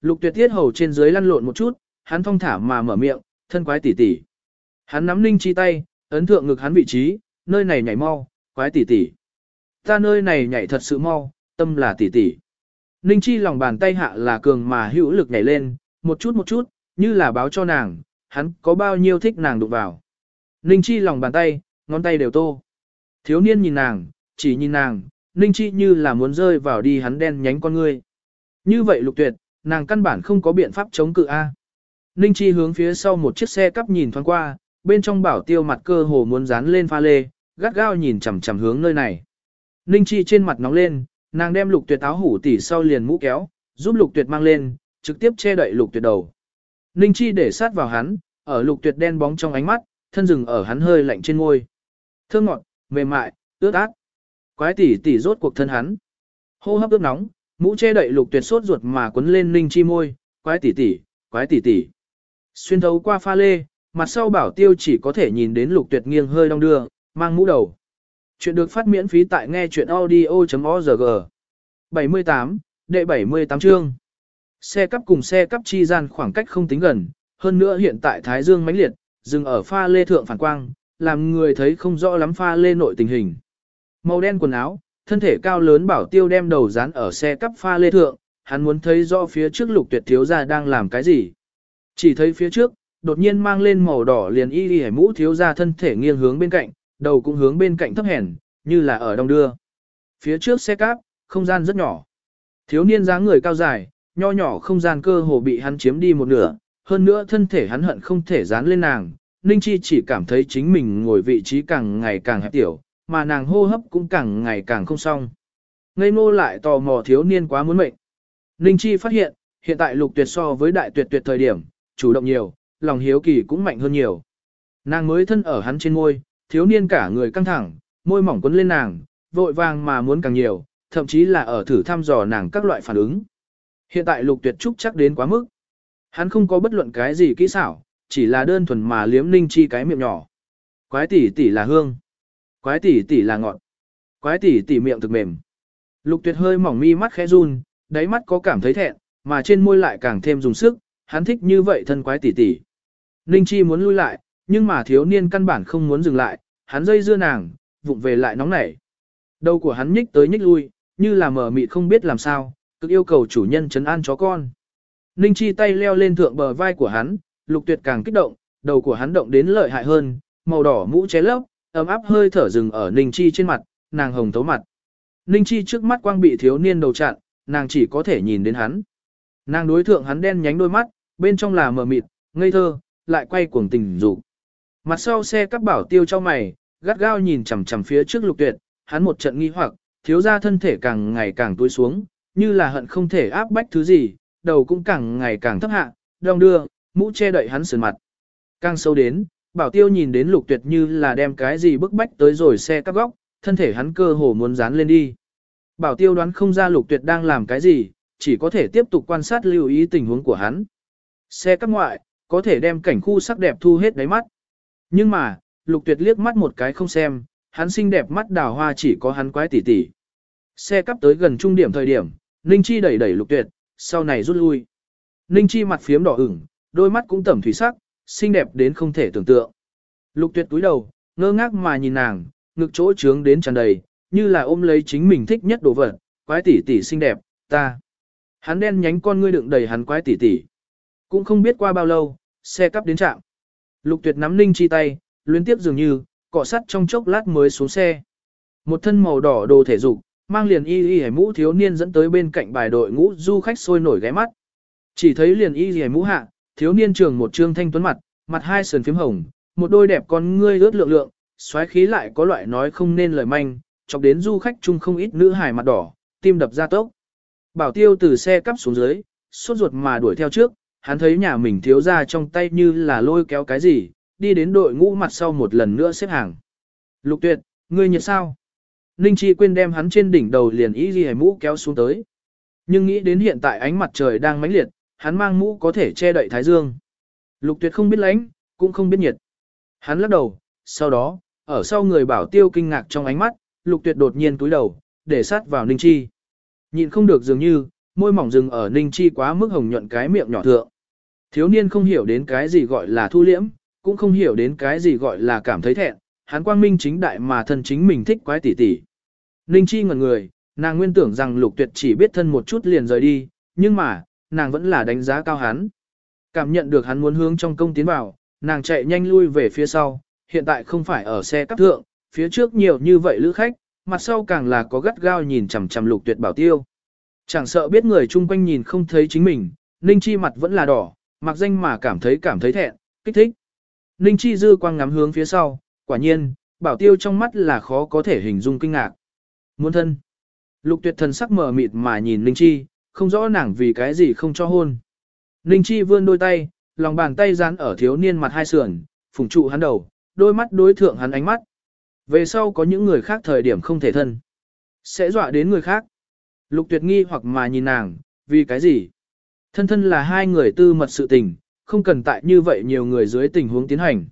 Lục tuyệt tiết hầu trên dưới lăn lộn một chút, hắn thong thả mà mở miệng, thân quái tỷ tỷ. Hắn nắm Ninh Chi tay, ấn thượng ngực hắn vị trí, nơi này nhảy mau, quái tỷ tỷ. Ta nơi này nhảy thật sự mau, tâm là tỷ tỷ. Ninh Chi lòng bàn tay hạ là cường mà hữu lực nhảy lên, một chút một chút, như là báo cho nàng, hắn có bao nhiêu thích nàng đụng vào. Ninh Chi lòng bàn tay, ngón tay đều tô. Thiếu niên nhìn nàng, chỉ nhìn nàng, Ninh Chi như là muốn rơi vào đi hắn đen nhánh con ngươi. Như vậy lục tuyệt, nàng căn bản không có biện pháp chống cự A. Ninh Chi hướng phía sau một chiếc xe cắp nhìn thoáng qua, bên trong bảo tiêu mặt cơ hồ muốn dán lên pha lê, gắt gao nhìn chằm chằm hướng nơi này. Ninh Chi trên mặt nóng lên, nàng đem lục tuyệt áo hủ tỉ sau liền mũ kéo, giúp lục tuyệt mang lên, trực tiếp che đậy lục tuyệt đầu. Ninh Chi để sát vào hắn, ở lục tuyệt đen bóng trong ánh mắt, thân rừng ở hắn hơi lạnh trên ngôi. Thơm ngọt, mềm mại, ướt át. Quái tỷ tỷ rốt cuộc thân hắn. Hô hấp ướt nóng, mũ che đậy lục tuyệt sốt ruột mà quấn lên Ninh Chi môi, quái tỷ tỷ, quái tỷ tỷ. Xuyên thấu qua pha lê, mặt sau bảo tiêu chỉ có thể nhìn đến lục tuyệt nghiêng hơi đong đưa, mang mũ đầu. Chuyện được phát miễn phí tại nghe chuyện audio.org. 78, đệ 78 chương. Xe cấp cùng xe cấp chi gian khoảng cách không tính gần, hơn nữa hiện tại Thái Dương mãnh liệt, dừng ở pha lê thượng phản quang, làm người thấy không rõ lắm pha lê nội tình hình. Màu đen quần áo, thân thể cao lớn bảo tiêu đem đầu dán ở xe cắp pha lê thượng, hắn muốn thấy rõ phía trước lục tuyệt thiếu gia đang làm cái gì. Chỉ thấy phía trước, đột nhiên mang lên màu đỏ liền y y mũ thiếu gia thân thể nghiêng hướng bên cạnh, đầu cũng hướng bên cạnh thấp hèn, như là ở đông đưa. Phía trước xe cáp, không gian rất nhỏ. Thiếu niên dáng người cao dài, nho nhỏ không gian cơ hồ bị hắn chiếm đi một nửa, hơn nữa thân thể hắn hận không thể dán lên nàng. Ninh Chi chỉ cảm thấy chính mình ngồi vị trí càng ngày càng hẹp tiểu, mà nàng hô hấp cũng càng ngày càng không xong. Ngây ngô lại tò mò thiếu niên quá muốn mệnh. Ninh Chi phát hiện, hiện tại lục tuyệt so với đại tuyệt tuyệt thời điểm, chủ động nhiều, lòng hiếu kỳ cũng mạnh hơn nhiều. Nàng mới thân ở hắn trên môi, thiếu niên cả người căng thẳng, môi mỏng quấn lên nàng, vội vàng mà muốn càng nhiều, thậm chí là ở thử thăm dò nàng các loại phản ứng. Hiện tại lục tuyệt trúc chắc đến quá mức. Hắn không có bất luận cái gì kỹ xảo, chỉ là đơn thuần mà liếm ninh chi cái miệng nhỏ. Quái tỷ tỷ là hương. Quái tỷ tỷ là ngọn, Quái tỷ tỷ miệng thực mềm. Lục tuyệt hơi mỏng mi mắt khẽ run, đáy mắt có cảm thấy thẹn, mà trên môi lại càng thêm dùng sức, hắn thích như vậy thân quái tỷ tỷ. Ninh chi muốn lui lại, nhưng mà thiếu niên căn bản không muốn dừng lại, hắn dây dưa nàng, vụng về lại nóng nảy. Đầu của hắn nhích tới nhích lui, như là mờ mịt không biết làm sao, cực yêu cầu chủ nhân chấn an chó con. Ninh Chi tay leo lên thượng bờ vai của hắn, lục tuyệt càng kích động, đầu của hắn động đến lợi hại hơn, màu đỏ mũ ché lấp, ấm áp hơi thở rừng ở Ninh Chi trên mặt, nàng hồng thấu mặt. Ninh Chi trước mắt quang bị thiếu niên đầu chặn, nàng chỉ có thể nhìn đến hắn. Nàng đối thượng hắn đen nhánh đôi mắt, bên trong là mờ mịt, ngây thơ, lại quay cuồng tình dục. Mặt sau xe các bảo tiêu cho mày, gắt gao nhìn chằm chằm phía trước lục tuyệt, hắn một trận nghi hoặc, thiếu ra thân thể càng ngày càng tối xuống, như là hận không thể áp bách thứ gì, đầu cũng càng ngày càng thấp hạ, đong đưa, mũ che đậy hắn sườn mặt. Càng sâu đến, bảo tiêu nhìn đến lục tuyệt như là đem cái gì bức bách tới rồi xe các góc, thân thể hắn cơ hồ muốn dán lên đi. Bảo tiêu đoán không ra lục tuyệt đang làm cái gì, chỉ có thể tiếp tục quan sát lưu ý tình huống của hắn. Xe các ngoại, có thể đem cảnh khu sắc đẹp thu hết đáy mắt. Nhưng mà, lục tuyệt liếc mắt một cái không xem, hắn xinh đẹp mắt đào hoa chỉ có hắn quái tỉ tỉ. Xe cắp tới gần trung điểm thời điểm, Ninh Chi đẩy đẩy lục tuyệt, sau này rút lui. Ninh Chi mặt phiếm đỏ ửng, đôi mắt cũng tẩm thủy sắc, xinh đẹp đến không thể tưởng tượng. Lục tuyệt túi đầu, ngơ ngác mà nhìn nàng, ngực chỗ trướng đến tràn đầy, như là ôm lấy chính mình thích nhất đồ vật, quái tỷ tỷ xinh đẹp, ta. Hắn đen nhánh con ngươi đựng đầy hắn quái tỷ tỷ. Cũng không biết qua bao lâu, xe cắp đến trạm. Lục tuyệt nắm Ninh Chi tay, luyến tiếp dường như, cọ sắt trong chốc lát mới xuống xe. Một thân màu đỏ đồ thể dục, mang liền y y hải mũ thiếu niên dẫn tới bên cạnh bài đội ngũ du khách sôi nổi ghé mắt. Chỉ thấy liền y y hải mũ hạ, thiếu niên trường một trương thanh tuấn mặt, mặt hai sườn phím hồng, một đôi đẹp con ngươi ướt lượng lượng, xoáy khí lại có loại nói không nên lời manh, chọc đến du khách chung không ít nữ hài mặt đỏ, tim đập ra tốc. Bảo tiêu từ xe cắp xuống dưới, sốt ruột mà đuổi theo trước, hắn thấy nhà mình thiếu ra trong tay như là lôi kéo cái gì, đi đến đội ngũ mặt sau một lần nữa xếp hàng. Lục tuyệt, ngươi nhiệt sao? Ninh Chi quên đem hắn trên đỉnh đầu liền ý gì mũ kéo xuống tới. Nhưng nghĩ đến hiện tại ánh mặt trời đang mãnh liệt, hắn mang mũ có thể che đậy thái dương. Lục tuyệt không biết lánh, cũng không biết nhiệt. Hắn lắc đầu, sau đó, ở sau người bảo tiêu kinh ngạc trong ánh mắt, lục tuyệt đột nhiên túi đầu, để sát vào Ninh Chi. Nhịn không được dường như, môi mỏng dừng ở Ninh Chi quá mức hồng nhuận cái miệng nhỏ thượng. Thiếu niên không hiểu đến cái gì gọi là thu liễm, cũng không hiểu đến cái gì gọi là cảm thấy thẹn, hắn quang minh chính đại mà thân chính mình thích quái tỷ tỷ. Ninh Chi ngẩn người, nàng nguyên tưởng rằng lục tuyệt chỉ biết thân một chút liền rời đi, nhưng mà, nàng vẫn là đánh giá cao hắn. Cảm nhận được hắn muốn hướng trong công tiến vào, nàng chạy nhanh lui về phía sau, hiện tại không phải ở xe cắp thượng, phía trước nhiều như vậy lữ khách, mặt sau càng là có gắt gao nhìn chằm chằm lục tuyệt bảo tiêu. Chẳng sợ biết người chung quanh nhìn không thấy chính mình, Ninh Chi mặt vẫn là đỏ, mặc danh mà cảm thấy cảm thấy thẹn, kích thích. Ninh Chi dư quang ngắm hướng phía sau, quả nhiên, bảo tiêu trong mắt là khó có thể hình dung kinh ngạc. Muốn thân. Lục tuyệt thần sắc mờ mịt mà nhìn Ninh Chi, không rõ nàng vì cái gì không cho hôn. Ninh Chi vươn đôi tay, lòng bàn tay dán ở thiếu niên mặt hai sườn, phùng trụ hắn đầu, đôi mắt đối thượng hắn ánh mắt. Về sau có những người khác thời điểm không thể thân. Sẽ dọa đến người khác. Lục tuyệt nghi hoặc mà nhìn nàng, vì cái gì? Thân thân là hai người tư mật sự tình, không cần tại như vậy nhiều người dưới tình huống tiến hành.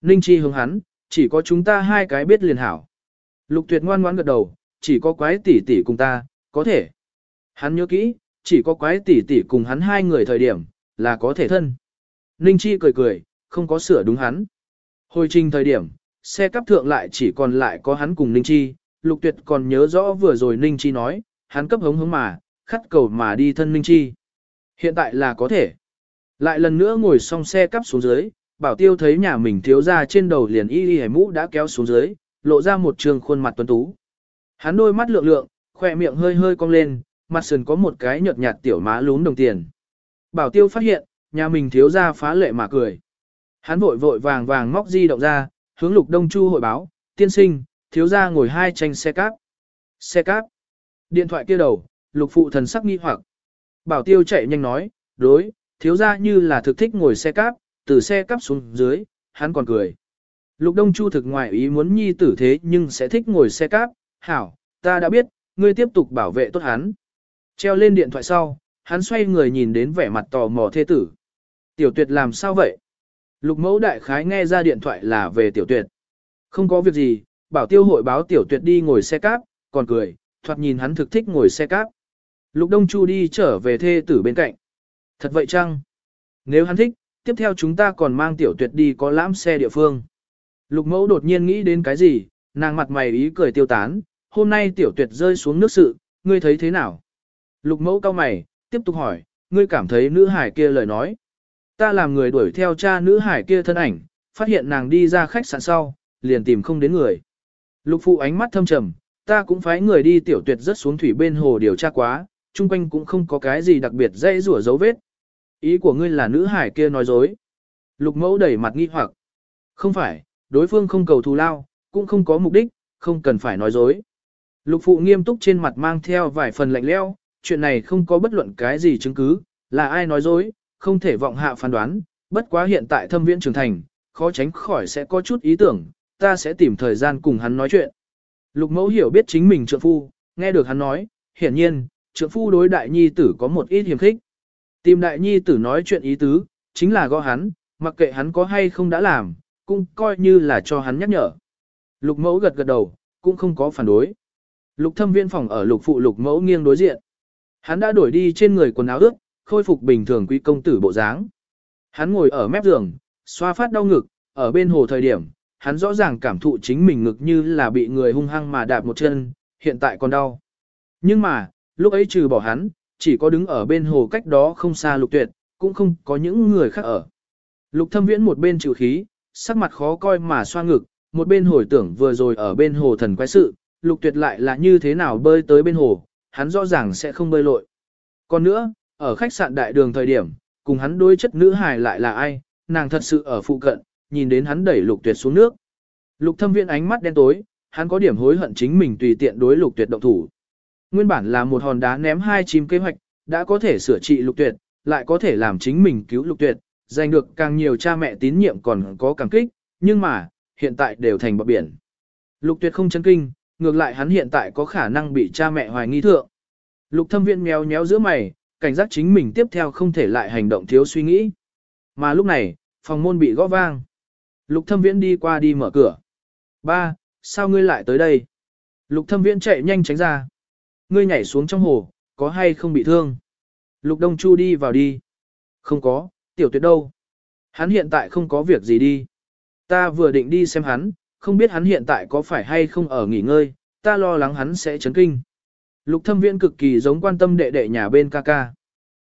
Ninh Chi hướng hắn, chỉ có chúng ta hai cái biết liền hảo. Lục tuyệt ngoan ngoãn gật đầu, chỉ có quái tỷ tỷ cùng ta, có thể. Hắn nhớ kỹ, chỉ có quái tỷ tỷ cùng hắn hai người thời điểm, là có thể thân. Ninh Chi cười cười, không có sửa đúng hắn. Hồi trình thời điểm, xe cắp thượng lại chỉ còn lại có hắn cùng Ninh Chi, Lục Tuyệt còn nhớ rõ vừa rồi Ninh Chi nói, hắn cấp hống hống mà, khắt cầu mà đi thân Ninh Chi. Hiện tại là có thể. Lại lần nữa ngồi xong xe cắp xuống dưới, bảo tiêu thấy nhà mình thiếu ra trên đầu liền y y hải mũ đã kéo xuống dưới, lộ ra một trường khuôn mặt tuấn tú. Hắn đôi mắt lượng lượng, khỏe miệng hơi hơi cong lên, mặt sườn có một cái nhợt nhạt tiểu má lún đồng tiền. Bảo tiêu phát hiện, nhà mình thiếu ra phá lệ mà cười. Hắn vội vội vàng vàng móc di động ra, hướng lục đông chu hội báo, tiên sinh, thiếu ra ngồi hai tranh xe cáp. Xe cáp. Điện thoại kia đầu, lục phụ thần sắc nghi hoặc. Bảo tiêu chạy nhanh nói, đối, thiếu ra như là thực thích ngồi xe cáp, từ xe cáp xuống dưới, hắn còn cười. Lục đông chu thực ngoài ý muốn nhi tử thế nhưng sẽ thích ngồi xe cáp, hảo, ta đã biết, ngươi tiếp tục bảo vệ tốt hắn. Treo lên điện thoại sau, hắn xoay người nhìn đến vẻ mặt tò mò thê tử. Tiểu tuyệt làm sao vậy? Lục mẫu đại khái nghe ra điện thoại là về tiểu tuyệt. Không có việc gì, bảo tiêu hội báo tiểu tuyệt đi ngồi xe cáp, còn cười, thoạt nhìn hắn thực thích ngồi xe cáp. Lục Đông Chu đi trở về thê tử bên cạnh. Thật vậy chăng? Nếu hắn thích, tiếp theo chúng ta còn mang tiểu tuyệt đi có lãm xe địa phương. Lục mẫu đột nhiên nghĩ đến cái gì, nàng mặt mày ý cười tiêu tán, hôm nay tiểu tuyệt rơi xuống nước sự, ngươi thấy thế nào? Lục mẫu cao mày, tiếp tục hỏi, ngươi cảm thấy nữ hải kia lời nói. Ta làm người đuổi theo cha nữ hải kia thân ảnh, phát hiện nàng đi ra khách sạn sau, liền tìm không đến người. Lục phụ ánh mắt thâm trầm, ta cũng phái người đi tiểu tuyệt rất xuống thủy bên hồ điều tra quá, chung quanh cũng không có cái gì đặc biệt dây rủa dấu vết. Ý của ngươi là nữ hải kia nói dối. Lục mẫu đẩy mặt nghi hoặc. Không phải, đối phương không cầu thù lao, cũng không có mục đích, không cần phải nói dối. Lục phụ nghiêm túc trên mặt mang theo vài phần lạnh leo, chuyện này không có bất luận cái gì chứng cứ, là ai nói dối, không thể vọng hạ phán đoán, bất quá hiện tại thâm viễn trưởng thành, khó tránh khỏi sẽ có chút ý tưởng, ta sẽ tìm thời gian cùng hắn nói chuyện. Lục mẫu hiểu biết chính mình trượng phu, nghe được hắn nói, hiển nhiên, trượng phu đối đại nhi tử có một ít hiểm khích. Tìm đại nhi tử nói chuyện ý tứ, chính là gõ hắn, mặc kệ hắn có hay không đã làm, cũng coi như là cho hắn nhắc nhở. Lục mẫu gật gật đầu, cũng không có phản đối. Lục thâm viên phòng ở lục phụ lục mẫu nghiêng đối diện. Hắn đã đổi đi trên người quần áo ướt, khôi phục bình thường quý công tử bộ dáng. Hắn ngồi ở mép giường, xoa phát đau ngực, ở bên hồ thời điểm, hắn rõ ràng cảm thụ chính mình ngực như là bị người hung hăng mà đạp một chân, hiện tại còn đau. Nhưng mà, lúc ấy trừ bỏ hắn, chỉ có đứng ở bên hồ cách đó không xa lục tuyệt, cũng không có những người khác ở. Lục thâm viễn một bên chịu khí, sắc mặt khó coi mà xoa ngực, một bên hồi tưởng vừa rồi ở bên hồ thần quái sự, lục tuyệt lại là như thế nào bơi tới bên hồ, hắn rõ ràng sẽ không bơi lội. Còn nữa, ở khách sạn đại đường thời điểm, cùng hắn đối chất nữ hài lại là ai, nàng thật sự ở phụ cận, nhìn đến hắn đẩy lục tuyệt xuống nước. Lục thâm viện ánh mắt đen tối, hắn có điểm hối hận chính mình tùy tiện đối lục tuyệt động thủ. Nguyên bản là một hòn đá ném hai chim kế hoạch, đã có thể sửa trị lục tuyệt, lại có thể làm chính mình cứu lục tuyệt, giành được càng nhiều cha mẹ tín nhiệm còn có càng kích, nhưng mà, hiện tại đều thành bọc biển. Lục tuyệt không chấn kinh, ngược lại hắn hiện tại có khả năng bị cha mẹ hoài nghi thượng. Lục thâm viện méo méo giữa mày, cảnh giác chính mình tiếp theo không thể lại hành động thiếu suy nghĩ. Mà lúc này, phòng môn bị gõ vang. Lục thâm viễn đi qua đi mở cửa. Ba, sao ngươi lại tới đây? Lục thâm viễn chạy nhanh tránh ra. Ngươi nhảy xuống trong hồ, có hay không bị thương? Lục Đông Chu đi vào đi. Không có, tiểu tuyệt đâu? Hắn hiện tại không có việc gì đi. Ta vừa định đi xem hắn, không biết hắn hiện tại có phải hay không ở nghỉ ngơi, ta lo lắng hắn sẽ chấn kinh. Lục thâm viễn cực kỳ giống quan tâm đệ đệ nhà bên ca ca.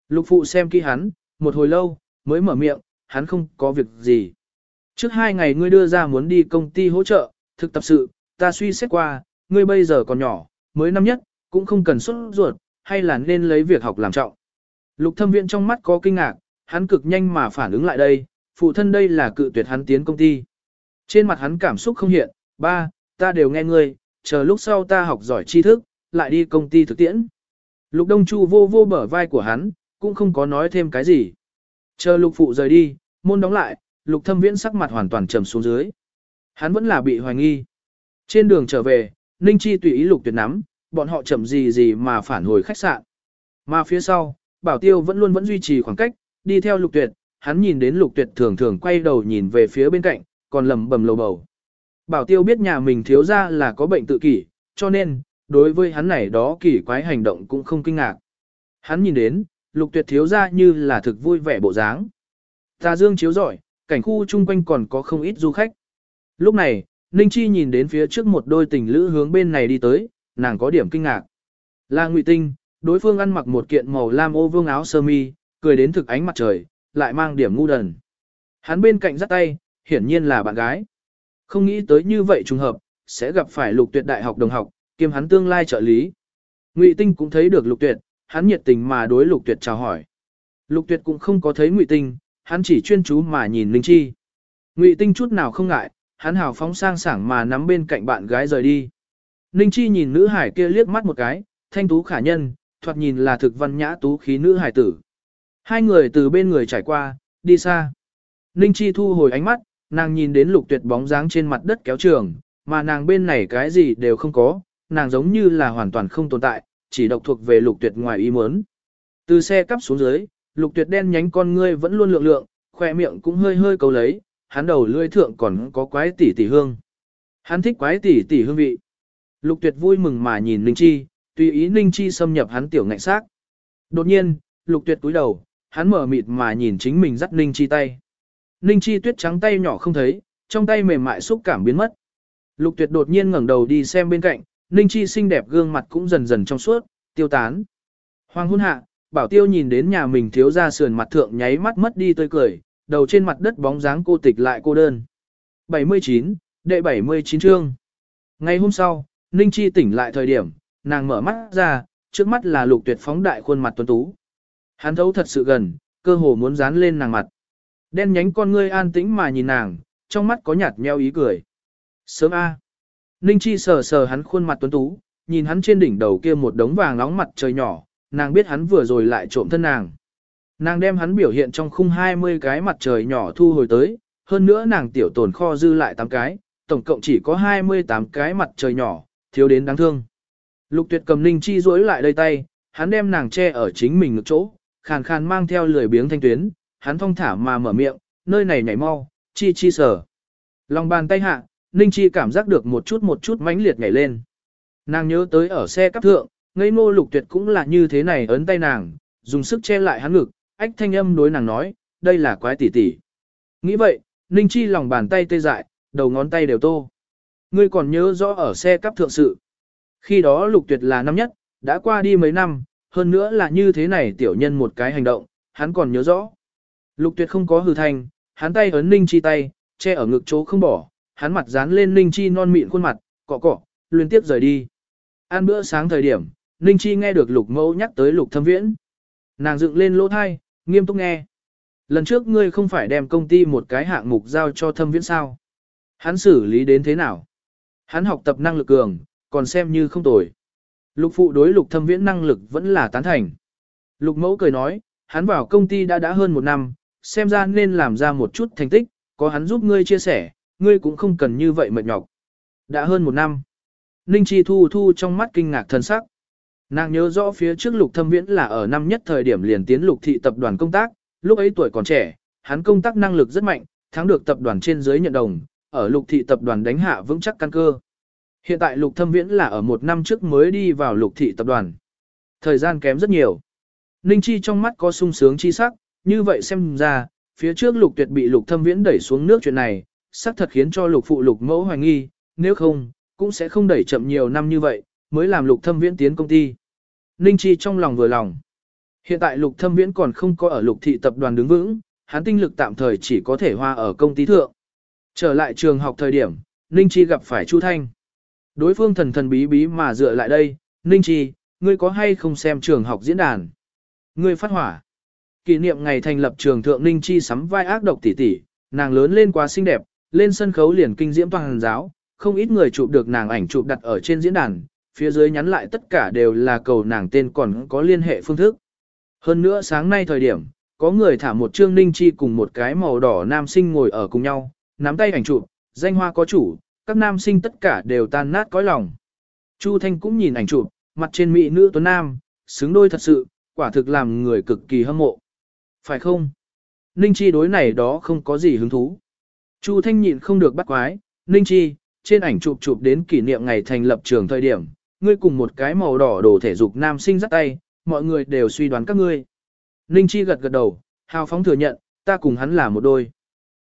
Lục phụ xem kỹ hắn, một hồi lâu, mới mở miệng, hắn không có việc gì. Trước hai ngày ngươi đưa ra muốn đi công ty hỗ trợ, thực tập sự, ta suy xét qua, ngươi bây giờ còn nhỏ, mới năm nhất, cũng không cần xuất ruột, hay là nên lấy việc học làm trọng. Lục thâm viện trong mắt có kinh ngạc, hắn cực nhanh mà phản ứng lại đây, phụ thân đây là cự tuyệt hắn tiến công ty. Trên mặt hắn cảm xúc không hiện, ba, ta đều nghe ngươi, chờ lúc sau ta học giỏi tri thức, lại đi công ty thực tiễn. Lục Đông Chu vô vô bở vai của hắn, cũng không có nói thêm cái gì. Chờ lục phụ rời đi, môn đóng lại, lục thâm viễn sắc mặt hoàn toàn trầm xuống dưới. Hắn vẫn là bị hoài nghi. Trên đường trở về, Ninh Chi tùy ý lục tuyệt nắm, bọn họ chậm gì gì mà phản hồi khách sạn. Mà phía sau, Bảo Tiêu vẫn luôn vẫn duy trì khoảng cách, đi theo lục tuyệt, hắn nhìn đến lục tuyệt thường thường quay đầu nhìn về phía bên cạnh, còn lầm bầm lầu bầu. Bảo Tiêu biết nhà mình thiếu ra là có bệnh tự kỷ, cho nên, đối với hắn này đó kỳ quái hành động cũng không kinh ngạc. Hắn nhìn đến, lục tuyệt thiếu ra như là thực vui vẻ bộ dáng. Tà dương chiếu rọi, cảnh khu chung quanh còn có không ít du khách. Lúc này, Ninh Chi nhìn đến phía trước một đôi tình lữ hướng bên này đi tới, nàng có điểm kinh ngạc. Là Ngụy Tinh, đối phương ăn mặc một kiện màu lam ô vương áo sơ mi, cười đến thực ánh mặt trời, lại mang điểm ngu đần. Hắn bên cạnh dắt tay, hiển nhiên là bạn gái. Không nghĩ tới như vậy trùng hợp, sẽ gặp phải lục tuyệt đại học đồng học, kiêm hắn tương lai trợ lý. Ngụy Tinh cũng thấy được lục tuyệt, hắn nhiệt tình mà đối lục tuyệt chào hỏi. Lục tuyệt cũng không có thấy Ngụy Tinh, hắn chỉ chuyên chú mà nhìn Linh Chi. Ngụy Tinh chút nào không ngại, hắn hào phóng sang sảng mà nắm bên cạnh bạn gái rời đi. Ninh Chi nhìn nữ hải kia liếc mắt một cái, thanh tú khả nhân, thoạt nhìn là thực văn nhã tú khí nữ hải tử. Hai người từ bên người trải qua, đi xa. Ninh Chi thu hồi ánh mắt, nàng nhìn đến lục tuyệt bóng dáng trên mặt đất kéo trường, mà nàng bên này cái gì đều không có, nàng giống như là hoàn toàn không tồn tại, chỉ độc thuộc về lục tuyệt ngoài ý muốn. Từ xe cắp xuống dưới, lục tuyệt đen nhánh con ngươi vẫn luôn lượng lượng, khoe miệng cũng hơi hơi cầu lấy, hắn đầu lưỡi thượng còn có quái tỷ tỷ hương. Hắn thích quái tỷ tỷ hương vị. Lục tuyệt vui mừng mà nhìn Ninh Chi, tùy ý Ninh Chi xâm nhập hắn tiểu ngạnh xác. Đột nhiên, lục tuyệt cúi đầu, hắn mở mịt mà nhìn chính mình dắt Ninh Chi tay. Ninh Chi tuyết trắng tay nhỏ không thấy, trong tay mềm mại xúc cảm biến mất. Lục tuyệt đột nhiên ngẩng đầu đi xem bên cạnh, Ninh Chi xinh đẹp gương mặt cũng dần dần trong suốt, tiêu tán. Hoàng hôn hạ, bảo tiêu nhìn đến nhà mình thiếu ra sườn mặt thượng nháy mắt mất đi tươi cười, đầu trên mặt đất bóng dáng cô tịch lại cô đơn. 79, đệ 79 chương. Ngày hôm sau, Ninh Chi tỉnh lại thời điểm, nàng mở mắt ra, trước mắt là lục tuyệt phóng đại khuôn mặt tuấn tú. Hắn thấu thật sự gần, cơ hồ muốn dán lên nàng mặt. Đen nhánh con ngươi an tĩnh mà nhìn nàng, trong mắt có nhạt nheo ý cười. Sớm A. Ninh Chi sờ sờ hắn khuôn mặt tuấn tú, nhìn hắn trên đỉnh đầu kia một đống vàng nóng mặt trời nhỏ, nàng biết hắn vừa rồi lại trộm thân nàng. Nàng đem hắn biểu hiện trong khung 20 cái mặt trời nhỏ thu hồi tới, hơn nữa nàng tiểu tồn kho dư lại 8 cái, tổng cộng chỉ có 28 cái mặt trời nhỏ, thiếu đến đáng thương. Lục tuyệt cầm ninh chi rối lại đây tay, hắn đem nàng che ở chính mình ngực chỗ, khàn khàn mang theo lười biếng thanh tuyến, hắn thong thả mà mở miệng, nơi này nhảy mau, chi chi sở. Lòng bàn tay hạ, ninh chi cảm giác được một chút một chút mãnh liệt nhảy lên. Nàng nhớ tới ở xe cấp thượng, ngây ngô lục tuyệt cũng là như thế này ấn tay nàng, dùng sức che lại hắn ngực, ách thanh âm đối nàng nói, đây là quái tỷ tỷ. Nghĩ vậy, Ninh Chi lòng bàn tay tê dại, đầu ngón tay đều tô. Ngươi còn nhớ rõ ở xe cấp thượng sự. Khi đó lục tuyệt là năm nhất, đã qua đi mấy năm, hơn nữa là như thế này tiểu nhân một cái hành động, hắn còn nhớ rõ. Lục tuyệt không có hư thành, hắn tay ấn Ninh Chi tay, che ở ngực chỗ không bỏ, hắn mặt dán lên Ninh Chi non mịn khuôn mặt, cọ cọ, liên tiếp rời đi. Ăn bữa sáng thời điểm, Ninh Chi nghe được lục mẫu nhắc tới lục thâm viễn. Nàng dựng lên lỗ thai, nghiêm túc nghe. Lần trước ngươi không phải đem công ty một cái hạng mục giao cho thâm viễn sao. Hắn xử lý đến thế nào? Hắn học tập năng lực cường, còn xem như không tồi. Lục phụ đối lục thâm viễn năng lực vẫn là tán thành. Lục mẫu cười nói, hắn vào công ty đã đã hơn một năm, xem ra nên làm ra một chút thành tích, có hắn giúp ngươi chia sẻ, ngươi cũng không cần như vậy mệt nhọc. Đã hơn một năm. Ninh Chi Thu Thu trong mắt kinh ngạc thân sắc. Nàng nhớ rõ phía trước lục thâm viễn là ở năm nhất thời điểm liền tiến lục thị tập đoàn công tác, lúc ấy tuổi còn trẻ, hắn công tác năng lực rất mạnh, thắng được tập đoàn trên dưới nhận đồng, ở lục thị tập đoàn đánh hạ vững chắc căn cơ. Hiện tại lục thâm viễn là ở một năm trước mới đi vào lục thị tập đoàn. Thời gian kém rất nhiều. Ninh Chi trong mắt có sung sướng chi sắc, như vậy xem ra, phía trước lục tuyệt bị lục thâm viễn đẩy xuống nước chuyện này, xác thật khiến cho lục phụ lục mẫu hoài nghi, nếu không, cũng sẽ không đẩy chậm nhiều năm như vậy, mới làm lục thâm viễn tiến công ty. Ninh Chi trong lòng vừa lòng. Hiện tại lục thâm viễn còn không có ở lục thị tập đoàn đứng vững, hắn tinh lực tạm thời chỉ có thể hoa ở công ty thượng. Trở lại trường học thời điểm, Ninh Chi gặp phải Chu Thanh. Đối phương thần thần bí bí mà dựa lại đây, Ninh Chi, ngươi có hay không xem trường học diễn đàn? Ngươi phát hỏa. Kỷ niệm ngày thành lập trường thượng Ninh Chi sắm vai ác độc tỷ tỷ, nàng lớn lên quá xinh đẹp, lên sân khấu liền kinh diễm toàn giáo, không ít người chụp được nàng ảnh chụp đặt ở trên diễn đàn, phía dưới nhắn lại tất cả đều là cầu nàng tên còn có liên hệ phương thức. Hơn nữa sáng nay thời điểm, có người thả một trương ninh chi cùng một cái màu đỏ nam sinh ngồi ở cùng nhau, nắm tay ảnh chụp, danh hoa có chủ, các nam sinh tất cả đều tan nát cõi lòng. Chu Thanh cũng nhìn ảnh chụp, mặt trên mỹ nữ tuấn nam, xứng đôi thật sự, quả thực làm người cực kỳ hâm mộ. Phải không? Ninh Chi đối này đó không có gì hứng thú. Chu Thanh nhịn không được bắt quái, Ninh Chi, trên ảnh chụp chụp đến kỷ niệm ngày thành lập trường thời điểm, ngươi cùng một cái màu đỏ đồ thể dục nam sinh dắt tay, mọi người đều suy đoán các ngươi. Ninh Chi gật gật đầu, hào phóng thừa nhận, ta cùng hắn là một đôi.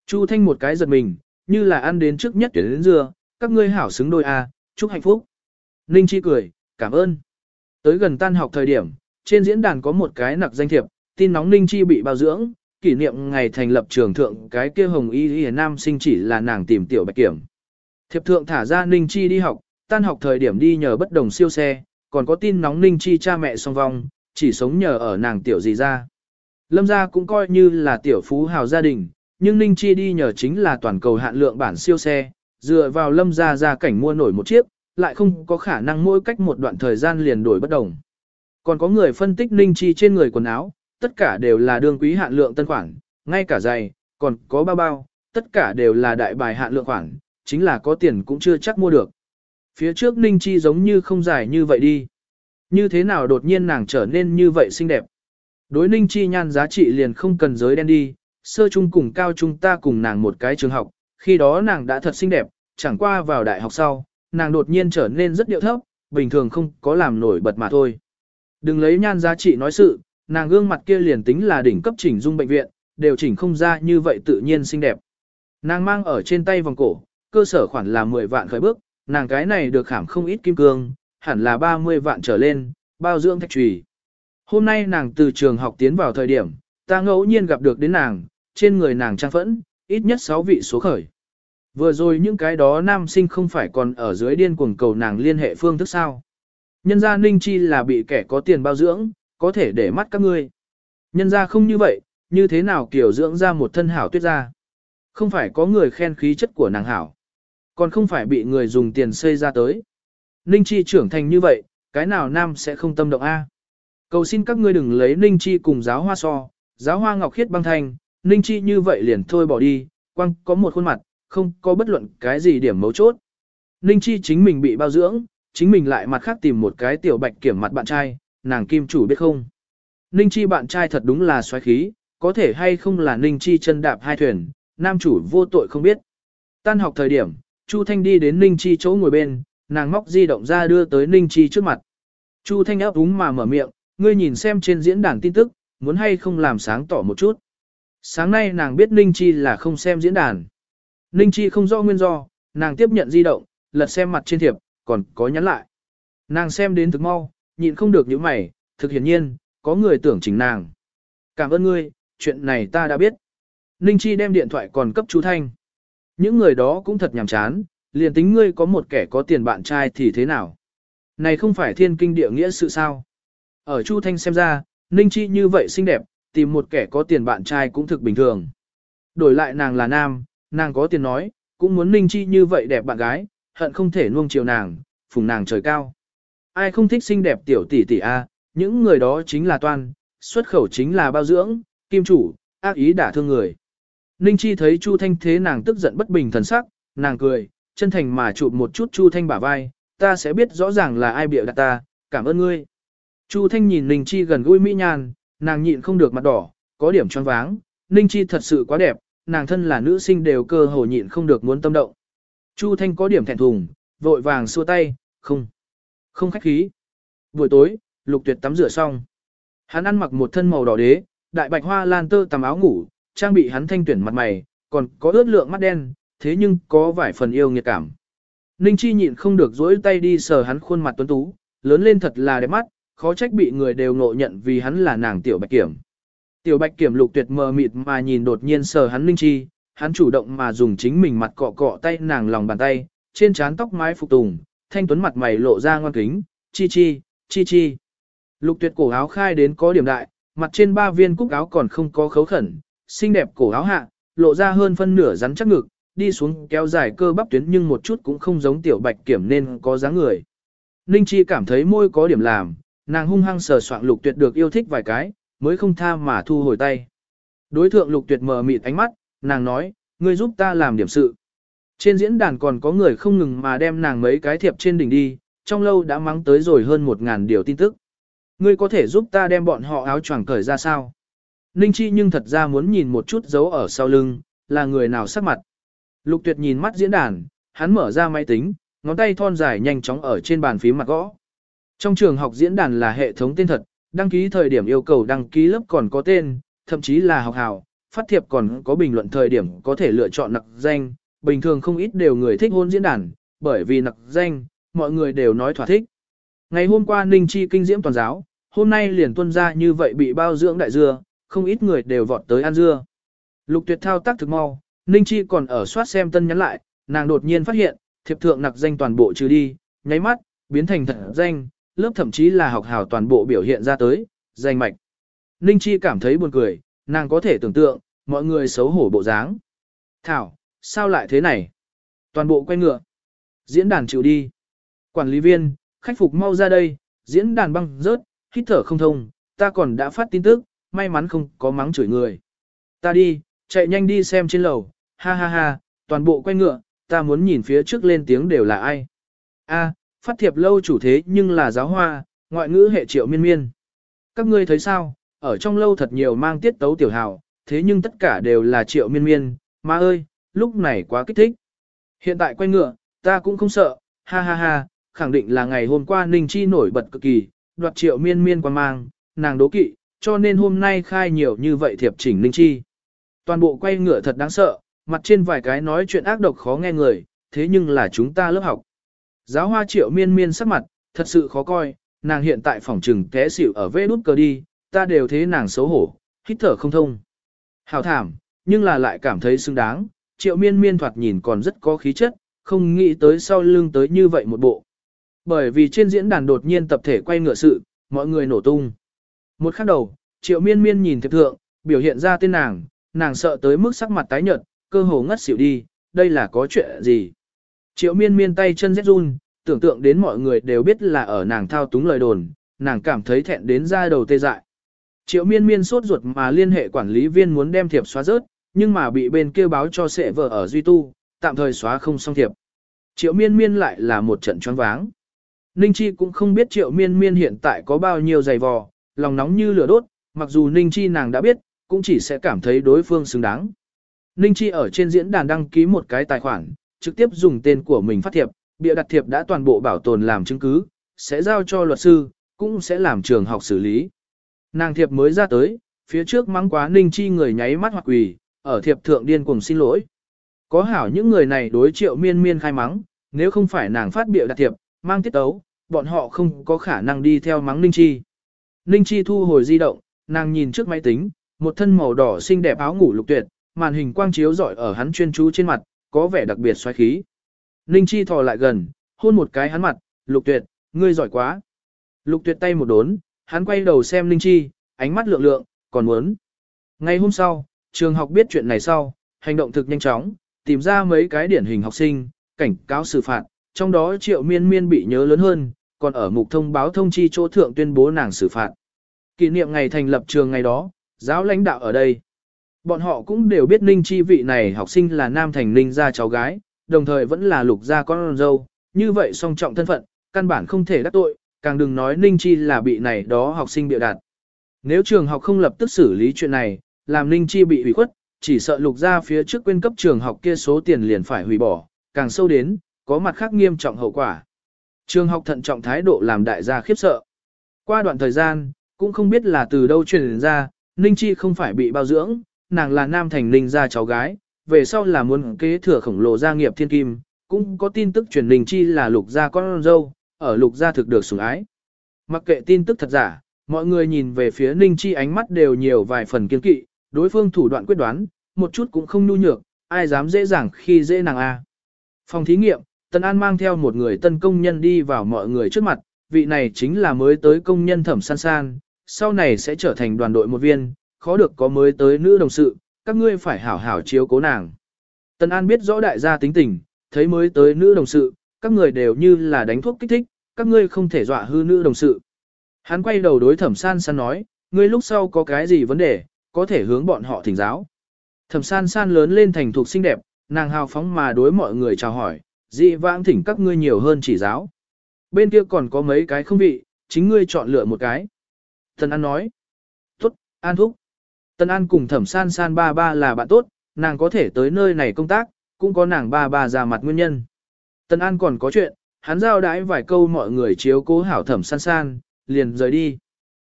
Chu Thanh một cái giật mình, như là ăn đến trước nhất tuyển đến dưa, các ngươi hảo xứng đôi à? chúc hạnh phúc. Ninh Chi cười, cảm ơn. Tới gần tan học thời điểm, trên diễn đàn có một cái nặc danh thiệp, tin nóng Ninh Chi bị bao dưỡng, kỷ niệm ngày thành lập trường thượng cái kia hồng y y nam sinh chỉ là nàng tìm tiểu bạch kiểm. Thiệp thượng thả ra Ninh Chi đi học, tan học thời điểm đi nhờ bất đồng siêu xe, còn có tin nóng Ninh Chi cha mẹ song vong, chỉ sống nhờ ở nàng tiểu gì ra. Lâm gia cũng coi như là tiểu phú hào gia đình, nhưng Ninh Chi đi nhờ chính là toàn cầu hạn lượng bản siêu xe, dựa vào lâm gia gia cảnh mua nổi một chiếc, lại không có khả năng mỗi cách một đoạn thời gian liền đổi bất đồng. Còn có người phân tích Ninh Chi trên người quần áo, tất cả đều là đương quý hạn lượng tân khoản, ngay cả giày, còn có bao bao, tất cả đều là đại bài hạn lượng khoản, chính là có tiền cũng chưa chắc mua được. Phía trước Ninh Chi giống như không dài như vậy đi. Như thế nào đột nhiên nàng trở nên như vậy xinh đẹp. Đối Ninh Chi nhan giá trị liền không cần giới đen đi, sơ trung cùng cao trung ta cùng nàng một cái trường học, khi đó nàng đã thật xinh đẹp, chẳng qua vào đại học sau, nàng đột nhiên trở nên rất điệu thấp, bình thường không có làm nổi bật mà thôi. Đừng lấy nhan giá trị nói sự, nàng gương mặt kia liền tính là đỉnh cấp chỉnh dung bệnh viện, đều chỉnh không ra như vậy tự nhiên xinh đẹp. Nàng mang ở trên tay vòng cổ, cơ sở khoản là 10 vạn khởi bước, nàng cái này được khảm không ít kim cương, hẳn là 30 vạn trở lên, bao dưỡng thạch trùy. Hôm nay nàng từ trường học tiến vào thời điểm, ta ngẫu nhiên gặp được đến nàng, trên người nàng trang phẫn, ít nhất 6 vị số khởi. Vừa rồi những cái đó nam sinh không phải còn ở dưới điên cuồng cầu nàng liên hệ phương thức sao. Nhân gia Ninh Chi là bị kẻ có tiền bao dưỡng, có thể để mắt các ngươi. Nhân gia không như vậy, như thế nào kiểu dưỡng ra một thân hảo tuyết ra. Không phải có người khen khí chất của nàng hảo. Còn không phải bị người dùng tiền xây ra tới. Ninh Chi trưởng thành như vậy, cái nào nam sẽ không tâm động A. Cầu xin các ngươi đừng lấy Ninh Chi cùng giáo hoa so, giáo hoa ngọc khiết băng thành, Ninh Chi như vậy liền thôi bỏ đi, quăng có một khuôn mặt, không có bất luận cái gì điểm mấu chốt. Ninh Chi chính mình bị bao dưỡng, chính mình lại mặt khác tìm một cái tiểu bạch kiểm mặt bạn trai, nàng kim chủ biết không. Ninh Chi bạn trai thật đúng là xoáy khí, có thể hay không là Ninh Chi chân đạp hai thuyền, nam chủ vô tội không biết. Tan học thời điểm, Chu Thanh đi đến Ninh Chi chỗ ngồi bên, nàng móc di động ra đưa tới Ninh Chi trước mặt. Chu Thanh ấp úng mà mở miệng, ngươi nhìn xem trên diễn đàn tin tức, muốn hay không làm sáng tỏ một chút. Sáng nay nàng biết Ninh Chi là không xem diễn đàn. Ninh Chi không rõ nguyên do, nàng tiếp nhận di động, lật xem mặt trên thiệp, còn có nhắn lại. Nàng xem đến thực mau, nhịn không được những mày, thực hiển nhiên, có người tưởng chỉnh nàng. Cảm ơn ngươi, chuyện này ta đã biết. Ninh Chi đem điện thoại còn cấp chú Thanh. Những người đó cũng thật nhàm chán, liền tính ngươi có một kẻ có tiền bạn trai thì thế nào. Này không phải thiên kinh địa nghĩa sự sao. Ở Chu Thanh xem ra, Ninh Chi như vậy xinh đẹp, tìm một kẻ có tiền bạn trai cũng thực bình thường. Đổi lại nàng là nam, nàng có tiền nói, cũng muốn Ninh Chi như vậy đẹp bạn gái, hận không thể nuông chiều nàng, phùng nàng trời cao. Ai không thích xinh đẹp tiểu tỷ tỷ a, những người đó chính là toan, xuất khẩu chính là bao dưỡng, kim chủ, ác ý đả thương người. Ninh Chi thấy Chu Thanh thế nàng tức giận bất bình thần sắc, nàng cười, chân thành mà chụp một chút Chu Thanh bả vai, ta sẽ biết rõ ràng là ai bịa đặt ta, cảm ơn ngươi. Chu Thanh nhìn Ninh Chi gần gũi mỹ nhan, nàng nhịn không được mặt đỏ, có điểm choáng váng, Ninh Chi thật sự quá đẹp, nàng thân là nữ sinh đều cơ hồ nhịn không được muốn tâm động. Chu Thanh có điểm thẹn thùng, vội vàng xua tay, không, không khách khí. Buổi tối, lục tuyệt tắm rửa xong. Hắn ăn mặc một thân màu đỏ đế, đại bạch hoa lan tơ tầm áo ngủ, trang bị hắn thanh tuyển mặt mày, còn có ướt lượng mắt đen, thế nhưng có vài phần yêu nghiệt cảm. Ninh Chi nhịn không được dỗi tay đi sờ hắn khuôn mặt tuấn tú, lớn lên thật là đẹp mắt, khó trách bị người đều ngộ nhận vì hắn là nàng tiểu bạch kiểm. Tiểu bạch kiểm lục tuyệt mờ mịt mà nhìn đột nhiên sờ hắn Ninh Chi, hắn chủ động mà dùng chính mình mặt cọ cọ tay nàng lòng bàn tay, trên trán tóc mái phục tùng, thanh tuấn mặt mày lộ ra ngoan kính, chi chi, chi chi. Lục tuyệt cổ áo khai đến có điểm đại, mặt trên ba viên cúc áo còn không có khấu khẩn, xinh đẹp cổ áo hạ, lộ ra hơn phân nửa rắn chắc ngực, đi xuống kéo dài cơ bắp tuyến nhưng một chút cũng không giống tiểu bạch kiểm nên có dáng người. Ninh Chi cảm thấy môi có điểm làm, nàng hung hăng sờ soạn lục tuyệt được yêu thích vài cái, mới không tha mà thu hồi tay. Đối thượng lục tuyệt mờ mịt ánh mắt, nàng nói, ngươi giúp ta làm điểm sự. Trên diễn đàn còn có người không ngừng mà đem nàng mấy cái thiệp trên đỉnh đi, trong lâu đã mắng tới rồi hơn một ngàn điều tin tức. Ngươi có thể giúp ta đem bọn họ áo choàng cởi ra sao? Ninh Chi nhưng thật ra muốn nhìn một chút dấu ở sau lưng, là người nào sắc mặt. Lục tuyệt nhìn mắt diễn đàn, hắn mở ra máy tính, ngón tay thon dài nhanh chóng ở trên bàn phím mặt gõ. Trong trường học diễn đàn là hệ thống tên thật, đăng ký thời điểm yêu cầu đăng ký lớp còn có tên, thậm chí là học hào, phát thiệp còn có bình luận thời điểm có thể lựa chọn nặc danh, bình thường không ít đều người thích hôn diễn đàn, bởi vì nặc danh, mọi người đều nói thỏa thích. Ngày hôm qua Ninh Chi kinh diễm toàn giáo, hôm nay liền tuân ra như vậy bị bao dưỡng đại dưa, không ít người đều vọt tới ăn dưa. Lục tuyệt thao tác thực mau, Ninh Chi còn ở soát xem tân nhắn lại, nàng đột nhiên phát hiện, thiệp thượng nặc danh toàn bộ trừ đi, nháy mắt, biến thành thật danh, lớp thậm chí là học hào toàn bộ biểu hiện ra tới, danh mạch. Ninh Chi cảm thấy buồn cười, nàng có thể tưởng tượng, mọi người xấu hổ bộ dáng. Thảo, sao lại thế này? Toàn bộ quay ngựa. Diễn đàn chịu đi. Quản lý viên, khách phục mau ra đây, diễn đàn băng rớt, hít thở không thông, ta còn đã phát tin tức, may mắn không có mắng chửi người. Ta đi, chạy nhanh đi xem trên lầu, ha ha ha, toàn bộ quay ngựa, ta muốn nhìn phía trước lên tiếng đều là ai. A, phát thiệp lâu chủ thế nhưng là giáo hoa, ngoại ngữ hệ triệu miên miên. Các ngươi thấy sao, ở trong lâu thật nhiều mang tiết tấu tiểu hào, thế nhưng tất cả đều là triệu miên miên, ma ơi, lúc này quá kích thích. Hiện tại quay ngựa, ta cũng không sợ, ha ha ha, khẳng định là ngày hôm qua Ninh Chi nổi bật cực kỳ, đoạt triệu miên miên quan mang, nàng đố kỵ, cho nên hôm nay khai nhiều như vậy thiệp chỉnh Ninh Chi. Toàn bộ quay ngựa thật đáng sợ, mặt trên vài cái nói chuyện ác độc khó nghe người, thế nhưng là chúng ta lớp học. Giáo hoa triệu miên miên sắc mặt, thật sự khó coi, nàng hiện tại phòng trừng té xỉu ở vê đút cờ đi, ta đều thế nàng xấu hổ, hít thở không thông. Hào thảm, nhưng là lại cảm thấy xứng đáng, triệu miên miên thoạt nhìn còn rất có khí chất, không nghĩ tới sau lưng tới như vậy một bộ. Bởi vì trên diễn đàn đột nhiên tập thể quay ngựa sự, mọi người nổ tung. Một khắc đầu, triệu miên miên nhìn thiệp thượng, biểu hiện ra tên nàng, nàng sợ tới mức sắc mặt tái nhợt, cơ hồ ngất xỉu đi, đây là có chuyện gì. Triệu miên miên tay chân rét run, tưởng tượng đến mọi người đều biết là ở nàng thao túng lời đồn, nàng cảm thấy thẹn đến ra đầu tê dại. Triệu miên miên sốt ruột mà liên hệ quản lý viên muốn đem thiệp xóa rớt, nhưng mà bị bên kia báo cho sệ vợ ở Duy Tu, tạm thời xóa không xong thiệp. Triệu miên miên lại là một trận choáng váng. Ninh Chi cũng không biết triệu miên miên hiện tại có bao nhiêu giày vò, lòng nóng như lửa đốt, mặc dù Ninh Chi nàng đã biết, cũng chỉ sẽ cảm thấy đối phương xứng đáng. Ninh Chi ở trên diễn đàn đăng ký một cái tài khoản, trực tiếp dùng tên của mình phát thiệp, bịa đặt thiệp đã toàn bộ bảo tồn làm chứng cứ, sẽ giao cho luật sư, cũng sẽ làm trường học xử lý. Nàng thiệp mới ra tới, phía trước mắng quá Ninh Chi người nháy mắt hoặc quỳ, ở thiệp thượng điên cuồng xin lỗi. Có hảo những người này đối triệu miên miên khai mắng, nếu không phải nàng phát biểu đặt thiệp, mang tiết tấu, bọn họ không có khả năng đi theo mắng Ninh Chi. Ninh Chi thu hồi di động, nàng nhìn trước máy tính, một thân màu đỏ xinh đẹp áo ngủ lục tuyệt, màn hình quang chiếu rọi ở hắn chuyên chú trên mặt, có vẻ đặc biệt xoáy khí. Ninh Chi thò lại gần, hôn một cái hắn mặt, lục tuyệt, ngươi giỏi quá. Lục tuyệt tay một đốn, hắn quay đầu xem Ninh Chi, ánh mắt lượng lượng, còn muốn. Ngay hôm sau, trường học biết chuyện này sau, hành động thực nhanh chóng, tìm ra mấy cái điển hình học sinh, cảnh cáo xử phạt, trong đó triệu miên miên bị nhớ lớn hơn, còn ở mục thông báo thông chi chỗ thượng tuyên bố nàng xử phạt. Kỷ niệm ngày thành lập trường ngày đó, giáo lãnh đạo ở đây. Bọn họ cũng đều biết Ninh Chi vị này học sinh là nam thành Ninh gia cháu gái, đồng thời vẫn là lục gia con dâu, như vậy song trọng thân phận, căn bản không thể đắc tội, càng đừng nói Ninh Chi là bị này đó học sinh biểu đạt. Nếu trường học không lập tức xử lý chuyện này, làm Ninh Chi bị hủy khuất, chỉ sợ lục gia phía trước quên cấp trường học kia số tiền liền phải hủy bỏ, càng sâu đến, có mặt khác nghiêm trọng hậu quả. Trường học thận trọng thái độ làm đại gia khiếp sợ. Qua đoạn thời gian, cũng không biết là từ đâu truyền ra, Ninh Chi không phải bị bao dưỡng, nàng là nam thành Ninh gia cháu gái, về sau là muốn kế thừa khổng lồ gia nghiệp thiên kim, cũng có tin tức truyền Ninh Chi là lục gia con dâu, ở lục gia thực được sủng ái. Mặc kệ tin tức thật giả, mọi người nhìn về phía Ninh Chi ánh mắt đều nhiều vài phần kiên kỵ, đối phương thủ đoạn quyết đoán, một chút cũng không nhu nhược, ai dám dễ dàng khi dễ nàng a. Phòng thí nghiệm, Tân An mang theo một người tân công nhân đi vào mọi người trước mặt, vị này chính là mới tới công nhân thẩm san san, sau này sẽ trở thành đoàn đội một viên, khó được có mới tới nữ đồng sự, các ngươi phải hảo hảo chiếu cố nàng. Tân An biết rõ đại gia tính tình, thấy mới tới nữ đồng sự, các người đều như là đánh thuốc kích thích, các ngươi không thể dọa hư nữ đồng sự. Hắn quay đầu đối thẩm san san nói, ngươi lúc sau có cái gì vấn đề, có thể hướng bọn họ thỉnh giáo. Thẩm san san lớn lên thành thuộc xinh đẹp, nàng hào phóng mà đối mọi người chào hỏi, dị vãng thỉnh các ngươi nhiều hơn chỉ giáo. Bên kia còn có mấy cái không vị, chính ngươi chọn lựa một cái. Tần An nói, tốt, An thúc. Tần An cùng thẩm san san ba ba là bạn tốt, nàng có thể tới nơi này công tác, cũng có nàng ba ba ra mặt nguyên nhân. Tần An còn có chuyện, hắn giao đãi vài câu mọi người chiếu cố hảo thẩm san san, liền rời đi.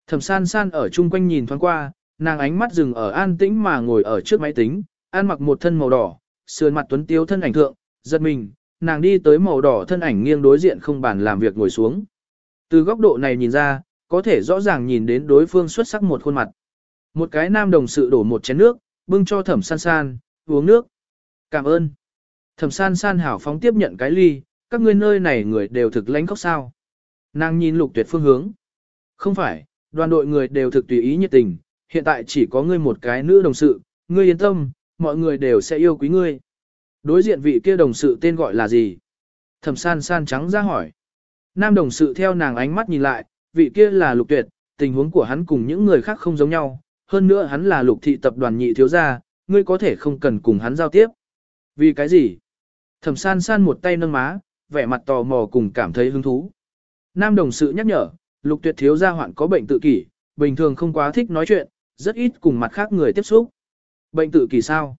Thẩm san san ở chung quanh nhìn thoáng qua, nàng ánh mắt dừng ở an tĩnh mà ngồi ở trước máy tính, an mặc một thân màu đỏ, sườn mặt tuấn tiếu thân ảnh thượng, giật mình, nàng đi tới màu đỏ thân ảnh nghiêng đối diện không bàn làm việc ngồi xuống. Từ góc độ này nhìn ra, có thể rõ ràng nhìn đến đối phương xuất sắc một khuôn mặt. Một cái nam đồng sự đổ một chén nước, bưng cho thẩm san san, uống nước. Cảm ơn. Thẩm san san hảo phóng tiếp nhận cái ly, các ngươi nơi này người đều thực lãnh khóc sao. Nàng nhìn lục tuyệt phương hướng. Không phải, đoàn đội người đều thực tùy ý nhiệt tình, hiện tại chỉ có ngươi một cái nữ đồng sự, ngươi yên tâm, mọi người đều sẽ yêu quý ngươi. Đối diện vị kia đồng sự tên gọi là gì? Thẩm san san trắng ra hỏi. Nam đồng sự theo nàng ánh mắt nhìn lại, vị kia là lục tuyệt, tình huống của hắn cùng những người khác không giống nhau, hơn nữa hắn là lục thị tập đoàn nhị thiếu gia, ngươi có thể không cần cùng hắn giao tiếp. Vì cái gì? Thẩm san san một tay nâng má, vẻ mặt tò mò cùng cảm thấy hứng thú. Nam đồng sự nhắc nhở, lục tuyệt thiếu gia hoạn có bệnh tự kỷ, bình thường không quá thích nói chuyện, rất ít cùng mặt khác người tiếp xúc. Bệnh tự kỳ sao?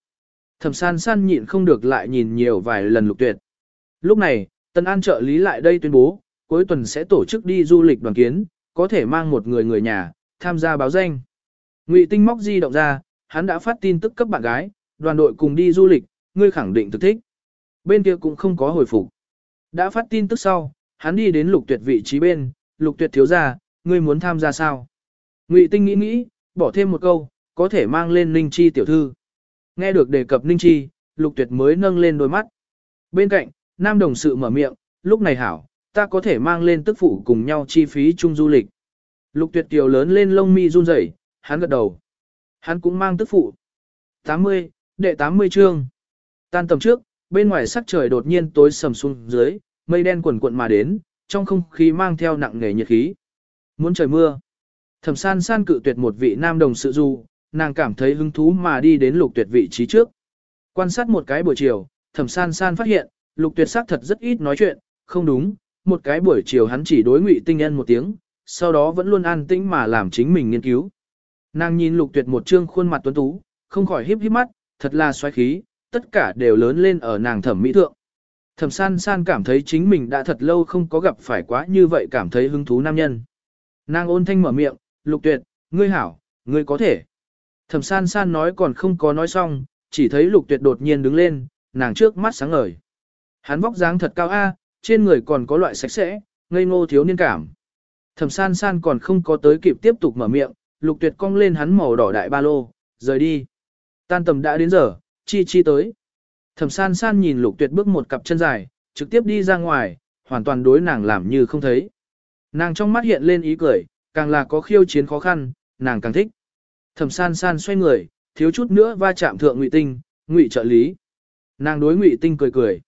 Thẩm san san nhịn không được lại nhìn nhiều vài lần lục tuyệt. Lúc này, Tân An trợ lý lại đây tuyên bố, cuối tuần sẽ tổ chức đi du lịch đoàn kiến, có thể mang một người người nhà, tham gia báo danh. Ngụy Tinh móc di động ra, hắn đã phát tin tức cấp bạn gái, đoàn đội cùng đi du lịch, ngươi khẳng định thực thích. Bên kia cũng không có hồi phục. Đã phát tin tức sau, hắn đi đến lục tuyệt vị trí bên, lục tuyệt thiếu ra, ngươi muốn tham gia sao? Ngụy Tinh nghĩ nghĩ, bỏ thêm một câu, có thể mang lên Ninh Chi tiểu thư. Nghe được đề cập Ninh Chi, lục tuyệt mới nâng lên đôi mắt. Bên cạnh, nam đồng sự mở miệng, lúc này hảo, ta có thể mang lên tức phụ cùng nhau chi phí chung du lịch. Lục tuyệt tiểu lớn lên lông mi run rẩy, hắn gật đầu. Hắn cũng mang tức phụ. 80, đệ 80 chương. Tan tầm trước, bên ngoài sắc trời đột nhiên tối sầm xuống dưới, mây đen quần cuộn mà đến, trong không khí mang theo nặng nề nhiệt khí. Muốn trời mưa. Thẩm san san cự tuyệt một vị nam đồng sự du, nàng cảm thấy hứng thú mà đi đến lục tuyệt vị trí trước. Quan sát một cái buổi chiều, thẩm san san phát hiện, lục tuyệt sắc thật rất ít nói chuyện, không đúng, một cái buổi chiều hắn chỉ đối ngụy tinh nhân một tiếng, sau đó vẫn luôn an tĩnh mà làm chính mình nghiên cứu. Nàng nhìn lục tuyệt một trương khuôn mặt tuấn tú, không khỏi híp híp mắt, thật là xoáy khí, tất cả đều lớn lên ở nàng thẩm mỹ thượng. Thẩm san san cảm thấy chính mình đã thật lâu không có gặp phải quá như vậy cảm thấy hứng thú nam nhân. Nàng ôn thanh mở miệng, lục tuyệt, ngươi hảo, ngươi có thể. Thẩm san san nói còn không có nói xong, chỉ thấy lục tuyệt đột nhiên đứng lên, nàng trước mắt sáng ngời. Hắn vóc dáng thật cao A, trên người còn có loại sạch sẽ, ngây ngô thiếu niên cảm. Thẩm san san còn không có tới kịp tiếp tục mở miệng, lục tuyệt cong lên hắn màu đỏ đại ba lô, rời đi. Tan tầm đã đến giờ, chi chi tới. Thẩm san san nhìn lục tuyệt bước một cặp chân dài, trực tiếp đi ra ngoài, hoàn toàn đối nàng làm như không thấy. Nàng trong mắt hiện lên ý cười, càng là có khiêu chiến khó khăn, nàng càng thích. Thẩm san san xoay người, thiếu chút nữa va chạm thượng ngụy tinh, ngụy trợ lý. Nàng đối ngụy tinh cười cười.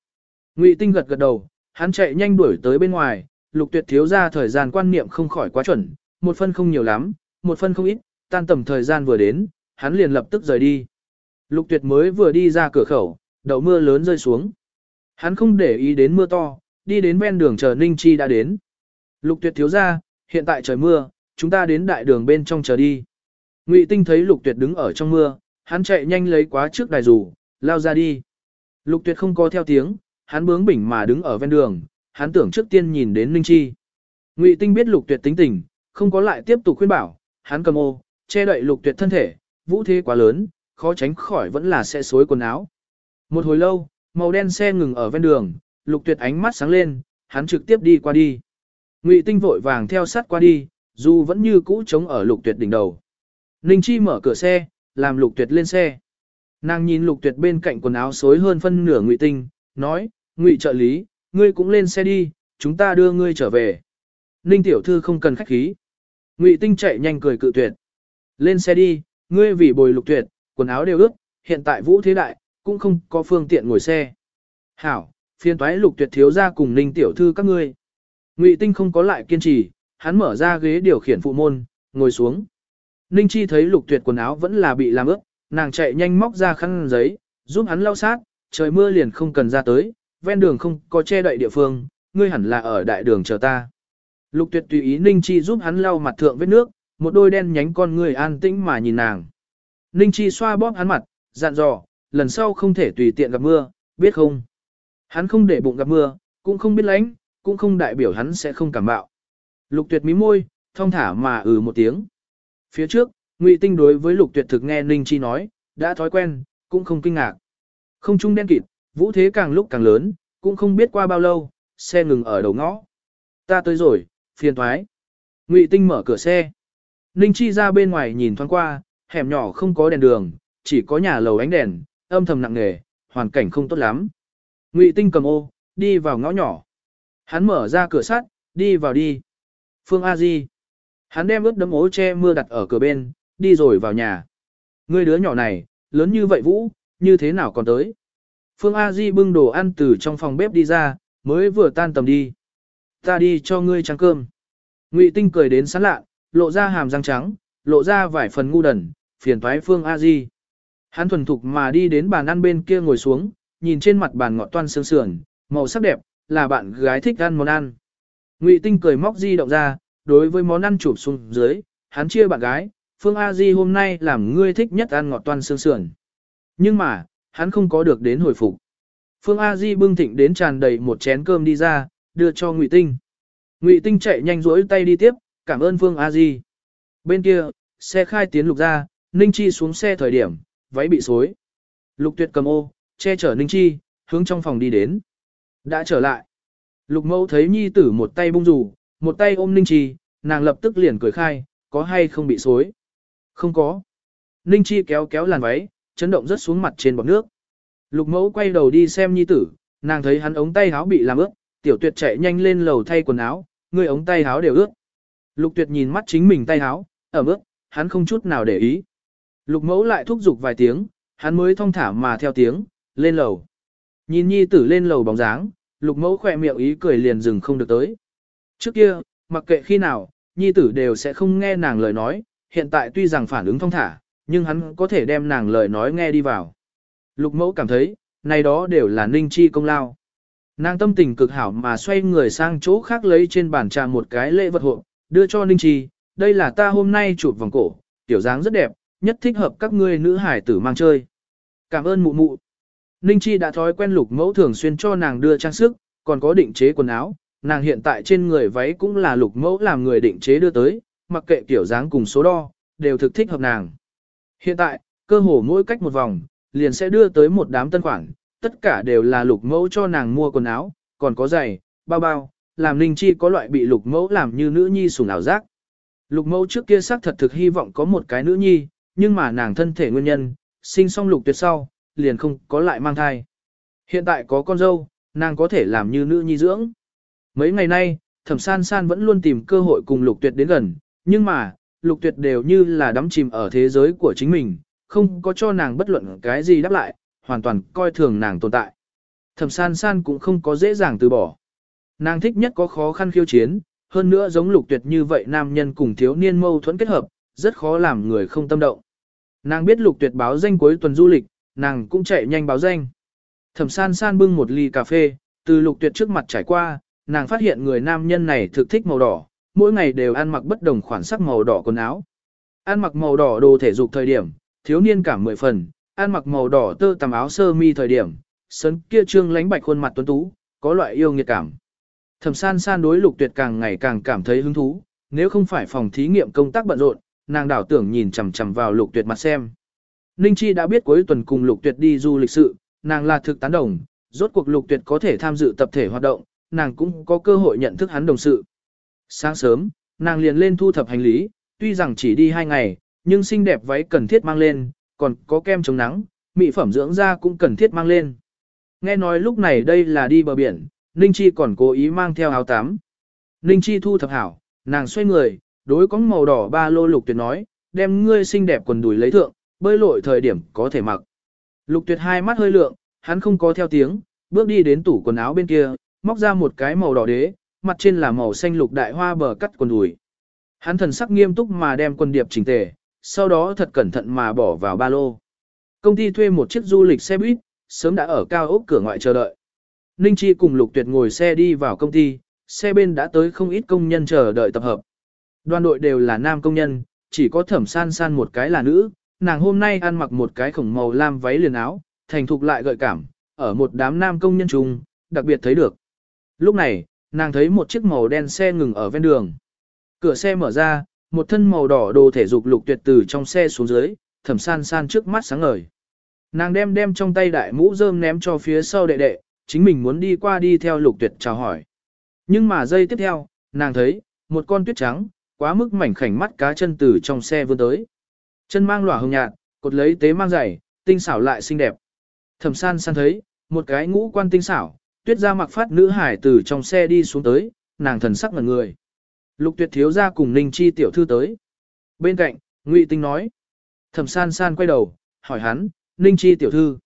Ngụy tinh gật gật đầu, hắn chạy nhanh đuổi tới bên ngoài, lục tuyệt thiếu ra thời gian quan niệm không khỏi quá chuẩn, một phân không nhiều lắm, một phân không ít, tan tầm thời gian vừa đến, hắn liền lập tức rời đi. Lục tuyệt mới vừa đi ra cửa khẩu, đậu mưa lớn rơi xuống. Hắn không để ý đến mưa to, đi đến ven đường chờ Ninh Chi đã đến. Lục tuyệt thiếu ra, hiện tại trời mưa, chúng ta đến đại đường bên trong chờ đi. Ngụy Tinh thấy Lục Tuyệt đứng ở trong mưa, hắn chạy nhanh lấy quá trước đài rủ, lao ra đi. Lục Tuyệt không có theo tiếng, hắn bướng bỉnh mà đứng ở ven đường, hắn tưởng trước tiên nhìn đến Ninh Chi. Ngụy Tinh biết Lục Tuyệt tính tình, không có lại tiếp tục khuyên bảo, hắn cầm ô, che đậy lục tuyệt thân thể, vũ thế quá lớn, khó tránh khỏi vẫn là sẽ xối quần áo. Một hồi lâu, màu đen xe ngừng ở ven đường, lục tuyệt ánh mắt sáng lên, hắn trực tiếp đi qua đi. Ngụy tinh vội vàng theo sát qua đi, dù vẫn như cũ chống ở lục tuyệt đỉnh đầu. Ninh Chi mở cửa xe, làm lục tuyệt lên xe. Nàng nhìn lục tuyệt bên cạnh quần áo xối hơn phân nửa ngụy tinh, nói, ngụy trợ lý, ngươi cũng lên xe đi, chúng ta đưa ngươi trở về. Ninh tiểu thư không cần khách khí. Ngụy tinh chạy nhanh cười cự tuyệt. Lên xe đi, ngươi vì bồi lục tuyệt, quần áo đều ướt, hiện tại vũ thế đại, cũng không có phương tiện ngồi xe. Hảo, phiên toái lục tuyệt thiếu ra cùng ninh tiểu thư các ngươi. Ngụy tinh không có lại kiên trì, hắn mở ra ghế điều khiển phụ môn, ngồi xuống. Ninh chi thấy lục tuyệt quần áo vẫn là bị làm ướt, nàng chạy nhanh móc ra khăn giấy, giúp hắn lau sát, trời mưa liền không cần ra tới, ven đường không có che đậy địa phương, ngươi hẳn là ở đại đường chờ ta. Lục tuyệt tùy ý Ninh Chi giúp hắn lau mặt thượng vết nước, một đôi đen nhánh con người an tĩnh mà nhìn nàng. Ninh Chi xoa bóp hắn mặt, dặn dò, lần sau không thể tùy tiện gặp mưa, biết không? Hắn không để bụng gặp mưa, cũng không biết lánh, cũng không đại biểu hắn sẽ không cảm bạo. Lục tuyệt mí môi, thong thả mà ừ một tiếng. Phía trước, Ngụy Tinh đối với Lục Tuyệt thực nghe Ninh Chi nói, đã thói quen, cũng không kinh ngạc. Không trung đen kịt, vũ thế càng lúc càng lớn, cũng không biết qua bao lâu, xe ngừng ở đầu ngõ. Ta tới rồi, phiền thoái. Ngụy Tinh mở cửa xe. Ninh Chi ra bên ngoài nhìn thoáng qua, hẻm nhỏ không có đèn đường, chỉ có nhà lầu ánh đèn, âm thầm nặng nề, hoàn cảnh không tốt lắm. Ngụy Tinh cầm ô, đi vào ngõ nhỏ. Hắn mở ra cửa sắt, đi vào đi. Phương A Di. Hắn đem ướt đấm ố che mưa đặt ở cửa bên, đi rồi vào nhà. Ngươi đứa nhỏ này, lớn như vậy Vũ, như thế nào còn tới? Phương A Di bưng đồ ăn từ trong phòng bếp đi ra, mới vừa tan tầm đi. Ta đi cho ngươi trắng cơm. Ngụy Tinh cười đến sán lạ, lộ ra hàm răng trắng, lộ ra vài phần ngu đần, phiền toái Phương A Di. Hắn thuần thục mà đi đến bàn ăn bên kia ngồi xuống, nhìn trên mặt bàn ngọt toan sương sườn, màu sắc đẹp, là bạn gái thích ăn món ăn. Ngụy Tinh cười móc di động ra, đối với món ăn chụp xuống dưới, hắn chia bạn gái, Phương A Di hôm nay làm ngươi thích nhất ăn ngọt toan xương sườn. Nhưng mà, hắn không có được đến hồi phục. Phương A Di bưng thịnh đến tràn đầy một chén cơm đi ra, đưa cho Ngụy Tinh. Ngụy Tinh chạy nhanh rỗi tay đi tiếp, cảm ơn Phương A Di. Bên kia, xe khai tiến lục ra, Ninh Chi xuống xe thời điểm, váy bị xối. Lục tuyệt cầm ô, che chở Ninh Chi, hướng trong phòng đi đến. Đã trở lại. Lục mẫu thấy nhi tử một tay bung rủ, một tay ôm Ninh Chi, nàng lập tức liền cười khai, có hay không bị xối? Không có. Ninh Chi kéo kéo làn váy, chấn động rất xuống mặt trên bọt nước. Lục mẫu quay đầu đi xem nhi tử, nàng thấy hắn ống tay áo bị làm ướt, tiểu tuyệt chạy nhanh lên lầu thay quần áo, người ống tay áo đều ướt. Lục tuyệt nhìn mắt chính mình tay áo, ở ướt, hắn không chút nào để ý. Lục mẫu lại thúc giục vài tiếng, hắn mới thong thả mà theo tiếng, lên lầu. Nhìn nhi tử lên lầu bóng dáng, lục mẫu khỏe miệng ý cười liền dừng không được tới. Trước kia, mặc kệ khi nào, nhi tử đều sẽ không nghe nàng lời nói, hiện tại tuy rằng phản ứng thông thả, nhưng hắn có thể đem nàng lời nói nghe đi vào. Lục mẫu cảm thấy, này đó đều là ninh chi công lao. Nàng tâm tình cực hảo mà xoay người sang chỗ khác lấy trên bàn trà một cái lễ vật hộ, đưa cho ninh chi, đây là ta hôm nay chụp vòng cổ, tiểu dáng rất đẹp, nhất thích hợp các ngươi nữ hải tử mang chơi. Cảm ơn mụ mụ. Ninh chi đã thói quen lục mẫu thường xuyên cho nàng đưa trang sức, còn có định chế quần áo, nàng hiện tại trên người váy cũng là lục mẫu làm người định chế đưa tới, mặc kệ kiểu dáng cùng số đo, đều thực thích hợp nàng. Hiện tại, cơ hồ mỗi cách một vòng, liền sẽ đưa tới một đám tân khoản, tất cả đều là lục mẫu cho nàng mua quần áo, còn có giày, bao bao, làm Ninh Chi có loại bị lục mẫu làm như nữ nhi sủng ảo giác. Lục mẫu trước kia xác thật thực hy vọng có một cái nữ nhi, nhưng mà nàng thân thể nguyên nhân, sinh xong lục tuyệt sau, liền không có lại mang thai. Hiện tại có con dâu, nàng có thể làm như nữ nhi dưỡng. Mấy ngày nay, thẩm san san vẫn luôn tìm cơ hội cùng lục tuyệt đến gần, nhưng mà, lục tuyệt đều như là đắm chìm ở thế giới của chính mình, không có cho nàng bất luận cái gì đáp lại, hoàn toàn coi thường nàng tồn tại. Thẩm san san cũng không có dễ dàng từ bỏ. Nàng thích nhất có khó khăn khiêu chiến, hơn nữa giống lục tuyệt như vậy nam nhân cùng thiếu niên mâu thuẫn kết hợp, rất khó làm người không tâm động. Nàng biết lục tuyệt báo danh cuối tuần du lịch, nàng cũng chạy nhanh báo danh. Thẩm san san bưng một ly cà phê, từ lục tuyệt trước mặt trải qua, nàng phát hiện người nam nhân này thực thích màu đỏ, mỗi ngày đều ăn mặc bất đồng khoản sắc màu đỏ quần áo. Ăn mặc màu đỏ đồ thể dục thời điểm, thiếu niên cảm mười phần, ăn mặc màu đỏ tơ tằm áo sơ mi thời điểm, sấn kia trương lánh bạch khuôn mặt tuấn tú, có loại yêu nghiệt cảm. Thẩm san san đối lục tuyệt càng ngày càng cảm thấy hứng thú, nếu không phải phòng thí nghiệm công tác bận rộn, nàng đảo tưởng nhìn chằm chằm vào lục tuyệt mặt xem. Ninh Chi đã biết cuối tuần cùng lục tuyệt đi du lịch sự, nàng là thực tán đồng, rốt cuộc lục tuyệt có thể tham dự tập thể hoạt động, nàng cũng có cơ hội nhận thức hắn đồng sự. Sáng sớm, nàng liền lên thu thập hành lý, tuy rằng chỉ đi hai ngày, nhưng xinh đẹp váy cần thiết mang lên, còn có kem chống nắng, mỹ phẩm dưỡng da cũng cần thiết mang lên. Nghe nói lúc này đây là đi bờ biển, Ninh Chi còn cố ý mang theo áo tắm. Ninh Chi thu thập hảo, nàng xoay người, đối có màu đỏ ba lô lục tuyệt nói, đem ngươi xinh đẹp quần đùi lấy thượng, bơi lội thời điểm có thể mặc. Lục tuyệt hai mắt hơi lượng, hắn không có theo tiếng, bước đi đến tủ quần áo bên kia, móc ra một cái màu đỏ đế, mặt trên là màu xanh lục đại hoa bờ cắt quần đùi. Hắn thần sắc nghiêm túc mà đem quần điệp chỉnh tề, sau đó thật cẩn thận mà bỏ vào ba lô. Công ty thuê một chiếc du lịch xe buýt, sớm đã ở cao ốc cửa ngoại chờ đợi. Ninh Chi cùng Lục Tuyệt ngồi xe đi vào công ty, xe bên đã tới không ít công nhân chờ đợi tập hợp. Đoàn đội đều là nam công nhân, chỉ có thẩm san san một cái là nữ, nàng hôm nay ăn mặc một cái khổng màu lam váy liền áo, thành thục lại gợi cảm, ở một đám nam công nhân chung, đặc biệt thấy được. Lúc này, nàng thấy một chiếc màu đen xe ngừng ở ven đường. Cửa xe mở ra, một thân màu đỏ đồ thể dục lục tuyệt từ trong xe xuống dưới, thẩm san san trước mắt sáng ngời. Nàng đem đem trong tay đại mũ rơm ném cho phía sau đệ đệ, chính mình muốn đi qua đi theo lục tuyệt chào hỏi. Nhưng mà giây tiếp theo, nàng thấy, một con tuyết trắng, quá mức mảnh khảnh mắt cá chân từ trong xe vươn tới. Chân mang lỏa hồng nhạt, cột lấy tế mang giày, tinh xảo lại xinh đẹp. Thẩm san san thấy, một cái ngũ quan tinh xảo, tuyết ra mặc phát nữ hải từ trong xe đi xuống tới, nàng thần sắc ngẩn người. Lục tuyệt thiếu ra cùng Ninh Chi tiểu thư tới. Bên cạnh, Ngụy Tinh nói. Thẩm san san quay đầu, hỏi hắn, Ninh Chi tiểu thư.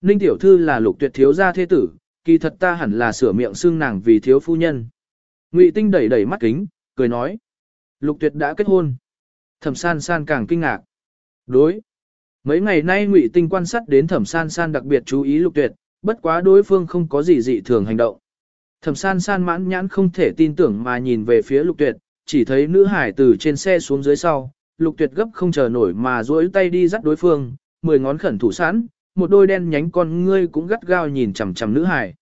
Ninh tiểu thư là lục tuyệt thiếu gia thế tử, kỳ thật ta hẳn là sửa miệng xương nàng vì thiếu phu nhân. Ngụy Tinh đẩy đẩy mắt kính, cười nói. Lục tuyệt đã kết hôn. Thẩm san san càng kinh ngạc. Đối. Mấy ngày nay Ngụy Tinh quan sát đến thẩm san san đặc biệt chú ý lục tuyệt, bất quá đối phương không có gì dị thường hành động. Thẩm san san mãn nhãn không thể tin tưởng mà nhìn về phía lục tuyệt, chỉ thấy nữ hải từ trên xe xuống dưới sau, lục tuyệt gấp không chờ nổi mà duỗi tay đi dắt đối phương, mười ngón khẩn thủ sẵn, một đôi đen nhánh con ngươi cũng gắt gao nhìn chằm chằm nữ hải.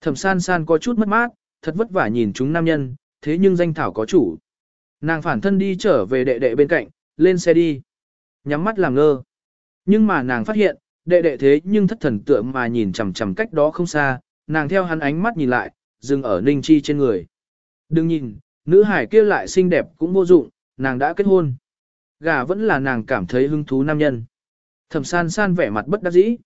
Thẩm san san có chút mất mát, thật vất vả nhìn chúng nam nhân, thế nhưng danh thảo có chủ. Nàng phản thân đi trở về đệ đệ bên cạnh, lên xe đi. Nhắm mắt làm ngơ. Nhưng mà nàng phát hiện, đệ đệ thế nhưng thất thần tượng mà nhìn chằm chằm cách đó không xa, nàng theo hắn ánh mắt nhìn lại, dừng ở Ninh Chi trên người. Đừng nhìn, nữ hải kia lại xinh đẹp cũng vô dụng, nàng đã kết hôn. Gà vẫn là nàng cảm thấy hứng thú nam nhân. Thẩm san san vẻ mặt bất đắc dĩ.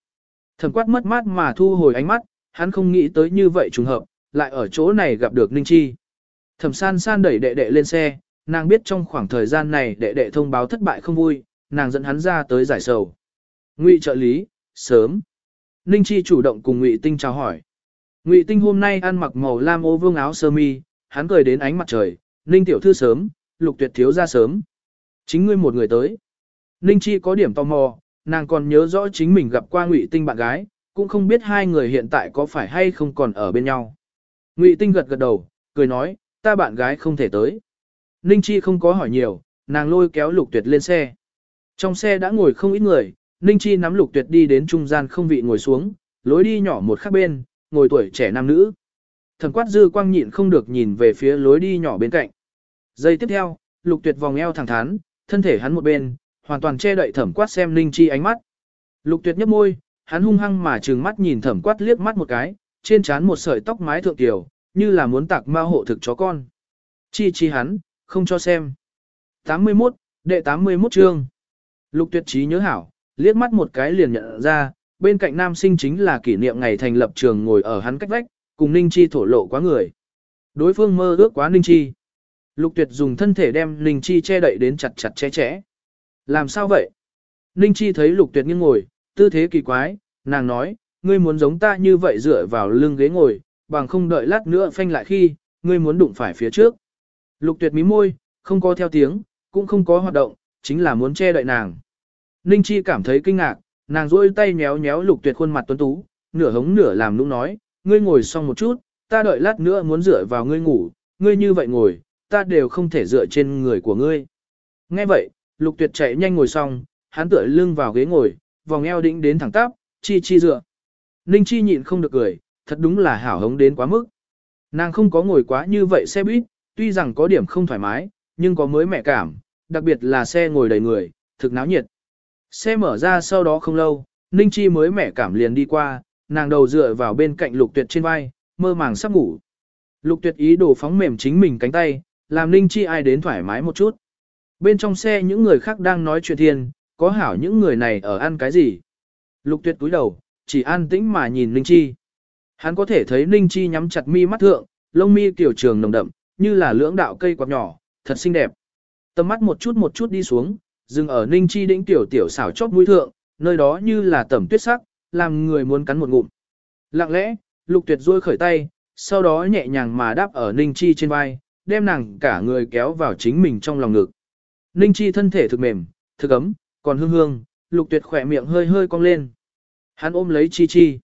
Thẩm quát mất mát mà thu hồi ánh mắt, hắn không nghĩ tới như vậy trùng hợp, lại ở chỗ này gặp được Ninh Chi. Thẩm san san đẩy đệ đệ lên xe, nàng biết trong khoảng thời gian này đệ đệ thông báo thất bại không vui, nàng dẫn hắn ra tới giải sầu. Ngụy trợ lý, sớm. Ninh Chi chủ động cùng Ngụy Tinh chào hỏi. Ngụy Tinh hôm nay ăn mặc màu lam ô vương áo sơ mi, hắn cười đến ánh mặt trời, Ninh tiểu thư sớm, Lục Tuyệt thiếu ra sớm. Chính ngươi một người tới. Ninh Chi có điểm tò mò, nàng còn nhớ rõ chính mình gặp qua Ngụy Tinh bạn gái, cũng không biết hai người hiện tại có phải hay không còn ở bên nhau. Ngụy Tinh gật gật đầu, cười nói, ta bạn gái không thể tới. Ninh Chi không có hỏi nhiều, nàng lôi kéo Lục Tuyệt lên xe. Trong xe đã ngồi không ít người, Ninh Chi nắm Lục Tuyệt đi đến trung gian không vị ngồi xuống, lối đi nhỏ một khác bên, ngồi tuổi trẻ nam nữ. Thẩm quát dư quang nhịn không được nhìn về phía lối đi nhỏ bên cạnh. Giây tiếp theo, Lục Tuyệt vòng eo thẳng thắn, thân thể hắn một bên, hoàn toàn che đậy thẩm quát xem Ninh Chi ánh mắt. Lục tuyệt nhấp môi, hắn hung hăng mà trừng mắt nhìn thẩm quát liếc mắt một cái, trên trán một sợi tóc mái thượng tiểu, như là muốn tạc ma hộ thực chó con. Chi chi hắn, không cho xem. 81, đệ 81 chương. Lục tuyệt trí nhớ hảo, liếc mắt một cái liền nhận ra, bên cạnh nam sinh chính là kỷ niệm ngày thành lập trường ngồi ở hắn cách vách, cùng Ninh Chi thổ lộ quá người. Đối phương mơ ước quá Ninh Chi. Lục tuyệt dùng thân thể đem Ninh Chi che đậy đến chặt chặt che chẽ. Làm sao vậy? Ninh Chi thấy lục tuyệt nghiêng ngồi, tư thế kỳ quái, nàng nói, ngươi muốn giống ta như vậy dựa vào lưng ghế ngồi, bằng không đợi lát nữa phanh lại khi, ngươi muốn đụng phải phía trước. Lục tuyệt mí môi, không có theo tiếng, cũng không có hoạt động, chính là muốn che đậy nàng. Ninh Chi cảm thấy kinh ngạc, nàng rôi tay nhéo nhéo lục tuyệt khuôn mặt tuấn tú, nửa hống nửa làm nũng nói, ngươi ngồi xong một chút, ta đợi lát nữa muốn dựa vào ngươi ngủ, ngươi như vậy ngồi, ta đều không thể dựa trên người của ngươi. Nghe vậy, Lục tuyệt chạy nhanh ngồi xong, hắn tựa lưng vào ghế ngồi, vòng eo đĩnh đến thẳng tắp, chi chi dựa. Ninh chi nhịn không được cười, thật đúng là hảo hống đến quá mức. Nàng không có ngồi quá như vậy xe buýt, tuy rằng có điểm không thoải mái, nhưng có mới mẹ cảm, đặc biệt là xe ngồi đầy người, thực náo nhiệt. Xe mở ra sau đó không lâu, Ninh Chi mới mẻ cảm liền đi qua, nàng đầu dựa vào bên cạnh lục tuyệt trên vai, mơ màng sắp ngủ. Lục tuyệt ý đồ phóng mềm chính mình cánh tay, làm Ninh Chi ai đến thoải mái một chút. Bên trong xe những người khác đang nói chuyện thiên, có hảo những người này ở ăn cái gì. Lục tuyệt cúi đầu, chỉ an tĩnh mà nhìn Ninh Chi. Hắn có thể thấy Ninh Chi nhắm chặt mi mắt thượng, lông mi tiểu trường nồng đậm, như là lưỡng đạo cây quạt nhỏ, thật xinh đẹp. Tầm mắt một chút một chút đi xuống, dừng ở Ninh Chi đỉnh tiểu tiểu xảo chót mũi thượng, nơi đó như là tẩm tuyết sắc, làm người muốn cắn một ngụm. Lặng lẽ, Lục Tuyệt duỗi khởi tay, sau đó nhẹ nhàng mà đáp ở Ninh Chi trên vai, đem nàng cả người kéo vào chính mình trong lòng ngực. Ninh Chi thân thể thực mềm, thực ấm, còn hương hương, Lục Tuyệt khỏe miệng hơi hơi cong lên. Hắn ôm lấy Chi Chi.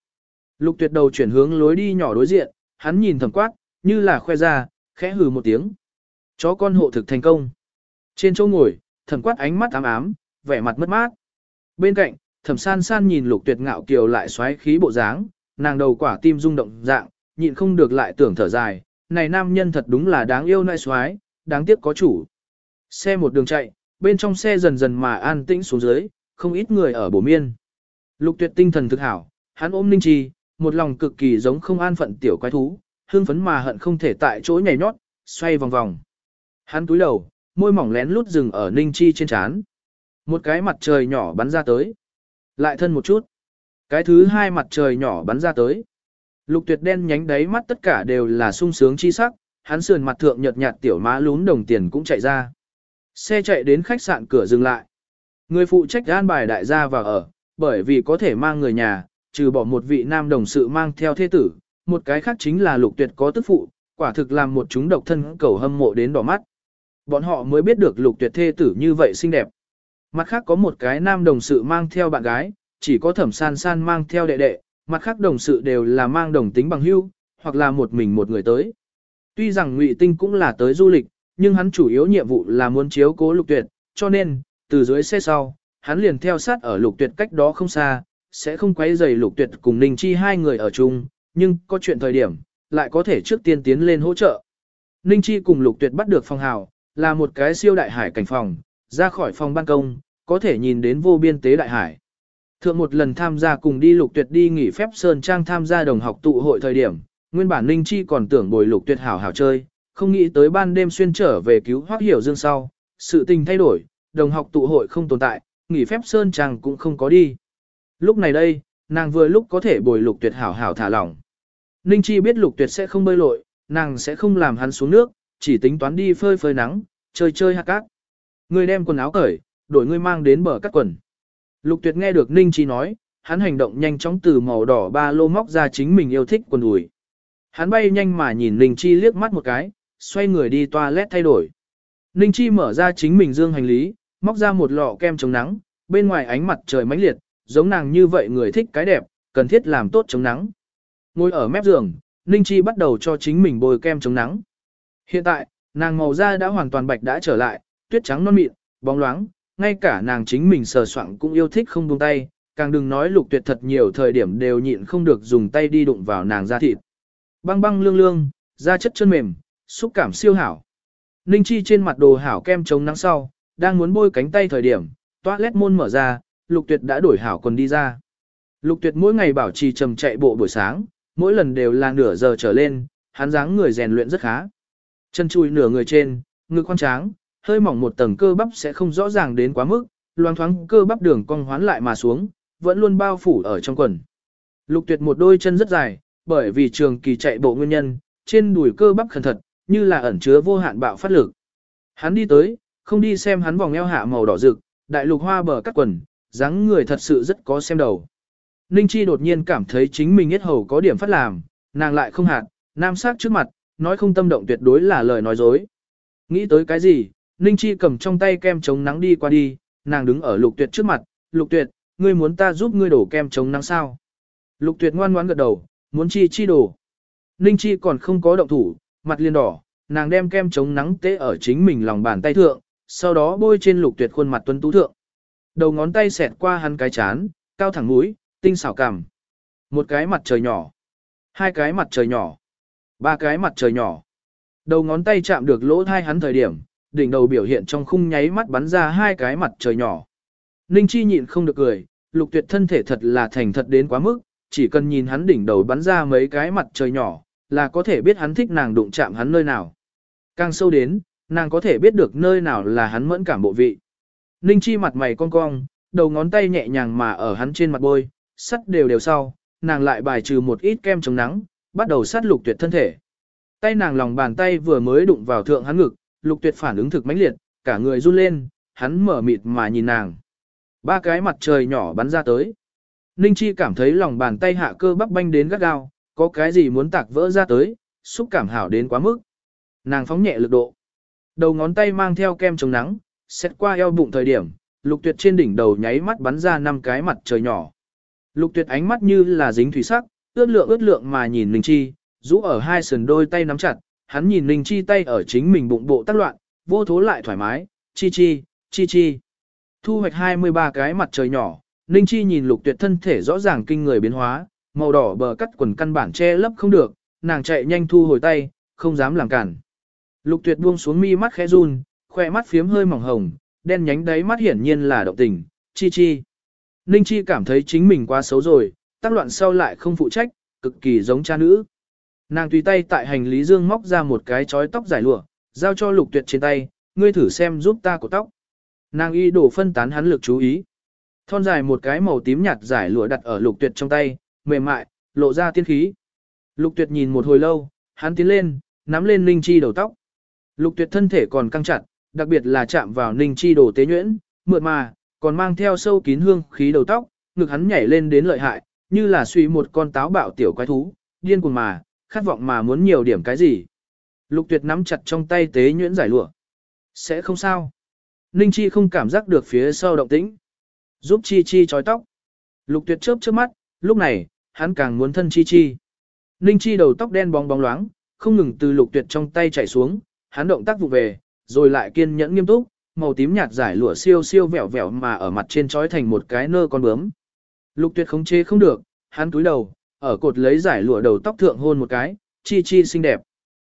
Lục Tuyệt đầu chuyển hướng lối đi nhỏ đối diện, hắn nhìn thầm quát, như là khoe ra, khẽ hừ một tiếng. Chó con hộ thực thành công. Trên chỗ ngồi, thẩm quát ánh mắt ám ám, vẻ mặt mất mát. Bên cạnh, thẩm san san nhìn lục tuyệt ngạo kiều lại xoáy khí bộ dáng, nàng đầu quả tim rung động dạng, nhịn không được lại tưởng thở dài, này nam nhân thật đúng là đáng yêu nai xoáy, đáng tiếc có chủ. Xe một đường chạy, bên trong xe dần dần mà an tĩnh xuống dưới, không ít người ở bổ miên. Lục tuyệt tinh thần thực hảo, hắn ôm ninh trì, một lòng cực kỳ giống không an phận tiểu quái thú, hương phấn mà hận không thể tại chỗ nhảy nhót, xoay vòng vòng. Hắn túi đầu, môi mỏng lén lút dừng ở ninh chi trên trán. Một cái mặt trời nhỏ bắn ra tới. Lại thân một chút. Cái thứ hai mặt trời nhỏ bắn ra tới. Lục tuyệt đen nhánh đáy mắt tất cả đều là sung sướng chi sắc, hắn sườn mặt thượng nhợt nhạt tiểu má lún đồng tiền cũng chạy ra. Xe chạy đến khách sạn cửa dừng lại. Người phụ trách an bài đại gia vào ở, bởi vì có thể mang người nhà, trừ bỏ một vị nam đồng sự mang theo thế tử, một cái khác chính là lục tuyệt có tức phụ, quả thực làm một chúng độc thân cầu hâm mộ đến đỏ mắt. Bọn họ mới biết được lục tuyệt thê tử như vậy xinh đẹp. Mặt khác có một cái nam đồng sự mang theo bạn gái, chỉ có thẩm san san mang theo đệ đệ, mặt khác đồng sự đều là mang đồng tính bằng hưu, hoặc là một mình một người tới. Tuy rằng Ngụy Tinh cũng là tới du lịch, nhưng hắn chủ yếu nhiệm vụ là muốn chiếu cố lục tuyệt, cho nên, từ dưới xe sau, hắn liền theo sát ở lục tuyệt cách đó không xa, sẽ không quấy rầy lục tuyệt cùng Ninh Chi hai người ở chung, nhưng có chuyện thời điểm, lại có thể trước tiên tiến lên hỗ trợ. Ninh Chi cùng lục tuyệt bắt được phòng hào, là một cái siêu đại hải cảnh phòng, ra khỏi phòng ban công, có thể nhìn đến vô biên tế đại hải. Thượng một lần tham gia cùng đi lục tuyệt đi nghỉ phép Sơn Trang tham gia đồng học tụ hội thời điểm, nguyên bản Ninh Chi còn tưởng bồi lục tuyệt hảo hảo chơi, không nghĩ tới ban đêm xuyên trở về cứu hoác hiểu dương sau, sự tình thay đổi, đồng học tụ hội không tồn tại, nghỉ phép Sơn Trang cũng không có đi. Lúc này đây, nàng vừa lúc có thể bồi lục tuyệt hảo hảo thả lỏng. Ninh Chi biết lục tuyệt sẽ không bơi lội, nàng sẽ không làm hắn xuống nước, chỉ tính toán đi phơi phơi nắng, chơi chơi hạt cát. Người đem quần áo cởi, đổi người mang đến bờ cắt quần. Lục tuyệt nghe được Ninh Chi nói, hắn hành động nhanh chóng từ màu đỏ ba lô móc ra chính mình yêu thích quần đùi. Hắn bay nhanh mà nhìn Ninh Chi liếc mắt một cái, xoay người đi toilet thay đổi. Ninh Chi mở ra chính mình dương hành lý, móc ra một lọ kem chống nắng, bên ngoài ánh mặt trời mãnh liệt, giống nàng như vậy người thích cái đẹp, cần thiết làm tốt chống nắng. Ngồi ở mép giường, Ninh Chi bắt đầu cho chính mình bôi kem chống nắng. Hiện tại, nàng màu da đã hoàn toàn bạch đã trở lại, tuyết trắng non mịn, bóng loáng, ngay cả nàng chính mình sờ soạng cũng yêu thích không buông tay, càng đừng nói lục tuyệt thật nhiều thời điểm đều nhịn không được dùng tay đi đụng vào nàng da thịt. Băng băng lương lương, da chất chân mềm, xúc cảm siêu hảo. Ninh Chi trên mặt đồ hảo kem chống nắng sau, đang muốn bôi cánh tay thời điểm, toilet môn mở ra, lục tuyệt đã đổi hảo quần đi ra. Lục tuyệt mỗi ngày bảo trì trầm chạy bộ buổi sáng, mỗi lần đều là nửa giờ trở lên, hắn dáng người rèn luyện rất khá. Chân chui nửa người trên, ngực khoan tráng, hơi mỏng một tầng cơ bắp sẽ không rõ ràng đến quá mức, loang thoáng cơ bắp đường cong hoán lại mà xuống, vẫn luôn bao phủ ở trong quần. Lục tuyệt một đôi chân rất dài, bởi vì trường kỳ chạy bộ nguyên nhân, trên đùi cơ bắp khẩn thật, như là ẩn chứa vô hạn bạo phát lực. Hắn đi tới, không đi xem hắn vòng eo hạ màu đỏ rực, đại lục hoa bờ cắt quần, dáng người thật sự rất có xem đầu. Ninh Chi đột nhiên cảm thấy chính mình hết hầu có điểm phát làm, nàng lại không hạt, nam sát trước mặt, nói không tâm động tuyệt đối là lời nói dối. Nghĩ tới cái gì, Ninh Chi cầm trong tay kem chống nắng đi qua đi, nàng đứng ở lục tuyệt trước mặt, lục tuyệt, ngươi muốn ta giúp ngươi đổ kem chống nắng sao? Lục tuyệt ngoan ngoãn gật đầu, muốn chi chi đổ. Ninh Chi còn không có động thủ, mặt liền đỏ, nàng đem kem chống nắng tế ở chính mình lòng bàn tay thượng, sau đó bôi trên lục tuyệt khuôn mặt tuấn tú thượng. Đầu ngón tay xẹt qua hắn cái chán, cao thẳng mũi, tinh xảo cằm. Một cái mặt trời nhỏ, hai cái mặt trời nhỏ, ba cái mặt trời nhỏ. Đầu ngón tay chạm được lỗ thai hắn thời điểm, đỉnh đầu biểu hiện trong khung nháy mắt bắn ra hai cái mặt trời nhỏ. Ninh Chi nhịn không được cười, lục tuyệt thân thể thật là thành thật đến quá mức, chỉ cần nhìn hắn đỉnh đầu bắn ra mấy cái mặt trời nhỏ, là có thể biết hắn thích nàng đụng chạm hắn nơi nào. Càng sâu đến, nàng có thể biết được nơi nào là hắn mẫn cảm bộ vị. Ninh Chi mặt mày cong cong, đầu ngón tay nhẹ nhàng mà ở hắn trên mặt bôi, sắt đều đều sau, nàng lại bài trừ một ít kem chống nắng, bắt đầu sát lục tuyệt thân thể. Tay nàng lòng bàn tay vừa mới đụng vào thượng hắn ngực, lục tuyệt phản ứng thực mãnh liệt, cả người run lên, hắn mở mịt mà nhìn nàng. Ba cái mặt trời nhỏ bắn ra tới. Ninh Chi cảm thấy lòng bàn tay hạ cơ bắp banh đến gắt gao, có cái gì muốn tạc vỡ ra tới, xúc cảm hảo đến quá mức. Nàng phóng nhẹ lực độ. Đầu ngón tay mang theo kem chống nắng, xét qua eo bụng thời điểm, lục tuyệt trên đỉnh đầu nháy mắt bắn ra năm cái mặt trời nhỏ. Lục tuyệt ánh mắt như là dính thủy sắc, ướt lượng ướt lượng mà nhìn Ninh Chi, rũ ở hai sườn đôi tay nắm chặt, hắn nhìn Ninh Chi tay ở chính mình bụng bộ tác loạn, vô thố lại thoải mái, chi chi, chi chi. Thu hoạch 23 cái mặt trời nhỏ, Ninh Chi nhìn lục tuyệt thân thể rõ ràng kinh người biến hóa, màu đỏ bờ cắt quần căn bản che lấp không được, nàng chạy nhanh thu hồi tay, không dám làm cản. Lục tuyệt buông xuống mi mắt khẽ run, khoe mắt phiếm hơi mỏng hồng, đen nhánh đáy mắt hiển nhiên là động tình, chi chi. Ninh Chi cảm thấy chính mình quá xấu rồi, tác loạn sau lại không phụ trách, cực kỳ giống cha nữ. Nàng tùy tay tại hành lý dương móc ra một cái chói tóc giải lụa, giao cho lục tuyệt trên tay, ngươi thử xem giúp ta của tóc. Nàng y đổ phân tán hắn lực chú ý. Thon dài một cái màu tím nhạt giải lụa đặt ở lục tuyệt trong tay, mềm mại, lộ ra tiên khí. Lục tuyệt nhìn một hồi lâu, hắn tiến lên, nắm lên Ninh Chi đầu tóc. Lục tuyệt thân thể còn căng chặt, đặc biệt là chạm vào Ninh Chi đồ tế nhuyễn, mượt mà, còn mang theo sâu kín hương khí đầu tóc, ngực hắn nhảy lên đến lợi hại, như là suy một con táo bạo tiểu quái thú, điên cuồng mà, khát vọng mà muốn nhiều điểm cái gì. Lục tuyệt nắm chặt trong tay tế nhuyễn giải lụa. Sẽ không sao. Ninh Chi không cảm giác được phía sau động tĩnh. Giúp Chi Chi trói tóc. Lục tuyệt chớp chớp mắt, lúc này, hắn càng muốn thân Chi Chi. Ninh Chi đầu tóc đen bóng bóng loáng, không ngừng từ lục tuyệt trong tay chảy xuống, hắn động tác vụ về, rồi lại kiên nhẫn nghiêm túc, màu tím nhạt giải lụa siêu siêu vẹo vẹo mà ở mặt trên trói thành một cái nơ con bướm. Lục tuyệt khống chế không được, hắn túi đầu, ở cột lấy giải lụa đầu tóc thượng hôn một cái, chi chi xinh đẹp.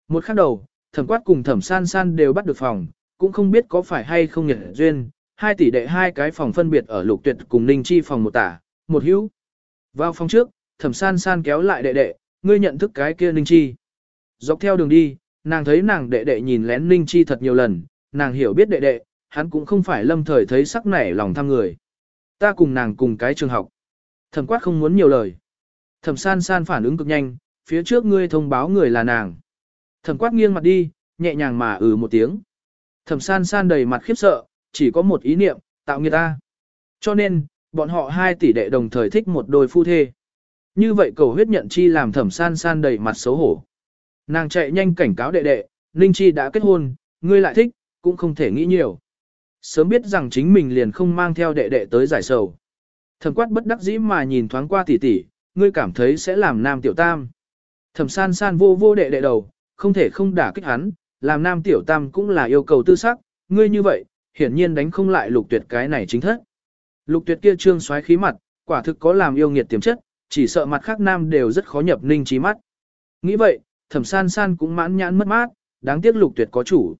Một khắc đầu, thẩm quát cùng thẩm san san đều bắt được phòng, cũng không biết có phải hay không nhật duyên, hai tỷ đệ hai cái phòng phân biệt ở lục tuyệt cùng ninh chi phòng một tả, một hữu. Vào phòng trước, thẩm san san kéo lại đệ đệ, ngươi nhận thức cái kia ninh chi. Dọc theo đường đi, nàng thấy nàng đệ đệ nhìn lén ninh chi thật nhiều lần, nàng hiểu biết đệ đệ, hắn cũng không phải lâm thời thấy sắc nảy lòng tham người. Ta cùng nàng cùng cái trường học. Thẩm quát không muốn nhiều lời. Thẩm san san phản ứng cực nhanh, phía trước ngươi thông báo người là nàng. Thẩm quát nghiêng mặt đi, nhẹ nhàng mà ừ một tiếng. Thẩm san san đầy mặt khiếp sợ, chỉ có một ý niệm, tạo người ta. Cho nên, bọn họ hai tỷ đệ đồng thời thích một đôi phu thê. Như vậy cầu huyết nhận chi làm thẩm san san đầy mặt xấu hổ. Nàng chạy nhanh cảnh cáo đệ đệ, Ninh Chi đã kết hôn, ngươi lại thích, cũng không thể nghĩ nhiều. Sớm biết rằng chính mình liền không mang theo đệ đệ tới giải sầu. Thẩm quát bất đắc dĩ mà nhìn thoáng qua tỷ tỷ, ngươi cảm thấy sẽ làm nam tiểu tam. Thẩm san san vô vô đệ đệ đầu, không thể không đả kích hắn, làm nam tiểu tam cũng là yêu cầu tư sắc, ngươi như vậy, hiển nhiên đánh không lại lục tuyệt cái này chính thất. Lục tuyệt kia trương xoáy khí mặt, quả thực có làm yêu nghiệt tiềm chất, chỉ sợ mặt khác nam đều rất khó nhập ninh trí mắt. Nghĩ vậy, thẩm san san cũng mãn nhãn mất mát, đáng tiếc lục tuyệt có chủ.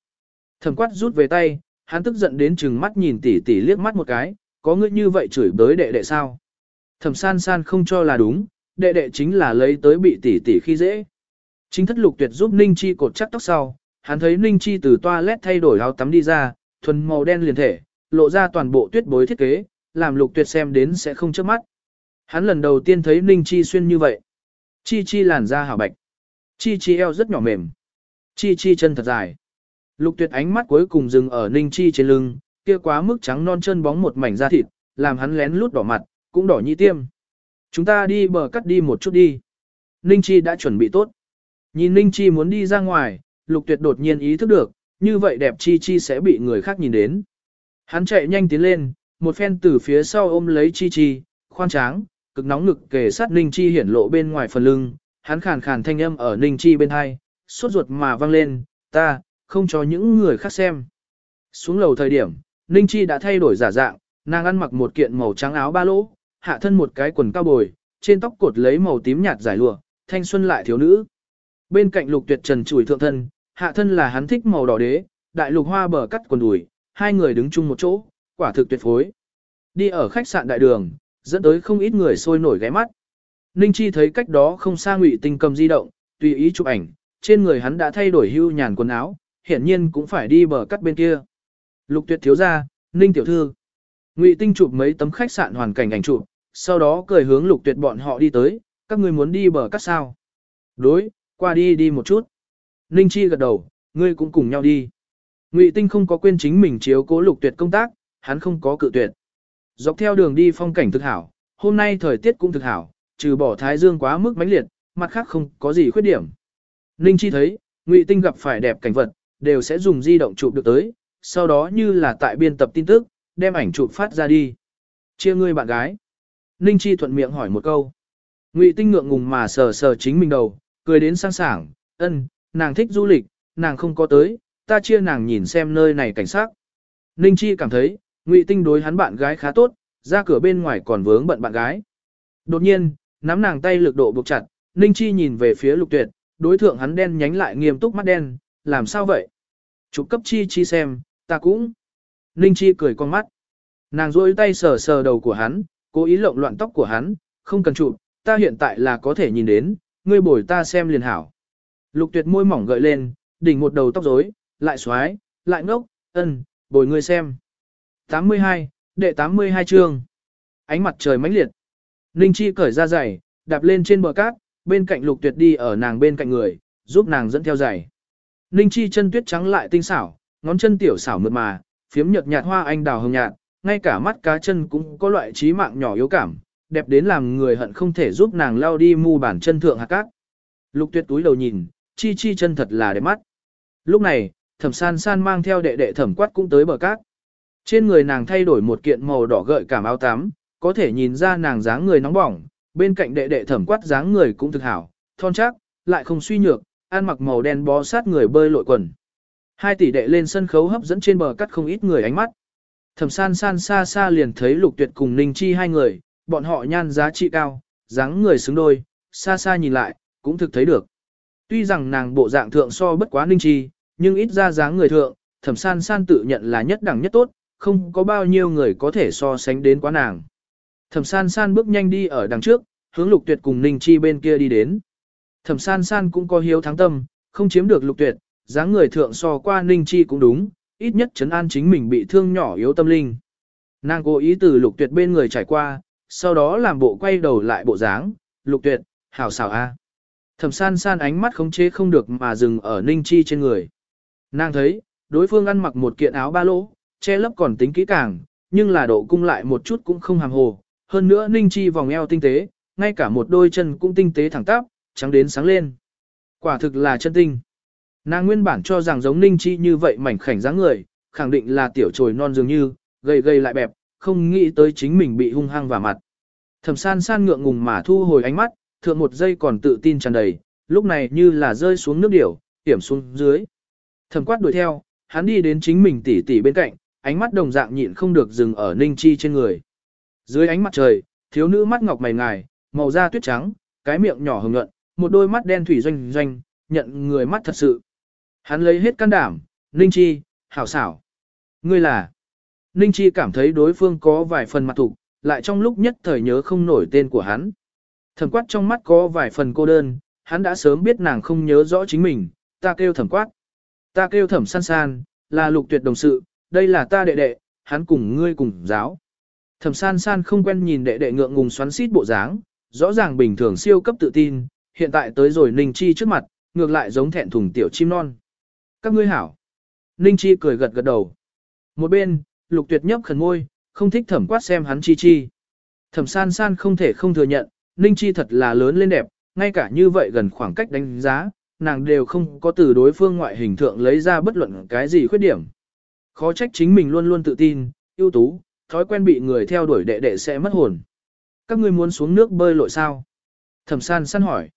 Thẩm quát rút về tay, hắn tức giận đến chừng mắt nhìn tỷ tỷ liếc mắt một cái, có ngươi như vậy chửi bới đệ đệ sao? Thẩm san san không cho là đúng, đệ đệ chính là lấy tới bị tỷ tỷ khi dễ. Chính thất lục tuyệt giúp Ninh Chi cột chắc tóc sau, hắn thấy Ninh Chi từ toilet thay đổi áo tắm đi ra, thuần màu đen liền thể, lộ ra toàn bộ tuyết bối thiết kế, làm lục tuyệt xem đến sẽ không chớp mắt. Hắn lần đầu tiên thấy Ninh Chi xuyên như vậy. Chi Chi làn da hảo bạch. Chi Chi eo rất nhỏ mềm. Chi Chi chân thật dài. Lục tuyệt ánh mắt cuối cùng dừng ở Ninh Chi trên lưng, kia quá mức trắng non chân bóng một mảnh da thịt, làm hắn lén lút đỏ mặt, cũng đỏ như tiêm. Chúng ta đi bờ cắt đi một chút đi. Ninh Chi đã chuẩn bị tốt. Nhìn Ninh Chi muốn đi ra ngoài, lục tuyệt đột nhiên ý thức được, như vậy đẹp Chi Chi sẽ bị người khác nhìn đến. Hắn chạy nhanh tiến lên, một phen từ phía sau ôm lấy Chi Chi, khoan tráng, cực nóng ngực kề sát Ninh Chi hiển lộ bên ngoài phần lưng, hắn khàn khàn thanh âm ở Ninh Chi bên hai, suốt ruột mà vang lên, ta, không cho những người khác xem. Xuống lầu thời điểm, Ninh Chi đã thay đổi giả dạng, nàng ăn mặc một kiện màu trắng áo ba lỗ, hạ thân một cái quần cao bồi, trên tóc cột lấy màu tím nhạt giải lụa, thanh xuân lại thiếu nữ. Bên cạnh lục tuyệt trần chùi thượng thân, hạ thân là hắn thích màu đỏ đế, đại lục hoa bờ cắt quần đùi, hai người đứng chung một chỗ, quả thực tuyệt phối. Đi ở khách sạn đại đường, dẫn tới không ít người sôi nổi ghé mắt. Ninh Chi thấy cách đó không xa Ngụy Tinh cầm di động, tùy ý chụp ảnh, trên người hắn đã thay đổi hưu nhàn quần áo, hiển nhiên cũng phải đi bờ cắt bên kia. Lục Tuyệt thiếu gia, Ninh tiểu thư. Ngụy Tinh chụp mấy tấm khách sạn hoàn cảnh ảnh chụp, sau đó cười hướng Lục Tuyệt bọn họ đi tới, các ngươi muốn đi bờ cắt sao? Đối, qua đi đi một chút. Ninh Chi gật đầu, ngươi cũng cùng nhau đi. Ngụy Tinh không có quên chính mình chiếu cố Lục Tuyệt công tác, hắn không có cự tuyệt. Dọc theo đường đi phong cảnh thực hảo, hôm nay thời tiết cũng thực hảo, trừ bỏ thái dương quá mức mãnh liệt, mặt khác không có gì khuyết điểm. Ninh Chi thấy, Ngụy Tinh gặp phải đẹp cảnh vật, đều sẽ dùng di động chụp được tới, sau đó như là tại biên tập tin tức, đem ảnh chụp phát ra đi. Chia ngươi bạn gái. Ninh Chi thuận miệng hỏi một câu. Ngụy Tinh ngượng ngùng mà sờ sờ chính mình đầu, cười đến sang sảng, ân, nàng thích du lịch, nàng không có tới, ta chia nàng nhìn xem nơi này cảnh sát. Ninh Chi cảm thấy, Ngụy Tinh đối hắn bạn gái khá tốt, ra cửa bên ngoài còn vướng bận bạn gái. Đột nhiên, nắm nàng tay lực độ buộc chặt, Ninh Chi nhìn về phía lục tuyệt, đối thượng hắn đen nhánh lại nghiêm túc mắt đen, làm sao vậy? Chụp cấp Chi Chi xem, ta cũng. Ninh Chi cười con mắt. Nàng rôi tay sờ sờ đầu của hắn, cố ý lộn loạn tóc của hắn, không cần chụp, ta hiện tại là có thể nhìn đến, ngươi bồi ta xem liền hảo. Lục tuyệt môi mỏng gợi lên, đỉnh một đầu tóc rối, lại xoái, lại ngốc, ân, bồi ngươi xem. 82, đệ 82 chương. Ánh mặt trời mãnh liệt. Ninh Chi cởi ra giày, đạp lên trên bờ cát, bên cạnh lục tuyệt đi ở nàng bên cạnh người, giúp nàng dẫn theo giày. Ninh Chi chân tuyết trắng lại tinh xảo, ngón chân tiểu xảo mượt mà, phiếm nhợt nhạt hoa anh đào hồng nhạt, ngay cả mắt cá chân cũng có loại trí mạng nhỏ yếu cảm, đẹp đến làm người hận không thể giúp nàng lao đi mu bản chân thượng hạt cát. Lục tuyệt túi đầu nhìn, chi chi chân thật là đẹp mắt. Lúc này, thẩm san san mang theo đệ đệ thẩm quát cũng tới bờ cát. Trên người nàng thay đổi một kiện màu đỏ gợi cảm áo tắm, có thể nhìn ra nàng dáng người nóng bỏng, bên cạnh đệ đệ thẩm quát dáng người cũng thực hảo, thon chắc, lại không suy nhược, ăn mặc màu đen bó sát người bơi lội quần. Hai tỷ đệ lên sân khấu hấp dẫn trên bờ cắt không ít người ánh mắt. Thẩm san san xa xa liền thấy lục tuyệt cùng ninh chi hai người, bọn họ nhan giá trị cao, dáng người xứng đôi, xa xa nhìn lại, cũng thực thấy được. Tuy rằng nàng bộ dạng thượng so bất quá ninh chi, nhưng ít ra dáng người thượng, thẩm san san tự nhận là nhất đẳng nhất tốt, không có bao nhiêu người có thể so sánh đến quá nàng. Thẩm san san bước nhanh đi ở đằng trước, hướng lục tuyệt cùng ninh chi bên kia đi đến. Thẩm san san cũng có hiếu thắng tâm, không chiếm được lục tuyệt, dáng người thượng so qua ninh chi cũng đúng, ít nhất chấn an chính mình bị thương nhỏ yếu tâm linh. Nàng cố ý từ lục tuyệt bên người trải qua, sau đó làm bộ quay đầu lại bộ dáng, lục tuyệt, hảo xảo a. Thẩm san san ánh mắt khống chế không được mà dừng ở ninh chi trên người. Nàng thấy, đối phương ăn mặc một kiện áo ba lỗ, che lấp còn tính kỹ càng, nhưng là độ cung lại một chút cũng không hàm hồ. Hơn nữa ninh chi vòng eo tinh tế, ngay cả một đôi chân cũng tinh tế thẳng tắp, trắng đến sáng lên. Quả thực là chân tinh. Nàng nguyên bản cho rằng giống ninh chi như vậy mảnh khảnh dáng người, khẳng định là tiểu trồi non dường như, gầy gầy lại bẹp, không nghĩ tới chính mình bị hung hăng vào mặt. Thẩm san san ngượng ngùng mà thu hồi ánh mắt, thượng một giây còn tự tin tràn đầy, lúc này như là rơi xuống nước điểu, tiểm xuống dưới. Thẩm quát đuổi theo, hắn đi đến chính mình tỉ tỉ bên cạnh, ánh mắt đồng dạng nhịn không được dừng ở ninh chi trên người. Dưới ánh mặt trời, thiếu nữ mắt ngọc mày ngài, màu da tuyết trắng, cái miệng nhỏ hồng nhuận, một đôi mắt đen thủy doanh doanh, nhận người mắt thật sự. Hắn lấy hết can đảm, ninh chi, hảo xảo. Ngươi là... Ninh Chi cảm thấy đối phương có vài phần mặt thục, lại trong lúc nhất thời nhớ không nổi tên của hắn. Thẩm quát trong mắt có vài phần cô đơn, hắn đã sớm biết nàng không nhớ rõ chính mình, ta kêu thẩm quát. Ta kêu thẩm san san, là lục tuyệt đồng sự, đây là ta đệ đệ, hắn cùng ngươi cùng giáo. Thẩm san san không quen nhìn đệ đệ ngượng ngùng xoắn xít bộ dáng, rõ ràng bình thường siêu cấp tự tin, hiện tại tới rồi Ninh Chi trước mặt, ngược lại giống thẹn thùng tiểu chim non. Các ngươi hảo. Ninh Chi cười gật gật đầu. Một bên, lục tuyệt nhấp khẩn ngôi, không thích thẩm quát xem hắn chi chi. Thẩm san san không thể không thừa nhận, Ninh Chi thật là lớn lên đẹp, ngay cả như vậy gần khoảng cách đánh giá, nàng đều không có từ đối phương ngoại hình thượng lấy ra bất luận cái gì khuyết điểm. Khó trách chính mình luôn luôn tự tin, ưu tú, thói quen bị người theo đuổi đệ đệ sẽ mất hồn. Các ngươi muốn xuống nước bơi lội sao? Thẩm san san hỏi.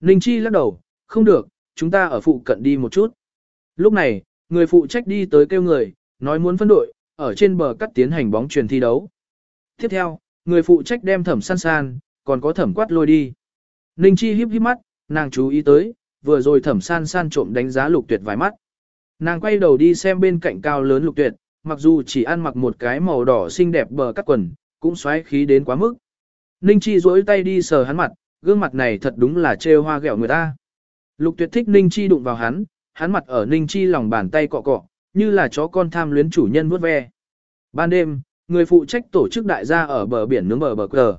Ninh Chi lắc đầu, không được, chúng ta ở phụ cận đi một chút. Lúc này, người phụ trách đi tới kêu người, nói muốn phân đội, ở trên bờ cắt tiến hành bóng truyền thi đấu. Tiếp theo, người phụ trách đem thẩm san san, còn có thẩm quát lôi đi. Ninh Chi híp híp mắt, nàng chú ý tới, vừa rồi thẩm san san trộm đánh giá lục tuyệt vài mắt. Nàng quay đầu đi xem bên cạnh cao lớn lục tuyệt, mặc dù chỉ ăn mặc một cái màu đỏ xinh đẹp bờ cắt quần, cũng xoáy khí đến quá mức. Ninh Chi duỗi tay đi sờ hắn mặt, gương mặt này thật đúng là trêu hoa ghẹo người ta. Lục tuyệt thích Ninh Chi đụng vào hắn, hắn mặt ở Ninh Chi lòng bàn tay cọ cọ, như là chó con tham luyến chủ nhân vuốt ve. Ban đêm, người phụ trách tổ chức đại gia ở bờ biển nướng bờ bờ cờ.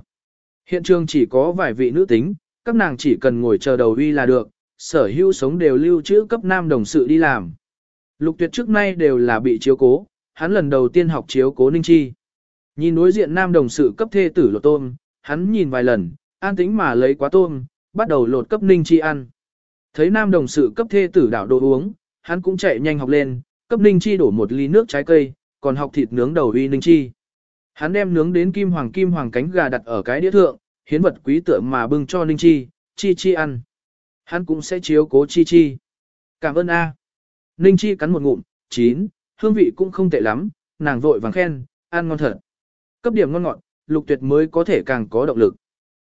Hiện trường chỉ có vài vị nữ tính, các nàng chỉ cần ngồi chờ đầu uy là được, sở hữu sống đều lưu trữ cấp nam đồng sự đi làm. Lục tuyệt trước nay đều là bị chiếu cố, hắn lần đầu tiên học chiếu cố Ninh Chi. Nhìn đối diện nam đồng sự cấp thê tử lột tôm, hắn nhìn vài lần, an tĩnh mà lấy quá tôm, bắt đầu lột cấp Ninh Chi ăn. Thấy nam đồng sự cấp thê tử đảo đồ uống, hắn cũng chạy nhanh học lên, cấp Ninh Chi đổ một ly nước trái cây, còn học thịt nướng đầu uy Ninh Chi. Hắn đem nướng đến kim hoàng kim hoàng cánh gà đặt ở cái đĩa thượng, hiến vật quý tượng mà bưng cho Ninh Chi, Chi Chi ăn. Hắn cũng sẽ chiếu cố Chi Chi. Cảm ơn A. Ninh Chi cắn một ngụm, chín, hương vị cũng không tệ lắm, nàng vội vàng khen, ăn ngon thật. Cấp điểm ngon ngọt, lục tuyệt mới có thể càng có động lực.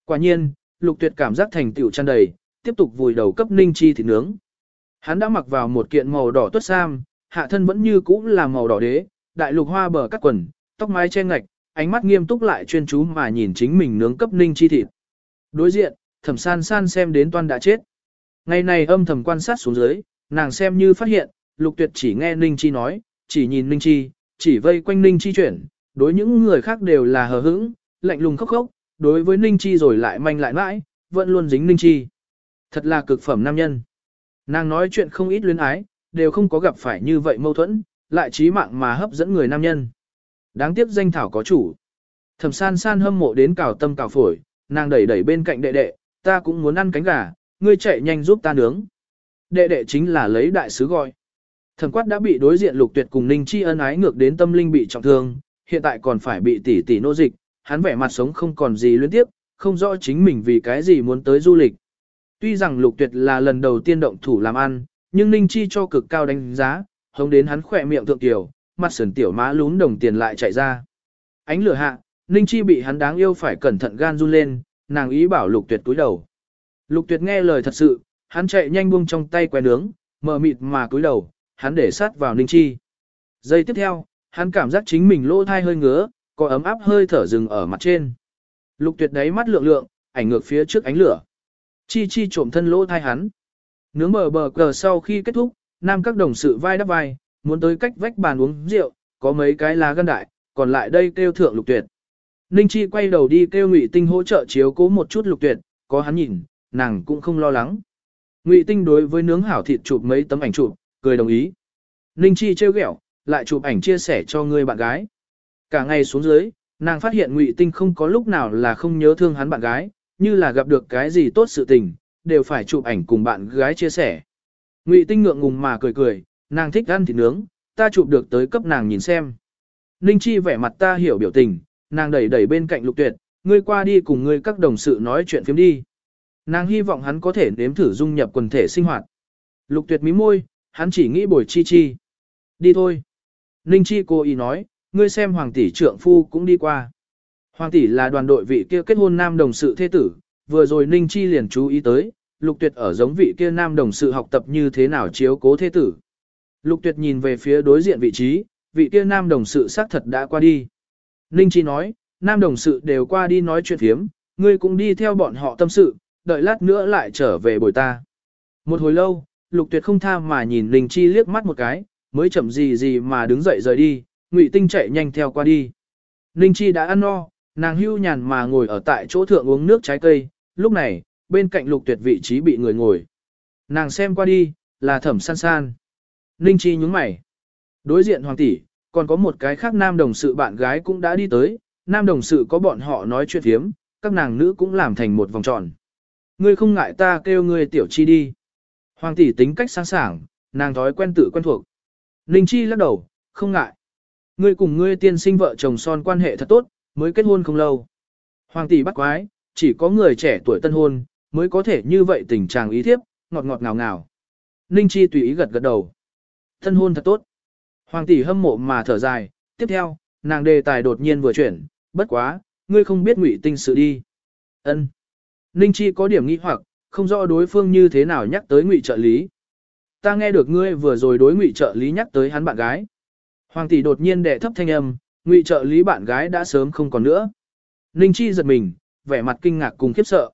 Quả nhiên, lục tuyệt cảm giác thành tựu tràn đầy, tiếp tục vùi đầu cấp Ninh Chi thịt nướng. Hắn đã mặc vào một kiện màu đỏ tuất sam, hạ thân vẫn như cũ là màu đỏ đế, đại lục hoa bờ cắt quần, tóc mái che ngạch, ánh mắt nghiêm túc lại chuyên chú mà nhìn chính mình nướng cấp Ninh Chi thịt. Đối diện, thẩm san san xem đến toan đã chết. Ngày này âm thầm quan sát xuống dưới, nàng xem như phát hiện, lục tuyệt chỉ nghe Ninh Chi nói, chỉ nhìn Ninh Chi, chỉ vây quanh Ninh Chi chuyển, đối những người khác đều là hờ hững, lạnh lùng khóc khóc, đối với Ninh Chi rồi lại manh lại mãi, vẫn luôn dính Ninh Chi. Thật là cực phẩm nam nhân. Nàng nói chuyện không ít luyến ái, đều không có gặp phải như vậy mâu thuẫn, lại trí mạng mà hấp dẫn người nam nhân. Đáng tiếc danh thảo có chủ. Thẩm san san hâm mộ đến cào tâm cào phổi, nàng đẩy đẩy bên cạnh đệ đệ, ta cũng muốn ăn cánh gà, ngươi chạy nhanh giúp ta nướng. Đệ đệ chính là lấy đại sứ gọi. Thẩm quát đã bị đối diện lục tuyệt cùng Ninh Chi ân ái ngược đến tâm linh bị trọng thương, hiện tại còn phải bị tỷ tỷ nô dịch, hắn vẻ mặt sống không còn gì liên tiếp, không rõ chính mình vì cái gì muốn tới du lịch. Tuy rằng lục tuyệt là lần đầu tiên động thủ làm ăn, nhưng Ninh Chi cho cực cao đánh giá, hống đến hắn khỏe miệng thượng tiểu, mặt sườn tiểu má lún đồng tiền lại chạy ra. Ánh lửa hạ, Ninh Chi bị hắn đáng yêu phải cẩn thận gan run lên, nàng ý bảo lục tuyệt cúi đầu. Lục tuyệt nghe lời thật sự, hắn chạy nhanh buông trong tay que nướng, mở mịt mà cúi đầu, hắn để sát vào Ninh Chi. Giây tiếp theo, hắn cảm giác chính mình lỗ thai hơi ngứa, có ấm áp hơi thở rừng ở mặt trên. Lục tuyệt đáy mắt lượng lượng, ảnh ngược phía trước ánh lửa. Chi chi trộm thân lỗ thai hắn. Nướng bờ bờ cờ sau khi kết thúc, nam các đồng sự vai đắp vai, muốn tới cách vách bàn uống rượu, có mấy cái lá gân đại, còn lại đây kêu thượng lục tuyệt. Ninh Chi quay đầu đi kêu Ngụy Tinh hỗ trợ chiếu cố một chút lục tuyệt, có hắn nhìn, nàng cũng không lo lắng. Ngụy Tinh đối với nướng hảo thịt chụp mấy tấm ảnh chụp, cười đồng ý. Ninh Chi trêu ghẹo, lại chụp ảnh chia sẻ cho người bạn gái. Cả ngày xuống dưới, nàng phát hiện Ngụy Tinh không có lúc nào là không nhớ thương hắn bạn gái, như là gặp được cái gì tốt sự tình, đều phải chụp ảnh cùng bạn gái chia sẻ. Ngụy Tinh ngượng ngùng mà cười cười, nàng thích ăn thịt nướng, ta chụp được tới cấp nàng nhìn xem. Ninh Chi vẻ mặt ta hiểu biểu tình, nàng đẩy đẩy bên cạnh Lục Tuyệt, ngươi qua đi cùng ngươi các đồng sự nói chuyện phiếm đi. Nàng hy vọng hắn có thể nếm thử dung nhập quần thể sinh hoạt. Lục Tuyệt mí môi, hắn chỉ nghĩ bồi Chi Chi. Đi thôi. Ninh Chi cô ý nói, ngươi xem hoàng tỷ trượng phu cũng đi qua. Hoàng tỷ là đoàn đội vị kia kết hôn nam đồng sự thế tử, vừa rồi Ninh Chi liền chú ý tới, Lục Tuyệt ở giống vị kia nam đồng sự học tập như thế nào chiếu cố thế tử. Lục Tuyệt nhìn về phía đối diện vị trí, vị kia nam đồng sự xác thật đã qua đi. Ninh Chi nói, nam đồng sự đều qua đi nói chuyện hiếm, ngươi cũng đi theo bọn họ tâm sự, đợi lát nữa lại trở về bồi ta. Một hồi lâu, Lục Tuyệt không tha mà nhìn Ninh Chi liếc mắt một cái, mới chậm gì gì mà đứng dậy rời đi, Ngụy Tinh chạy nhanh theo qua đi. Ninh Chi đã ăn no, nàng hưu nhàn mà ngồi ở tại chỗ thượng uống nước trái cây, lúc này, bên cạnh Lục Tuyệt vị trí bị người ngồi. Nàng xem qua đi, là Thẩm San San. Ninh Chi nhúng mày. Đối diện hoàng tỷ, còn có một cái khác nam đồng sự bạn gái cũng đã đi tới, nam đồng sự có bọn họ nói chuyện thiếm, các nàng nữ cũng làm thành một vòng tròn. Ngươi không ngại ta kêu ngươi tiểu chi đi. Hoàng tỷ tính cách sáng sảng, nàng thói quen tự quen thuộc. Ninh Chi lắc đầu, không ngại. Ngươi cùng ngươi tiên sinh vợ chồng son quan hệ thật tốt, mới kết hôn không lâu. Hoàng tỷ bắt quái, chỉ có người trẻ tuổi tân hôn, mới có thể như vậy tình trạng ý thiếp, ngọt ngọt ngào ngào. Ninh Chi tùy ý gật gật đầu. Tân hôn thật tốt. Hoàng tỷ hâm mộ mà thở dài, tiếp theo, nàng đề tài đột nhiên vừa chuyển, bất quá, ngươi không biết ngụy tinh sự đi. Ân. Ninh Chi có điểm nghi hoặc, không rõ đối phương như thế nào nhắc tới ngụy trợ lý. ta nghe được ngươi vừa rồi đối ngụy trợ lý nhắc tới hắn bạn gái. Hoàng tỷ đột nhiên đệ thấp thanh âm, ngụy trợ lý bạn gái đã sớm không còn nữa. Ninh Chi giật mình, vẻ mặt kinh ngạc cùng khiếp sợ.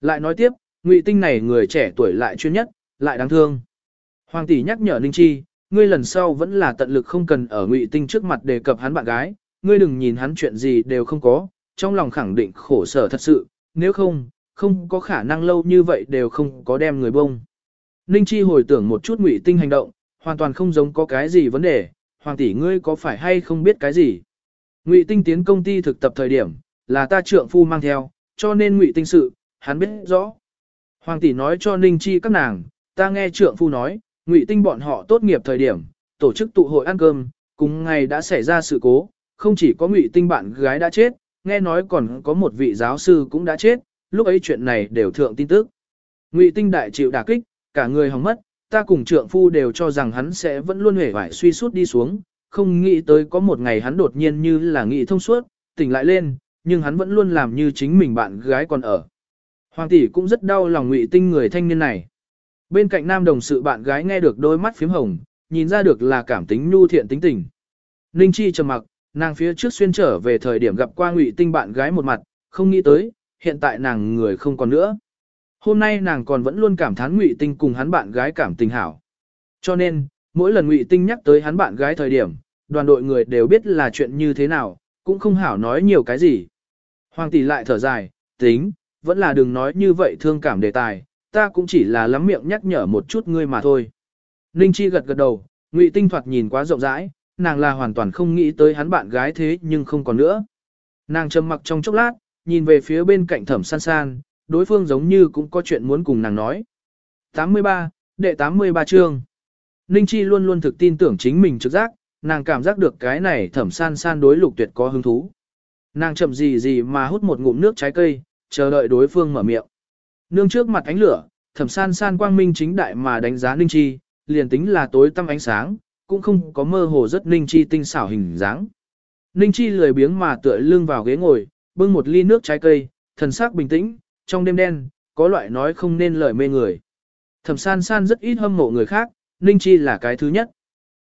Lại nói tiếp, ngụy tinh này người trẻ tuổi lại chuyên nhất, lại đáng thương. Hoàng tỷ nhắc nhở Ninh Chi, ngươi lần sau vẫn là tận lực không cần ở ngụy tinh trước mặt đề cập hắn bạn gái, ngươi đừng nhìn hắn chuyện gì đều không có, trong lòng khẳng định khổ sở thật sự, nếu không, không có khả năng lâu như vậy đều không có đem người bông. Ninh Chi hồi tưởng một chút ngụy tinh hành động, hoàn toàn không giống có cái gì vấn đề, hoàng tỷ ngươi có phải hay không biết cái gì. Ngụy tinh tiến công ty thực tập thời điểm, là ta trượng phu mang theo, cho nên ngụy tinh sự, hắn biết rõ. Hoàng tỷ nói cho Ninh Chi các nàng, ta nghe trượng phu nói, ngụy tinh bọn họ tốt nghiệp thời điểm, tổ chức tụ hội ăn cơm, cùng ngày đã xảy ra sự cố, không chỉ có ngụy tinh bạn gái đã chết, nghe nói còn có một vị giáo sư cũng đã chết, lúc ấy chuyện này đều thượng tin tức. Ngụy tinh đại chịu đả kích, cả người hỏng mất, ta cùng trượng phu đều cho rằng hắn sẽ vẫn luôn hề vải suy sút đi xuống, không nghĩ tới có một ngày hắn đột nhiên như là nghĩ thông suốt, tỉnh lại lên, nhưng hắn vẫn luôn làm như chính mình bạn gái còn ở. Hoàng tỷ cũng rất đau lòng ngụy tinh người thanh niên này. Bên cạnh nam đồng sự bạn gái nghe được đôi mắt phím hồng, nhìn ra được là cảm tính nhu thiện tính tình. Ninh Chi trầm mặc, nàng phía trước xuyên trở về thời điểm gặp qua ngụy tinh bạn gái một mặt, không nghĩ tới, hiện tại nàng người không còn nữa. Hôm nay nàng còn vẫn luôn cảm thán ngụy tinh cùng hắn bạn gái cảm tình hảo. Cho nên, mỗi lần ngụy tinh nhắc tới hắn bạn gái thời điểm, đoàn đội người đều biết là chuyện như thế nào, cũng không hảo nói nhiều cái gì. Hoàng tỷ lại thở dài, tính, vẫn là đừng nói như vậy thương cảm đề tài, ta cũng chỉ là lắm miệng nhắc nhở một chút ngươi mà thôi. Ninh Chi gật gật đầu, Ngụy Tinh thoạt nhìn quá rộng rãi, nàng là hoàn toàn không nghĩ tới hắn bạn gái thế nhưng không còn nữa. Nàng trầm mặc trong chốc lát, nhìn về phía bên cạnh thẩm san san, đối phương giống như cũng có chuyện muốn cùng nàng nói. 83, đệ 83 chương. Ninh Chi luôn luôn thực tin tưởng chính mình trực giác, nàng cảm giác được cái này thẩm san san đối lục tuyệt có hứng thú. Nàng chậm gì gì mà hút một ngụm nước trái cây, chờ đợi đối phương mở miệng. Nương trước mặt ánh lửa, thẩm san san quang minh chính đại mà đánh giá Ninh Chi, liền tính là tối tăm ánh sáng, cũng không có mơ hồ rất Ninh Chi tinh xảo hình dáng. Ninh Chi lười biếng mà tựa lưng vào ghế ngồi, bưng một ly nước trái cây, thần sắc bình tĩnh, trong đêm đen, có loại nói không nên lời mê người. Thẩm san san rất ít hâm mộ người khác, Ninh Chi là cái thứ nhất.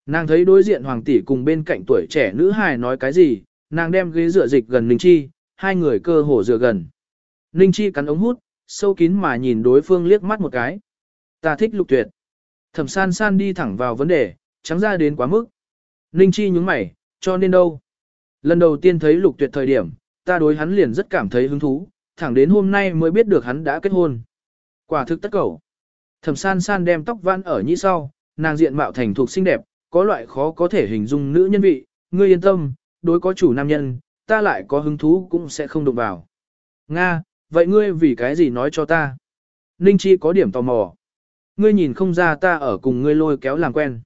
Nàng thấy đối diện hoàng tỷ cùng bên cạnh tuổi trẻ nữ hài nói cái gì, nàng đem ghế dựa dịch gần Ninh Chi, hai người cơ hồ dựa gần. Ninh Chi cắn ống hút, sâu kín mà nhìn đối phương liếc mắt một cái. Ta thích lục tuyệt. Thẩm san san đi thẳng vào vấn đề, trắng ra đến quá mức. Ninh Chi nhúng mày, cho nên đâu. Lần đầu tiên thấy lục tuyệt thời điểm, ta đối hắn liền rất cảm thấy hứng thú, thẳng đến hôm nay mới biết được hắn đã kết hôn. Quả thực tất cầu. Thẩm san san đem tóc vãn ở như sau, nàng diện mạo thành thuộc xinh đẹp, có loại khó có thể hình dung nữ nhân vị, ngươi yên tâm, đối có chủ nam nhân, ta lại có hứng thú cũng sẽ không đụng vào. Nga, vậy ngươi vì cái gì nói cho ta? Ninh Chi có điểm tò mò. Ngươi nhìn không ra ta ở cùng ngươi lôi kéo làm quen.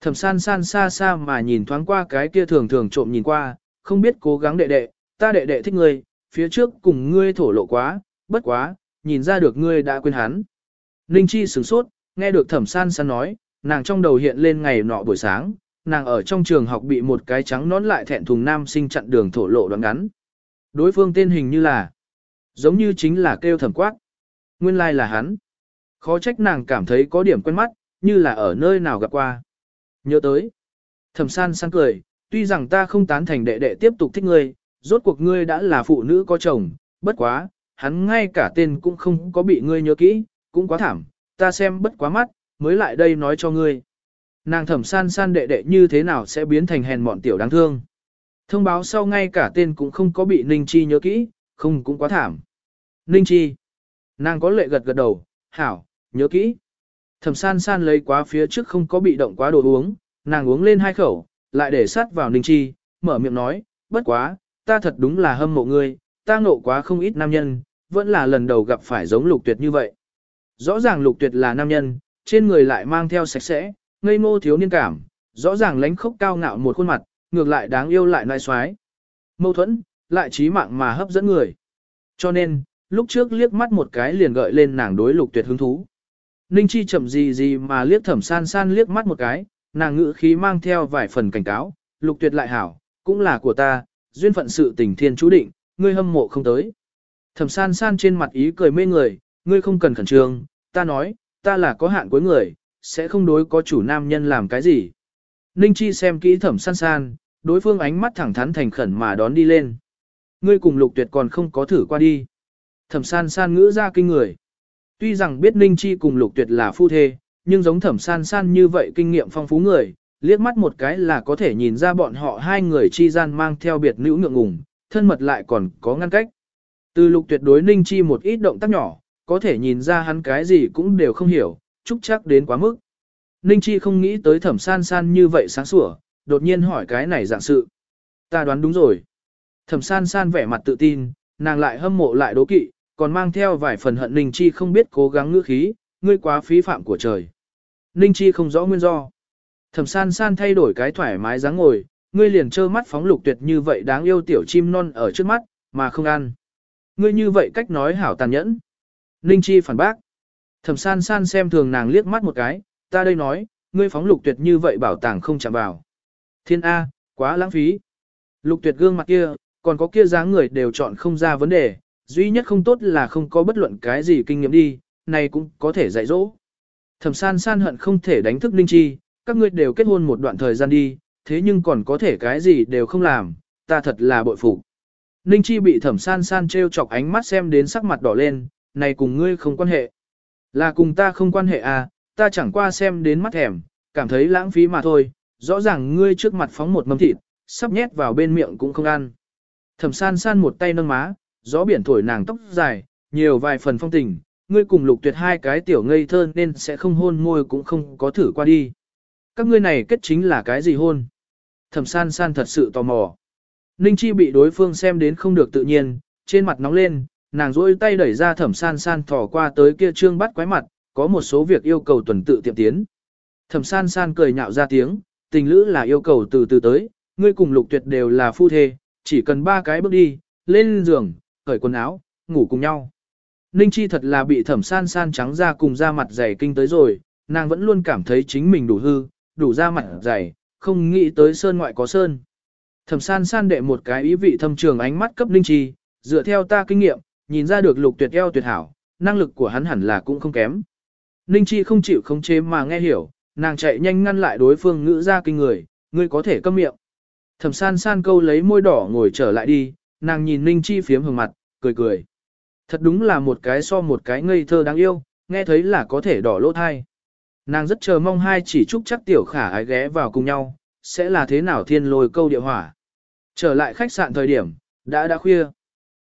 Thẩm san san xa xa mà nhìn thoáng qua cái kia thường thường trộm nhìn qua, không biết cố gắng đệ đệ, ta đệ đệ thích ngươi, phía trước cùng ngươi thổ lộ quá, bất quá, nhìn ra được ngươi đã quên hắn. Ninh Chi sửng sốt, nghe được thẩm san san nói, nàng trong đầu hiện lên ngày nọ buổi sáng, nàng ở trong trường học bị một cái trắng nón lại thẹn thùng nam sinh chặn đường thổ lộ đoạn ngắn. Đối phương tên hình như là, giống như chính là kêu thẩm quát. Nguyên lai like là hắn. Khó trách nàng cảm thấy có điểm quen mắt, như là ở nơi nào gặp qua. Nhớ tới. Thẩm san san cười, tuy rằng ta không tán thành đệ đệ tiếp tục thích ngươi, rốt cuộc ngươi đã là phụ nữ có chồng, bất quá, hắn ngay cả tên cũng không có bị ngươi nhớ kỹ, cũng quá thảm, ta xem bất quá mắt, mới lại đây nói cho ngươi. Nàng thẩm san san đệ đệ như thế nào sẽ biến thành hèn mọn tiểu đáng thương. Thông báo sau ngay cả tên cũng không có bị Ninh Chi nhớ kỹ, không cũng quá thảm. Ninh Chi. Nàng có lệ gật gật đầu, hảo, nhớ kỹ. Thẩm san san lấy quá phía trước không có bị động quá đồ uống, nàng uống lên hai khẩu, lại để sát vào Ninh Chi, mở miệng nói, bất quá, ta thật đúng là hâm mộ ngươi, ta ngộ quá không ít nam nhân, vẫn là lần đầu gặp phải giống lục tuyệt như vậy. Rõ ràng lục tuyệt là nam nhân, trên người lại mang theo sạch sẽ, ngây ngô thiếu niên cảm, rõ ràng lánh khốc cao ngạo một khuôn mặt, ngược lại đáng yêu lại nai xoái. Mâu thuẫn, lại trí mạng mà hấp dẫn người. Cho nên, lúc trước liếc mắt một cái liền gợi lên nàng đối lục tuyệt hứng thú. Ninh Chi chậm gì gì mà liếc thẩm san san liếc mắt một cái, nàng ngữ khí mang theo vài phần cảnh cáo, lục tuyệt lại hảo, cũng là của ta, duyên phận sự tình thiên chú định, ngươi hâm mộ không tới. Thẩm san san trên mặt ý cười mê người, ngươi không cần khẩn trương, ta nói, ta là có hạn cuối người, sẽ không đối có chủ nam nhân làm cái gì. Ninh Chi xem kỹ thẩm san san, đối phương ánh mắt thẳng thắn thành khẩn mà đón đi lên. Ngươi cùng lục tuyệt còn không có thử qua đi. Thẩm san san ngữ ra kinh người. Tuy rằng biết Ninh Chi cùng lục tuyệt là phu thê, nhưng giống thẩm san san như vậy kinh nghiệm phong phú người, liếc mắt một cái là có thể nhìn ra bọn họ hai người chi gian mang theo biệt nữ ngượng ngùng, thân mật lại còn có ngăn cách. Từ lục tuyệt đối Ninh Chi một ít động tác nhỏ, có thể nhìn ra hắn cái gì cũng đều không hiểu, chúc chắc đến quá mức. Ninh Chi không nghĩ tới thẩm san san như vậy sáng sủa, đột nhiên hỏi cái này dạng sự. Ta đoán đúng rồi. Thẩm san san vẻ mặt tự tin, nàng lại hâm mộ lại đố kỵ, còn mang theo vài phần hận Ninh Chi không biết cố gắng ngữ khí, ngươi quá phí phạm của trời. Ninh Chi không rõ nguyên do. Thẩm san san thay đổi cái thoải mái dáng ngồi, ngươi liền trơ mắt phóng lục tuyệt như vậy đáng yêu tiểu chim non ở trước mắt, mà không ăn. Ngươi như vậy cách nói hảo tàn nhẫn. Ninh Chi phản bác. Thẩm san san xem thường nàng liếc mắt một cái, ta đây nói, ngươi phóng lục tuyệt như vậy bảo tàng không chạm vào. Thiên A, quá lãng phí. Lục tuyệt gương mặt kia, còn có kia dáng người đều chọn không ra vấn đề, duy nhất không tốt là không có bất luận cái gì kinh nghiệm đi, này cũng có thể dạy dỗ. Thẩm san san hận không thể đánh thức Ninh Chi, các ngươi đều kết hôn một đoạn thời gian đi, thế nhưng còn có thể cái gì đều không làm, ta thật là bội phục. Ninh Chi bị thẩm san san treo chọc ánh mắt xem đến sắc mặt đỏ lên, này cùng ngươi không quan hệ. Là cùng ta không quan hệ à, ta chẳng qua xem đến mắt thèm, cảm thấy lãng phí mà thôi, rõ ràng ngươi trước mặt phóng một mâm thịt, sắp nhét vào bên miệng cũng không ăn. Thẩm san san một tay nâng má, gió biển thổi nàng tóc dài, nhiều vài phần phong tình, ngươi cùng lục tuyệt hai cái tiểu ngây thơ nên sẽ không hôn môi cũng không có thử qua đi. Các ngươi này kết chính là cái gì hôn? Thẩm san san thật sự tò mò. Ninh Chi bị đối phương xem đến không được tự nhiên, trên mặt nóng lên, nàng rỗi tay đẩy ra thẩm san san thò qua tới kia trương bắt quái mặt, có một số việc yêu cầu tuần tự tiệm tiến. Thẩm san san cười nhạo ra tiếng, tình lữ là yêu cầu từ từ tới, ngươi cùng lục tuyệt đều là phu thê, chỉ cần ba cái bước đi, lên giường, cởi quần áo, ngủ cùng nhau. Ninh Chi thật là bị thẩm san san trắng ra cùng da mặt dày kinh tới rồi, nàng vẫn luôn cảm thấy chính mình đủ hư, đủ da mặt dày, không nghĩ tới sơn ngoại có sơn. Thẩm san san đệ một cái ý vị thâm trường ánh mắt cấp Ninh Chi, dựa theo ta kinh nghiệm, nhìn ra được lục tuyệt eo tuyệt hảo, năng lực của hắn hẳn là cũng không kém. Ninh Chi không chịu không chế mà nghe hiểu, nàng chạy nhanh ngăn lại đối phương ngữ ra kinh người, ngươi có thể câm miệng. Thẩm san san câu lấy môi đỏ ngồi trở lại đi, nàng nhìn Ninh Chi phiếm hưởng mặt, cười cười. Thật đúng là một cái so một cái ngây thơ đáng yêu, nghe thấy là có thể đỏ lỗ thai. Nàng rất chờ mong hai chỉ chúc chắc tiểu khả ái ghé vào cùng nhau, sẽ là thế nào thiên lôi câu địa hỏa. Trở lại khách sạn thời điểm, đã đã khuya.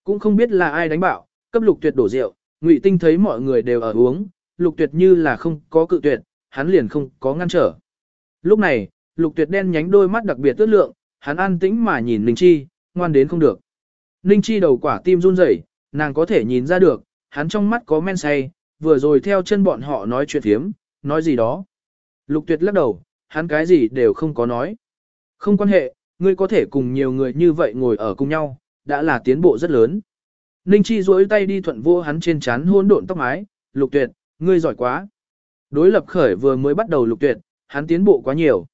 Cũng không biết là ai đánh bạo, cấp lục tuyệt đổ rượu, ngụy tinh thấy mọi người đều ở uống, lục tuyệt như là không có cự tuyệt, hắn liền không có ngăn trở. Lúc này, lục tuyệt đen nhánh đôi mắt đặc biệt tước lượng, hắn an tĩnh mà nhìn Ninh Chi, ngoan đến không được. Ninh Chi đầu quả tim run rẩy, nàng có thể nhìn ra được, hắn trong mắt có men say, vừa rồi theo chân bọn họ nói chuyện thiếm, nói gì đó. Lục tuyệt lắc đầu, hắn cái gì đều không có nói. Không quan hệ, ngươi có thể cùng nhiều người như vậy ngồi ở cùng nhau, đã là tiến bộ rất lớn. Ninh Chi duỗi tay đi thuận vô hắn trên chán hôn độn tóc mái, lục tuyệt, ngươi giỏi quá. Đối lập khởi vừa mới bắt đầu lục tuyệt, hắn tiến bộ quá nhiều.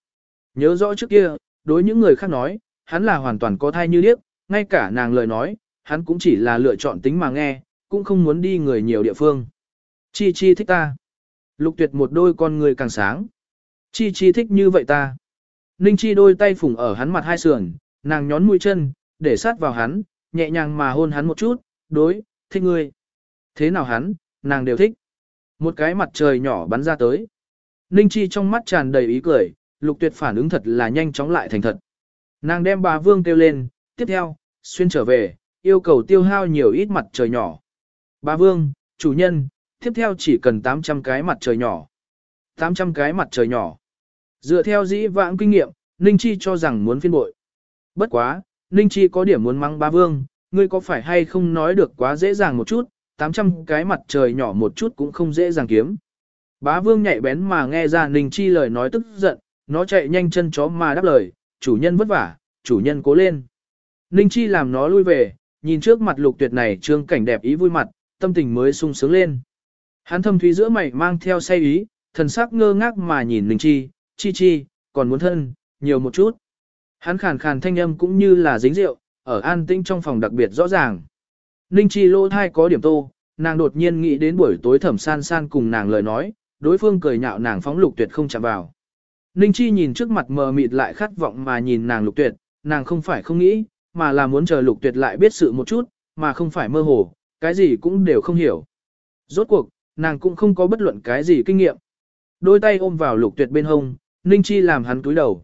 Nhớ rõ trước kia, đối những người khác nói, hắn là hoàn toàn có thai như điếc, ngay cả nàng lời nói, hắn cũng chỉ là lựa chọn tính mà nghe, cũng không muốn đi người nhiều địa phương. Chi chi thích ta. Lục tuyệt một đôi con người càng sáng. Chi chi thích như vậy ta. Ninh chi đôi tay phủng ở hắn mặt hai sườn, nàng nhón mũi chân, để sát vào hắn, nhẹ nhàng mà hôn hắn một chút, đối, thích ngươi. Thế nào hắn, nàng đều thích. Một cái mặt trời nhỏ bắn ra tới. Ninh chi trong mắt tràn đầy ý cười, lục tuyệt phản ứng thật là nhanh chóng lại thành thật. Nàng đem bà vương kêu lên, tiếp theo, xuyên trở về, yêu cầu tiêu hao nhiều ít mặt trời nhỏ. Bà vương, chủ nhân, tiếp theo chỉ cần 800 cái mặt trời nhỏ. 800 cái mặt trời nhỏ. Dựa theo dĩ vãng kinh nghiệm, Ninh Chi cho rằng muốn phiên bội. Bất quá, Ninh Chi có điểm muốn mắng ba vương, ngươi có phải hay không nói được quá dễ dàng một chút, 800 cái mặt trời nhỏ một chút cũng không dễ dàng kiếm. Bá vương nhạy bén mà nghe ra Ninh Chi lời nói tức giận, nó chạy nhanh chân chó mà đáp lời, chủ nhân vất vả, chủ nhân cố lên. Ninh Chi làm nó lui về, nhìn trước mặt lục tuyệt này trương cảnh đẹp ý vui mặt, tâm tình mới sung sướng lên. Hắn thâm thúy giữa mày mang theo say ý, thần sắc ngơ ngác mà nhìn Ninh Chi, Chi Chi, còn muốn thân, nhiều một chút. Hắn khàn khàn thanh âm cũng như là dính rượu, ở an tĩnh trong phòng đặc biệt rõ ràng. Ninh Chi lô thai có điểm tô, nàng đột nhiên nghĩ đến buổi tối thẩm san san cùng nàng lời nói, đối phương cười nhạo nàng phóng lục tuyệt không chạm vào. Ninh Chi nhìn trước mặt mờ mịt lại khát vọng mà nhìn nàng lục tuyệt, nàng không phải không nghĩ, mà là muốn chờ lục tuyệt lại biết sự một chút, mà không phải mơ hồ, cái gì cũng đều không hiểu. Rốt cuộc, nàng cũng không có bất luận cái gì kinh nghiệm. Đôi tay ôm vào lục tuyệt bên hông, Ninh Chi làm hắn túi đầu.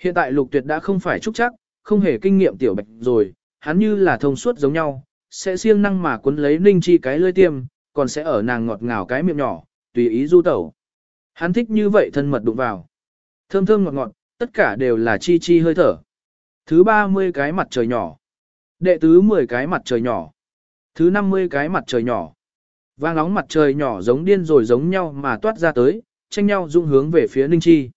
Hiện tại lục tuyệt đã không phải trúc chắc, không hề kinh nghiệm tiểu bạch rồi, hắn như là thông suốt giống nhau, sẽ siêng năng mà cuốn lấy Ninh Chi cái lưỡi tiêm, còn sẽ ở nàng ngọt ngào cái miệng nhỏ, tùy ý du tẩu. Hắn thích như vậy thân mật đụng vào. Thơm thơm ngọt ngọt, tất cả đều là chi chi hơi thở. Thứ 30 cái mặt trời nhỏ. Đệ tứ 10 cái mặt trời nhỏ. Thứ 50 cái mặt trời nhỏ. Vang nóng mặt trời nhỏ giống điên rồi giống nhau mà toát ra tới, tranh nhau dung hướng về phía Ninh Chi.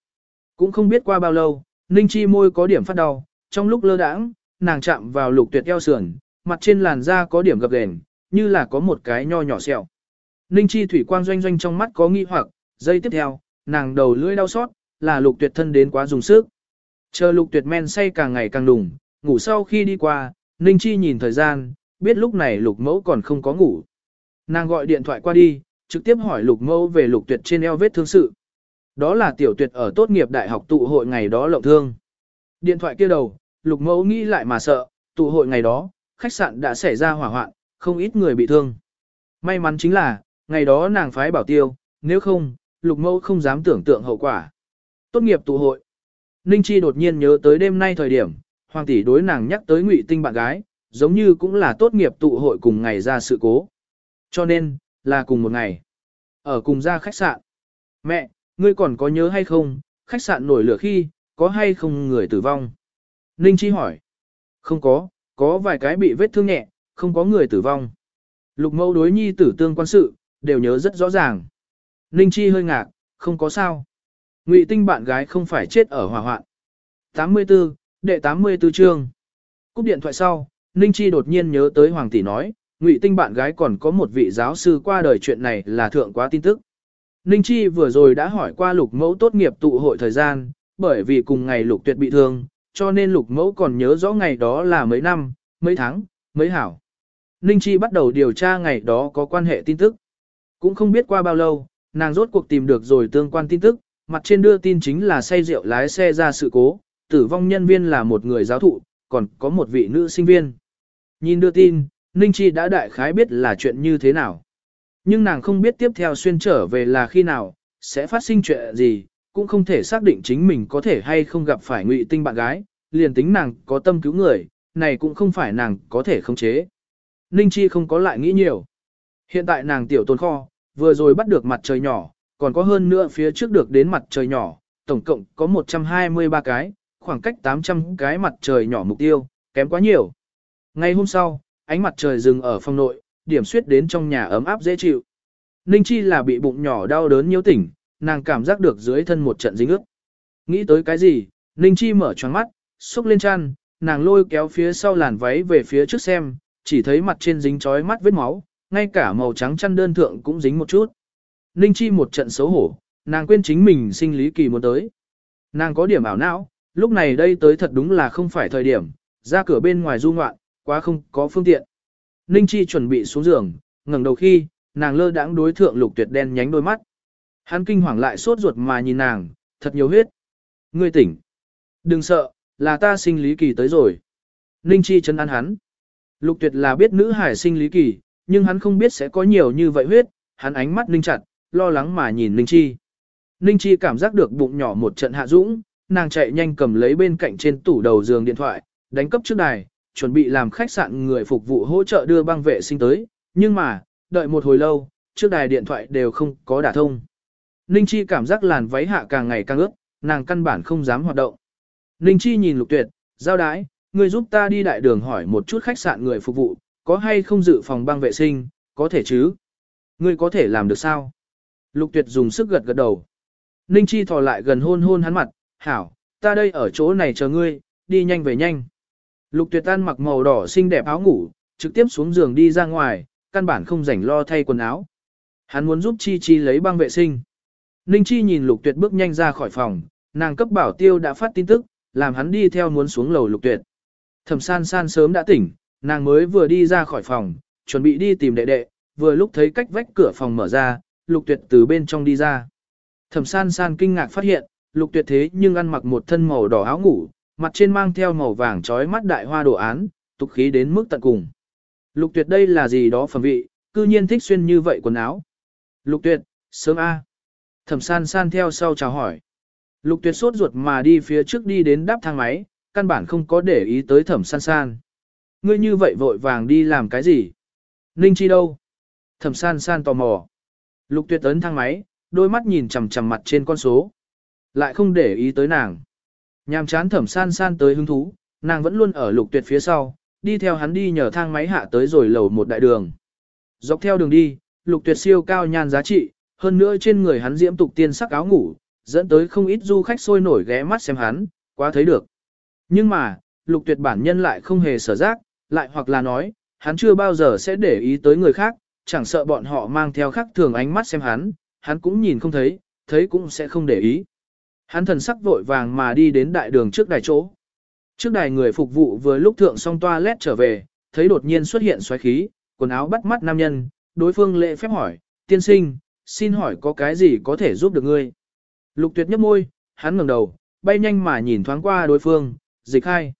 Cũng không biết qua bao lâu, Ninh Chi môi có điểm phát đau, trong lúc lơ đãng, nàng chạm vào lục tuyệt eo sườn, mặt trên làn da có điểm gập ghềnh, như là có một cái nho nhỏ sẹo. Ninh Chi thủy quang doanh doanh trong mắt có nghi hoặc, giây tiếp theo, nàng đầu lưỡi đau xót, là lục tuyệt thân đến quá dùng sức. Chờ lục tuyệt men say càng ngày càng đùng, ngủ sau khi đi qua, Ninh Chi nhìn thời gian, biết lúc này lục mẫu còn không có ngủ. Nàng gọi điện thoại qua đi, trực tiếp hỏi lục mẫu về lục tuyệt trên eo vết thương sự. Đó là tiểu tuyệt ở tốt nghiệp đại học tụ hội ngày đó lộng thương. Điện thoại kia đầu, lục mẫu nghĩ lại mà sợ, tụ hội ngày đó, khách sạn đã xảy ra hỏa hoạn, không ít người bị thương. May mắn chính là, ngày đó nàng phái bảo tiêu, nếu không, lục mẫu không dám tưởng tượng hậu quả. Tốt nghiệp tụ hội. Ninh Chi đột nhiên nhớ tới đêm nay thời điểm, Hoàng tỷ đối nàng nhắc tới Ngụy Tinh bạn gái, giống như cũng là tốt nghiệp tụ hội cùng ngày ra sự cố. Cho nên, là cùng một ngày. Ở cùng ra khách sạn. Mẹ, ngươi còn có nhớ hay không, khách sạn nổi lửa khi, có hay không người tử vong? Ninh Chi hỏi. Không có, có vài cái bị vết thương nhẹ, không có người tử vong. Lục mẫu đối nhi tử tương quan sự, đều nhớ rất rõ ràng. Ninh Chi hơi ngạc, không có sao. Ngụy Tinh bạn gái không phải chết ở hỏa hoạn. 84, đệ 84 chương. Cúp điện thoại sau, Ninh Chi đột nhiên nhớ tới Hoàng tỷ nói, Ngụy Tinh bạn gái còn có một vị giáo sư qua đời chuyện này là thượng quá tin tức. Ninh Chi vừa rồi đã hỏi qua lục mẫu tốt nghiệp tụ hội thời gian, bởi vì cùng ngày lục tuyệt bị thương, cho nên lục mẫu còn nhớ rõ ngày đó là mấy năm, mấy tháng, mấy hảo. Ninh Chi bắt đầu điều tra ngày đó có quan hệ tin tức. Cũng không biết qua bao lâu, nàng rốt cuộc tìm được rồi tương quan tin tức, mặt trên đưa tin chính là say rượu lái xe ra sự cố, tử vong nhân viên là một người giáo thụ, còn có một vị nữ sinh viên. Nhìn đưa tin, Ninh Chi đã đại khái biết là chuyện như thế nào. Nhưng nàng không biết tiếp theo xuyên trở về là khi nào, sẽ phát sinh chuyện gì, cũng không thể xác định chính mình có thể hay không gặp phải ngụy tinh bạn gái, liền tính nàng có tâm cứu người, này cũng không phải nàng có thể khống chế. Ninh Chi không có lại nghĩ nhiều. Hiện tại nàng tiểu tồn kho, vừa rồi bắt được mặt trời nhỏ, còn có hơn nữa phía trước được đến mặt trời nhỏ, tổng cộng có 123 cái, khoảng cách 800 cái mặt trời nhỏ mục tiêu, kém quá nhiều. Ngay hôm sau, ánh mặt trời dừng ở phòng nội, điểm suyết đến trong nhà ấm áp dễ chịu. Ninh Chi là bị bụng nhỏ đau đớn nhiễu tỉnh, nàng cảm giác được dưới thân một trận dính ướt. Nghĩ tới cái gì, Ninh Chi mở choáng mắt, xúc lên chăn, nàng lôi kéo phía sau làn váy về phía trước xem, chỉ thấy mặt trên dính chói mắt vết máu, ngay cả màu trắng chăn đơn thượng cũng dính một chút. Ninh Chi một trận xấu hổ, nàng quên chính mình sinh lý kỳ muốn tới. Nàng có điểm ảo não, lúc này đây tới thật đúng là không phải thời điểm, ra cửa bên ngoài du ngoạn, quá không có phương tiện. Ninh Chi chuẩn bị xuống giường, ngẩng đầu khi, nàng lơ đãng đối thượng lục tuyệt đen nhánh đôi mắt. Hắn kinh hoàng lại sốt ruột mà nhìn nàng, thật nhiều huyết. Ngươi tỉnh. Đừng sợ, là ta sinh lý kỳ tới rồi. Ninh Chi chân ăn hắn. Lục tuyệt là biết nữ hải sinh lý kỳ, nhưng hắn không biết sẽ có nhiều như vậy huyết, hắn ánh mắt ninh chặt, lo lắng mà nhìn Ninh Chi. Ninh Chi cảm giác được bụng nhỏ một trận hạ dũng, nàng chạy nhanh cầm lấy bên cạnh trên tủ đầu giường điện thoại, đánh cấp trước đài, chuẩn bị làm khách sạn người phục vụ hỗ trợ đưa băng vệ sinh tới, nhưng mà, đợi một hồi lâu, trước đài điện thoại đều không có đả thông. Ninh Chi cảm giác làn váy hạ càng ngày càng ướt, nàng căn bản không dám hoạt động. Ninh Chi nhìn Lục Tuyệt, giao đái, người giúp ta đi đại đường hỏi một chút khách sạn người phục vụ, có hay không dự phòng băng vệ sinh, có thể chứ? Ngươi có thể làm được sao? Lục Tuyệt dùng sức gật gật đầu. Ninh Chi thò lại gần hôn hôn hắn mặt, hảo, ta đây ở chỗ này chờ ngươi, đi nhanh về nhanh. Lục Tuyệt tan mặc màu đỏ xinh đẹp áo ngủ, trực tiếp xuống giường đi ra ngoài, căn bản không rảnh lo thay quần áo. Hắn muốn giúp Chi Chi lấy băng vệ sinh. Ninh Chi nhìn Lục Tuyệt bước nhanh ra khỏi phòng, nàng cấp bảo tiêu đã phát tin tức, làm hắn đi theo muốn xuống lầu Lục Tuyệt. Thẩm san san sớm đã tỉnh, nàng mới vừa đi ra khỏi phòng, chuẩn bị đi tìm đệ đệ, vừa lúc thấy cách vách cửa phòng mở ra, lục tuyệt từ bên trong đi ra. Thẩm san san kinh ngạc phát hiện, lục tuyệt thế nhưng ăn mặc một thân màu đỏ áo ngủ, mặt trên mang theo màu vàng trói mắt đại hoa đồ án, tục khí đến mức tận cùng. Lục tuyệt đây là gì đó phẩm vị, cư nhiên thích xuyên như vậy quần áo. Lục tuyệt, sớm A. Thẩm san san theo sau chào hỏi. Lục tuyệt sốt ruột mà đi phía trước đi đến đáp thang máy, căn bản không có để ý tới thẩm san san. Ngươi như vậy vội vàng đi làm cái gì? Ninh chi đâu? Thẩm san san tò mò. Lục tuyệt ấn thang máy, đôi mắt nhìn chằm chằm mặt trên con số. Lại không để ý tới nàng. Nhàm chán thẩm san san tới hứng thú, nàng vẫn luôn ở lục tuyệt phía sau, đi theo hắn đi nhờ thang máy hạ tới rồi lầu một đại đường. Dọc theo đường đi, lục tuyệt siêu cao nhan giá trị, hơn nữa trên người hắn diễm tục tiên sắc áo ngủ, dẫn tới không ít du khách sôi nổi ghé mắt xem hắn, quá thấy được. Nhưng mà, lục tuyệt bản nhân lại không hề sở giác, lại hoặc là nói, hắn chưa bao giờ sẽ để ý tới người khác, chẳng sợ bọn họ mang theo khác thường ánh mắt xem hắn, hắn cũng nhìn không thấy, thấy cũng sẽ không để ý. Hắn thần sắc vội vàng mà đi đến đại đường trước đài chỗ. Trước đài người phục vụ vừa lúc thượng xong toilet trở về, thấy đột nhiên xuất hiện xoáy khí, quần áo bắt mắt nam nhân, đối phương lễ phép hỏi, tiên sinh, xin hỏi có cái gì có thể giúp được ngươi? Lục tuyệt nhấp môi, hắn ngẩng đầu, bay nhanh mà nhìn thoáng qua đối phương, dịch hai.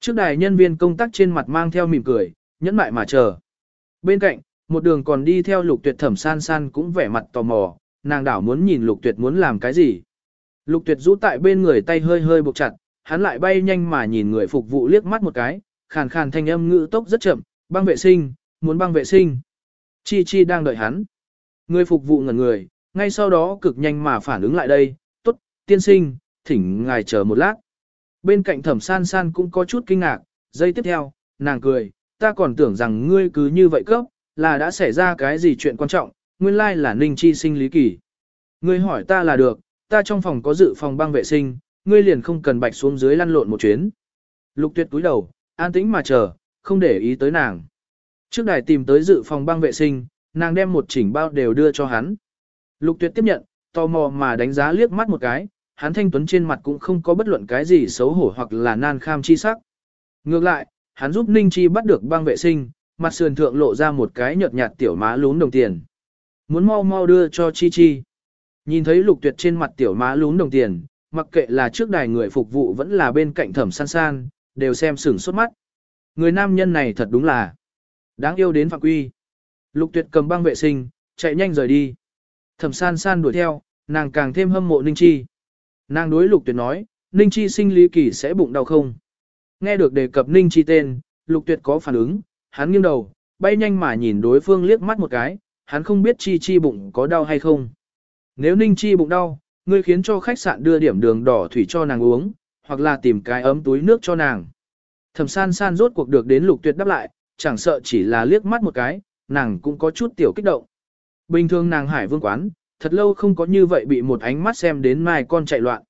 Trước đài nhân viên công tác trên mặt mang theo mỉm cười, nhẫn mại mà chờ. Bên cạnh, một đường còn đi theo lục tuyệt thẩm san san cũng vẻ mặt tò mò, nàng đảo muốn nhìn lục tuyệt muốn làm cái gì. Lục tuyệt rũ tại bên người tay hơi hơi buộc chặt, hắn lại bay nhanh mà nhìn người phục vụ liếc mắt một cái, khàn khàn thanh âm ngữ tốc rất chậm, băng vệ sinh, muốn băng vệ sinh. Chi Chi đang đợi hắn. Người phục vụ ngẩn người, ngay sau đó cực nhanh mà phản ứng lại đây, tốt, tiên sinh, thỉnh ngài chờ một lát. Bên cạnh thẩm san san cũng có chút kinh ngạc, giây tiếp theo, nàng cười, ta còn tưởng rằng ngươi cứ như vậy cấp, là đã xảy ra cái gì chuyện quan trọng, nguyên lai là ninh chi sinh lý kỳ. Ngươi hỏi ta là được, ta trong phòng có dự phòng băng vệ sinh, ngươi liền không cần bạch xuống dưới lăn lộn một chuyến. Lục tuyệt túi đầu, an tĩnh mà chờ, không để ý tới nàng. Trước đài tìm tới dự phòng băng vệ sinh, nàng đem một chỉnh bao đều đưa cho hắn. Lục tuyệt tiếp nhận, tò mò mà đánh giá liếc mắt một cái, hắn thanh tuấn trên mặt cũng không có bất luận cái gì xấu hổ hoặc là nan kham chi sắc. Ngược lại, hắn giúp Ninh Chi bắt được băng vệ sinh, mặt sườn thượng lộ ra một cái nhợt nhạt tiểu má lún đồng tiền. Muốn mau mau đưa cho Chi Chi. Nhìn thấy lục tuyệt trên mặt tiểu má lún đồng tiền, mặc kệ là trước đài người phục vụ vẫn là bên cạnh thẩm san san, đều xem sửng sốt mắt. Người nam nhân này thật đúng là đáng yêu đến phạm quy. Lục tuyệt cầm băng vệ sinh, chạy nhanh rời đi. Thẩm san san đuổi theo, nàng càng thêm hâm mộ Ninh Chi. Nàng đối lục tuyệt nói, Ninh Chi sinh lý kỳ sẽ bụng đau không? Nghe được đề cập Ninh Chi tên, lục tuyệt có phản ứng, hắn nghiêng đầu, bay nhanh mà nhìn đối phương liếc mắt một cái, hắn không biết Chi Chi bụng có đau hay không. Nếu Ninh Chi bụng đau, ngươi khiến cho khách sạn đưa điểm đường đỏ thủy cho nàng uống, hoặc là tìm cái ấm túi nước cho nàng. Thẩm san san rốt cuộc được đến lục tuyệt đáp lại, chẳng sợ chỉ là liếc mắt một cái, nàng cũng có chút tiểu kích động. Bình thường nàng hải vương quán, thật lâu không có như vậy bị một ánh mắt xem đến mai con chạy loạn.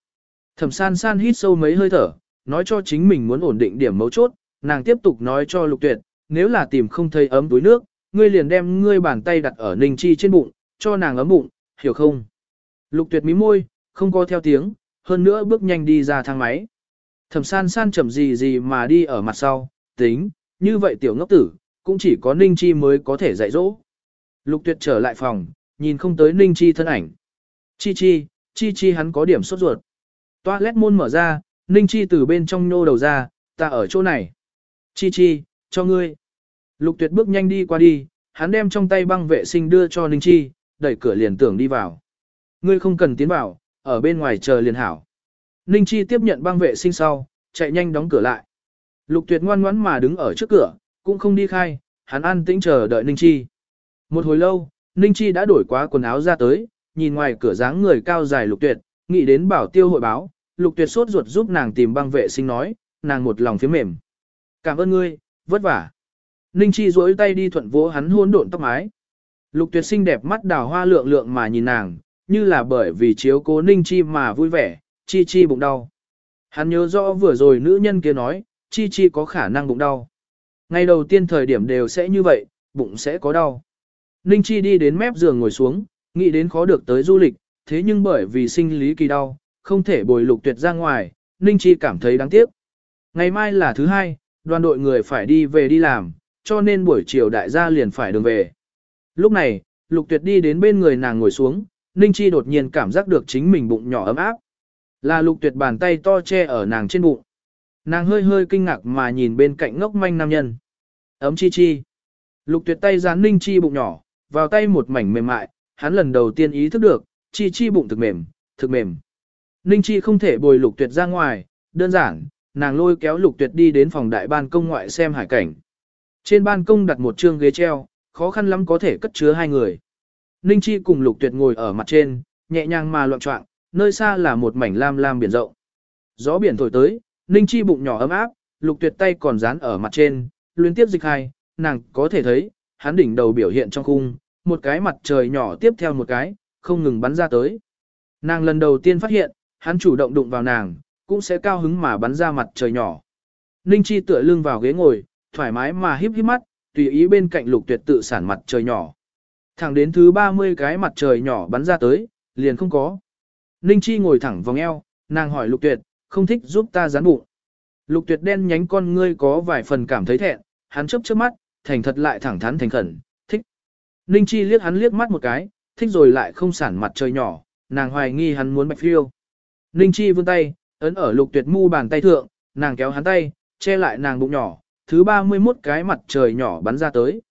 Thẩm san san hít sâu mấy hơi thở, nói cho chính mình muốn ổn định điểm mấu chốt, nàng tiếp tục nói cho lục tuyệt, nếu là tìm không thấy ấm túi nước, ngươi liền đem ngươi bàn tay đặt ở ninh chi trên bụng, cho nàng ấm bụng, hiểu không? Lục tuyệt mí môi, không có theo tiếng, hơn nữa bước nhanh đi ra thang máy. Thẩm san san chậm gì gì mà đi ở mặt sau, tính, như vậy tiểu ngốc tử, cũng chỉ có Ninh Chi mới có thể dạy dỗ. Lục tuyệt trở lại phòng, nhìn không tới Ninh Chi thân ảnh. Chi Chi, Chi Chi hắn có điểm sốt ruột. Toilet môn mở ra, Ninh Chi từ bên trong nhô đầu ra, ta ở chỗ này. Chi Chi, cho ngươi. Lục tuyệt bước nhanh đi qua đi, hắn đem trong tay băng vệ sinh đưa cho Ninh Chi, đẩy cửa liền tưởng đi vào. Ngươi không cần tiến vào, ở bên ngoài chờ liền hảo. Ninh Chi tiếp nhận băng vệ sinh sau, chạy nhanh đóng cửa lại. Lục tuyệt ngoan ngoãn mà đứng ở trước cửa, cũng không đi khai, hắn an tĩnh chờ đợi Ninh Chi. Một hồi lâu, Ninh Chi đã đổi quá quần áo ra tới, nhìn ngoài cửa dáng người cao dài lục tuyệt, nghĩ đến bảo tiêu hội báo, lục tuyệt sốt ruột giúp nàng tìm băng vệ sinh nói, nàng một lòng phía mềm. Cảm ơn ngươi, vất vả. Ninh Chi duỗi tay đi thuận vỗ hắn hôn độn tóc mái. Lục tuyệt xinh đẹp mắt đào hoa lượng lượng mà nhìn nàng, như là bởi vì chiếu cố Ninh Chi mà vui vẻ, Chi Chi bụng đau. Hắn nhớ rõ vừa rồi nữ nhân kia nói, Chi Chi có khả năng bụng đau. Ngày đầu tiên thời điểm đều sẽ như vậy, bụng sẽ có đau. Ninh Chi đi đến mép giường ngồi xuống, nghĩ đến khó được tới du lịch, thế nhưng bởi vì sinh lý kỳ đau, không thể bồi lục tuyệt ra ngoài, Ninh Chi cảm thấy đáng tiếc. Ngày mai là thứ hai, đoàn đội người phải đi về đi làm, cho nên buổi chiều đại gia liền phải đường về. Lúc này, Lục Tuyệt đi đến bên người nàng ngồi xuống, Ninh Chi đột nhiên cảm giác được chính mình bụng nhỏ ấm áp. Là Lục Tuyệt bàn tay to che ở nàng trên bụng. Nàng hơi hơi kinh ngạc mà nhìn bên cạnh ngốc manh nam nhân. Ấm chi chi. Lục Tuyệt tay dán Ninh Chi bụng nhỏ, vào tay một mảnh mềm mại, hắn lần đầu tiên ý thức được, chi chi bụng thực mềm, thực mềm. Ninh Chi không thể bồi Lục Tuyệt ra ngoài, đơn giản, nàng lôi kéo Lục Tuyệt đi đến phòng đại ban công ngoại xem hải cảnh. Trên ban công đặt một chương ghế treo, khó khăn lắm có thể cất chứa hai người. Ninh Chi cùng Lục Tuyệt ngồi ở mặt trên, nhẹ nhàng mà loạn trọng, nơi xa là một mảnh lam lam biển rộng. Gió biển thổi tới, Ninh Chi bụng nhỏ ấm áp, Lục Tuyệt tay còn dán ở mặt trên, liên tiếp dịch hai, nàng có thể thấy, hắn đỉnh đầu biểu hiện trong khung, một cái mặt trời nhỏ tiếp theo một cái, không ngừng bắn ra tới. Nàng lần đầu tiên phát hiện, hắn chủ động đụng vào nàng, cũng sẽ cao hứng mà bắn ra mặt trời nhỏ. Ninh Chi tựa lưng vào ghế ngồi, thoải mái mà híp híp mắt, tùy ý bên cạnh lục tuyệt tự sản mặt trời nhỏ. Thẳng đến thứ 30 cái mặt trời nhỏ bắn ra tới, liền không có. Ninh Chi ngồi thẳng vòng eo, nàng hỏi lục tuyệt, không thích giúp ta rán bụng. Lục tuyệt đen nhánh con ngươi có vài phần cảm thấy thẹn, hắn chớp chớp mắt, thành thật lại thẳng thắn thành khẩn, thích. Ninh Chi liếc hắn liếc mắt một cái, thích rồi lại không sản mặt trời nhỏ, nàng hoài nghi hắn muốn bạch phiêu. Ninh Chi vươn tay, ấn ở lục tuyệt mu bàn tay thượng, nàng kéo hắn tay, che lại nàng bụng nhỏ, thứ 31 cái mặt trời nhỏ bắn ra tới.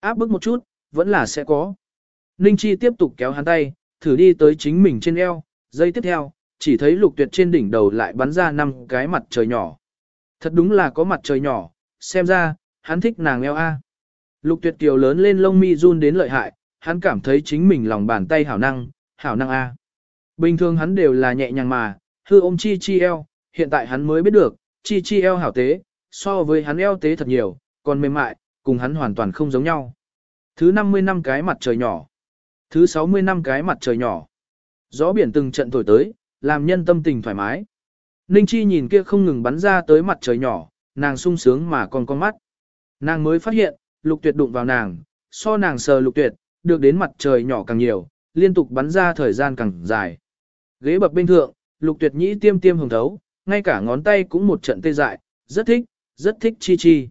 Áp bức một chút, vẫn là sẽ có. Ninh Chi tiếp tục kéo hắn tay, thử đi tới chính mình trên eo, giây tiếp theo, chỉ thấy lục tuyệt trên đỉnh đầu lại bắn ra năm cái mặt trời nhỏ. Thật đúng là có mặt trời nhỏ, xem ra, hắn thích nàng eo A. Lục tuyệt kiều lớn lên lông mi run đến lợi hại, hắn cảm thấy chính mình lòng bàn tay hảo năng, hảo năng A. Bình thường hắn đều là nhẹ nhàng mà, hư ôm chi chi eo, hiện tại hắn mới biết được, chi chi eo hảo tế, so với hắn eo tế thật nhiều, còn mềm mại, cùng hắn hoàn toàn không giống nhau. Thứ 50 năm cái mặt trời nhỏ. Thứ 60 năm cái mặt trời nhỏ. Gió biển từng trận thổi tới, làm nhân tâm tình thoải mái. Ninh Chi nhìn kia không ngừng bắn ra tới mặt trời nhỏ, nàng sung sướng mà còn con mắt. Nàng mới phát hiện, lục tuyệt đụng vào nàng, so nàng sờ lục tuyệt, được đến mặt trời nhỏ càng nhiều, liên tục bắn ra thời gian càng dài. Ghế bập bên thượng, lục tuyệt nhĩ tiêm tiêm hồng thấu, ngay cả ngón tay cũng một trận tê dại, rất thích, rất thích chi chi.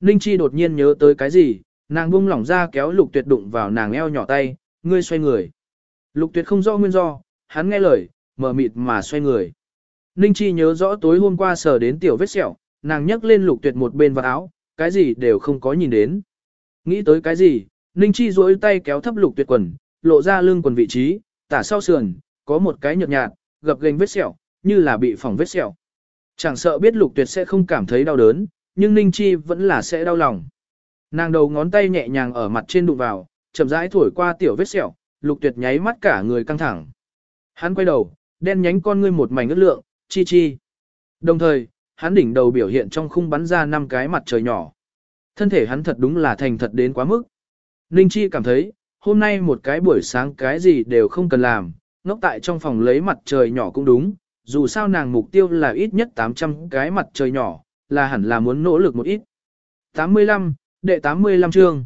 Ninh chi đột nhiên nhớ tới cái gì, nàng buông lỏng ra kéo lục tuyệt đụng vào nàng eo nhỏ tay, ngươi xoay người. Lục tuyệt không rõ nguyên do, hắn nghe lời, mở mịt mà xoay người. Ninh chi nhớ rõ tối hôm qua sờ đến tiểu vết sẹo, nàng nhấc lên lục tuyệt một bên vào áo, cái gì đều không có nhìn đến. Nghĩ tới cái gì, Ninh chi duỗi tay kéo thấp lục tuyệt quần, lộ ra lưng quần vị trí, tả sau sườn, có một cái nhợt nhạt, gập ghềnh vết sẹo, như là bị phỏng vết sẹo. Chẳng sợ biết lục tuyệt sẽ không cảm thấy đau đớn, nhưng Ninh Chi vẫn là sẽ đau lòng. Nàng đầu ngón tay nhẹ nhàng ở mặt trên đụng vào, chậm rãi thổi qua tiểu vết sẹo, lục tuyệt nháy mắt cả người căng thẳng. Hắn quay đầu, đen nhánh con ngươi một mảnh ướt lượng, chi chi. Đồng thời, hắn đỉnh đầu biểu hiện trong khung bắn ra năm cái mặt trời nhỏ. Thân thể hắn thật đúng là thành thật đến quá mức. Ninh Chi cảm thấy, hôm nay một cái buổi sáng cái gì đều không cần làm, ngốc tại trong phòng lấy mặt trời nhỏ cũng đúng, dù sao nàng mục tiêu là ít nhất 800 cái mặt trời nhỏ, là hẳn là muốn nỗ lực một ít. 85, đệ 85 chương.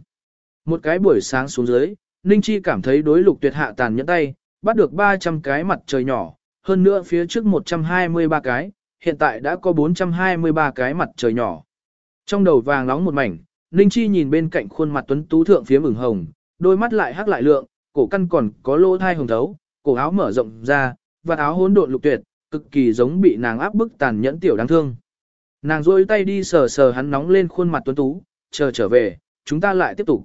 Một cái buổi sáng xuống dưới, Ninh Chi cảm thấy đối lục tuyệt hạ tàn nhẫn tay, bắt được 300 cái mặt trời nhỏ, hơn nữa phía trước 123 cái, hiện tại đã có 423 cái mặt trời nhỏ. Trong đầu vàng nóng một mảnh, Ninh Chi nhìn bên cạnh khuôn mặt tuấn tú thượng phía mừng hồng, đôi mắt lại hắc lại lượng, cổ căn còn có lỗ thai hồng thấu, cổ áo mở rộng ra, và áo hỗn độn lục tuyệt, cực kỳ giống bị nàng áp bức tàn nhẫn tiểu đáng thương. Nàng rôi tay đi sờ sờ hắn nóng lên khuôn mặt tuấn tú, chờ trở về, chúng ta lại tiếp tục.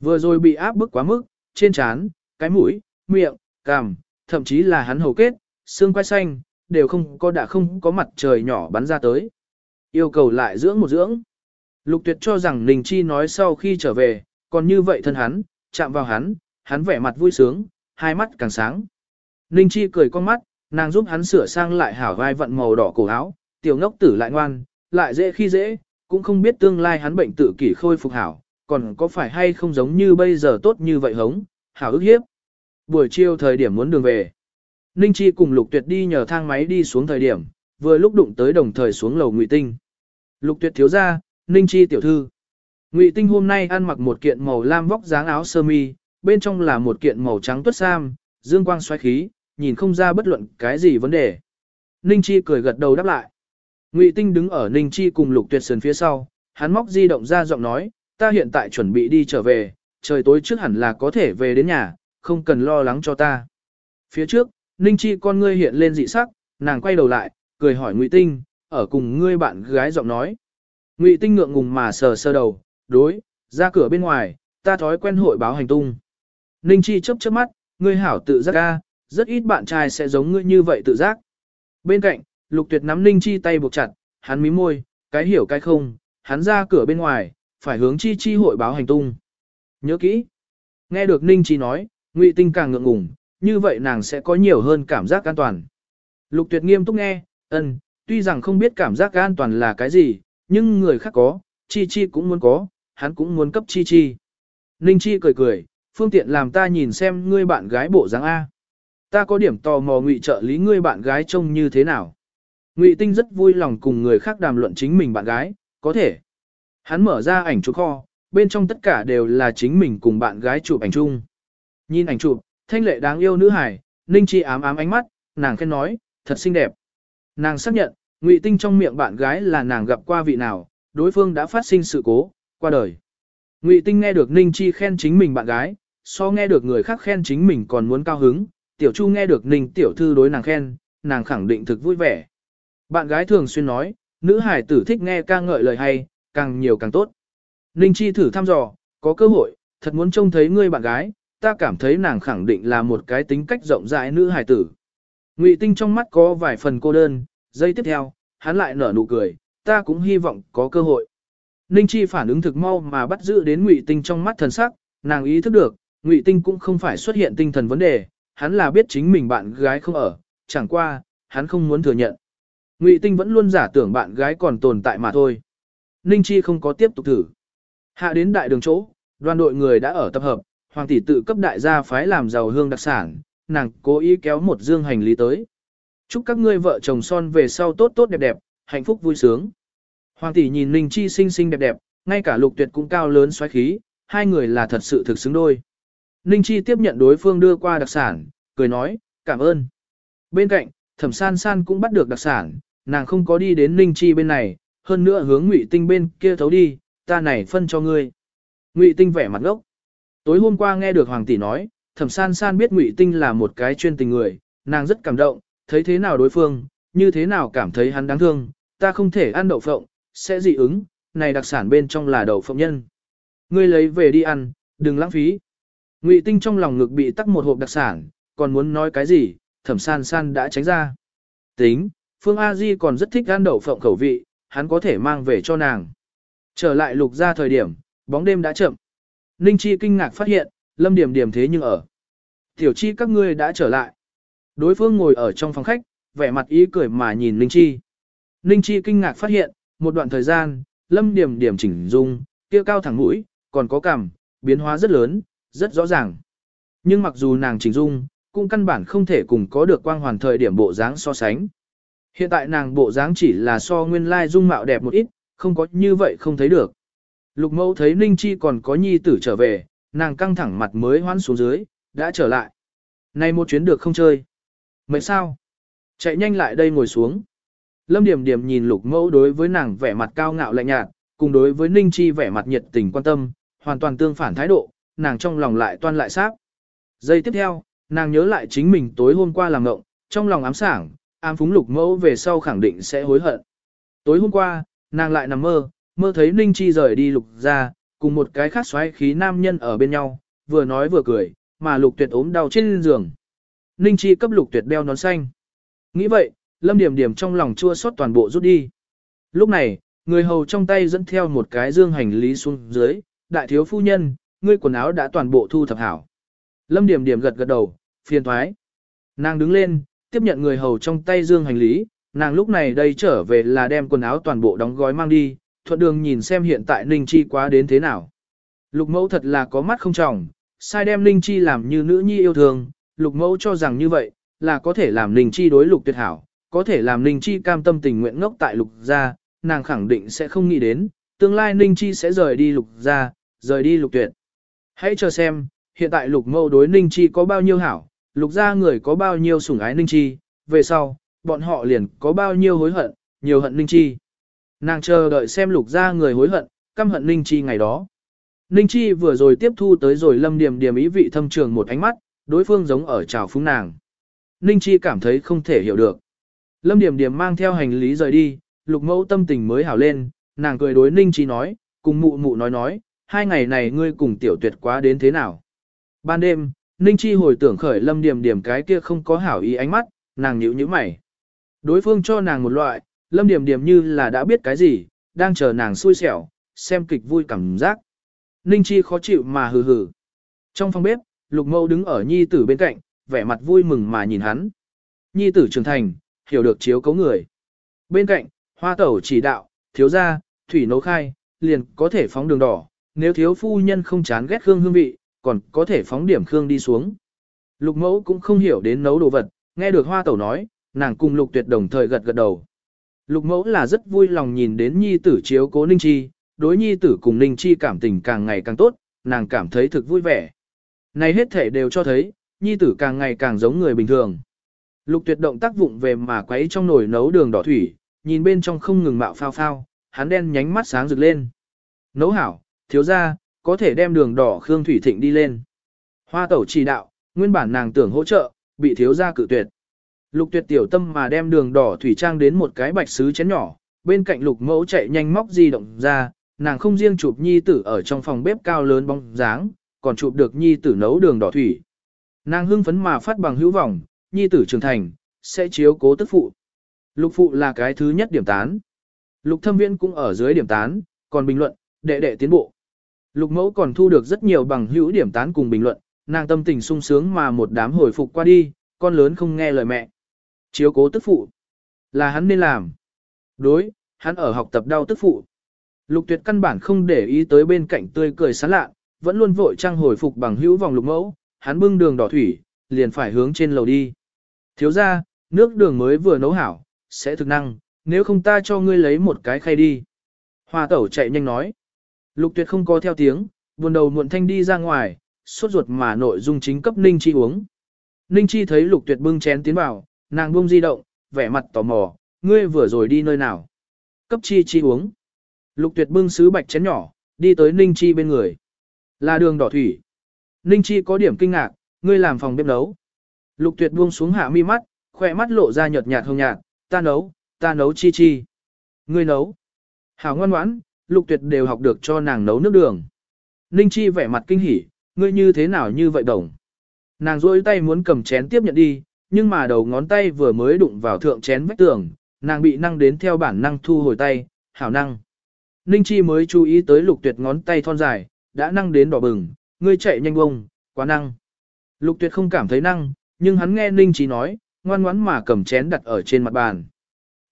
Vừa rồi bị áp bức quá mức, trên trán, cái mũi, miệng, cằm, thậm chí là hắn hầu kết, xương quai xanh, đều không có đã không có mặt trời nhỏ bắn ra tới. Yêu cầu lại dưỡng một dưỡng. Lục tuyệt cho rằng Ninh Chi nói sau khi trở về, còn như vậy thân hắn, chạm vào hắn, hắn vẻ mặt vui sướng, hai mắt càng sáng. Ninh Chi cười con mắt, nàng giúp hắn sửa sang lại hảo vai vận màu đỏ cổ áo, tiểu ngốc tử lại ngoan, lại dễ khi dễ, cũng không biết tương lai hắn bệnh tự kỷ khôi phục hảo, còn có phải hay không giống như bây giờ tốt như vậy hống, hảo ức hiếp. Buổi chiều thời điểm muốn đường về. Ninh Chi cùng Lục Tuyệt đi nhờ thang máy đi xuống thời điểm, vừa lúc đụng tới đồng thời xuống lầu Ngụy Tinh. Lục Tuyệt thiếu ra, Ninh Chi tiểu thư. Ngụy Tinh hôm nay ăn mặc một kiện màu lam vóc dáng áo sơ mi, bên trong là một kiện màu trắng tuất sam, dương quang xoáy khí, nhìn không ra bất luận cái gì vấn đề. Ninh Chi cười gật đầu đáp lại. Ngụy Tinh đứng ở Ninh Chi cùng Lục Tuyệt Sơn phía sau, hắn móc di động ra giọng nói, ta hiện tại chuẩn bị đi trở về, trời tối trước hẳn là có thể về đến nhà, không cần lo lắng cho ta. Phía trước, Ninh Chi con ngươi hiện lên dị sắc, nàng quay đầu lại, cười hỏi Ngụy Tinh, ở cùng ngươi bạn gái giọng nói. Ngụy Tinh ngượng ngùng mà sờ sơ đầu, đối, ra cửa bên ngoài, ta thói quen hội báo hành tung. Ninh Chi chớp chớp mắt, ngươi hảo tự giác ga, rất ít bạn trai sẽ giống ngươi như vậy tự giác. Bên cạnh, Lục Tuyệt nắm Ninh Chi tay buộc chặt, hắn mím môi, cái hiểu cái không, hắn ra cửa bên ngoài, phải hướng Chi Chi hội báo hành tung. Nhớ kỹ. Nghe được Ninh Chi nói, Ngụy Tinh càng ngượng ngùng, như vậy nàng sẽ có nhiều hơn cảm giác an toàn. Lục Tuyệt nghiêm túc nghe, ân, tuy rằng không biết cảm giác an toàn là cái gì, nhưng người khác có, Chi Chi cũng muốn có, hắn cũng muốn cấp Chi Chi. Ninh Chi cười cười, phương tiện làm ta nhìn xem ngươi bạn gái bộ dáng A. Ta có điểm tò mò ngụy trợ lý ngươi bạn gái trông như thế nào. Ngụy Tinh rất vui lòng cùng người khác đàm luận chính mình bạn gái, có thể. Hắn mở ra ảnh chụp kho, bên trong tất cả đều là chính mình cùng bạn gái chụp ảnh chung. Nhìn ảnh chụp, thanh lệ đáng yêu nữ hải, Ninh Chi ám ám ánh mắt, nàng khen nói, thật xinh đẹp. Nàng xác nhận, Ngụy Tinh trong miệng bạn gái là nàng gặp qua vị nào, đối phương đã phát sinh sự cố, qua đời. Ngụy Tinh nghe được Ninh Chi khen chính mình bạn gái, so nghe được người khác khen chính mình còn muốn cao hứng, Tiểu Chu nghe được Ninh Tiểu Thư đối nàng khen, nàng khẳng định thực vui vẻ. Bạn gái thường xuyên nói, nữ hải tử thích nghe ca ngợi lời hay, càng nhiều càng tốt. Ninh Chi thử thăm dò, có cơ hội, thật muốn trông thấy ngươi bạn gái, ta cảm thấy nàng khẳng định là một cái tính cách rộng rãi nữ hải tử. Ngụy Tinh trong mắt có vài phần cô đơn, giây tiếp theo, hắn lại nở nụ cười, ta cũng hy vọng có cơ hội. Ninh Chi phản ứng thực mau mà bắt giữ đến Ngụy Tinh trong mắt thần sắc, nàng ý thức được, Ngụy Tinh cũng không phải xuất hiện tinh thần vấn đề, hắn là biết chính mình bạn gái không ở, chẳng qua, hắn không muốn thừa nhận. Ngụy Tinh vẫn luôn giả tưởng bạn gái còn tồn tại mà thôi. Ninh Chi không có tiếp tục thử. Hạ đến đại đường chỗ, đoàn đội người đã ở tập hợp, hoàng tỷ tự cấp đại gia phái làm giàu hương đặc sản, nàng cố ý kéo một dương hành lý tới. Chúc các ngươi vợ chồng son về sau tốt tốt đẹp đẹp, hạnh phúc vui sướng. Hoàng tỷ nhìn Ninh Chi xinh xinh đẹp đẹp, ngay cả lục tuyệt cũng cao lớn xoáy khí, hai người là thật sự thực xứng đôi. Ninh Chi tiếp nhận đối phương đưa qua đặc sản, cười nói, cảm ơn. Bên cạnh, thẩm san san cũng bắt được đặc sản, nàng không có đi đến Ninh Chi bên này, hơn nữa hướng Ngụy Tinh bên kia thấu đi, ta này phân cho ngươi. Ngụy Tinh vẻ mặt ngốc. Tối hôm qua nghe được Hoàng tỷ nói, Thẩm San San biết Ngụy Tinh là một cái chuyên tình người, nàng rất cảm động, thấy thế nào đối phương, như thế nào cảm thấy hắn đáng thương, ta không thể ăn đậu phộng, sẽ dị ứng, này đặc sản bên trong là đậu phộng nhân. Ngươi lấy về đi ăn, đừng lãng phí. Ngụy Tinh trong lòng ngực bị tắc một hộp đặc sản, còn muốn nói cái gì, Thẩm San San đã tránh ra. Tính, Phương A Di còn rất thích ăn đậu phộng khẩu vị, hắn có thể mang về cho nàng. Trở lại lục ra thời điểm, bóng đêm đã chậm. Ninh Chi kinh ngạc phát hiện, Lâm Điểm Điểm thế nhưng ở. Tiểu Chi các ngươi đã trở lại. Đối phương ngồi ở trong phòng khách, vẻ mặt ý cười mà nhìn Ninh Chi. Ninh Chi kinh ngạc phát hiện, một đoạn thời gian, Lâm Điểm Điểm chỉnh dung, kia cao thẳng mũi, còn có cằm, biến hóa rất lớn, rất rõ ràng. Nhưng mặc dù nàng chỉnh dung, cũng căn bản không thể cùng có được quang hoàn thời điểm bộ dáng so sánh. Hiện tại nàng bộ dáng chỉ là so nguyên lai dung mạo đẹp một ít, không có như vậy không thấy được. Lục mẫu thấy Ninh Chi còn có nhi tử trở về, nàng căng thẳng mặt mới hoán xuống dưới, đã trở lại. Này một chuyến được không chơi? Mệt sao? Chạy nhanh lại đây ngồi xuống. Lâm Điểm Điểm nhìn lục mẫu đối với nàng vẻ mặt cao ngạo lạnh nhạt, cùng đối với Ninh Chi vẻ mặt nhiệt tình quan tâm, hoàn toàn tương phản thái độ, nàng trong lòng lại toan lại sát. Giây tiếp theo, nàng nhớ lại chính mình tối hôm qua làm ngộng, trong lòng ám sảng, ám phúng lục mẫu về sau khẳng định sẽ hối hận. Tối hôm qua, nàng lại nằm mơ, mơ thấy Ninh Chi rời đi lục ra, cùng một cái khác xoáy khí nam nhân ở bên nhau, vừa nói vừa cười, mà lục tuyệt ốm đau trên giường. Ninh Chi cấp lục tuyệt đeo nón xanh. Nghĩ vậy, lâm điểm điểm trong lòng chua xót toàn bộ rút đi. Lúc này, người hầu trong tay dẫn theo một cái dương hành lý xuống dưới, đại thiếu phu nhân, ngươi quần áo đã toàn bộ thu thập hảo. Lâm điểm điểm gật gật đầu, phiền thoái. Nàng đứng lên, tiếp nhận người hầu trong tay dương hành lý, nàng lúc này đây trở về là đem quần áo toàn bộ đóng gói mang đi, thuận đường nhìn xem hiện tại Ninh Chi quá đến thế nào. Lục mẫu thật là có mắt không trọng, sai đem Ninh Chi làm như nữ nhi yêu thương, lục mẫu cho rằng như vậy, là có thể làm Ninh Chi đối lục tuyệt hảo, có thể làm Ninh Chi cam tâm tình nguyện ngốc tại lục gia, nàng khẳng định sẽ không nghĩ đến, tương lai Ninh Chi sẽ rời đi lục gia, rời đi lục tuyệt. Hãy chờ xem, hiện tại lục mẫu đối Ninh Chi có bao nhiêu hảo, lục gia người có bao nhiêu sủng ái Ninh Chi, về sau, bọn họ liền có bao nhiêu hối hận, nhiều hận Ninh Chi. Nàng chờ đợi xem lục gia người hối hận, căm hận Ninh Chi ngày đó. Ninh Chi vừa rồi tiếp thu tới rồi lâm điểm điểm ý vị thâm trường một ánh mắt, đối phương giống ở trào phúng nàng. Ninh Chi cảm thấy không thể hiểu được. Lâm điểm điểm mang theo hành lý rời đi, lục mẫu tâm tình mới hảo lên, nàng cười đối Ninh Chi nói, cùng mụ mụ nói nói, hai ngày này ngươi cùng tiểu tuyệt quá đến thế nào. Ban đêm, Ninh Chi hồi tưởng khởi lâm điểm điểm cái kia không có hảo ý ánh mắt, nàng nhíu nhíu mày. Đối phương cho nàng một loại, lâm điểm điểm như là đã biết cái gì, đang chờ nàng xui xẻo, xem kịch vui cảm giác. Ninh Chi khó chịu mà hừ hừ. Trong phòng bếp, Lục Mâu đứng ở nhi tử bên cạnh, vẻ mặt vui mừng mà nhìn hắn. Nhi tử trưởng thành, hiểu được chiếu cấu người. Bên cạnh, hoa tẩu chỉ đạo, thiếu gia, thủy nấu khai, liền có thể phóng đường đỏ, nếu thiếu phu nhân không chán ghét hương hương vị, còn có thể phóng điểm khương đi xuống. Lục mẫu cũng không hiểu đến nấu đồ vật, nghe được hoa tẩu nói, nàng cùng lục tuyệt đồng thời gật gật đầu. Lục mẫu là rất vui lòng nhìn đến nhi tử chiếu cố ninh chi, đối nhi tử cùng ninh chi cảm tình càng ngày càng tốt, nàng cảm thấy thực vui vẻ. Này hết thể đều cho thấy, nhi tử càng ngày càng giống người bình thường. Lục tuyệt động tác vụng về mà quấy trong nồi nấu đường đỏ thủy, nhìn bên trong không ngừng mạo phao phao, hắn đen nhánh mắt sáng rực lên. Nấu hảo, thiếu ra, có thể đem đường đỏ khương thủy thịnh đi lên. Hoa tẩu chỉ đạo, nguyên bản nàng tưởng hỗ trợ, bị thiếu gia cự tuyệt. Lục tuyệt tiểu tâm mà đem đường đỏ thủy trang đến một cái bạch sứ chén nhỏ, bên cạnh lục mẫu chạy nhanh móc di động ra, nàng không riêng chụp nhi tử ở trong phòng bếp cao lớn bóng dáng, còn chụp được nhi tử nấu đường đỏ thủy. Nàng hưng phấn mà phát bằng hữu vọng, nhi tử trưởng thành, sẽ chiếu cố tức phụ. Lục phụ là cái thứ nhất điểm tán. Lục thâm viễn cũng ở dưới điểm tán, còn bình luận, đệ đệ tiến bộ. Lục mẫu còn thu được rất nhiều bằng hữu điểm tán cùng bình luận, nàng tâm tình sung sướng mà một đám hồi phục qua đi, con lớn không nghe lời mẹ. Chiếu cố tức phụ. Là hắn nên làm. Đối, hắn ở học tập đau tức phụ. Lục tuyệt căn bản không để ý tới bên cạnh tươi cười sán lạ, vẫn luôn vội trang hồi phục bằng hữu vòng lục mẫu, hắn bưng đường đỏ thủy, liền phải hướng trên lầu đi. Thiếu ra, nước đường mới vừa nấu hảo, sẽ thực năng, nếu không ta cho ngươi lấy một cái khay đi. Hoa tẩu chạy nhanh nói. Lục tuyệt không có theo tiếng, buồn đầu muộn thanh đi ra ngoài, sốt ruột mà nội dung chính cấp Ninh Chi uống. Ninh Chi thấy lục tuyệt bưng chén tiến vào, nàng buông di động, vẻ mặt tò mò, ngươi vừa rồi đi nơi nào. Cấp Chi Chi uống. Lục tuyệt bưng sứ bạch chén nhỏ, đi tới Ninh Chi bên người. Là đường đỏ thủy. Ninh Chi có điểm kinh ngạc, ngươi làm phòng bếp nấu. Lục tuyệt buông xuống hạ mi mắt, khỏe mắt lộ ra nhợt nhạt hồng nhạt, ta nấu, ta nấu Chi Chi. Ngươi nấu. Hảo ngoan ngoãn, lục tuyệt đều học được cho nàng nấu nước đường. Ninh Chi vẻ mặt kinh hỉ, ngươi như thế nào như vậy đồng. Nàng rôi tay muốn cầm chén tiếp nhận đi, nhưng mà đầu ngón tay vừa mới đụng vào thượng chén vách tường, nàng bị năng đến theo bản năng thu hồi tay, hảo năng. Ninh Chi mới chú ý tới lục tuyệt ngón tay thon dài, đã năng đến đỏ bừng, ngươi chạy nhanh bông, quá năng. Lục tuyệt không cảm thấy năng, nhưng hắn nghe Ninh Chi nói, ngoan ngoãn mà cầm chén đặt ở trên mặt bàn.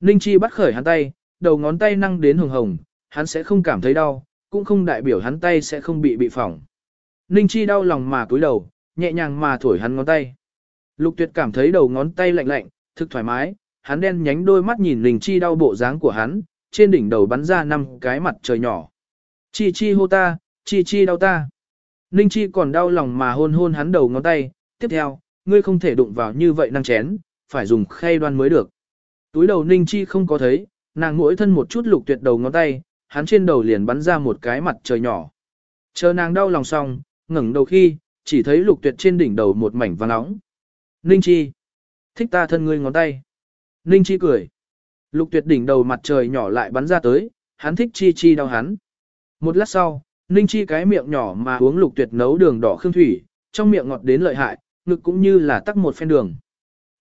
Ninh Chi bắt khởi hắn tay, đầu ngón tay năng đến hồng hồng, hắn sẽ không cảm thấy đau, cũng không đại biểu hắn tay sẽ không bị bị phỏng. Ninh Chi đau lòng mà cúi đầu, nhẹ nhàng mà thổi hắn ngón tay. Lục Tuyệt cảm thấy đầu ngón tay lạnh lạnh, thực thoải mái, hắn đen nhánh đôi mắt nhìn Ninh Chi đau bộ dáng của hắn, trên đỉnh đầu bắn ra năm cái mặt trời nhỏ. Chi chi hô ta, chi chi đau ta. Ninh Chi còn đau lòng mà hôn hôn hắn đầu ngón tay, tiếp theo, ngươi không thể đụng vào như vậy năng chén, phải dùng khay đoan mới được. Túi đầu Ninh Chi không có thấy, nàng mỗi thân một chút lục tuyệt đầu ngón tay, hắn trên đầu liền bắn ra một cái mặt trời nhỏ. Chờ nàng đau lòng xong, ngẩng đầu khi, chỉ thấy lục tuyệt trên đỉnh đầu một mảnh vàng nóng. Ninh Chi. Thích ta thân ngươi ngón tay. Ninh Chi cười. Lục tuyệt đỉnh đầu mặt trời nhỏ lại bắn ra tới, hắn thích Chi Chi đau hắn. Một lát sau, Ninh Chi cái miệng nhỏ mà uống lục tuyệt nấu đường đỏ khương thủy, trong miệng ngọt đến lợi hại, ngực cũng như là tắc một phen đường.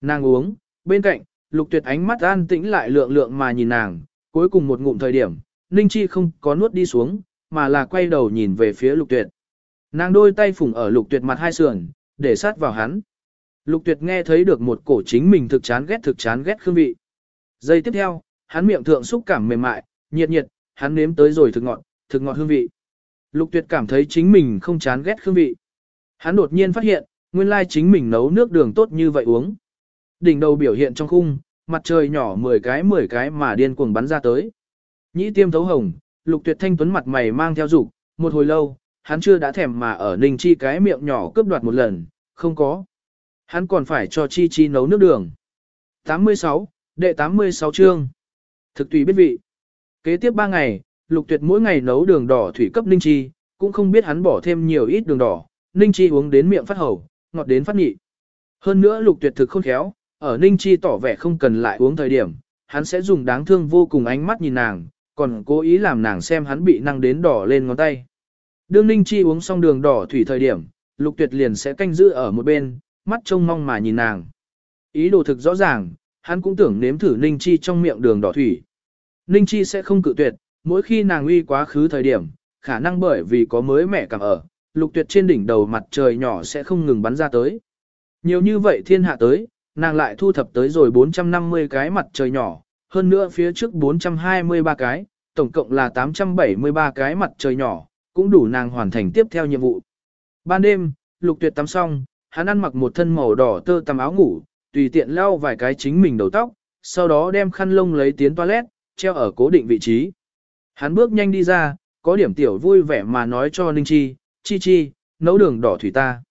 Nàng uống, bên cạnh, lục tuyệt ánh mắt an tĩnh lại lượng lượng mà nhìn nàng, cuối cùng một ngụm thời điểm, Ninh Chi không có nuốt đi xuống, mà là quay đầu nhìn về phía lục tuyệt. Nàng đôi tay phủng ở lục tuyệt mặt hai sườn, để sát vào hắn. Lục tuyệt nghe thấy được một cổ chính mình thực chán ghét thực chán ghét hương vị. Giây tiếp theo, hắn miệng thượng xúc cảm mềm mại, nhiệt nhiệt, hắn nếm tới rồi thực ngọt, thực ngọt hương vị. Lục tuyệt cảm thấy chính mình không chán ghét hương vị. Hắn đột nhiên phát hiện, nguyên lai chính mình nấu nước đường tốt như vậy uống. Đỉnh đầu biểu hiện trong khung, mặt trời nhỏ 10 cái 10 cái mà điên cuồng bắn ra tới. Nhĩ tiêm thấu hồng, lục tuyệt thanh tuấn mặt mày mang theo dục một hồi lâu, hắn chưa đã thèm mà ở ninh chi cái miệng nhỏ cướp đoạt một lần, không có. Hắn còn phải cho chi chi nấu nước đường. 86, đệ 86 chương. Thực tùy biết vị. Kế tiếp 3 ngày, lục tuyệt mỗi ngày nấu đường đỏ thủy cấp ninh chi, cũng không biết hắn bỏ thêm nhiều ít đường đỏ, Ninh Chi uống đến miệng phát hầu, ngọt đến phát nhị. Hơn nữa lục tuyệt thực khôn khéo, ở Ninh Chi tỏ vẻ không cần lại uống thời điểm, hắn sẽ dùng đáng thương vô cùng ánh mắt nhìn nàng, còn cố ý làm nàng xem hắn bị năng đến đỏ lên ngón tay. Đương Ninh Chi uống xong đường đỏ thủy thời điểm, lục tuyệt liền sẽ canh giữ ở một bên, mắt trông mong mà nhìn nàng. Ý đồ thực rõ ràng, hắn cũng tưởng nếm thử Ninh Chi trong miệng đường đỏ thủy. Ninh Chi sẽ không cự tuyệt, mỗi khi nàng uy quá khứ thời điểm, khả năng bởi vì có mới mẹ cảm ở, lục tuyệt trên đỉnh đầu mặt trời nhỏ sẽ không ngừng bắn ra tới. Nhiều như vậy thiên hạ tới, nàng lại thu thập tới rồi 450 cái mặt trời nhỏ, hơn nữa phía trước 423 cái, tổng cộng là 873 cái mặt trời nhỏ, cũng đủ nàng hoàn thành tiếp theo nhiệm vụ. Ban đêm, lục tuyệt tắm xong, hắn ăn mặc một thân màu đỏ tơ tắm áo ngủ, tùy tiện lau vài cái chính mình đầu tóc, sau đó đem khăn lông lấy tiến toilet, treo ở cố định vị trí. Hắn bước nhanh đi ra, có điểm tiểu vui vẻ mà nói cho Ninh Chi, Chi Chi, nấu đường đỏ thủy ta.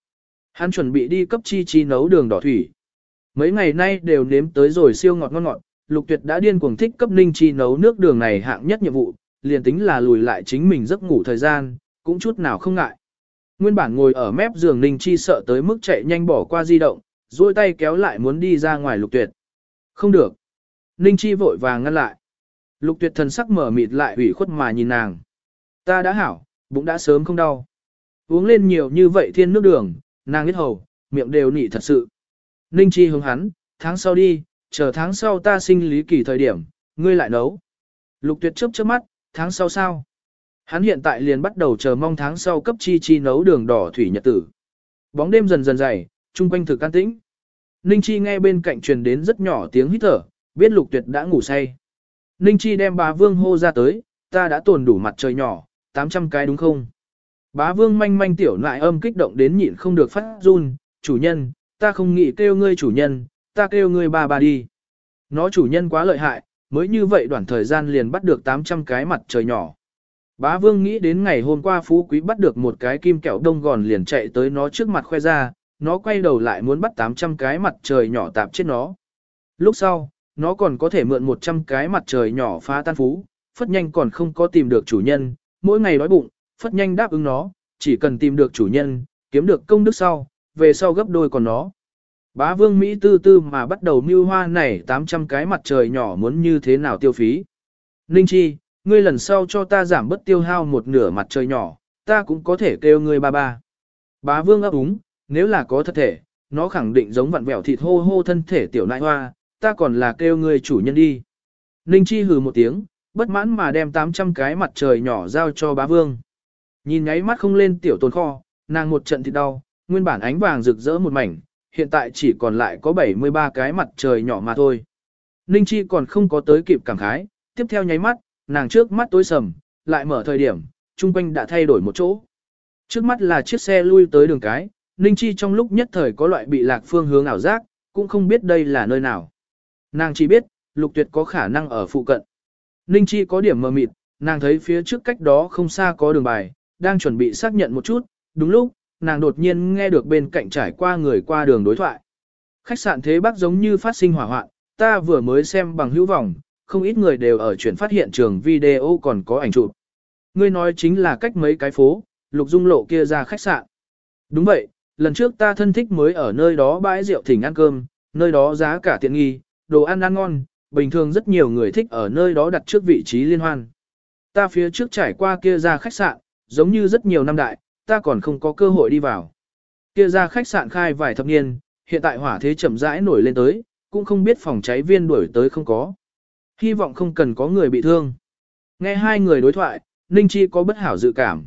Hắn chuẩn bị đi cấp Chi Chi nấu đường đỏ thủy. Mấy ngày nay đều nếm tới rồi siêu ngọt ngon ngọt, Lục Tuyệt đã điên cuồng thích cấp Ninh Chi nấu nước đường này hạng nhất nhiệm vụ, liền tính là lùi lại chính mình giấc ngủ thời gian, cũng chút nào không ngại. Nguyên bản ngồi ở mép giường Ninh Chi sợ tới mức chạy nhanh bỏ qua di động, duỗi tay kéo lại muốn đi ra ngoài Lục Tuyệt. Không được. Ninh Chi vội vàng ngăn lại. Lục Tuyệt thần sắc mở mịt lại ủy khuất mà nhìn nàng. Ta đã hảo, bụng đã sớm không đau. Uống lên nhiều như vậy thiên nước đường, nàng biết hầu, miệng đều nị thật sự. Ninh Chi hướng hắn, tháng sau đi, chờ tháng sau ta sinh lý kỳ thời điểm, ngươi lại nấu. Lục tuyệt chớp chớp mắt, tháng sau sao? Hắn hiện tại liền bắt đầu chờ mong tháng sau cấp chi chi nấu đường đỏ thủy nhật tử. Bóng đêm dần dần dày, chung quanh thực an tĩnh. Ninh Chi nghe bên cạnh truyền đến rất nhỏ tiếng hít thở, biết lục tuyệt đã ngủ say. Ninh Chi đem bà Vương hô ra tới, ta đã tồn đủ mặt trời nhỏ, 800 cái đúng không? Bá Vương manh manh tiểu nại âm kích động đến nhịn không được phát run, chủ nhân, ta không nghĩ kêu ngươi chủ nhân, ta kêu ngươi ba ba đi. Nó chủ nhân quá lợi hại, mới như vậy đoạn thời gian liền bắt được 800 cái mặt trời nhỏ. Bá vương nghĩ đến ngày hôm qua phú quý bắt được một cái kim kẹo đông gòn liền chạy tới nó trước mặt khoe ra, nó quay đầu lại muốn bắt 800 cái mặt trời nhỏ tạp chết nó. Lúc sau, nó còn có thể mượn 100 cái mặt trời nhỏ phá tan phú, phất nhanh còn không có tìm được chủ nhân, mỗi ngày đói bụng, phất nhanh đáp ứng nó, chỉ cần tìm được chủ nhân, kiếm được công đức sau, về sau gấp đôi còn nó. Bá vương Mỹ tư tư mà bắt đầu mưu hoa này 800 cái mặt trời nhỏ muốn như thế nào tiêu phí. Ninh Chi, ngươi lần sau cho ta giảm bất tiêu hao một nửa mặt trời nhỏ, ta cũng có thể kêu ngươi ba ba. Bá vương ấp úng, nếu là có thật thể, nó khẳng định giống vặn vẹo thịt hô hô thân thể tiểu nại hoa, ta còn là kêu ngươi chủ nhân đi. Ninh Chi hừ một tiếng, bất mãn mà đem 800 cái mặt trời nhỏ giao cho bá vương. Nhìn nháy mắt không lên tiểu tồn kho, nàng một trận thịt đau, nguyên bản ánh vàng rực rỡ một mảnh, hiện tại chỉ còn lại có 73 cái mặt trời nhỏ mà thôi. Ninh Chi còn không có tới kịp cảm khái, tiếp theo nháy mắt, nàng trước mắt tối sầm, lại mở thời điểm, trung quanh đã thay đổi một chỗ. Trước mắt là chiếc xe lui tới đường cái, Ninh Chi trong lúc nhất thời có loại bị lạc phương hướng ảo giác, cũng không biết đây là nơi nào. Nàng chỉ biết, lục tuyệt có khả năng ở phụ cận. Ninh Chi có điểm mờ mịt, nàng thấy phía trước cách đó không xa có đường bài, đang chuẩn bị xác nhận một chút, đúng lúc, nàng đột nhiên nghe được bên cạnh trải qua người qua đường đối thoại. Khách sạn thế bắc giống như phát sinh hỏa hoạn, ta vừa mới xem bằng hữu vọng, không ít người đều ở chuyển phát hiện trường video còn có ảnh chụp. Ngươi nói chính là cách mấy cái phố, lục dung lộ kia ra khách sạn. Đúng vậy, lần trước ta thân thích mới ở nơi đó bãi rượu thỉnh ăn cơm, nơi đó giá cả tiện nghi, đồ ăn ăn ngon, bình thường rất nhiều người thích ở nơi đó đặt trước vị trí liên hoan. Ta phía trước trải qua kia ra khách sạn, giống như rất nhiều năm đại, ta còn không có cơ hội đi vào. Kia ra khách sạn khai vài thập niên, hiện tại hỏa thế chậm rãi nổi lên tới, cũng không biết phòng cháy viên đuổi tới không có. Hy vọng không cần có người bị thương. Nghe hai người đối thoại, Ninh Chi có bất hảo dự cảm.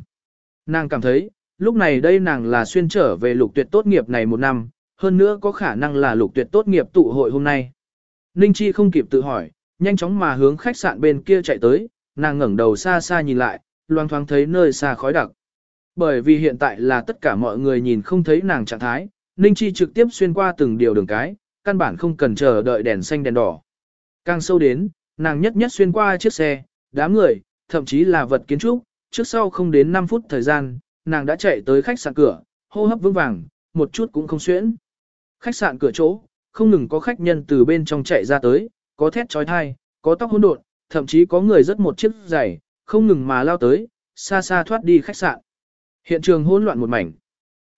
Nàng cảm thấy, lúc này đây nàng là xuyên trở về lục tuyệt tốt nghiệp này một năm, hơn nữa có khả năng là lục tuyệt tốt nghiệp tụ hội hôm nay. Ninh Chi không kịp tự hỏi, nhanh chóng mà hướng khách sạn bên kia chạy tới, nàng ngẩng đầu xa xa nhìn lại, loang thoáng thấy nơi xa khói đặc. Bởi vì hiện tại là tất cả mọi người nhìn không thấy nàng trạng thái, Ninh Chi trực tiếp xuyên qua từng điều đường cái, căn bản không cần chờ đợi đèn xanh đèn đỏ. Càng sâu đến, nàng nhất nhất xuyên qua chiếc xe, đám người, thậm chí là vật kiến trúc, trước sau không đến 5 phút thời gian, nàng đã chạy tới khách sạn cửa, hô hấp vững vàng, một chút cũng không xuyễn. Khách sạn cửa chỗ, không ngừng có khách nhân từ bên trong chạy ra tới, có thét trói thai, có tóc hỗn độn, thậm chí có người rất một chiếc giày, không ngừng mà lao tới, xa xa thoát đi khách sạn. Hiện trường hỗn loạn một mảnh.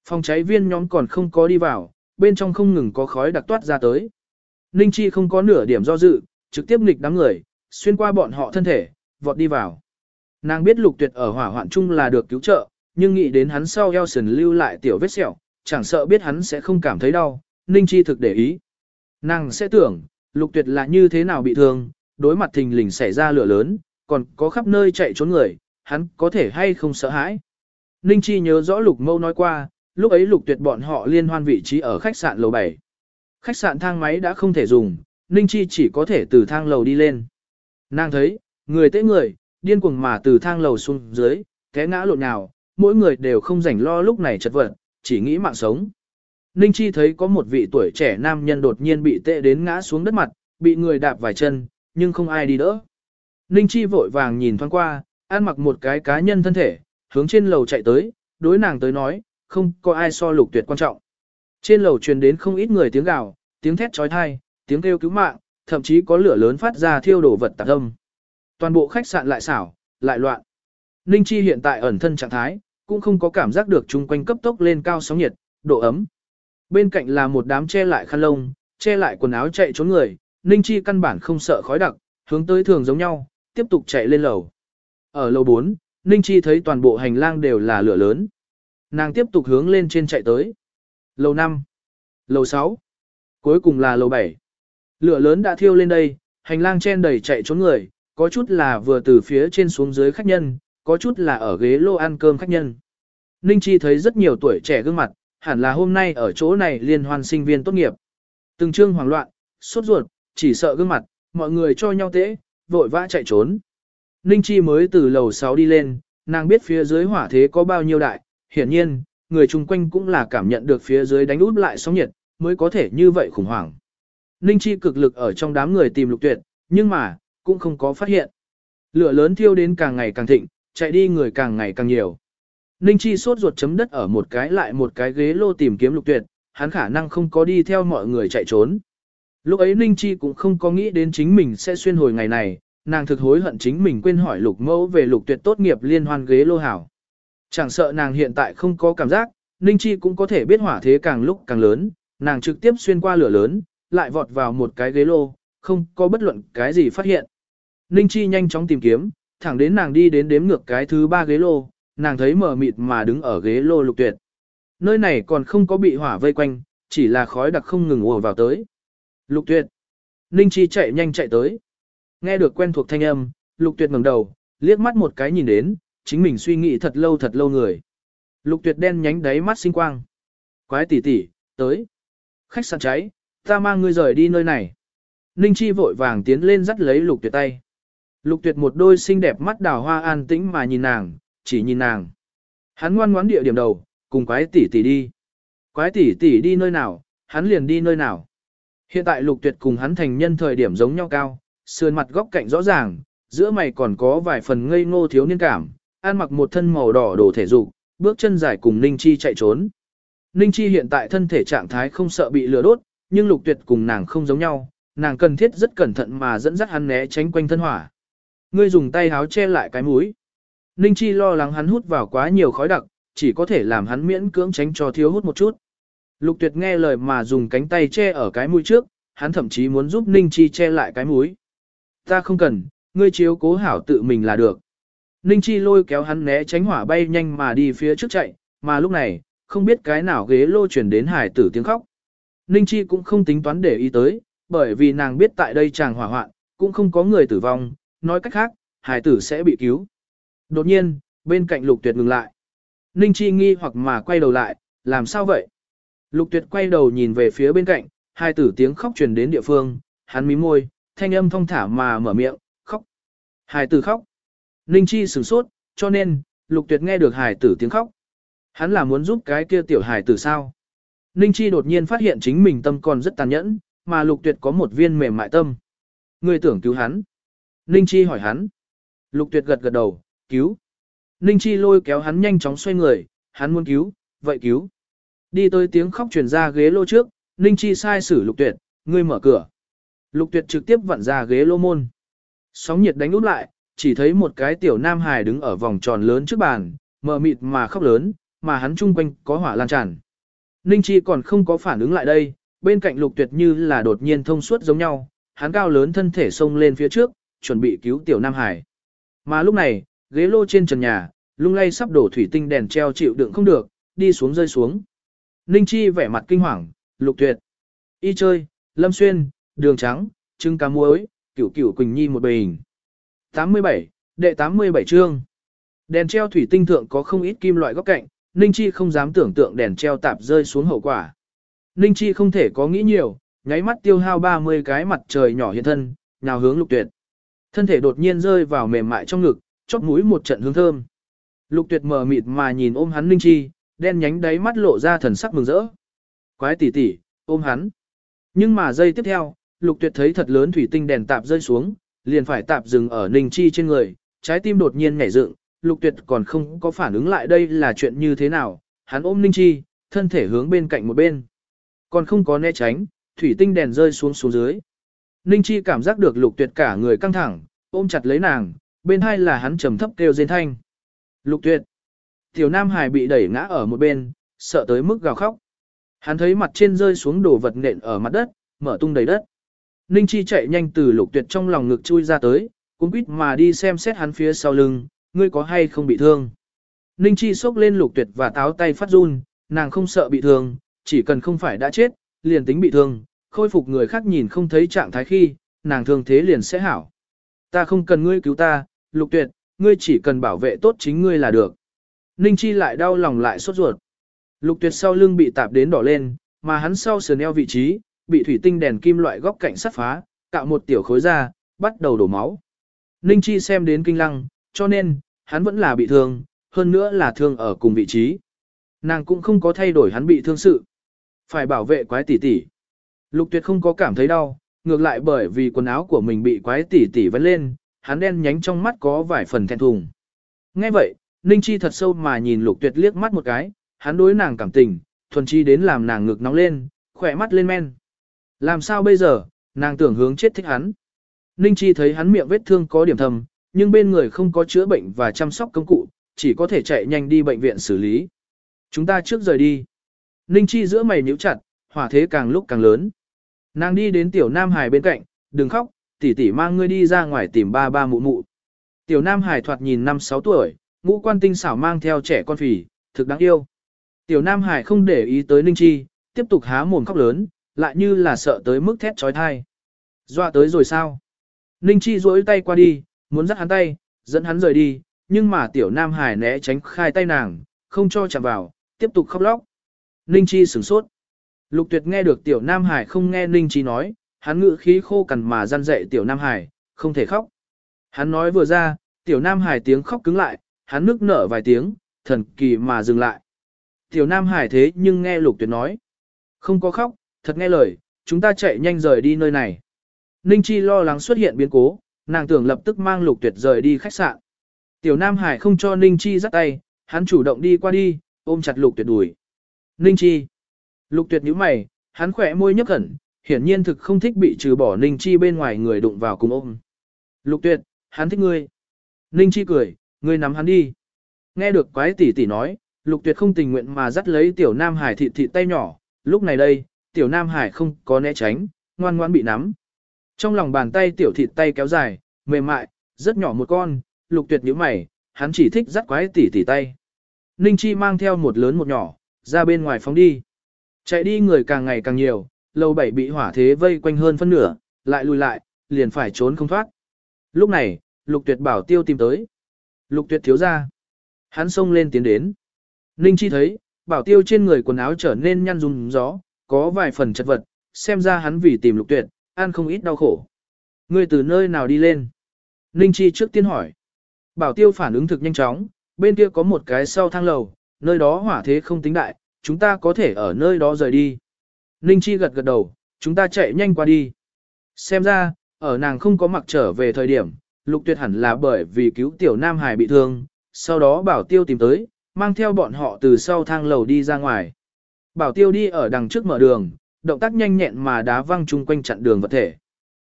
Phòng cháy viên nhóm còn không có đi vào, bên trong không ngừng có khói đặc toát ra tới. Ninh Chi không có nửa điểm do dự, trực tiếp nghịch đám người, xuyên qua bọn họ thân thể, vọt đi vào. Nàng biết lục tuyệt ở hỏa hoạn chung là được cứu trợ, nhưng nghĩ đến hắn sau eo sần lưu lại tiểu vết sẹo, chẳng sợ biết hắn sẽ không cảm thấy đau, Ninh Chi thực để ý. Nàng sẽ tưởng, lục tuyệt là như thế nào bị thương, đối mặt thình lình xảy ra lửa lớn, còn có khắp nơi chạy trốn người, hắn có thể hay không sợ hãi. Ninh Chi nhớ rõ lục mâu nói qua, lúc ấy lục tuyệt bọn họ liên hoan vị trí ở khách sạn lầu 7. Khách sạn thang máy đã không thể dùng, Ninh Chi chỉ có thể từ thang lầu đi lên. Nàng thấy, người tế người, điên cuồng mà từ thang lầu xuống dưới, té ngã lộn nào, mỗi người đều không rảnh lo lúc này chật vật, chỉ nghĩ mạng sống. Ninh Chi thấy có một vị tuổi trẻ nam nhân đột nhiên bị tệ đến ngã xuống đất mặt, bị người đạp vài chân, nhưng không ai đi đỡ. Ninh Chi vội vàng nhìn thoáng qua, ăn mặc một cái cá nhân thân thể, hướng trên lầu chạy tới, đối nàng tới nói, không có ai so lục tuyệt quan trọng. Trên lầu truyền đến không ít người tiếng gào, tiếng thét trói thai, tiếng kêu cứu mạng, thậm chí có lửa lớn phát ra thiêu đổ vật tạc âm. Toàn bộ khách sạn lại xảo, lại loạn. Ninh Chi hiện tại ẩn thân trạng thái, cũng không có cảm giác được chung quanh cấp tốc lên cao sóng nhiệt, độ ấm. Bên cạnh là một đám che lại khăn lông, che lại quần áo chạy trốn người, Ninh Chi căn bản không sợ khói đặc, hướng tới thường giống nhau, tiếp tục chạy lên lầu. Ở lầu 4, Ninh Chi thấy toàn bộ hành lang đều là lửa lớn. Nàng tiếp tục hướng lên trên chạy tới. Lầu 5, lầu 6, cuối cùng là lầu 7. Lửa lớn đã thiêu lên đây, hành lang chen đầy chạy trốn người, có chút là vừa từ phía trên xuống dưới khách nhân, có chút là ở ghế lô ăn cơm khách nhân. Ninh Chi thấy rất nhiều tuổi trẻ gương mặt, hẳn là hôm nay ở chỗ này liên hoan sinh viên tốt nghiệp. Từng trương hoảng loạn, sốt ruột, chỉ sợ gương mặt, mọi người cho nhau tễ, vội vã chạy trốn. Ninh Chi mới từ lầu 6 đi lên, nàng biết phía dưới hỏa thế có bao nhiêu đại, hiển nhiên, người chung quanh cũng là cảm nhận được phía dưới đánh út lại sóng nhiệt, mới có thể như vậy khủng hoảng. Ninh Chi cực lực ở trong đám người tìm lục tuyệt, nhưng mà, cũng không có phát hiện. Lửa lớn thiêu đến càng ngày càng thịnh, chạy đi người càng ngày càng nhiều. Ninh Chi sốt ruột chấm đất ở một cái lại một cái ghế lô tìm kiếm lục tuyệt, hắn khả năng không có đi theo mọi người chạy trốn. Lúc ấy Ninh Chi cũng không có nghĩ đến chính mình sẽ xuyên hồi ngày này, nàng thực hối hận chính mình quên hỏi lục mẫu về lục tuyệt tốt nghiệp liên hoan ghế lô hảo. Chẳng sợ nàng hiện tại không có cảm giác, Ninh Chi cũng có thể biết hỏa thế càng lúc càng lớn, nàng trực tiếp xuyên qua lửa lớn, lại vọt vào một cái ghế lô, không có bất luận cái gì phát hiện. Ninh Chi nhanh chóng tìm kiếm, thẳng đến nàng đi đến đếm ngược cái thứ ba ghế lô, nàng thấy mờ mịt mà đứng ở ghế lô lục tuyệt. Nơi này còn không có bị hỏa vây quanh, chỉ là khói đặc không ngừng ùa vào tới. Lục tuyệt. Ninh Chi chạy nhanh chạy tới. Nghe được quen thuộc thanh âm, lục tuyệt ngẩng đầu, liếc mắt một cái nhìn đến, chính mình suy nghĩ thật lâu thật lâu người. Lục tuyệt đen nhánh đáy mắt sinh quang. Quái tỷ tỷ, tới. Khách sạn cháy, ta mang ngươi rời đi nơi này. Ninh Chi vội vàng tiến lên dắt lấy lục tuyệt tay. Lục tuyệt một đôi xinh đẹp mắt đào hoa an tĩnh mà nhìn nàng, chỉ nhìn nàng. Hắn ngoan ngoãn địa điểm đầu, cùng quái tỷ tỷ đi. Quái tỷ tỷ đi nơi nào, hắn liền đi nơi nào. Hiện tại lục tuyệt cùng hắn thành nhân thời điểm giống nhau cao, sườn mặt góc cạnh rõ ràng, giữa mày còn có vài phần ngây ngô thiếu niên cảm, ăn mặc một thân màu đỏ đồ thể dục, bước chân dài cùng Ninh Chi chạy trốn. Ninh Chi hiện tại thân thể trạng thái không sợ bị lửa đốt, nhưng lục tuyệt cùng nàng không giống nhau, nàng cần thiết rất cẩn thận mà dẫn dắt hắn né tránh quanh thân hỏa. Ngươi dùng tay háo che lại cái mũi. Ninh Chi lo lắng hắn hút vào quá nhiều khói đặc, chỉ có thể làm hắn miễn cưỡng tránh cho thiếu hút một chút. Lục tuyệt nghe lời mà dùng cánh tay che ở cái mũi trước, hắn thậm chí muốn giúp Ninh Chi che lại cái mũi. Ta không cần, ngươi chiếu cố hảo tự mình là được. Ninh Chi lôi kéo hắn né tránh hỏa bay nhanh mà đi phía trước chạy, mà lúc này, không biết cái nào ghế lô chuyển đến hải tử tiếng khóc. Ninh Chi cũng không tính toán để ý tới, bởi vì nàng biết tại đây chàng hỏa hoạn, cũng không có người tử vong, nói cách khác, hải tử sẽ bị cứu. Đột nhiên, bên cạnh lục tuyệt ngừng lại. Ninh Chi nghi hoặc mà quay đầu lại, làm sao vậy? Lục tuyệt quay đầu nhìn về phía bên cạnh, hai tử tiếng khóc truyền đến địa phương, hắn mím môi, thanh âm thong thả mà mở miệng, khóc. Hải tử khóc. Ninh Chi sửng sốt, cho nên, lục tuyệt nghe được hải tử tiếng khóc. Hắn là muốn giúp cái kia tiểu hải tử sao? Ninh Chi đột nhiên phát hiện chính mình tâm còn rất tàn nhẫn, mà lục tuyệt có một viên mềm mại tâm. Người tưởng cứu hắn. Ninh Chi hỏi hắn. Lục tuyệt gật gật đầu, cứu. Ninh Chi lôi kéo hắn nhanh chóng xoay người, hắn muốn cứu, vậy cứu. Đi tới tiếng khóc truyền ra ghế lô trước, Ninh Chi sai xử lục tuyệt, ngươi mở cửa. Lục tuyệt trực tiếp vặn ra ghế lô môn. Sóng nhiệt đánh út lại, chỉ thấy một cái tiểu nam hài đứng ở vòng tròn lớn trước bàn, mờ mịt mà khóc lớn, mà hắn chung quanh có hỏa lan tràn. Ninh Chi còn không có phản ứng lại đây, bên cạnh lục tuyệt như là đột nhiên thông suốt giống nhau, hắn cao lớn thân thể xông lên phía trước, chuẩn bị cứu tiểu Nam Hải. Mà lúc này, ghế lô trên trần nhà, lung lay sắp đổ thủy tinh đèn treo chịu đựng không được, đi xuống rơi xuống. Ninh Chi vẻ mặt kinh hoàng, lục tuyệt. Y chơi, Lâm Xuyên, Đường Trắng, Trưng Cá Muối, Cửu Cửu Quỳnh Nhi một bình. 87, đệ 87 chương. Đèn treo thủy tinh thượng có không ít kim loại góc cạnh, Ninh Chi không dám tưởng tượng đèn treo tạp rơi xuống hậu quả. Ninh Chi không thể có nghĩ nhiều, nháy mắt tiêu hao 30 cái mặt trời nhỏ hiện thân, nào hướng lục tuyệt. Thân thể đột nhiên rơi vào mềm mại trong ngực, chóp mũi một trận hương thơm. Lục tuyệt mờ mịt mà nhìn ôm hắn Ninh Chi, đen nhánh đáy mắt lộ ra thần sắc mừng rỡ. Quái tỷ tỷ, ôm hắn. Nhưng mà giây tiếp theo, lục tuyệt thấy thật lớn thủy tinh đèn tạp rơi xuống, liền phải tạp dừng ở Ninh Chi trên người, trái tim đột nhiên nhảy dựng, lục tuyệt còn không có phản ứng lại đây là chuyện như thế nào, hắn ôm Ninh Chi, thân thể hướng bên cạnh một bên. Còn không có né tránh, thủy tinh đèn rơi xuống xuống dưới. Ninh Chi cảm giác được lục tuyệt cả người căng thẳng, ôm chặt lấy nàng, bên hai là hắn trầm thấp kêu rên thanh. Lục tuyệt. Tiểu Nam Hải bị đẩy ngã ở một bên, sợ tới mức gào khóc. Hắn thấy mặt trên rơi xuống đồ vật nện ở mặt đất, mở tung đầy đất. Ninh Chi chạy nhanh từ lục tuyệt trong lòng ngực chui ra tới, cũng quýt mà đi xem xét hắn phía sau lưng, ngươi có hay không bị thương. Ninh Chi xốc lên lục tuyệt và táo tay phát run, nàng không sợ bị thương, chỉ cần không phải đã chết, liền tính bị thương, khôi phục người khác nhìn không thấy trạng thái khi, nàng thương thế liền sẽ hảo. Ta không cần ngươi cứu ta, lục tuyệt, ngươi chỉ cần bảo vệ tốt chính ngươi là được. Ninh Chi lại đau lòng lại sốt ruột. Lục tuyệt sau lưng bị tạp đến đỏ lên, mà hắn sau sườn eo vị trí, bị thủy tinh đèn kim loại góc cạnh sắt phá, tạo một tiểu khối ra, bắt đầu đổ máu. Ninh Chi xem đến kinh lăng, cho nên, hắn vẫn là bị thương, hơn nữa là thương ở cùng vị trí. Nàng cũng không có thay đổi hắn bị thương sự. Phải bảo vệ quái tỷ tỷ. Lục tuyệt không có cảm thấy đau, ngược lại bởi vì quần áo của mình bị quái tỷ tỷ vấn lên, hắn đen nhánh trong mắt có vài phần thẹn thùng. Nghe vậy, Ninh Chi thật sâu mà nhìn lục tuyệt liếc mắt một cái, hắn đối nàng cảm tình, thuần chi đến làm nàng ngực nóng lên, khỏe mắt lên men. Làm sao bây giờ, nàng tưởng hướng chết thích hắn. Ninh Chi thấy hắn miệng vết thương có điểm thầm, nhưng bên người không có chữa bệnh và chăm sóc công cụ, chỉ có thể chạy nhanh đi bệnh viện xử lý. Chúng ta trước rời đi. Ninh Chi giữa mày nhíu chặt, hỏa thế càng lúc càng lớn. Nàng đi đến tiểu Nam Hải bên cạnh, đừng khóc, tỷ tỷ mang ngươi đi ra ngoài tìm ba ba mụ mụ. Tiểu Nam Hải thoạt nhìn năm sáu tuổi, ngũ quan tinh xảo mang theo trẻ con phì, thực đáng yêu. Tiểu Nam Hải không để ý tới Ninh Chi, tiếp tục há mồm khóc lớn, lại như là sợ tới mức thét trói thai. Dọa tới rồi sao? Ninh Chi duỗi tay qua đi, muốn dắt hắn tay, dẫn hắn rời đi, nhưng mà tiểu Nam Hải né tránh khai tay nàng, không cho chạm vào, tiếp tục khóc lóc. Ninh Chi sửng sốt. Lục Tuyệt nghe được tiểu Nam Hải không nghe Ninh Chi nói, hắn ngự khí khô cằn mà gian dạy tiểu Nam Hải, không thể khóc. Hắn nói vừa ra, tiểu Nam Hải tiếng khóc cứng lại, hắn nức nở vài tiếng, thần kỳ mà dừng lại. Tiểu Nam Hải thế nhưng nghe Lục Tuyệt nói. Không có khóc, thật nghe lời, chúng ta chạy nhanh rời đi nơi này. Ninh Chi lo lắng xuất hiện biến cố, nàng tưởng lập tức mang Lục Tuyệt rời đi khách sạn. Tiểu Nam Hải không cho Ninh Chi dắt tay, hắn chủ động đi qua đi, ôm chặt Lục Tuyệt đuổi. Ninh Chi. Lục Tuyệt nhíu mày, hắn khỏe môi nhấp khẩn, hiển nhiên thực không thích bị trừ bỏ Ninh Chi bên ngoài người đụng vào cùng ôm. Lục Tuyệt, hắn thích ngươi. Ninh Chi cười, ngươi nắm hắn đi. Nghe được quái tỷ tỷ nói, Lục Tuyệt không tình nguyện mà dắt lấy Tiểu Nam Hải thịt thịt tay nhỏ, lúc này đây, Tiểu Nam Hải không có né tránh, ngoan ngoan bị nắm. Trong lòng bàn tay Tiểu thịt tay kéo dài, mềm mại, rất nhỏ một con, Lục Tuyệt nhíu mày, hắn chỉ thích dắt quái tỷ tỷ tay. Ninh Chi mang theo một lớn một nhỏ, ra bên ngoài phóng đi. Chạy đi người càng ngày càng nhiều, lầu bảy bị hỏa thế vây quanh hơn phân nửa, lại lùi lại, liền phải trốn không thoát. Lúc này, lục tuyệt bảo tiêu tìm tới. Lục tuyệt thiếu ra. Hắn xông lên tiến đến. Ninh chi thấy, bảo tiêu trên người quần áo trở nên nhăn rung gió, có vài phần chật vật, xem ra hắn vì tìm lục tuyệt, ăn không ít đau khổ. Ngươi từ nơi nào đi lên? Ninh chi trước tiên hỏi. Bảo tiêu phản ứng thực nhanh chóng, bên kia có một cái sau thang lầu, nơi đó hỏa thế không tính đại, chúng ta có thể ở nơi đó rời đi. Ninh Chi gật gật đầu, chúng ta chạy nhanh qua đi. Xem ra, ở nàng không có mặc trở về thời điểm, lục tuyệt hẳn là bởi vì cứu tiểu Nam Hải bị thương, sau đó bảo tiêu tìm tới, mang theo bọn họ từ sau thang lầu đi ra ngoài. Bảo tiêu đi ở đằng trước mở đường, động tác nhanh nhẹn mà đá văng chung quanh chặn đường vật thể.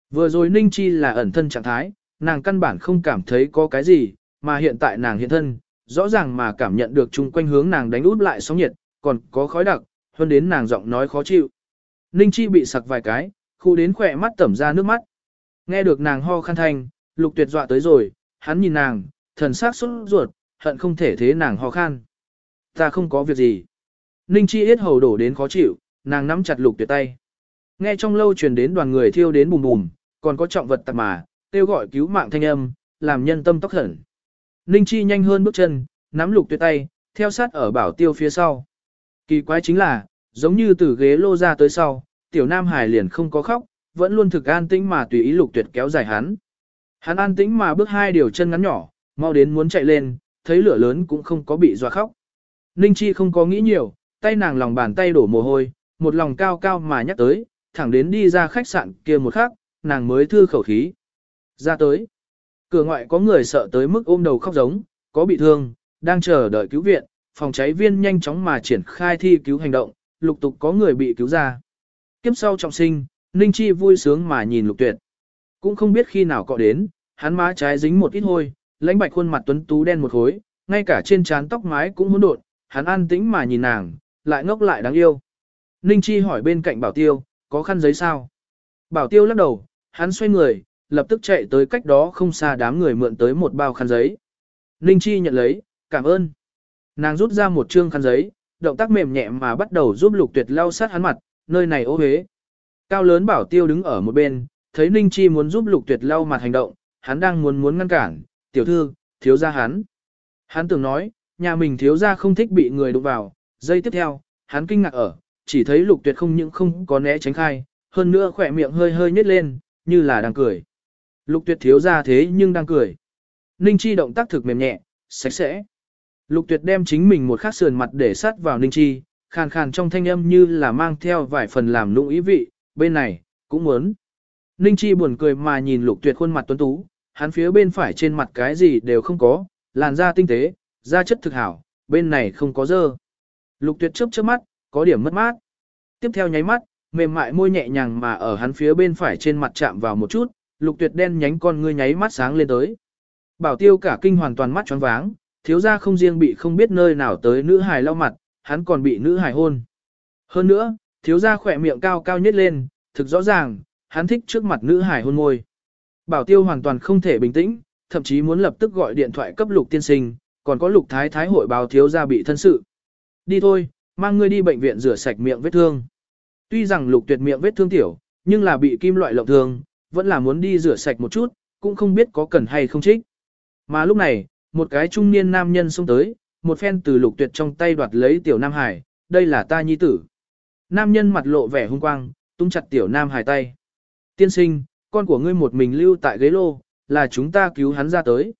Vừa rồi Ninh Chi là ẩn thân trạng thái, nàng căn bản không cảm thấy có cái gì, mà hiện tại nàng hiện thân, rõ ràng mà cảm nhận được chung quanh hướng nàng đánh út lại sóng nhiệt, còn có khói đặc, hơn đến nàng giọng nói khó chịu. Ninh Chi bị sặc vài cái, khu đến khỏe mắt tẩm ra nước mắt. Nghe được nàng ho khăn thanh, lục tuyệt dọa tới rồi, hắn nhìn nàng, thần sắc sốt ruột, hận không thể thế nàng ho khan. Ta không có việc gì. Ninh Chi yết hầu đổ đến khó chịu, nàng nắm chặt lục tuyệt tay. Nghe trong lâu truyền đến đoàn người thiêu đến bùm bùm, còn có trọng vật tạp mà, kêu gọi cứu mạng thanh âm, làm nhân tâm tóc hẩn. Ninh Chi nhanh hơn bước chân, nắm lục tuyệt tay, theo sát ở bảo tiêu phía sau. Kỳ quái chính là, giống như từ ghế lô ra tới sau, tiểu nam hải liền không có khóc, vẫn luôn thực an tĩnh mà tùy ý lục tuyệt kéo dài hắn. Hắn an tĩnh mà bước hai điều chân ngắn nhỏ, mau đến muốn chạy lên, thấy lửa lớn cũng không có bị dọa khóc. Ninh Chi không có nghĩ nhiều, tay nàng lòng bàn tay đổ mồ hôi, một lòng cao cao mà nhắc tới, thẳng đến đi ra khách sạn kia một khắc, nàng mới thư khẩu khí. Ra tới. Cửa ngoại có người sợ tới mức ôm đầu khóc giống, có bị thương, đang chờ đợi cứu viện, phòng cháy viên nhanh chóng mà triển khai thi cứu hành động, lục tục có người bị cứu ra. Kiếp sau trọng sinh, Ninh Chi vui sướng mà nhìn lục tuyệt. Cũng không biết khi nào cọ đến, hắn má trái dính một ít hôi, lãnh bạch khuôn mặt tuấn tú đen một khối, ngay cả trên trán tóc mái cũng hỗn độn, hắn an tĩnh mà nhìn nàng, lại ngốc lại đáng yêu. Ninh Chi hỏi bên cạnh bảo tiêu, có khăn giấy sao? Bảo tiêu lắc đầu, hắn xoay người, lập tức chạy tới cách đó không xa đám người mượn tới một bao khăn giấy. Ninh Chi nhận lấy, cảm ơn. Nàng rút ra một trương khăn giấy, động tác mềm nhẹ mà bắt đầu giúp lục tuyệt lau sát hắn mặt, nơi này ô hế. Cao lớn bảo tiêu đứng ở một bên, thấy Ninh Chi muốn giúp lục tuyệt lau mặt hành động, hắn đang muốn muốn ngăn cản, tiểu thư, thiếu gia hắn. Hắn tưởng nói, nhà mình thiếu gia không thích bị người đụng vào, giây tiếp theo, hắn kinh ngạc ở, chỉ thấy lục tuyệt không những không có né tránh khai, hơn nữa khỏe miệng hơi hơi nhếch lên, như là đang cười. Lục tuyệt thiếu ra thế nhưng đang cười. Ninh Chi động tác thực mềm nhẹ, sạch sẽ. Lục tuyệt đem chính mình một khắc sườn mặt để sát vào Ninh Chi, khàn khàn trong thanh âm như là mang theo vài phần làm lụng ý vị, bên này, cũng muốn. Ninh Chi buồn cười mà nhìn lục tuyệt khuôn mặt tuấn tú, hắn phía bên phải trên mặt cái gì đều không có, làn da tinh tế, da chất thực hảo, bên này không có dơ. Lục tuyệt chớp chớp mắt, có điểm mất mát. Tiếp theo nháy mắt, mềm mại môi nhẹ nhàng mà ở hắn phía bên phải trên mặt chạm vào một chút, lục tuyệt đen nhánh con ngươi nháy mắt sáng lên tới. Bảo tiêu cả kinh hoàn toàn mắt tròn váng, thiếu gia không riêng bị không biết nơi nào tới nữ hài lau mặt, hắn còn bị nữ hài hôn. Hơn nữa, thiếu gia khỏe miệng cao cao nhất lên, thực rõ ràng, hắn thích trước mặt nữ hài hôn môi. Bảo tiêu hoàn toàn không thể bình tĩnh, thậm chí muốn lập tức gọi điện thoại cấp lục tiên sinh, còn có lục thái thái hội báo thiếu gia bị thân sự. Đi thôi, mang ngươi đi bệnh viện rửa sạch miệng vết thương. Tuy rằng lục tuyệt miệng vết thương tiểu, nhưng là bị kim loại lộng thương, vẫn là muốn đi rửa sạch một chút, cũng không biết có cần hay không trích. Mà lúc này, một cái trung niên nam nhân xông tới, một phen từ lục tuyệt trong tay đoạt lấy tiểu nam hải, đây là ta nhi tử. Nam nhân mặt lộ vẻ hung quang, tung chặt tiểu nam hải tay. Tiên sinh, con của ngươi một mình lưu tại ghế lô, là chúng ta cứu hắn ra tới.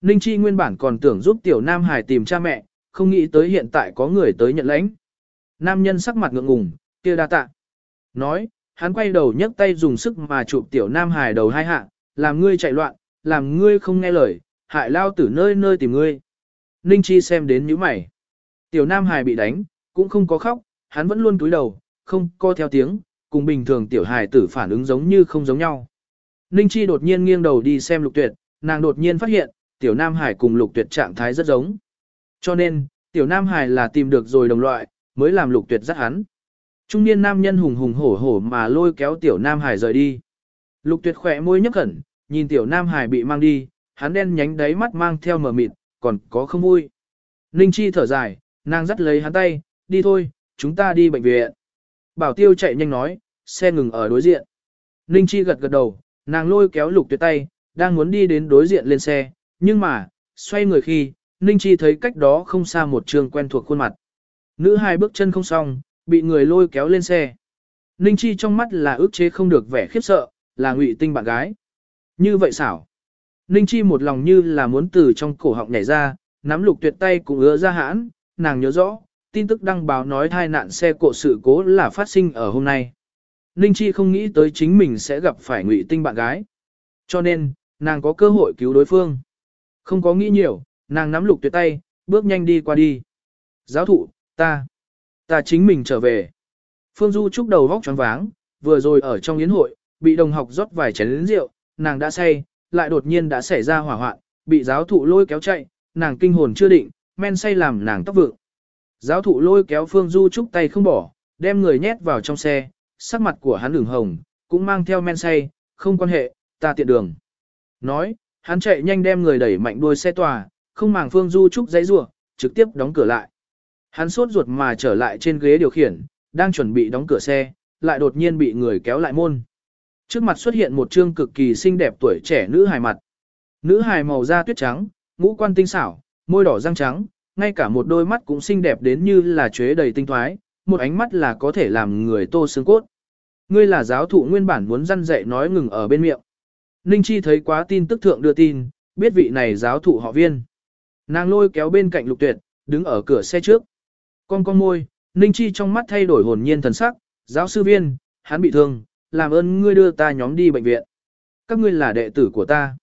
Ninh Chi nguyên bản còn tưởng giúp tiểu nam hải tìm cha mẹ, không nghĩ tới hiện tại có người tới nhận lãnh. Nam nhân sắc mặt ngượng ngùng, kia đa tạ. Nói, hắn quay đầu nhấc tay dùng sức mà chụp tiểu nam hải đầu hai hạ, làm ngươi chạy loạn, làm ngươi không nghe lời, hại lao tử nơi nơi tìm ngươi. Ninh Chi xem đến như mày. Tiểu nam hải bị đánh, cũng không có khóc, hắn vẫn luôn túi đầu, không co theo tiếng, cùng bình thường tiểu hài tử phản ứng giống như không giống nhau. Ninh Chi đột nhiên nghiêng đầu đi xem lục tuyệt, nàng đột nhiên phát hiện, tiểu nam hải cùng lục tuyệt trạng thái rất giống. Cho nên, tiểu nam hải là tìm được rồi đồng loại, mới làm lục tuyệt dắt hắn. Trung niên nam nhân hùng hùng hổ hổ mà lôi kéo tiểu nam hải rời đi. Lục tuyệt khỏe môi nhấc khẩn, nhìn tiểu nam hải bị mang đi, hắn đen nhánh đáy mắt mang theo mờ mịt, còn có không vui. Ninh Chi thở dài, nàng dắt lấy hắn tay, đi thôi, chúng ta đi bệnh viện. Bảo tiêu chạy nhanh nói, xe ngừng ở đối diện. Ninh Chi gật gật đầu, nàng lôi kéo lục tuyệt tay, đang muốn đi đến đối diện lên xe, nhưng mà, xoay người khi, Ninh Chi thấy cách đó không xa một trường quen thuộc khuôn mặt. Nữ hai bước chân không xong, bị người lôi kéo lên xe. Ninh Chi trong mắt là ước chế không được vẻ khiếp sợ, là ngụy tinh bạn gái. Như vậy xảo. Ninh Chi một lòng như là muốn từ trong cổ họng nhảy ra, nắm lục tuyệt tay cũng ứa ra hãn, nàng nhớ rõ, tin tức đăng báo nói thai nạn xe cộ sự cố là phát sinh ở hôm nay. Ninh Chi không nghĩ tới chính mình sẽ gặp phải ngụy tinh bạn gái. Cho nên, nàng có cơ hội cứu đối phương. Không có nghĩ nhiều, nàng nắm lục tuyệt tay, bước nhanh đi qua đi. Giáo thụ, ta, ta chính mình trở về. Phương Du chúc đầu vóc choáng váng, vừa rồi ở trong yến hội, bị đồng học rót vài chén rượu, nàng đã say, lại đột nhiên đã xảy ra hỏa hoạn, bị giáo thụ lôi kéo chạy, nàng kinh hồn chưa định, men say làm nàng tóc vượng. Giáo thụ lôi kéo Phương Du Trúc tay không bỏ, đem người nhét vào trong xe, sắc mặt của hắn ửng hồng, cũng mang theo men say, không quan hệ, ta tiện đường. Nói, hắn chạy nhanh đem người đẩy mạnh đuôi xe tòa, không màng Phương Du Trúc dãy rủa trực tiếp đóng cửa lại. Hắn sốt ruột mà trở lại trên ghế điều khiển, đang chuẩn bị đóng cửa xe, lại đột nhiên bị người kéo lại môn. Trước mặt xuất hiện một trương cực kỳ xinh đẹp tuổi trẻ nữ hài mặt. Nữ hài màu da tuyết trắng, ngũ quan tinh xảo, môi đỏ răng trắng, ngay cả một đôi mắt cũng xinh đẹp đến như là chuế đầy tinh thoái, một ánh mắt là có thể làm người tô xương cốt. Ngươi là giáo thụ nguyên bản muốn răn dạy nói ngừng ở bên miệng. Ninh Chi thấy quá tin tức thượng đưa tin, biết vị này giáo thụ họ viên. Nàng lôi kéo bên cạnh lục tuyệt, đứng ở cửa xe trước. Con con môi, Ninh Chi trong mắt thay đổi hồn nhiên thần sắc, giáo sư viên, hắn bị thương, làm ơn ngươi đưa ta nhóm đi bệnh viện. Các ngươi là đệ tử của ta.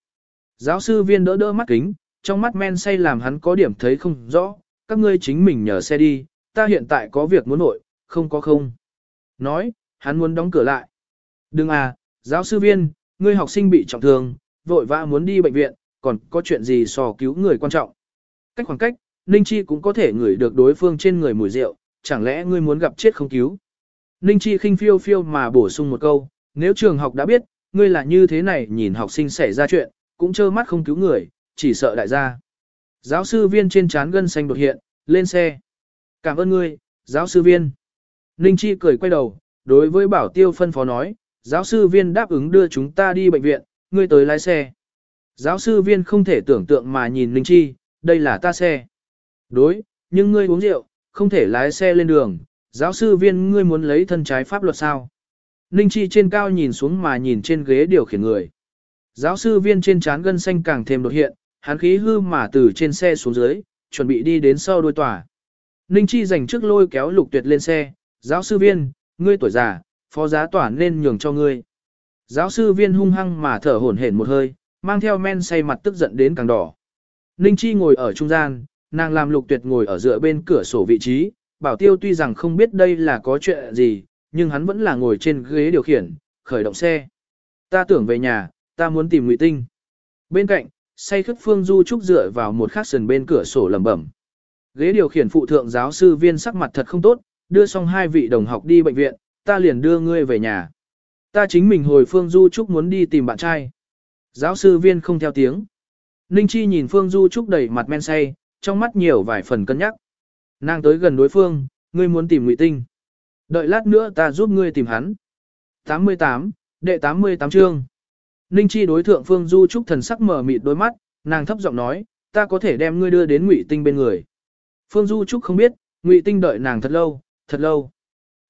Giáo sư viên đỡ đỡ mắt kính, trong mắt men say làm hắn có điểm thấy không rõ, các ngươi chính mình nhờ xe đi, ta hiện tại có việc muốn nội, không có không. Nói, hắn muốn đóng cửa lại. Đừng à, giáo sư viên, ngươi học sinh bị trọng thương, vội vã muốn đi bệnh viện, còn có chuyện gì so cứu người quan trọng. Cách khoảng cách, Ninh Chi cũng có thể ngửi được đối phương trên người mùi rượu, chẳng lẽ ngươi muốn gặp chết không cứu. Ninh Chi khinh phiêu phiêu mà bổ sung một câu, nếu trường học đã biết, ngươi là như thế này nhìn học sinh xảy ra chuyện, cũng trơ mắt không cứu người, chỉ sợ đại gia. Giáo sư viên trên trán gân xanh đột hiện, lên xe. Cảm ơn ngươi, giáo sư viên. Ninh Chi cười quay đầu, đối với bảo tiêu phân phó nói, giáo sư viên đáp ứng đưa chúng ta đi bệnh viện, ngươi tới lái xe. Giáo sư viên không thể tưởng tượng mà nhìn Ninh Chi, đây là ta xe. Đối, nhưng ngươi uống rượu, không thể lái xe lên đường, giáo sư viên ngươi muốn lấy thân trái pháp luật sao. Ninh Chi trên cao nhìn xuống mà nhìn trên ghế điều khiển người. Giáo sư viên trên trán gân xanh càng thêm đột hiện, hắn khí hư mà từ trên xe xuống dưới, chuẩn bị đi đến sau đuôi tòa. Ninh Chi dành trước lôi kéo lục tuyệt lên xe, giáo sư viên, ngươi tuổi già, phó giá tỏa nên nhường cho ngươi. Giáo sư viên hung hăng mà thở hổn hển một hơi, mang theo men say mặt tức giận đến càng đỏ. Ninh Chi ngồi ở trung gian, nàng làm lục tuyệt ngồi ở dựa bên cửa sổ vị trí, bảo tiêu tuy rằng không biết đây là có chuyện gì, nhưng hắn vẫn là ngồi trên ghế điều khiển, khởi động xe. Ta tưởng về nhà, ta muốn tìm Ngụy Tinh. Bên cạnh, say khất phương du trúc dựa vào một khắc sườn bên cửa sổ lẩm bẩm. Ghế điều khiển phụ thượng giáo sư viên sắc mặt thật không tốt, đưa xong hai vị đồng học đi bệnh viện, ta liền đưa ngươi về nhà. Ta chính mình hồi phương du trúc muốn đi tìm bạn trai. Giáo sư viên không theo tiếng. Ninh Chi nhìn Phương Du Trúc đầy mặt men say, trong mắt nhiều vài phần cân nhắc. Nàng tới gần đối phương, ngươi muốn tìm Ngụy Tinh. Đợi lát nữa ta giúp ngươi tìm hắn. 88, đệ 88 chương. Ninh Chi đối thượng Phương Du Trúc thần sắc mở mịt đôi mắt, nàng thấp giọng nói, ta có thể đem ngươi đưa đến Ngụy Tinh bên người. Phương Du Trúc không biết, Ngụy Tinh đợi nàng thật lâu, thật lâu.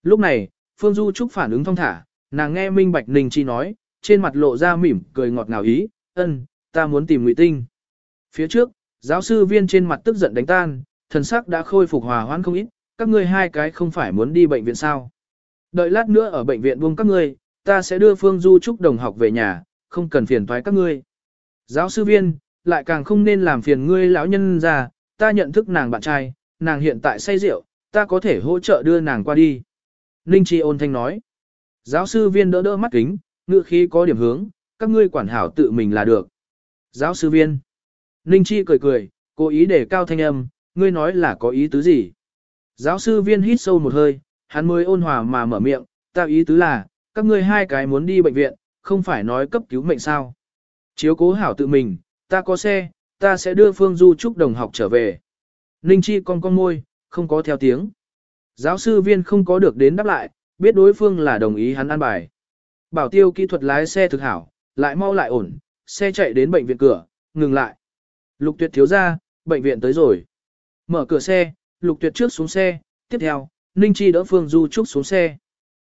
Lúc này, Phương Du Trúc phản ứng thong thả, nàng nghe Minh Bạch Ninh Chi nói, trên mặt lộ ra mỉm cười ngọt ngào ý, ân, ta muốn tìm Ngụy Tinh. Phía trước, giáo sư viên trên mặt tức giận đánh tan, thần sắc đã khôi phục hòa hoãn không ít, các ngươi hai cái không phải muốn đi bệnh viện sao. Đợi lát nữa ở bệnh viện buông các ngươi, ta sẽ đưa Phương Du Trúc đồng học về nhà, không cần phiền toái các ngươi. Giáo sư viên, lại càng không nên làm phiền ngươi lão nhân già, ta nhận thức nàng bạn trai, nàng hiện tại say rượu, ta có thể hỗ trợ đưa nàng qua đi. Ninh Chi ôn thanh nói. Giáo sư viên đỡ đỡ mắt kính, ngựa khí có điểm hướng, các ngươi quản hảo tự mình là được. Giáo sư viên. Ninh Chi cười cười, cố ý để cao thanh âm, ngươi nói là có ý tứ gì? Giáo sư viên hít sâu một hơi, hắn mới ôn hòa mà mở miệng, ta ý tứ là, các ngươi hai cái muốn đi bệnh viện, không phải nói cấp cứu mệnh sao. Chiếu cố hảo tự mình, ta có xe, ta sẽ đưa Phương Du Trúc đồng học trở về. Ninh Chi con con môi, không có theo tiếng. Giáo sư viên không có được đến đáp lại, biết đối phương là đồng ý hắn an bài. Bảo tiêu kỹ thuật lái xe thực hảo, lại mau lại ổn, xe chạy đến bệnh viện cửa, ngừng lại. Lục tuyệt thiếu ra, bệnh viện tới rồi. Mở cửa xe, lục tuyệt trước xuống xe, tiếp theo, Ninh Chi đỡ Phương Du Trúc xuống xe.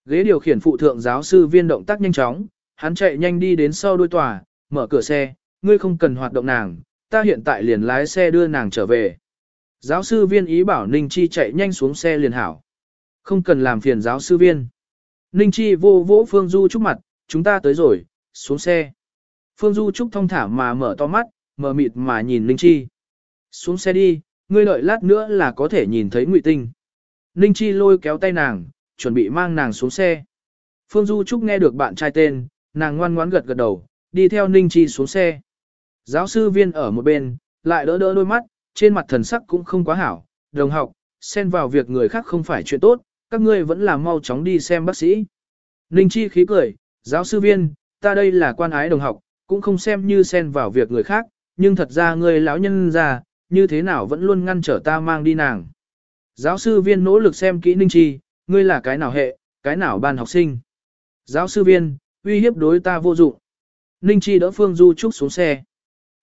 Ghế điều khiển phụ thượng giáo sư viên động tác nhanh chóng, hắn chạy nhanh đi đến sau đuôi tòa, mở cửa xe, ngươi không cần hoạt động nàng, ta hiện tại liền lái xe đưa nàng trở về. Giáo sư viên ý bảo Ninh Chi chạy nhanh xuống xe liền hảo. Không cần làm phiền giáo sư viên. Ninh Chi vô vỗ Phương Du Trúc mặt, chúng ta tới rồi, xuống xe. Phương Du Trúc thông thả mà mở to mắt, mở mịt mà nhìn Ninh Chi. Xuống xe đi, ngươi đợi lát nữa là có thể nhìn thấy Ngụy Tinh. Ninh Chi lôi kéo tay nàng, chuẩn bị mang nàng xuống xe. Phương Du Trúc nghe được bạn trai tên, nàng ngoan ngoãn gật gật đầu, đi theo Ninh Chi xuống xe. Giáo sư viên ở một bên, lại đỡ đỡ đôi mắt, trên mặt thần sắc cũng không quá hảo, đồng học, xen vào việc người khác không phải chuyện tốt, các ngươi vẫn là mau chóng đi xem bác sĩ. Ninh Chi khí cười, giáo sư viên, ta đây là quan ái đồng học, cũng không xem như xen vào việc người khác, nhưng thật ra ngươi lão nhân già, như thế nào vẫn luôn ngăn trở ta mang đi nàng. Giáo sư viên nỗ lực xem kỹ Ninh Chi, ngươi là cái nào hệ, cái nào ban học sinh. Giáo sư viên, uy hiếp đối ta vô dụng. Ninh Chi đỡ Phương Du Trúc xuống xe.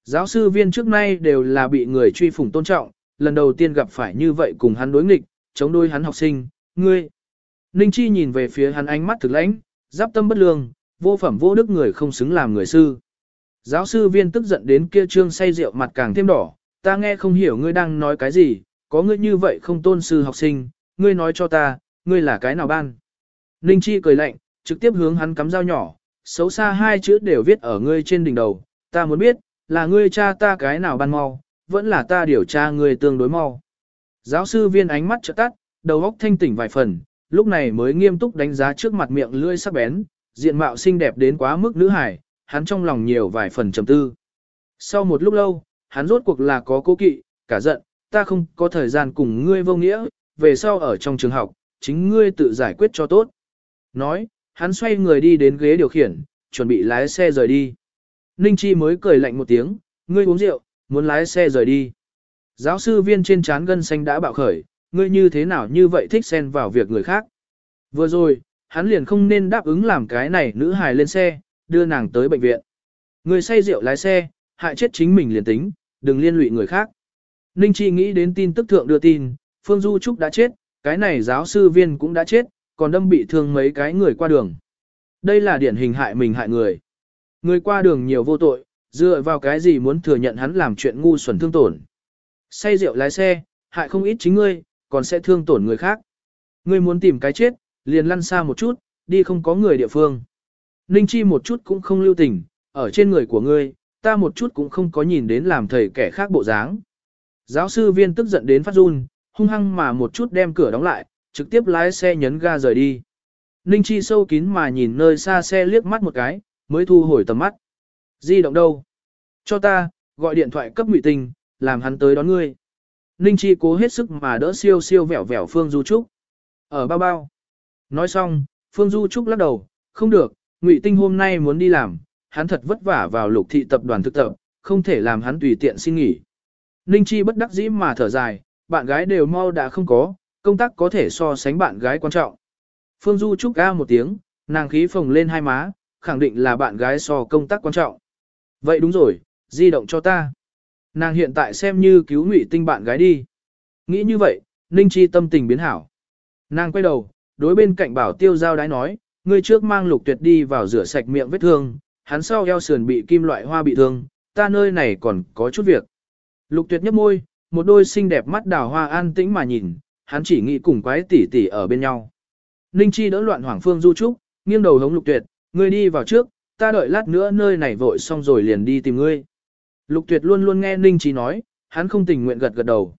Giáo sư viên trước nay đều là bị người truy phủng tôn trọng, lần đầu tiên gặp phải như vậy cùng hắn đối nghịch, chống đối hắn học sinh, ngươi. Ninh Chi nhìn về phía hắn ánh mắt thực lãnh, giáp tâm bất lương, vô phẩm vô đức người không xứng làm người sư. Giáo sư viên tức giận đến kia trương say rượu mặt càng thêm đỏ, ta nghe không hiểu ngươi đang nói cái gì, có ngươi như vậy không tôn sư học sinh, ngươi nói cho ta, ngươi là cái nào ban. Ninh Chi cười lạnh, trực tiếp hướng hắn cắm dao nhỏ, xấu xa hai chữ đều viết ở ngươi trên đỉnh đầu, ta muốn biết, là ngươi cha ta cái nào ban mau, vẫn là ta điều tra ngươi tương đối mau. Giáo sư viên ánh mắt trợ tắt, đầu óc thanh tỉnh vài phần, lúc này mới nghiêm túc đánh giá trước mặt miệng lưỡi sắc bén, diện mạo xinh đẹp đến quá mức nữ hải, hắn trong lòng nhiều vài phần trầm tư. Sau một lúc lâu, hắn rốt cuộc là có cố kỵ, cả giận, ta không có thời gian cùng ngươi vô nghĩa, về sau ở trong trường học, chính ngươi tự giải quyết cho tốt. Nói, hắn xoay người đi đến ghế điều khiển, chuẩn bị lái xe rời đi. Ninh Chi mới cười lạnh một tiếng, ngươi uống rượu, muốn lái xe rời đi. Giáo sư viên trên trán gân xanh đã bạo khởi, ngươi như thế nào như vậy thích xen vào việc người khác. Vừa rồi, hắn liền không nên đáp ứng làm cái này nữ hài lên xe, đưa nàng tới bệnh viện. Người say rượu lái xe, hại chết chính mình liền tính, đừng liên lụy người khác. Ninh Chi nghĩ đến tin tức thượng đưa tin, Phương Du Trúc đã chết, cái này giáo sư viên cũng đã chết, còn đâm bị thương mấy cái người qua đường. Đây là điển hình hại mình hại người. Người qua đường nhiều vô tội, dựa vào cái gì muốn thừa nhận hắn làm chuyện ngu xuẩn thương tổn. Say rượu lái xe, hại không ít chính ngươi, còn sẽ thương tổn người khác. Ngươi muốn tìm cái chết, liền lăn xa một chút, đi không có người địa phương. Ninh Chi một chút cũng không lưu tình, ở trên người của ngươi, ta một chút cũng không có nhìn đến làm thầy kẻ khác bộ dáng. Giáo sư viên tức giận đến phát run, hung hăng mà một chút đem cửa đóng lại, trực tiếp lái xe nhấn ga rời đi. Ninh Chi sâu kín mà nhìn nơi xa xe liếc mắt một cái, mới thu hồi tầm mắt. Di động đâu? Cho ta, gọi điện thoại cấp ngụy tình, làm hắn tới đón ngươi. Ninh Chi cố hết sức mà đỡ siêu siêu vẻo vẻo Phương Du Trúc. Ở bao bao. Nói xong, Phương Du Trúc lắc đầu, không được, Ngụy Tinh hôm nay muốn đi làm, hắn thật vất vả vào lục thị tập đoàn thực tập, không thể làm hắn tùy tiện xin nghỉ. Ninh Chi bất đắc dĩ mà thở dài, bạn gái đều mau đã không có, công tác có thể so sánh bạn gái quan trọng. Phương Du chúc ca một tiếng, nàng khí phồng lên hai má, khẳng định là bạn gái so công tác quan trọng. Vậy đúng rồi, di động cho ta. Nàng hiện tại xem như cứu ngụy tinh bạn gái đi. Nghĩ như vậy, Ninh Chi tâm tình biến hảo. Nàng quay đầu, đối bên cạnh bảo tiêu giao đái nói, ngươi trước mang lục tuyệt đi vào rửa sạch miệng vết thương, hắn sau eo sườn bị kim loại hoa bị thương, ta nơi này còn có chút việc. Lục tuyệt nhấp môi, một đôi xinh đẹp mắt đào hoa an tĩnh mà nhìn, hắn chỉ nghĩ cùng quái tỷ tỷ ở bên nhau. Ninh Chi đỡ loạn Hoàng Phương Du Trúc, nghiêng đầu hống lục tuyệt, ngươi đi vào trước, ta đợi lát nữa nơi này vội xong rồi liền đi tìm ngươi. Lục tuyệt luôn luôn nghe Ninh Chi nói, hắn không tình nguyện gật gật đầu.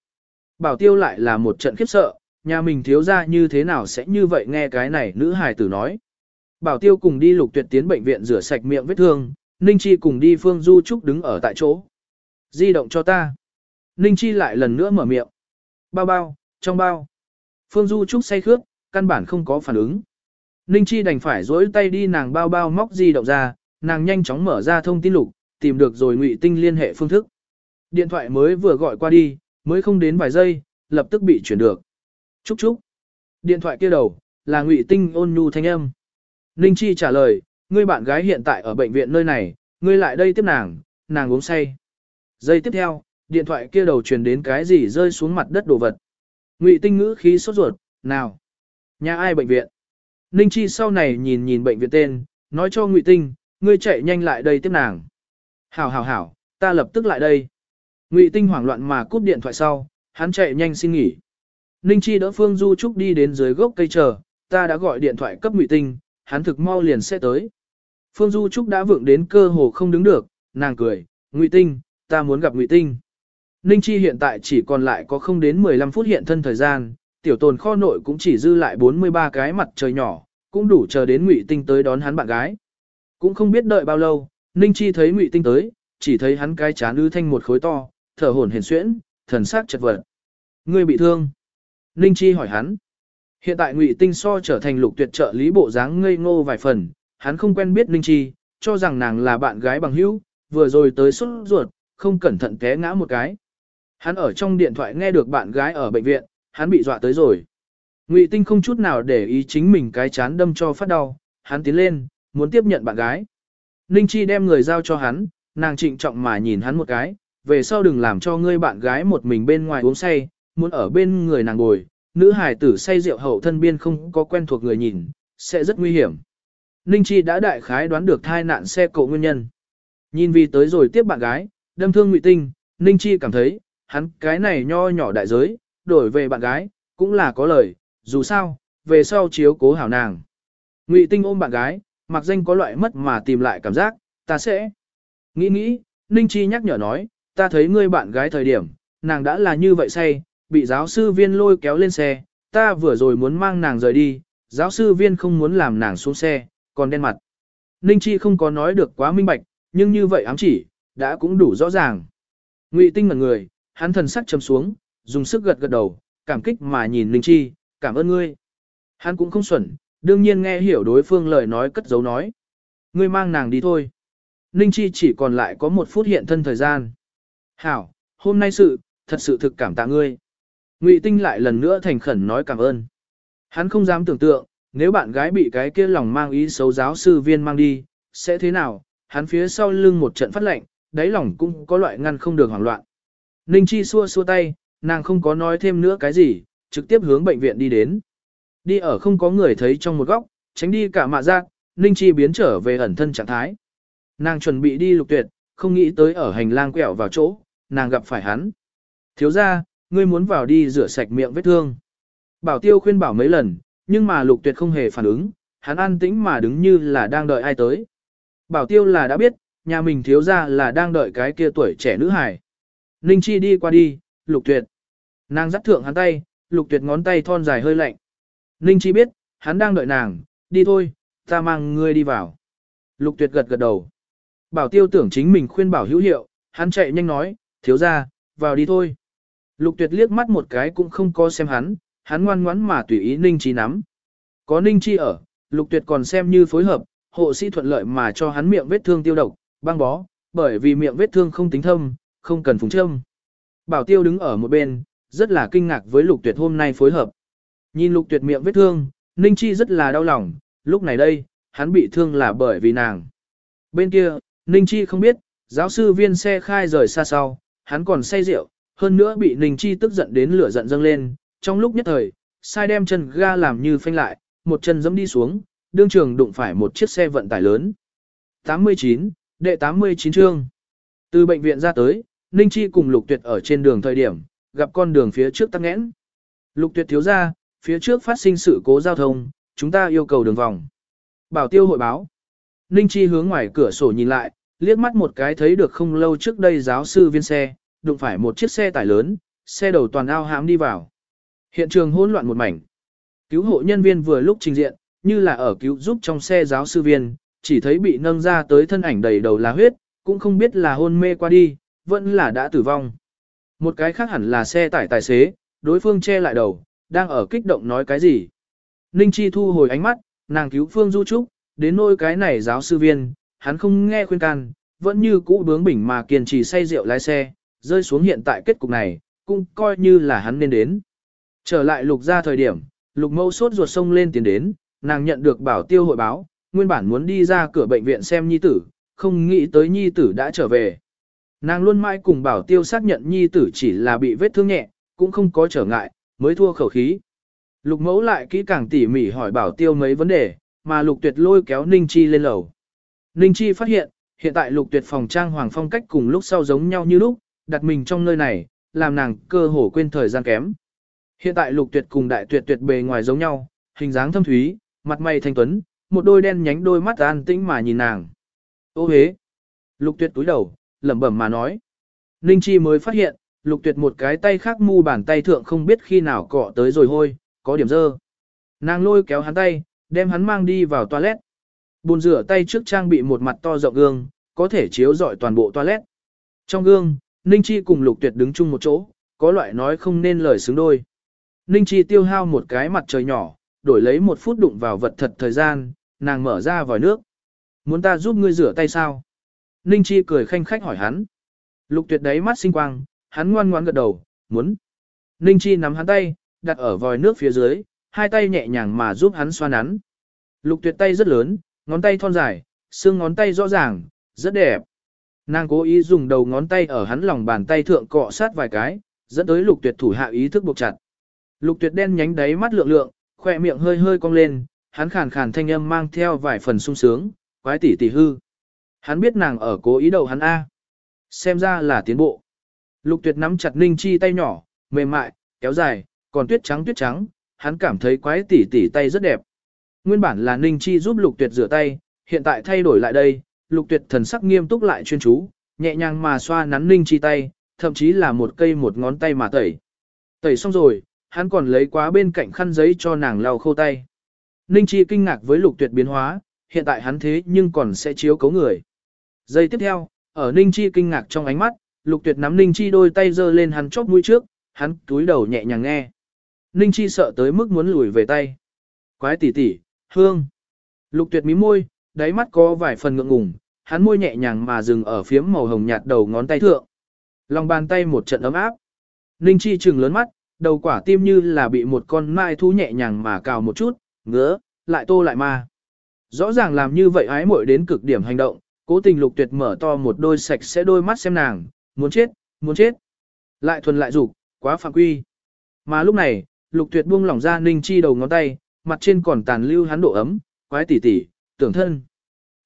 Bảo tiêu lại là một trận khiếp sợ, nhà mình thiếu ra như thế nào sẽ như vậy nghe cái này nữ hài tử nói. Bảo tiêu cùng đi lục tuyệt tiến bệnh viện rửa sạch miệng vết thương, Ninh Chi cùng đi Phương Du Trúc đứng ở tại chỗ. Di động cho ta. Ninh Chi lại lần nữa mở miệng. Bao bao, trong bao. Phương Du Trúc say khước, căn bản không có phản ứng. Ninh Chi đành phải dối tay đi nàng bao bao móc di động ra, nàng nhanh chóng mở ra thông tin lục, tìm được rồi ngụy tinh liên hệ phương thức. Điện thoại mới vừa gọi qua đi, mới không đến vài giây, lập tức bị chuyển được. Chúc chúc. Điện thoại kia đầu, là ngụy tinh ôn nhu thanh âm. Ninh Chi trả lời, ngươi bạn gái hiện tại ở bệnh viện nơi này, ngươi lại đây tiếp nàng, nàng uống say. Giây tiếp theo, điện thoại kia đầu truyền đến cái gì rơi xuống mặt đất đồ vật. Ngụy tinh ngữ khí sốt ruột, nào? Nhà ai bệnh viện? Ninh Chi sau này nhìn nhìn bệnh viện tên, nói cho Ngụy tinh, ngươi chạy nhanh lại đây tiếp nàng. Hảo hảo hảo, ta lập tức lại đây. Ngụy tinh hoảng loạn mà cúp điện thoại sau, hắn chạy nhanh xin nghỉ. Ninh Chi đỡ Phương Du Trúc đi đến dưới gốc cây chờ, ta đã gọi điện thoại cấp Ngụy tinh, hắn thực mau liền sẽ tới. Phương Du Trúc đã vượng đến cơ hồ không đứng được, nàng cười, Ngụy tinh, ta muốn gặp Ngụy tinh. Ninh Chi hiện tại chỉ còn lại có không đến 15 phút hiện thân thời gian, tiểu tồn kho nội cũng chỉ dư lại 43 cái mặt trời nhỏ, cũng đủ chờ đến Ngụy Tinh tới đón hắn bạn gái. Cũng không biết đợi bao lâu, Ninh Chi thấy Ngụy Tinh tới, chỉ thấy hắn cái chán ư thanh một khối to, thở hổn hển xuyễn, thần sắc chật vật. Ngươi bị thương. Ninh Chi hỏi hắn. Hiện tại Ngụy Tinh so trở thành lục tuyệt trợ lý bộ dáng ngây ngô vài phần, hắn không quen biết Ninh Chi, cho rằng nàng là bạn gái bằng hữu, vừa rồi tới xuất ruột, không cẩn thận té ngã một cái. Hắn ở trong điện thoại nghe được bạn gái ở bệnh viện, hắn bị dọa tới rồi. Ngụy Tinh không chút nào để ý chính mình cái chán đâm cho phát đau, hắn tiến lên, muốn tiếp nhận bạn gái. Ninh Chi đem người giao cho hắn, nàng trịnh trọng mà nhìn hắn một cái, về sau đừng làm cho ngươi bạn gái một mình bên ngoài uống say, muốn ở bên người nàng ngồi, nữ hài tử say rượu hậu thân biên không có quen thuộc người nhìn, sẽ rất nguy hiểm. Ninh Chi đã đại khái đoán được thai nạn xe cộ nguyên nhân. Nhìn vì tới rồi tiếp bạn gái, đâm thương ngụy tinh, Ninh Chi cảm thấy, hắn cái này nho nhỏ đại giới, đổi về bạn gái, cũng là có lời, dù sao, về sau chiếu cố hảo nàng. Ngụy tinh ôm bạn gái, mặc danh có loại mất mà tìm lại cảm giác, ta sẽ. Nghĩ nghĩ, Ninh Chi nhắc nhở nói, ta thấy ngươi bạn gái thời điểm, nàng đã là như vậy say, bị giáo sư viên lôi kéo lên xe, ta vừa rồi muốn mang nàng rời đi, giáo sư viên không muốn làm nàng xuống xe, còn đen mặt. Ninh Chi không có nói được quá minh bạch, nhưng như vậy ám chỉ, đã cũng đủ rõ ràng. Ngụy tinh mặt người, hắn thần sắc chấm xuống, dùng sức gật gật đầu, cảm kích mà nhìn Ninh Chi, cảm ơn ngươi. Hắn cũng không xuẩn, đương nhiên nghe hiểu đối phương lời nói cất giấu nói. Ngươi mang nàng đi thôi. Ninh Chi chỉ còn lại có một phút hiện thân thời gian. Hảo, hôm nay sự, thật sự thực cảm tạ ngươi. Ngụy Tinh lại lần nữa thành khẩn nói cảm ơn. Hắn không dám tưởng tượng, nếu bạn gái bị cái kia lòng mang ý xấu giáo sư viên mang đi, sẽ thế nào? Hắn phía sau lưng một trận phát lệnh, đáy lòng cũng có loại ngăn không được hoảng loạn. Ninh Chi xua xua tay, nàng không có nói thêm nữa cái gì, trực tiếp hướng bệnh viện đi đến. Đi ở không có người thấy trong một góc, tránh đi cả mạ giác, Ninh Chi biến trở về ẩn thân trạng thái. Nàng chuẩn bị đi lục tuyệt, không nghĩ tới ở hành lang quẹo vào chỗ, nàng gặp phải hắn. Thiếu ra, ngươi muốn vào đi rửa sạch miệng vết thương. Bảo tiêu khuyên bảo mấy lần, nhưng mà lục tuyệt không hề phản ứng, hắn an tĩnh mà đứng như là đang đợi ai tới. Bảo tiêu là đã biết, nhà mình thiếu ra là đang đợi cái kia tuổi trẻ nữ hải. Ninh Chi đi qua đi, lục tuyệt. Nàng dắt thượng hắn tay, lục tuyệt ngón tay thon dài hơi lạnh. Ninh Chi biết, hắn đang đợi nàng, đi thôi, ta mang ngươi đi vào. Lục tuyệt gật gật đầu. Bảo tiêu tưởng chính mình khuyên bảo hữu hiệu, hắn chạy nhanh nói, thiếu ra, vào đi thôi. Lục tuyệt liếc mắt một cái cũng không có xem hắn, hắn ngoan ngoãn mà tùy ý Ninh Chi nắm. Có Ninh Chi ở, lục tuyệt còn xem như phối hợp, hộ sĩ thuận lợi mà cho hắn miệng vết thương tiêu độc, băng bó, bởi vì miệng vết thương không tính thâm, không cần phùng châm. Bảo tiêu đứng ở một bên, rất là kinh ngạc với lục tuyệt hôm nay phối hợp. Nhìn lục tuyệt miệng vết thương, Ninh Chi rất là đau lòng, lúc này đây, hắn bị thương là bởi vì nàng. Bên kia, Ninh Chi không biết, giáo sư viên xe khai rời xa sau, hắn còn say rượu, hơn nữa bị Ninh Chi tức giận đến lửa giận dâng lên, trong lúc nhất thời, sai đem chân ga làm như phanh lại, một chân giẫm đi xuống, đương trường đụng phải một chiếc xe vận tải lớn. 89, đệ 89 chương. Từ bệnh viện ra tới, Ninh Chi cùng Lục Tuyệt ở trên đường thời điểm, gặp con đường phía trước tắc nghẽn. Lục Tuyệt thiếu ra, phía trước phát sinh sự cố giao thông, chúng ta yêu cầu đường vòng. Bảo tiêu hội báo. Ninh Chi hướng ngoài cửa sổ nhìn lại, liếc mắt một cái thấy được không lâu trước đây giáo sư viên xe, đụng phải một chiếc xe tải lớn, xe đầu toàn ao hãm đi vào. Hiện trường hỗn loạn một mảnh. Cứu hộ nhân viên vừa lúc trình diện, như là ở cứu giúp trong xe giáo sư viên, chỉ thấy bị nâng ra tới thân ảnh đầy đầu là huyết, cũng không biết là hôn mê qua đi, vẫn là đã tử vong. Một cái khác hẳn là xe tải tài xế, đối phương che lại đầu, đang ở kích động nói cái gì. Ninh Chi thu hồi ánh mắt, nàng cứu Phương Du Trúc, đến nôi cái này giáo sư viên, hắn không nghe khuyên can, vẫn như cũ bướng bỉnh mà kiên trì say rượu lái xe, rơi xuống hiện tại kết cục này, cũng coi như là hắn nên đến. Trở lại lục ra thời điểm, lục mâu sốt ruột sông lên tiến đến, nàng nhận được bảo tiêu hội báo, nguyên bản muốn đi ra cửa bệnh viện xem nhi tử, không nghĩ tới nhi tử đã trở về. Nàng luôn mãi cùng bảo tiêu xác nhận nhi tử chỉ là bị vết thương nhẹ, cũng không có trở ngại, mới thua khẩu khí. Lục mẫu lại kỹ càng tỉ mỉ hỏi bảo tiêu mấy vấn đề, mà lục tuyệt lôi kéo Ninh Chi lên lầu. Ninh Chi phát hiện, hiện tại lục tuyệt phòng trang hoàng phong cách cùng lúc sau giống nhau như lúc, đặt mình trong nơi này, làm nàng cơ hồ quên thời gian kém. Hiện tại lục tuyệt cùng đại tuyệt tuyệt bề ngoài giống nhau, hình dáng thâm thúy, mặt mày thanh tuấn, một đôi đen nhánh đôi mắt an tĩnh mà nhìn nàng. Ô hế! Lục tuyệt túi đầu, lẩm bẩm mà nói. Ninh Chi mới phát hiện, lục tuyệt một cái tay khác mu bàn tay thượng không biết khi nào cọ tới rồi hôi, có điểm dơ. Nàng lôi kéo hắn tay, đem hắn mang đi vào toilet. Bồn rửa tay trước trang bị một mặt to rộng gương, có thể chiếu rọi toàn bộ toilet. Trong gương, Ninh Chi cùng Lục Tuyệt đứng chung một chỗ, có loại nói không nên lời xứng đôi. Ninh Chi tiêu hao một cái mặt trời nhỏ, đổi lấy một phút đụng vào vật thật thời gian, nàng mở ra vòi nước. Muốn ta giúp ngươi rửa tay sao? Ninh Chi cười khanh khách hỏi hắn. Lục tuyệt đáy mắt sinh quang, hắn ngoan ngoãn gật đầu, muốn. Ninh Chi nắm hắn tay, đặt ở vòi nước phía dưới, hai tay nhẹ nhàng mà giúp hắn xoa nắn. Lục tuyệt tay rất lớn, ngón tay thon dài, xương ngón tay rõ ràng, rất đẹp. Nàng cố ý dùng đầu ngón tay ở hắn lòng bàn tay thượng cọ sát vài cái, dẫn tới lục tuyệt thủ hạ ý thức buộc chặt. Lục tuyệt đen nhánh đáy mắt lượng lượng, khỏe miệng hơi hơi cong lên, hắn khàn khàn thanh âm mang theo vài phần sung sướng, quái tỷ tỷ hư. Hắn biết nàng ở cố ý đầu hắn A. Xem ra là tiến bộ. Lục tuyệt nắm chặt ninh chi tay nhỏ, mềm mại, kéo dài, còn tuyết trắng tuyết trắng, hắn cảm thấy quái tỷ tỷ tay rất đẹp. Nguyên bản là ninh chi giúp lục tuyệt rửa tay, hiện tại thay đổi lại đây, lục tuyệt thần sắc nghiêm túc lại chuyên chú, nhẹ nhàng mà xoa nắn ninh chi tay, thậm chí là một cây một ngón tay mà tẩy. Tẩy xong rồi, hắn còn lấy quá bên cạnh khăn giấy cho nàng lau khô tay. Ninh chi kinh ngạc với lục tuyệt biến hóa, hiện tại hắn thế nhưng còn sẽ chiếu cấu người. Giây tiếp theo, ở Ninh Chi kinh ngạc trong ánh mắt, Lục Tuyệt nắm Ninh Chi đôi tay giơ lên hắn chóp mũi trước, hắn túi đầu nhẹ nhàng nghe. Ninh Chi sợ tới mức muốn lùi về tay. Quái tỷ tỷ, hương. Lục Tuyệt mí môi, đáy mắt có vài phần ngượng ngùng, hắn môi nhẹ nhàng mà dừng ở phiếm màu hồng nhạt đầu ngón tay thượng. Lòng bàn tay một trận ấm áp. Ninh Chi trừng lớn mắt, đầu quả tim như là bị một con mai thú nhẹ nhàng mà cào một chút, ngứa, lại tô lại ma. Rõ ràng làm như vậy ái muội đến cực điểm hành động, cố tình lục tuyệt mở to một đôi sạch sẽ đôi mắt xem nàng, muốn chết, muốn chết. Lại thuần lại dục quá phạm quy. Mà lúc này, lục tuyệt buông lỏng ra ninh chi đầu ngón tay, mặt trên còn tàn lưu hắn độ ấm, quái tỉ tỉ, tưởng thân.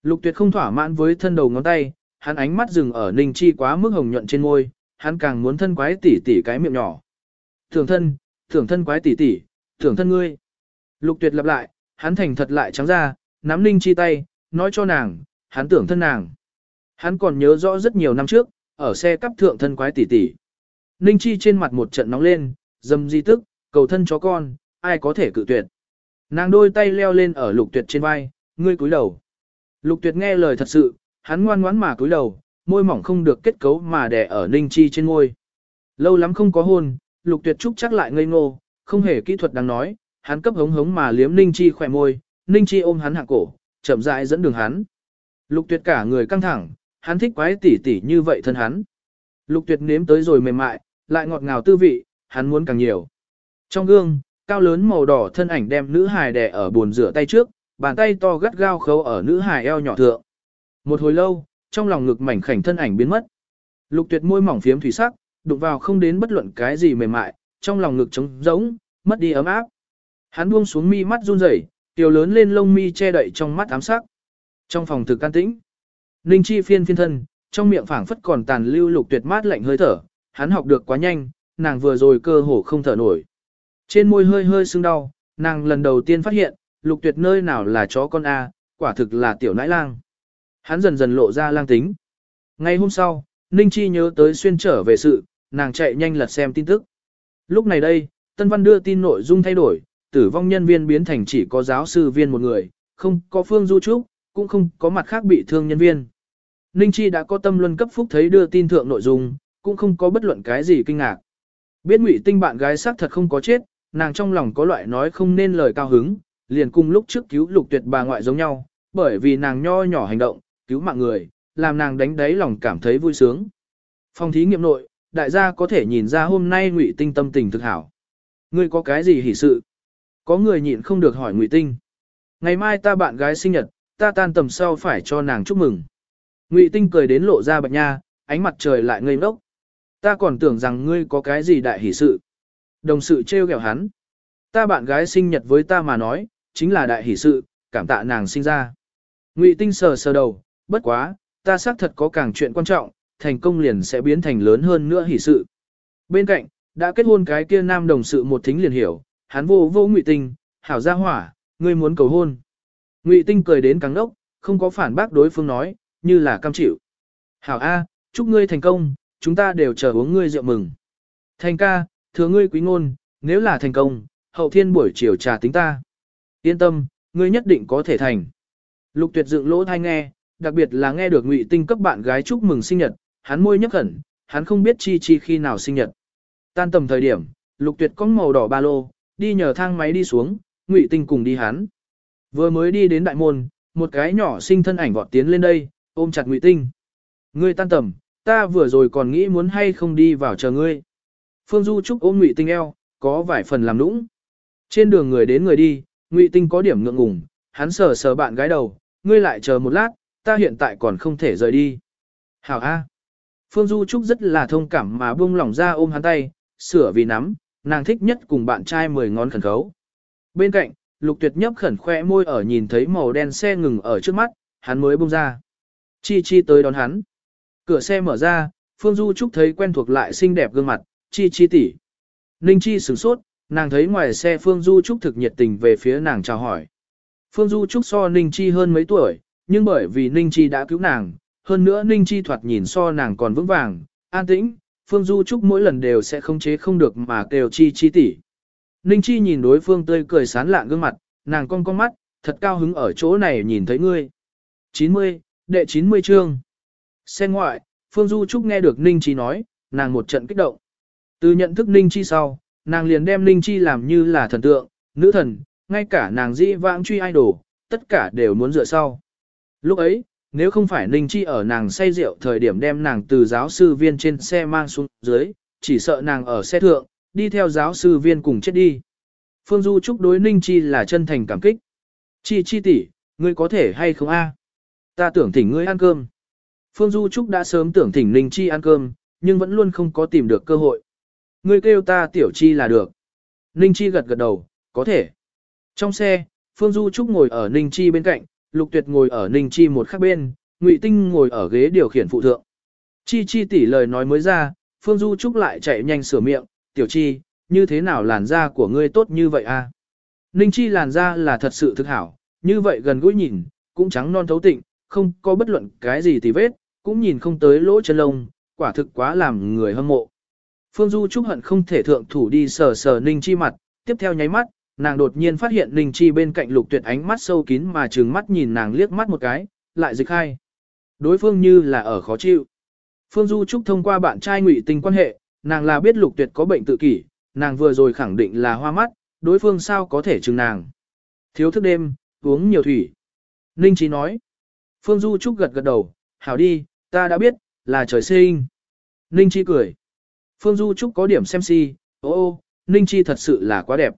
Lục tuyệt không thỏa mãn với thân đầu ngón tay, hắn ánh mắt dừng ở ninh chi quá mức hồng nhuận trên môi, hắn càng muốn thân quái tỉ tỉ cái miệng nhỏ. Thường thân, thường thân quái tỉ tỉ, thường thân ngươi. Lục tuyệt lặp lại, hắn thành thật lại trắng ra, nắm ninh chi tay, nói cho nàng, hắn tưởng thân nàng. Hắn còn nhớ rõ rất nhiều năm trước, ở xe cắp thượng thân quái tỷ tỷ. Ninh chi trên mặt một trận nóng lên, dâm di tức, cầu thân chó con, ai có thể cự tuyệt. Nàng đôi tay leo lên ở lục tuyệt trên vai, ngươi cúi đầu. Lục tuyệt nghe lời thật sự, hắn ngoan ngoãn mà cúi đầu, môi mỏng không được kết cấu mà đè ở ninh chi trên môi. Lâu lắm không có hôn, lục tuyệt trúc chắc lại ngây ngô, không hề kỹ thuật đáng nói, hắn cấp hống hống mà liếm ninh chi khỏe môi, ninh chi ôm hắn hạ cổ, chậm rãi dẫn đường hắn. Lục tuyệt cả người căng thẳng, hắn thích quái tỉ tỉ như vậy thân hắn. Lục tuyệt nếm tới rồi mềm mại, lại ngọt ngào tư vị, hắn muốn càng nhiều. Trong gương, cao lớn màu đỏ thân ảnh đem nữ hài đè ở bồn rửa tay trước, bàn tay to gắt gao khâu ở nữ hài eo nhỏ thượng. Một hồi lâu, trong lòng ngực mảnh khảnh thân ảnh biến mất. Lục tuyệt môi mỏng phiếm thủy sắc, đụng vào không đến bất luận cái gì mềm mại, trong lòng ngực trống rỗng, mất đi ấm áp. Hắn buông xuống mi mắt run rẩy, tiểu lớn lên lông mi che đậy trong mắt ám sắc. Trong phòng thực can tĩnh, Ninh Chi phiên phiên thân, trong miệng phảng phất còn tàn lưu lục tuyệt mát lạnh hơi thở, hắn học được quá nhanh, nàng vừa rồi cơ hồ không thở nổi. Trên môi hơi hơi sưng đau, nàng lần đầu tiên phát hiện, lục tuyệt nơi nào là chó con A, quả thực là tiểu nãi lang. Hắn dần dần lộ ra lang tính. Ngay hôm sau, Ninh Chi nhớ tới xuyên trở về sự, nàng chạy nhanh lật xem tin tức. Lúc này đây, Tân Văn đưa tin nội dung thay đổi, tử vong nhân viên biến thành chỉ có giáo sư viên một người, không có Phương Du Trúc, cũng không có mặt khác bị thương nhân viên. Ninh Chi đã có tâm luân cấp phúc thấy đưa tin thượng nội dung, cũng không có bất luận cái gì kinh ngạc. Biết Ngụy Tinh bạn gái xác thật không có chết, nàng trong lòng có loại nói không nên lời cao hứng, liền cùng lúc trước cứu lục tuyệt bà ngoại giống nhau, bởi vì nàng nho nhỏ hành động, cứu mạng người, làm nàng đánh đáy lòng cảm thấy vui sướng. Phòng thí nghiệm nội, đại gia có thể nhìn ra hôm nay Ngụy Tinh tâm tình thực hảo. Ngươi có cái gì hỉ sự? Có người nhịn không được hỏi Ngụy Tinh. Ngày mai ta bạn gái sinh nhật, ta tan tầm sau phải cho nàng chúc mừng. Ngụy Tinh cười đến lộ ra bạch nha, ánh mặt trời lại ngây ngốc. Ta còn tưởng rằng ngươi có cái gì đại hỉ sự. Đồng sự trêu ghẹo hắn. Ta bạn gái sinh nhật với ta mà nói, chính là đại hỷ sự, cảm tạ nàng sinh ra. Ngụy Tinh sờ sờ đầu, bất quá, ta xác thật có càng chuyện quan trọng, thành công liền sẽ biến thành lớn hơn nữa hỷ sự. Bên cạnh, đã kết hôn cái kia nam đồng sự một thính liền hiểu, hắn vô vô Ngụy Tinh, hảo gia hỏa, ngươi muốn cầu hôn. Ngụy Tinh cười đến căng đốc, không có phản bác đối phương nói, như là cam chịu. Hảo A, chúc ngươi thành công, chúng ta đều chờ uống ngươi rượu mừng. Thành ca, thừa ngươi quý ngôn, nếu là thành công, hậu thiên buổi chiều trà tính ta. Yên tâm, ngươi nhất định có thể thành. Lục tuyệt dựng lỗ thai nghe, đặc biệt là nghe được Ngụy Tinh cấp bạn gái chúc mừng sinh nhật, hắn môi nhấp khẩn, hắn không biết chi chi khi nào sinh nhật. Tan tầm thời điểm, Lục Tuyệt có màu đỏ ba lô, đi nhờ thang máy đi xuống, Ngụy Tinh cùng đi hắn. Vừa mới đi đến đại môn, một cái nhỏ sinh thân ảnh vọt tiến lên đây, ôm chặt Ngụy Tinh. Ngươi tan tầm, ta vừa rồi còn nghĩ muốn hay không đi vào chờ ngươi. Phương Du Trúc ôm Ngụy Tinh eo, có vài phần làm nũng. Trên đường người đến người đi, Ngụy Tinh có điểm ngượng ngùng, hắn sờ sờ bạn gái đầu, ngươi lại chờ một lát, ta hiện tại còn không thể rời đi. Hảo A. Phương Du Trúc rất là thông cảm mà buông lỏng ra ôm hắn tay, sửa vì nắm, nàng thích nhất cùng bạn trai mười ngón khẩn khấu. Bên cạnh, Lục Tuyệt nhấp khẩn khoe môi ở nhìn thấy màu đen xe ngừng ở trước mắt, hắn mới buông ra. Chi Chi tới đón hắn. Cửa xe mở ra, Phương Du Trúc thấy quen thuộc lại xinh đẹp gương mặt, Chi Chi tỷ. Ninh Chi sửng sốt, nàng thấy ngoài xe Phương Du Trúc thực nhiệt tình về phía nàng chào hỏi. Phương Du Trúc so Ninh Chi hơn mấy tuổi, nhưng bởi vì Ninh Chi đã cứu nàng, hơn nữa Ninh Chi thoạt nhìn so nàng còn vững vàng, an tĩnh, Phương Du Trúc mỗi lần đều sẽ không chế không được mà kêu Chi Chi tỷ. Ninh Chi nhìn đối phương tươi cười sán lạn gương mặt, nàng cong cong mắt, thật cao hứng ở chỗ này nhìn thấy ngươi. 90, đệ 90 chương. Xe ngoại, Phương Du Trúc nghe được Ninh Chi nói, nàng một trận kích động. Từ nhận thức Ninh Chi sau, nàng liền đem Linh Chi làm như là thần tượng, nữ thần, ngay cả nàng dĩ vãng truy idol, tất cả đều muốn dựa sau. Lúc ấy, nếu không phải Ninh Chi ở nàng say rượu thời điểm đem nàng từ giáo sư viên trên xe mang xuống dưới, chỉ sợ nàng ở xe thượng, đi theo giáo sư viên cùng chết đi. Phương Du chúc đối Ninh Chi là chân thành cảm kích. Chi Chi tỷ, ngươi có thể hay không a? Ta tưởng thỉnh ngươi ăn cơm. Phương Du Trúc đã sớm tưởng thỉnh Ninh Chi ăn cơm, nhưng vẫn luôn không có tìm được cơ hội. Ngươi kêu ta tiểu chi là được. Ninh Chi gật gật đầu, có thể. Trong xe, Phương Du Trúc ngồi ở Ninh Chi bên cạnh, Lục Tuyệt ngồi ở Ninh Chi một khác bên, Ngụy Tinh ngồi ở ghế điều khiển phụ thượng. Chi Chi tỷ lời nói mới ra, Phương Du Trúc lại chạy nhanh sửa miệng, "Tiểu Chi, như thế nào làn da của ngươi tốt như vậy a?" Ninh Chi làn da là thật sự thực hảo, như vậy gần gũi nhìn, cũng trắng non thấu tịnh, không có bất luận cái gì tì vết, cũng nhìn không tới lỗ chân lông, quả thực quá làm người hâm mộ. Phương Du Trúc hận không thể thượng thủ đi sờ sờ Ninh Chi mặt, tiếp theo nháy mắt, nàng đột nhiên phát hiện Ninh Chi bên cạnh lục tuyệt ánh mắt sâu kín mà trừng mắt nhìn nàng liếc mắt một cái, lại dịch hai. Đối phương như là ở khó chịu. Phương Du Trúc thông qua bạn trai ngụy tình quan hệ, nàng là biết lục tuyệt có bệnh tự kỷ, nàng vừa rồi khẳng định là hoa mắt, đối phương sao có thể chừng nàng. Thiếu thức đêm, uống nhiều thủy. Ninh Chi nói. Phương Du Trúc gật gật đầu, hảo đi, ta đã biết, là trời sinh. Ninh Chi cười. Phương Du Trúc có điểm xem si, ô ô, Ninh Chi thật sự là quá đẹp.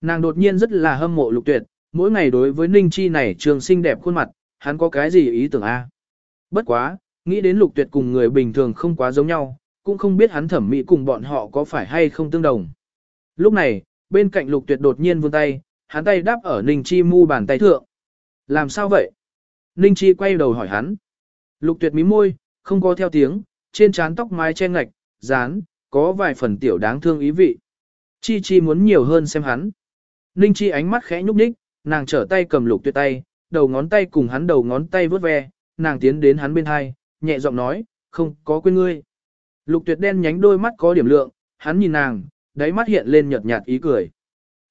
Nàng đột nhiên rất là hâm mộ lục tuyệt, mỗi ngày đối với Ninh Chi này trường xinh đẹp khuôn mặt, hắn có cái gì ý tưởng a? Bất quá, nghĩ đến lục tuyệt cùng người bình thường không quá giống nhau, cũng không biết hắn thẩm mỹ cùng bọn họ có phải hay không tương đồng. Lúc này, bên cạnh lục tuyệt đột nhiên vươn tay, hắn tay đáp ở Ninh Chi mu bàn tay thượng. Làm sao vậy? Ninh Chi quay đầu hỏi hắn. Lục tuyệt mí môi, không có theo tiếng, trên trán tóc mái che ngạch, dán, có vài phần tiểu đáng thương ý vị. Chi Chi muốn nhiều hơn xem hắn. Ninh Chi ánh mắt khẽ nhúc nhích, nàng trở tay cầm lục tuyệt tay, đầu ngón tay cùng hắn đầu ngón tay vớt ve, nàng tiến đến hắn bên hai, nhẹ giọng nói, không có quên ngươi. Lục tuyệt đen nhánh đôi mắt có điểm lượng, hắn nhìn nàng, đáy mắt hiện lên nhợt nhạt ý cười.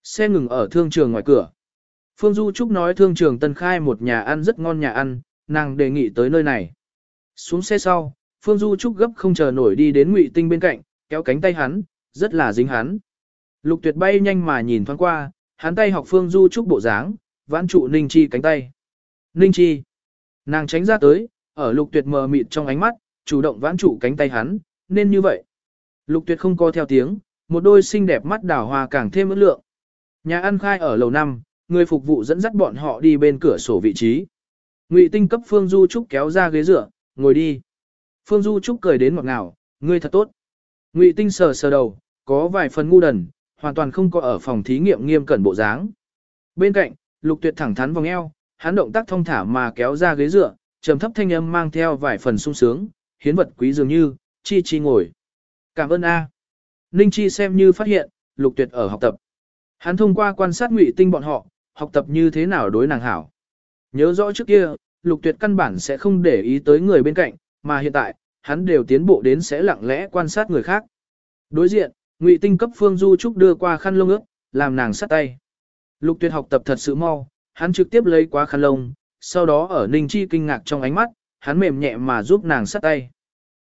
Xe ngừng ở thương trường ngoài cửa. Phương Du Trúc nói thương trường tân khai một nhà ăn rất ngon nhà ăn, nàng đề nghị tới nơi này. Xuống xe sau, Phương Du Trúc gấp không chờ nổi đi đến Ngụy Tinh bên cạnh, kéo cánh tay hắn, rất là dính hắn. Lục Tuyệt bay nhanh mà nhìn thoáng qua, hắn tay học Phương Du Trúc bộ dáng, vãn trụ Ninh Chi cánh tay. Ninh Chi. Nàng tránh ra tới, ở Lục Tuyệt mờ mịt trong ánh mắt, chủ động vãn trụ cánh tay hắn, nên như vậy. Lục Tuyệt không co theo tiếng, một đôi xinh đẹp mắt đào hoa càng thêm ước lượng. Nhà ăn khai ở lầu 5, người phục vụ dẫn dắt bọn họ đi bên cửa sổ vị trí. Ngụy Tinh cấp Phương Du Trúc kéo ra ghế dựa, ngồi đi. Phương Du Trúc cười đến ngọt ngào, ngươi thật tốt. Ngụy Tinh sờ sờ đầu, có vài phần ngu đần, hoàn toàn không có ở phòng thí nghiệm nghiêm cẩn bộ dáng. Bên cạnh, Lục Tuyệt thẳng thắn vòng eo, hắn động tác thông thả mà kéo ra ghế dựa, trầm thấp thanh âm mang theo vài phần sung sướng, hiến vật quý dường như, chi chi ngồi. Cảm ơn a. Ninh Chi xem như phát hiện, Lục Tuyệt ở học tập. Hắn thông qua quan sát Ngụy Tinh bọn họ, học tập như thế nào đối nàng hảo. Nhớ rõ trước kia, Lục Tuyệt căn bản sẽ không để ý tới người bên cạnh, mà hiện tại, hắn đều tiến bộ đến sẽ lặng lẽ quan sát người khác. Đối diện, Ngụy Tinh cấp Phương Du Trúc đưa qua khăn lông ướt, làm nàng sát tay. Lục Tuyệt học tập thật sự mau, hắn trực tiếp lấy qua khăn lông, sau đó ở Ninh Chi kinh ngạc trong ánh mắt, hắn mềm nhẹ mà giúp nàng sát tay.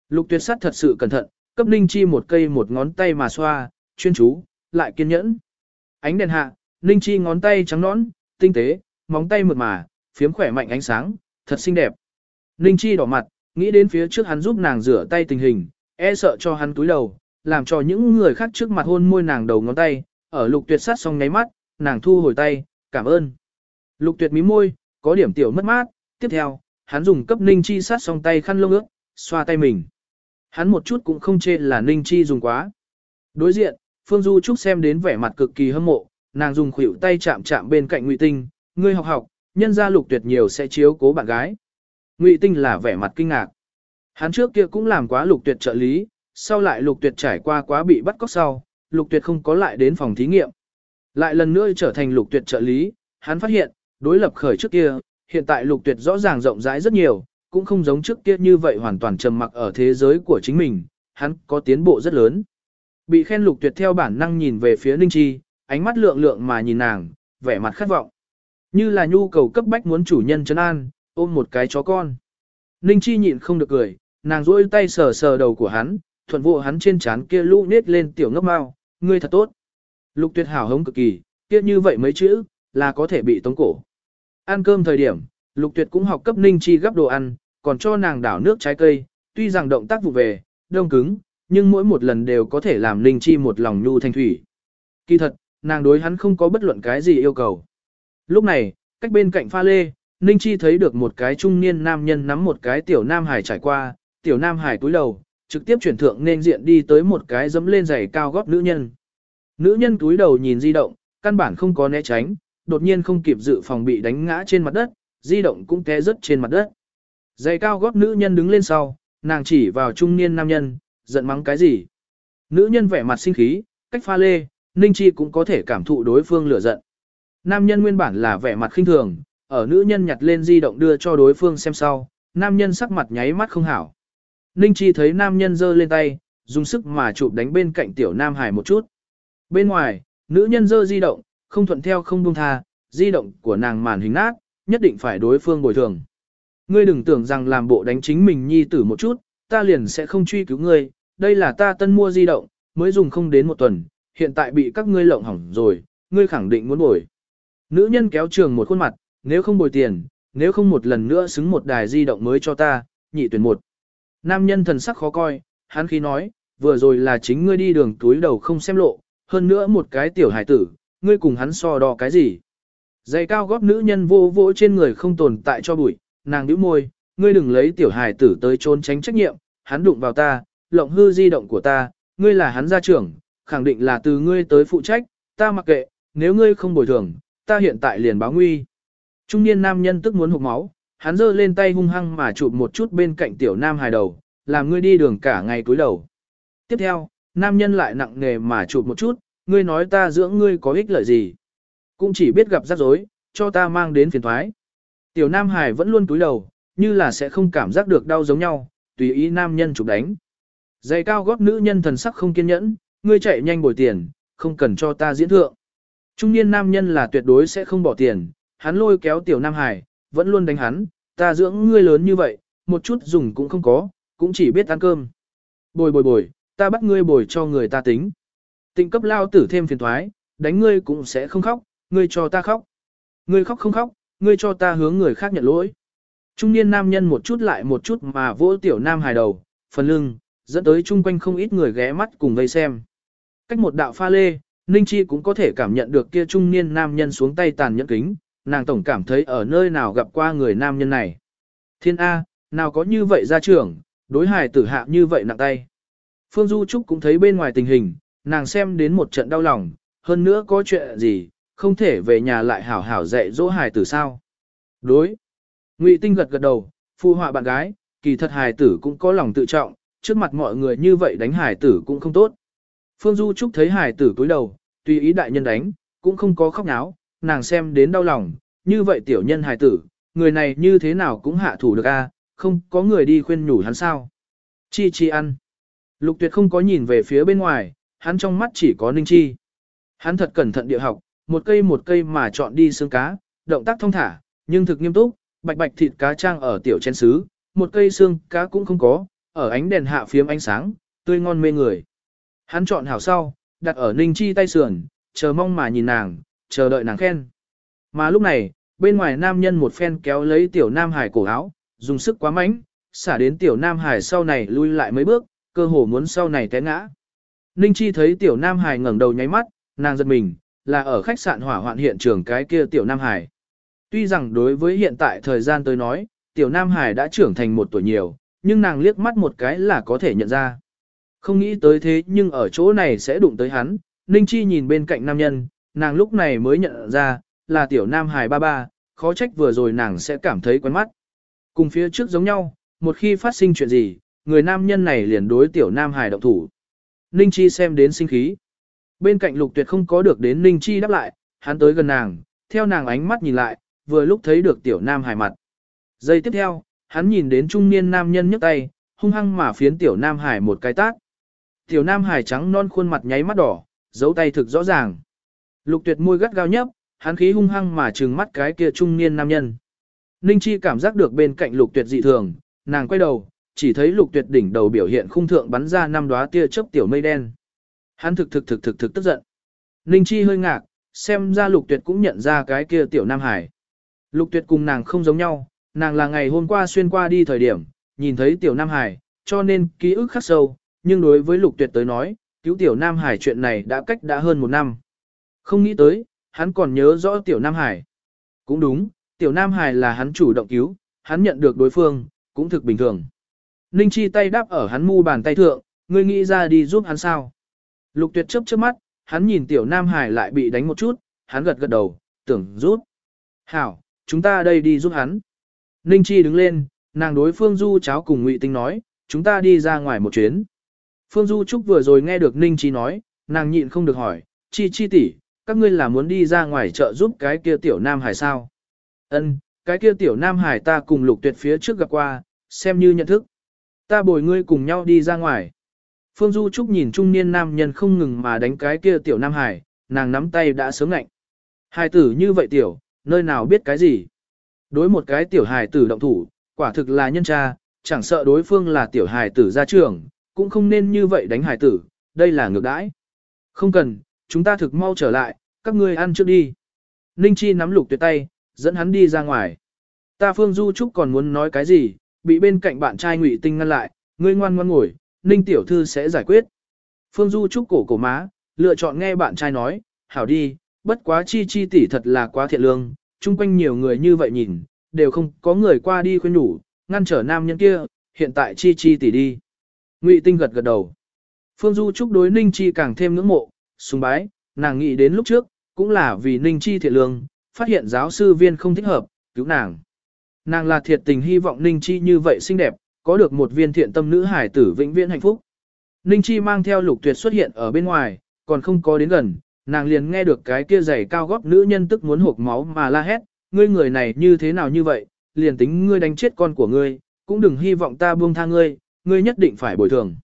Lục Tuyệt sát thật sự cẩn thận, cấp Ninh Chi một cây một ngón tay mà xoa, chuyên chú, lại kiên nhẫn. Ánh đèn hạ, Ninh Chi ngón tay trắng nõn, tinh tế, móng tay mượt mà, phiếm khỏe mạnh ánh sáng, thật xinh đẹp. Ninh Chi đỏ mặt, nghĩ đến phía trước hắn giúp nàng rửa tay tình hình, e sợ cho hắn túi đầu, làm cho những người khác trước mặt hôn môi nàng đầu ngón tay, ở lục tuyệt sát xong ngáy mắt, nàng thu hồi tay, cảm ơn. Lục tuyệt mí môi, có điểm tiểu mất mát, tiếp theo, hắn dùng cấp Ninh Chi sát xong tay khăn lông ướt, xoa tay mình. Hắn một chút cũng không chê là Ninh Chi dùng quá. Đối diện, Phương Du Trúc xem đến vẻ mặt cực kỳ hâm mộ, nàng dùng khuỷu tay chạm chạm bên cạnh Ngụy Tinh, ngươi học học, nhân gia lục tuyệt nhiều sẽ chiếu cố bạn gái. Ngụy Tinh là vẻ mặt kinh ngạc. Hắn trước kia cũng làm quá lục tuyệt trợ lý, sau lại lục tuyệt trải qua quá bị bắt cóc sau, lục tuyệt không có lại đến phòng thí nghiệm. Lại lần nữa trở thành lục tuyệt trợ lý, hắn phát hiện, đối lập khởi trước kia, hiện tại lục tuyệt rõ ràng rộng rãi rất nhiều, cũng không giống trước kia như vậy hoàn toàn trầm mặc ở thế giới của chính mình, hắn có tiến bộ rất lớn. Bị khen lục tuyệt theo bản năng nhìn về phía Ninh Chi, ánh mắt lượng lượng mà nhìn nàng, vẻ mặt khát vọng. Như là nhu cầu cấp bách muốn chủ nhân trấn an, ôm một cái chó con. Ninh Chi nhịn không được cười, nàng duỗi tay sờ sờ đầu của hắn, thuận vụ hắn trên trán kia lũ nết lên tiểu ngốc mau, ngươi thật tốt. Lục tuyệt hảo hống cực kỳ, kia như vậy mấy chữ, là có thể bị tống cổ. Ăn cơm thời điểm, lục tuyệt cũng học cấp Ninh Chi gấp đồ ăn, còn cho nàng đảo nước trái cây, tuy rằng động tác vụ về, đông cứng, nhưng mỗi một lần đều có thể làm Ninh Chi một lòng nhu thanh thủy. Kỳ thật, nàng đối hắn không có bất luận cái gì yêu cầu. Lúc này, cách bên cạnh pha lê, Ninh Chi thấy được một cái trung niên nam nhân nắm một cái tiểu nam hải trải qua, tiểu nam hải cúi đầu, trực tiếp chuyển thượng nên diện đi tới một cái dẫm lên giày cao gót nữ nhân. Nữ nhân cúi đầu nhìn di động, căn bản không có né tránh, đột nhiên không kịp dự phòng bị đánh ngã trên mặt đất, di động cũng té rớt trên mặt đất. Giày cao gót nữ nhân đứng lên sau, nàng chỉ vào trung niên nam nhân, giận mắng cái gì. Nữ nhân vẻ mặt sinh khí, cách pha lê, Ninh Chi cũng có thể cảm thụ đối phương lửa giận. Nam nhân nguyên bản là vẻ mặt khinh thường, ở nữ nhân nhặt lên di động đưa cho đối phương xem sau, nam nhân sắc mặt nháy mắt không hảo. Ninh Chi thấy nam nhân giơ lên tay, dùng sức mà chụp đánh bên cạnh tiểu nam hải một chút. Bên ngoài, nữ nhân giơ di động, không thuận theo không buông tha, di động của nàng màn hình nát, nhất định phải đối phương bồi thường. Ngươi đừng tưởng rằng làm bộ đánh chính mình nhi tử một chút, ta liền sẽ không truy cứu ngươi, đây là ta tân mua di động, mới dùng không đến một tuần, hiện tại bị các ngươi lộng hỏng rồi, ngươi khẳng định muốn bồi. Nữ nhân kéo trường một khuôn mặt, nếu không bồi tiền, nếu không một lần nữa xứng một đài di động mới cho ta, nhị tuyển một. Nam nhân thần sắc khó coi, hắn khi nói, vừa rồi là chính ngươi đi đường túi đầu không xem lộ, hơn nữa một cái tiểu hải tử, ngươi cùng hắn so đo cái gì. Giày cao gót nữ nhân vô vỗ trên người không tồn tại cho bụi, nàng nhíu môi, ngươi đừng lấy tiểu hải tử tới trốn tránh trách nhiệm, hắn đụng vào ta, lộng hư di động của ta, ngươi là hắn gia trưởng, khẳng định là từ ngươi tới phụ trách, ta mặc kệ, nếu ngươi không bồi thường, ta hiện tại liền báo nguy. Trung niên nam nhân tức muốn hụt máu, hắn giơ lên tay hung hăng mà chụp một chút bên cạnh tiểu nam hài đầu, làm ngươi đi đường cả ngày cúi đầu. Tiếp theo, nam nhân lại nặng nề mà chụp một chút, ngươi nói ta dưỡng ngươi có ích lợi gì. Cũng chỉ biết gặp rắc rối, cho ta mang đến phiền thoái. Tiểu nam hài vẫn luôn cúi đầu, như là sẽ không cảm giác được đau giống nhau, tùy ý nam nhân chụp đánh. Giày cao gót nữ nhân thần sắc không kiên nhẫn, ngươi chạy nhanh bồi tiền, không cần cho ta diễn thượng. Trung niên nam nhân là tuyệt đối sẽ không bỏ tiền, hắn lôi kéo tiểu nam hải, vẫn luôn đánh hắn, ta dưỡng ngươi lớn như vậy, một chút dùng cũng không có, cũng chỉ biết ăn cơm. Bồi bồi bồi, ta bắt ngươi bồi cho người ta tính. Tịnh cấp lao tử thêm phiền thoái, đánh ngươi cũng sẽ không khóc, ngươi cho ta khóc. Ngươi khóc không khóc, ngươi cho ta hướng người khác nhận lỗi. Trung niên nam nhân một chút lại một chút mà vỗ tiểu nam hài đầu, phần lưng, dẫn tới chung quanh không ít người ghé mắt cùng vây xem. Cách một đạo pha lê, Ninh Chi cũng có thể cảm nhận được kia trung niên nam nhân xuống tay tàn nhẫn kính, nàng tổng cảm thấy ở nơi nào gặp qua người nam nhân này. Thiên A, nào có như vậy ra trưởng, đối hài tử hạ như vậy nặng tay. Phương Du Trúc cũng thấy bên ngoài tình hình, nàng xem đến một trận đau lòng, hơn nữa có chuyện gì, không thể về nhà lại hảo hảo dạy dỗ hài tử sao. Đối. Ngụy Tinh gật gật đầu, phu họa bạn gái, kỳ thật hài tử cũng có lòng tự trọng, trước mặt mọi người như vậy đánh hài tử cũng không tốt. Phương Du Trúc thấy hài tử cúi đầu, tùy ý đại nhân đánh, cũng không có khóc náo, nàng xem đến đau lòng, như vậy tiểu nhân hài tử, người này như thế nào cũng hạ thủ được a, không có người đi khuyên nhủ hắn sao. Chi chi ăn. Lục tuyệt không có nhìn về phía bên ngoài, hắn trong mắt chỉ có ninh chi. Hắn thật cẩn thận địa học, một cây một cây mà chọn đi xương cá, động tác thông thả, nhưng thực nghiêm túc, bạch bạch thịt cá trang ở tiểu chén xứ một cây xương cá cũng không có, ở ánh đèn hạ phiếm ánh sáng, tươi ngon mê người. Hắn chọn hảo sau, đặt ở Ninh Chi tay sườn, chờ mong mà nhìn nàng, chờ đợi nàng khen. Mà lúc này, bên ngoài nam nhân một phen kéo lấy tiểu nam hải cổ áo, dùng sức quá mạnh, xả đến tiểu nam hải sau này lui lại mấy bước, cơ hồ muốn sau này té ngã. Ninh Chi thấy tiểu nam hải ngẩng đầu nháy mắt, nàng giật mình, là ở khách sạn hỏa hoạn hiện trường cái kia tiểu nam hải. Tuy rằng đối với hiện tại thời gian tới nói, tiểu nam hải đã trưởng thành một tuổi nhiều, nhưng nàng liếc mắt một cái là có thể nhận ra. Không nghĩ tới thế nhưng ở chỗ này sẽ đụng tới hắn, Ninh Chi nhìn bên cạnh nam nhân, nàng lúc này mới nhận ra, là tiểu nam hải ba ba, khó trách vừa rồi nàng sẽ cảm thấy quen mắt. Cùng phía trước giống nhau, một khi phát sinh chuyện gì, người nam nhân này liền đối tiểu nam hải động thủ. Ninh Chi xem đến sinh khí. Bên cạnh lục tuyệt không có được đến Ninh Chi đáp lại, hắn tới gần nàng, theo nàng ánh mắt nhìn lại, vừa lúc thấy được tiểu nam hải mặt. Giây tiếp theo, hắn nhìn đến trung niên nam nhân nhấc tay, hung hăng mà phiến tiểu nam hải một cái tát. Tiểu nam hải trắng non khuôn mặt nháy mắt đỏ, dấu tay thực rõ ràng. Lục tuyệt môi gắt gao nhấp, hắn khí hung hăng mà trừng mắt cái kia trung niên nam nhân. Ninh Chi cảm giác được bên cạnh lục tuyệt dị thường, nàng quay đầu, chỉ thấy lục tuyệt đỉnh đầu biểu hiện khung thượng bắn ra năm đóa tia chớp tiểu mây đen. Hắn thực thực thực thực thực tức giận. Ninh Chi hơi ngạc, xem ra lục tuyệt cũng nhận ra cái kia tiểu nam hải. Lục tuyệt cùng nàng không giống nhau, nàng là ngày hôm qua xuyên qua đi thời điểm, nhìn thấy tiểu nam hải, cho nên ký ức khắc sâu, nhưng đối với lục tuyệt tới nói, cứu tiểu nam hải chuyện này đã cách đã hơn một năm. Không nghĩ tới, hắn còn nhớ rõ tiểu nam hải. Cũng đúng, tiểu nam hải là hắn chủ động cứu, hắn nhận được đối phương, cũng thực bình thường. Ninh Chi tay đáp ở hắn mu bàn tay thượng, ngươi nghĩ ra đi giúp hắn sao? Lục tuyệt chớp chớp mắt, hắn nhìn tiểu nam hải lại bị đánh một chút, hắn gật gật đầu, tưởng giúp. Hảo, chúng ta đây đi giúp hắn. Ninh Chi đứng lên, nàng đối Phương Du cháo cùng Ngụy Tinh nói, chúng ta đi ra ngoài một chuyến. Phương Du Trúc vừa rồi nghe được Ninh Chi nói, nàng nhịn không được hỏi, Chi Chi tỷ, các ngươi là muốn đi ra ngoài chợ giúp cái kia tiểu nam hải sao? Ân, cái kia tiểu nam hải ta cùng lục tuyệt phía trước gặp qua, xem như nhận thức. Ta bồi ngươi cùng nhau đi ra ngoài. Phương Du Trúc nhìn trung niên nam nhân không ngừng mà đánh cái kia tiểu nam hải, nàng nắm tay đã sớm lạnh. Hải tử như vậy tiểu, nơi nào biết cái gì? Đối một cái tiểu hải tử động thủ, quả thực là nhân cha, chẳng sợ đối phương là tiểu hải tử ra trường, cũng không nên như vậy đánh hải tử, đây là ngược đãi. Không cần, chúng ta thực mau trở lại, các ngươi ăn trước đi. Ninh Chi nắm lục tuyệt tay, dẫn hắn đi ra ngoài. Ta Phương Du Trúc còn muốn nói cái gì, bị bên cạnh bạn trai Ngụy Tinh ngăn lại, ngươi ngoan ngoan ngồi, Ninh Tiểu Thư sẽ giải quyết. Phương Du Trúc cổ cổ má, lựa chọn nghe bạn trai nói, hảo đi, bất quá chi chi tỷ thật là quá thiện lương, chung quanh nhiều người như vậy nhìn, đều không có người qua đi khuyên nhủ, ngăn trở nam nhân kia, hiện tại chi chi tỷ đi. Ngụy Tinh gật gật đầu. Phương Du Trúc đối Ninh Chi càng thêm ngưỡng mộ, sùng bái, nàng nghĩ đến lúc trước, cũng là vì Ninh Chi thiện lương, phát hiện giáo sư viên không thích hợp, cứu nàng. Nàng là thiệt tình hy vọng Ninh Chi như vậy xinh đẹp, có được một viên thiện tâm nữ hải tử vĩnh viễn hạnh phúc. Ninh Chi mang theo lục tuyệt xuất hiện ở bên ngoài, còn không có đến gần, nàng liền nghe được cái kia giày cao gót nữ nhân tức muốn hộp máu mà la hét, ngươi người này như thế nào như vậy, liền tính ngươi đánh chết con của ngươi, cũng đừng hy vọng ta buông tha ngươi, ngươi nhất định phải bồi thường.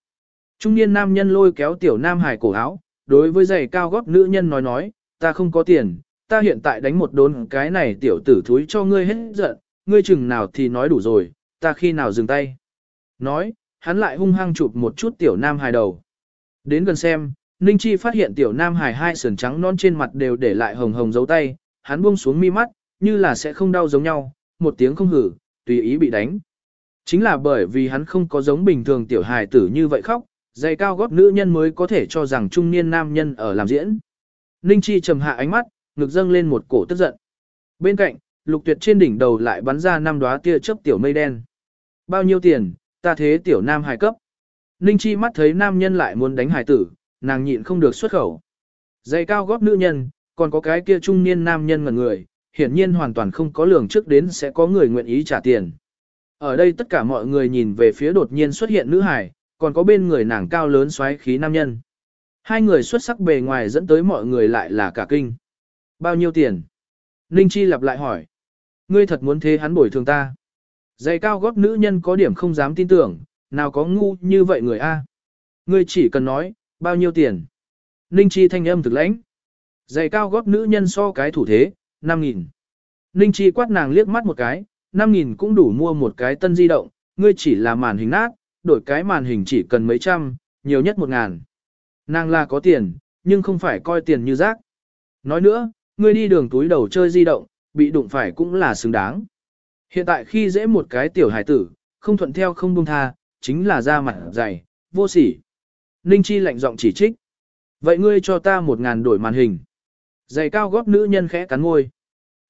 Trung niên nam nhân lôi kéo tiểu nam hải cổ áo, đối với giày cao gót nữ nhân nói nói, ta không có tiền, ta hiện tại đánh một đốn cái này tiểu tử thúi cho ngươi hết giận, ngươi chừng nào thì nói đủ rồi, ta khi nào dừng tay. Nói, hắn lại hung hăng chụp một chút tiểu nam hài đầu. Đến gần xem, Ninh Chi phát hiện tiểu nam hài hai sườn trắng non trên mặt đều để lại hồng hồng dấu tay, hắn buông xuống mi mắt, như là sẽ không đau giống nhau, một tiếng không hử, tùy ý bị đánh. Chính là bởi vì hắn không có giống bình thường tiểu hài tử như vậy khóc, dày cao gót nữ nhân mới có thể cho rằng trung niên nam nhân ở làm diễn. Ninh Chi trầm hạ ánh mắt, ngực dâng lên một cổ tức giận. Bên cạnh, lục tuyệt trên đỉnh đầu lại bắn ra năm đóa tia chớp tiểu mây đen. Bao nhiêu tiền, ta thế tiểu nam hài cấp. Ninh Chi mắt thấy nam nhân lại muốn đánh hài tử, nàng nhịn không được xuất khẩu. Dày cao gót nữ nhân, còn có cái kia trung niên nam nhân mà người, hiển nhiên hoàn toàn không có lường trước đến sẽ có người nguyện ý trả tiền. Ở đây tất cả mọi người nhìn về phía đột nhiên xuất hiện nữ hải, còn có bên người nàng cao lớn xoáy khí nam nhân. Hai người xuất sắc bề ngoài dẫn tới mọi người lại là cả kinh. Bao nhiêu tiền? Ninh Chi lặp lại hỏi. Ngươi thật muốn thế hắn bồi thường ta. Giày cao gót nữ nhân có điểm không dám tin tưởng, nào có ngu như vậy người a? Ngươi chỉ cần nói, bao nhiêu tiền? Ninh Chi thanh âm thực lãnh. Giày cao gót nữ nhân so cái thủ thế, 5.000. Ninh Chi quát nàng liếc mắt một cái, 5.000 cũng đủ mua một cái tân di động, ngươi chỉ là màn hình nát, đổi cái màn hình chỉ cần mấy trăm, nhiều nhất một ngàn. Nàng là có tiền, nhưng không phải coi tiền như rác. Nói nữa, ngươi đi đường túi đầu chơi di động, bị đụng phải cũng là xứng đáng. Hiện tại khi dễ một cái tiểu hải tử, không thuận theo không buông tha, chính là da mặt dày, vô sỉ. Ninh Chi lạnh giọng chỉ trích. Vậy ngươi cho ta một ngàn đổi màn hình. Giày cao gót nữ nhân khẽ cắn môi.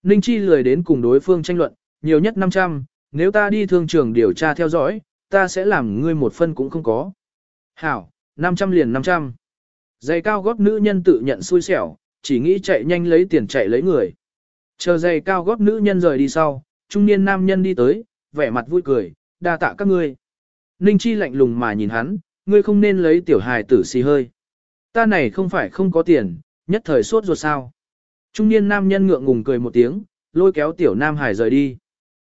Ninh Chi lười đến cùng đối phương tranh luận, nhiều nhất 500, nếu ta đi thương trường điều tra theo dõi, ta sẽ làm ngươi một phân cũng không có. Hảo, 500 liền 500. Giày cao gót nữ nhân tự nhận xui xẻo, chỉ nghĩ chạy nhanh lấy tiền chạy lấy người. Chờ giày cao gót nữ nhân rời đi sau, trung niên nam nhân đi tới, vẻ mặt vui cười, đa tạ các ngươi. Ninh Chi lạnh lùng mà nhìn hắn, ngươi không nên lấy tiểu hài tử xì hơi. Ta này không phải không có tiền, nhất thời suốt ruột sao. Trung niên nam nhân ngượng ngùng cười một tiếng, lôi kéo tiểu nam hải rời đi.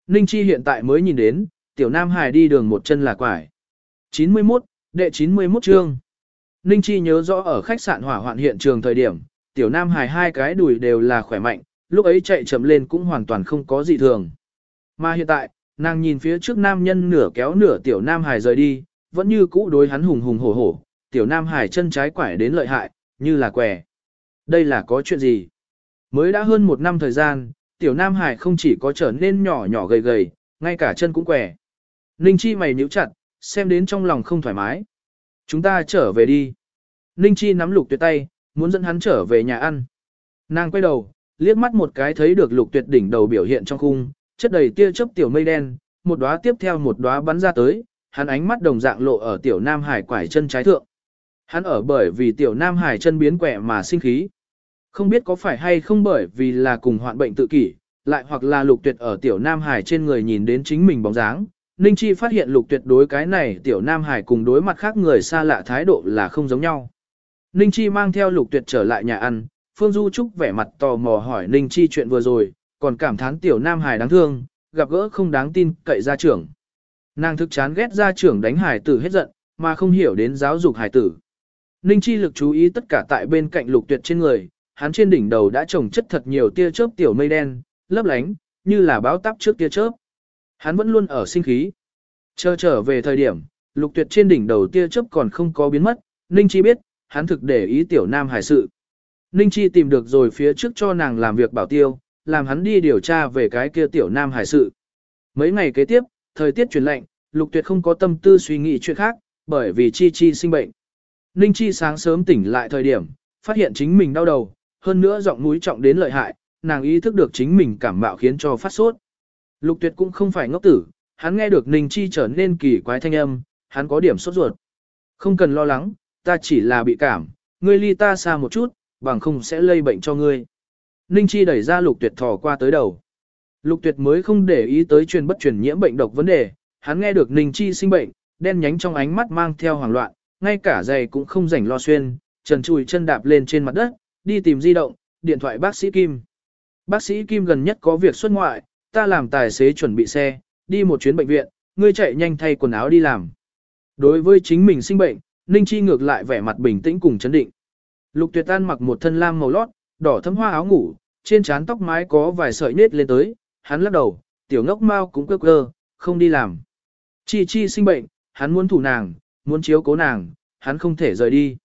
Ninh Chi hiện tại mới nhìn đến, tiểu nam hải đi đường một chân là quải. 91, đệ 91 chương. Ninh Chi nhớ rõ ở khách sạn hỏa hoạn hiện trường thời điểm, tiểu nam hải hai cái đùi đều là khỏe mạnh, lúc ấy chạy chậm lên cũng hoàn toàn không có gì thường. Mà hiện tại, nàng nhìn phía trước nam nhân nửa kéo nửa tiểu nam hải rời đi, vẫn như cũ đối hắn hùng hùng hổ hổ, tiểu nam hải chân trái quải đến lợi hại, như là què. Đây là có chuyện gì? Mới đã hơn một năm thời gian, tiểu nam hải không chỉ có trở nên nhỏ nhỏ gầy gầy, ngay cả chân cũng què. Ninh Chi mày nhíu chặt, xem đến trong lòng không thoải mái. Chúng ta trở về đi. Ninh Chi nắm lục tuyệt tay, muốn dẫn hắn trở về nhà ăn. Nàng quay đầu, liếc mắt một cái thấy được lục tuyệt đỉnh đầu biểu hiện trong khung, chất đầy tia chớp tiểu mây đen, một đóa tiếp theo một đóa bắn ra tới, hắn ánh mắt đồng dạng lộ ở tiểu nam hải quải chân trái thượng. Hắn ở bởi vì tiểu nam hải chân biến quẻ mà sinh khí. Không biết có phải hay không bởi vì là cùng hoạn bệnh tự kỷ, lại hoặc là lục tuyệt ở tiểu nam hải trên người nhìn đến chính mình bóng dáng. Ninh Chi phát hiện lục tuyệt đối cái này tiểu nam hải cùng đối mặt khác người xa lạ thái độ là không giống nhau. Ninh Chi mang theo lục tuyệt trở lại nhà ăn, Phương Du Trúc vẻ mặt tò mò hỏi Ninh Chi chuyện vừa rồi, còn cảm thán tiểu nam hải đáng thương, gặp gỡ không đáng tin cậy gia trưởng. Nàng thực chán ghét gia trưởng đánh hải tử hết giận, mà không hiểu đến giáo dục hải tử. Ninh Chi lực chú ý tất cả tại bên cạnh lục tuyệt trên người, hắn trên đỉnh đầu đã trồng chất thật nhiều tia chớp tiểu mây đen, lấp lánh, như là báo táp trước tia chớp. Hắn vẫn luôn ở sinh khí. Chờ trở về thời điểm, lục tuyệt trên đỉnh đầu tia chớp còn không có biến mất, Ninh Chi biết, hắn thực để ý tiểu nam hải sự. Ninh Chi tìm được rồi phía trước cho nàng làm việc bảo tiêu, làm hắn đi điều tra về cái kia tiểu nam hải sự. Mấy ngày kế tiếp, thời tiết chuyển lạnh, lục tuyệt không có tâm tư suy nghĩ chuyện khác, bởi vì Chi Chi sinh bệnh. Ninh Chi sáng sớm tỉnh lại thời điểm, phát hiện chính mình đau đầu, hơn nữa giọng mũi trọng đến lợi hại, nàng ý thức được chính mình cảm mạo khiến cho phát sốt. Lục tuyệt cũng không phải ngốc tử, hắn nghe được Ninh Chi trở nên kỳ quái thanh âm, hắn có điểm sốt ruột. Không cần lo lắng, ta chỉ là bị cảm, ngươi ly ta xa một chút, bằng không sẽ lây bệnh cho ngươi. Ninh Chi đẩy ra lục tuyệt thò qua tới đầu. Lục tuyệt mới không để ý tới truyền bất truyền nhiễm bệnh độc vấn đề, hắn nghe được Ninh Chi sinh bệnh, đen nhánh trong ánh mắt mang theo hoảng loạn, ngay cả giày cũng không rảnh lo xuyên, trần chùi chân đạp lên trên mặt đất, đi tìm di động, điện thoại bác sĩ Kim. Bác sĩ Kim gần nhất có việc xuất ngoại, ta làm tài xế chuẩn bị xe, đi một chuyến bệnh viện, ngươi chạy nhanh thay quần áo đi làm. Đối với chính mình sinh bệnh, Ninh Chi ngược lại vẻ mặt bình tĩnh cùng chấn định. Lục Tuyệt An mặc một thân lam màu lót, đỏ thấm hoa áo ngủ, trên trán tóc mái có vài sợi nết lên tới, hắn lắc đầu, tiểu ngốc mau cũng cơ cơ, không đi làm. Chi Chi sinh bệnh, hắn muốn thủ nàng, muốn chiếu cố nàng, hắn không thể rời đi.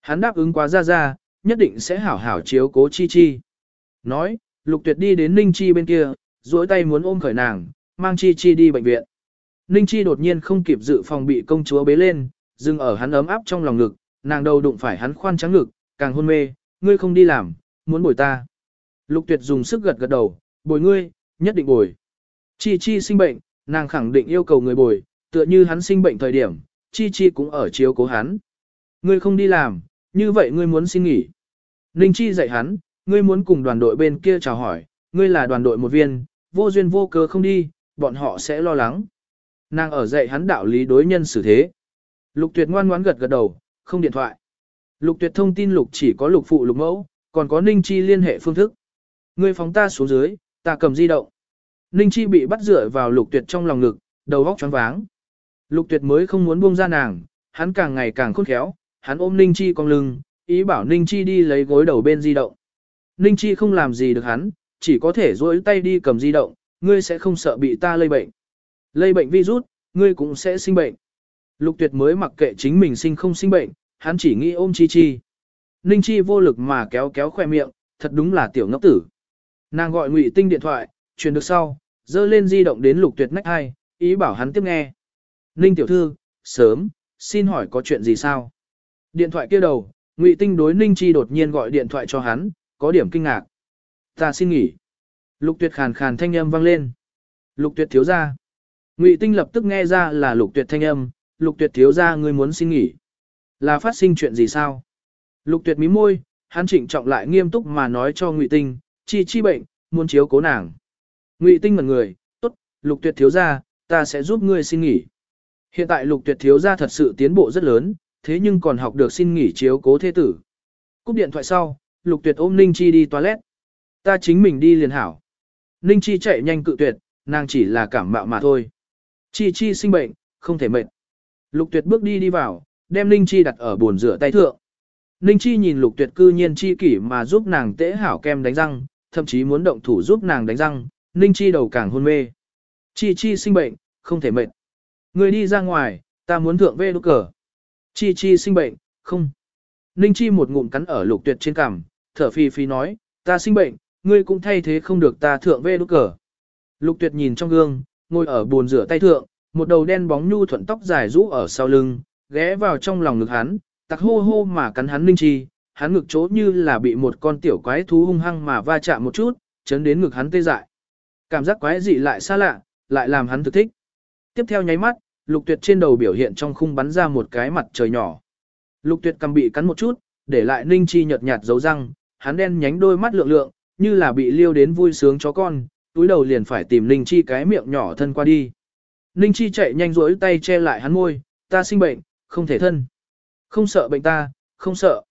Hắn đáp ứng quá ra ra, nhất định sẽ hảo hảo chiếu cố Chi Chi. Nói, Lục Tuyệt đi đến Ninh Chi bên kia, duỗi tay muốn ôm khởi nàng, mang Chi Chi đi bệnh viện. Ninh Chi đột nhiên không kịp dự phòng bị công chúa bế lên, dừng ở hắn ấm áp trong lòng ngực, nàng đầu đụng phải hắn khoan trắng ngực, càng hôn mê, ngươi không đi làm, muốn bồi ta. Lục tuyệt dùng sức gật gật đầu, bồi ngươi, nhất định bồi. Chi Chi sinh bệnh, nàng khẳng định yêu cầu người bồi, tựa như hắn sinh bệnh thời điểm, Chi Chi cũng ở chiếu cố hắn. Ngươi không đi làm, như vậy ngươi muốn xin nghỉ. Ninh Chi dạy hắn, ngươi muốn cùng đoàn đội bên kia chào hỏi, ngươi là đoàn đội một viên, vô duyên vô cớ không đi, bọn họ sẽ lo lắng. Nàng ở dạy hắn đạo lý đối nhân xử thế. Lục tuyệt ngoan ngoãn gật gật đầu, không điện thoại. Lục tuyệt thông tin lục chỉ có lục phụ lục mẫu, còn có Ninh Chi liên hệ phương thức. Ngươi phóng ta xuống dưới, ta cầm di động. Ninh Chi bị bắt dựa vào lục tuyệt trong lòng ngực, đầu óc choáng váng. Lục tuyệt mới không muốn buông ra nàng, hắn càng ngày càng khôn khéo, hắn ôm Ninh Chi con lưng, ý bảo Ninh Chi đi lấy gối đầu bên di động. Ninh Chi không làm gì được hắn, chỉ có thể duỗi tay đi cầm di động, ngươi sẽ không sợ bị ta lây bệnh. Lây bệnh virus, ngươi cũng sẽ sinh bệnh. Lục tuyệt mới mặc kệ chính mình sinh không sinh bệnh, hắn chỉ nghĩ ôm chi chi. Ninh chi vô lực mà kéo kéo khoe miệng, thật đúng là tiểu ngốc tử. Nàng gọi ngụy tinh điện thoại, truyền được sau, dơ lên di động đến lục tuyệt nách hai, ý bảo hắn tiếp nghe. Ninh tiểu thư, sớm, xin hỏi có chuyện gì sao? Điện thoại kia đầu, ngụy tinh đối Ninh chi đột nhiên gọi điện thoại cho hắn, có điểm kinh ngạc. Ta xin nghỉ. Lục tuyệt khàn khàn thanh âm vang lên. Lục tuyệt thiếu ra. Ngụy tinh lập tức nghe ra là lục tuyệt thanh âm, lục tuyệt thiếu ra ngươi muốn xin nghỉ. Là phát sinh chuyện gì sao? Lục tuyệt mí môi, hắn trịnh trọng lại nghiêm túc mà nói cho Ngụy tinh, chi chi bệnh, muốn chiếu cố nàng. Ngụy tinh mật người, tốt, lục tuyệt thiếu ra, ta sẽ giúp ngươi xin nghỉ. Hiện tại lục tuyệt thiếu ra thật sự tiến bộ rất lớn, thế nhưng còn học được xin nghỉ chiếu cố thế tử. Cúp điện thoại sau, lục tuyệt ôm Ninh Chi đi toilet. Ta chính mình đi liền hảo. Ninh Chi chạy nhanh cự tuyệt, nàng chỉ là cảm mạo mà thôi. Chi Chi sinh bệnh, không thể mệt. Lục tuyệt bước đi đi vào, đem Ninh Chi đặt ở bồn rửa tay thượng. Ninh Chi nhìn lục tuyệt cư nhiên chi kỷ mà giúp nàng tễ hảo kem đánh răng, thậm chí muốn động thủ giúp nàng đánh răng, Ninh Chi đầu càng hôn mê. Chi Chi sinh bệnh, không thể mệt. Người đi ra ngoài, ta muốn thượng về đốt cờ. Chi Chi sinh bệnh, không. Ninh Chi một ngụm cắn ở lục tuyệt trên cằm, thở phì phì nói, ta sinh bệnh, ngươi cũng thay thế không được ta thượng vê đốt cờ. Lục tuyệt nhìn trong gương, ngồi ở bồn rửa tay thượng, một đầu đen bóng nhu thuận tóc dài rũ ở sau lưng, ghé vào trong lòng ngực hắn, tặc hô hô mà cắn hắn linh Chi, hắn ngực chỗ như là bị một con tiểu quái thú hung hăng mà va chạm một chút, chấn đến ngực hắn tê dại. Cảm giác quái dị lại xa lạ, lại làm hắn thực thích. Tiếp theo nháy mắt, lục tuyệt trên đầu biểu hiện trong khung bắn ra một cái mặt trời nhỏ. Lục tuyệt cầm bị cắn một chút, để lại ninh chi nhợt nhạt dấu răng, hắn đen nhánh đôi mắt lượng lượng, như là bị liêu đến vui sướng chó con, túi đầu liền phải tìm ninh chi cái miệng nhỏ thân qua đi. Ninh chi chạy nhanh rỗi tay che lại hắn môi, ta sinh bệnh, không thể thân. Không sợ bệnh ta, không sợ.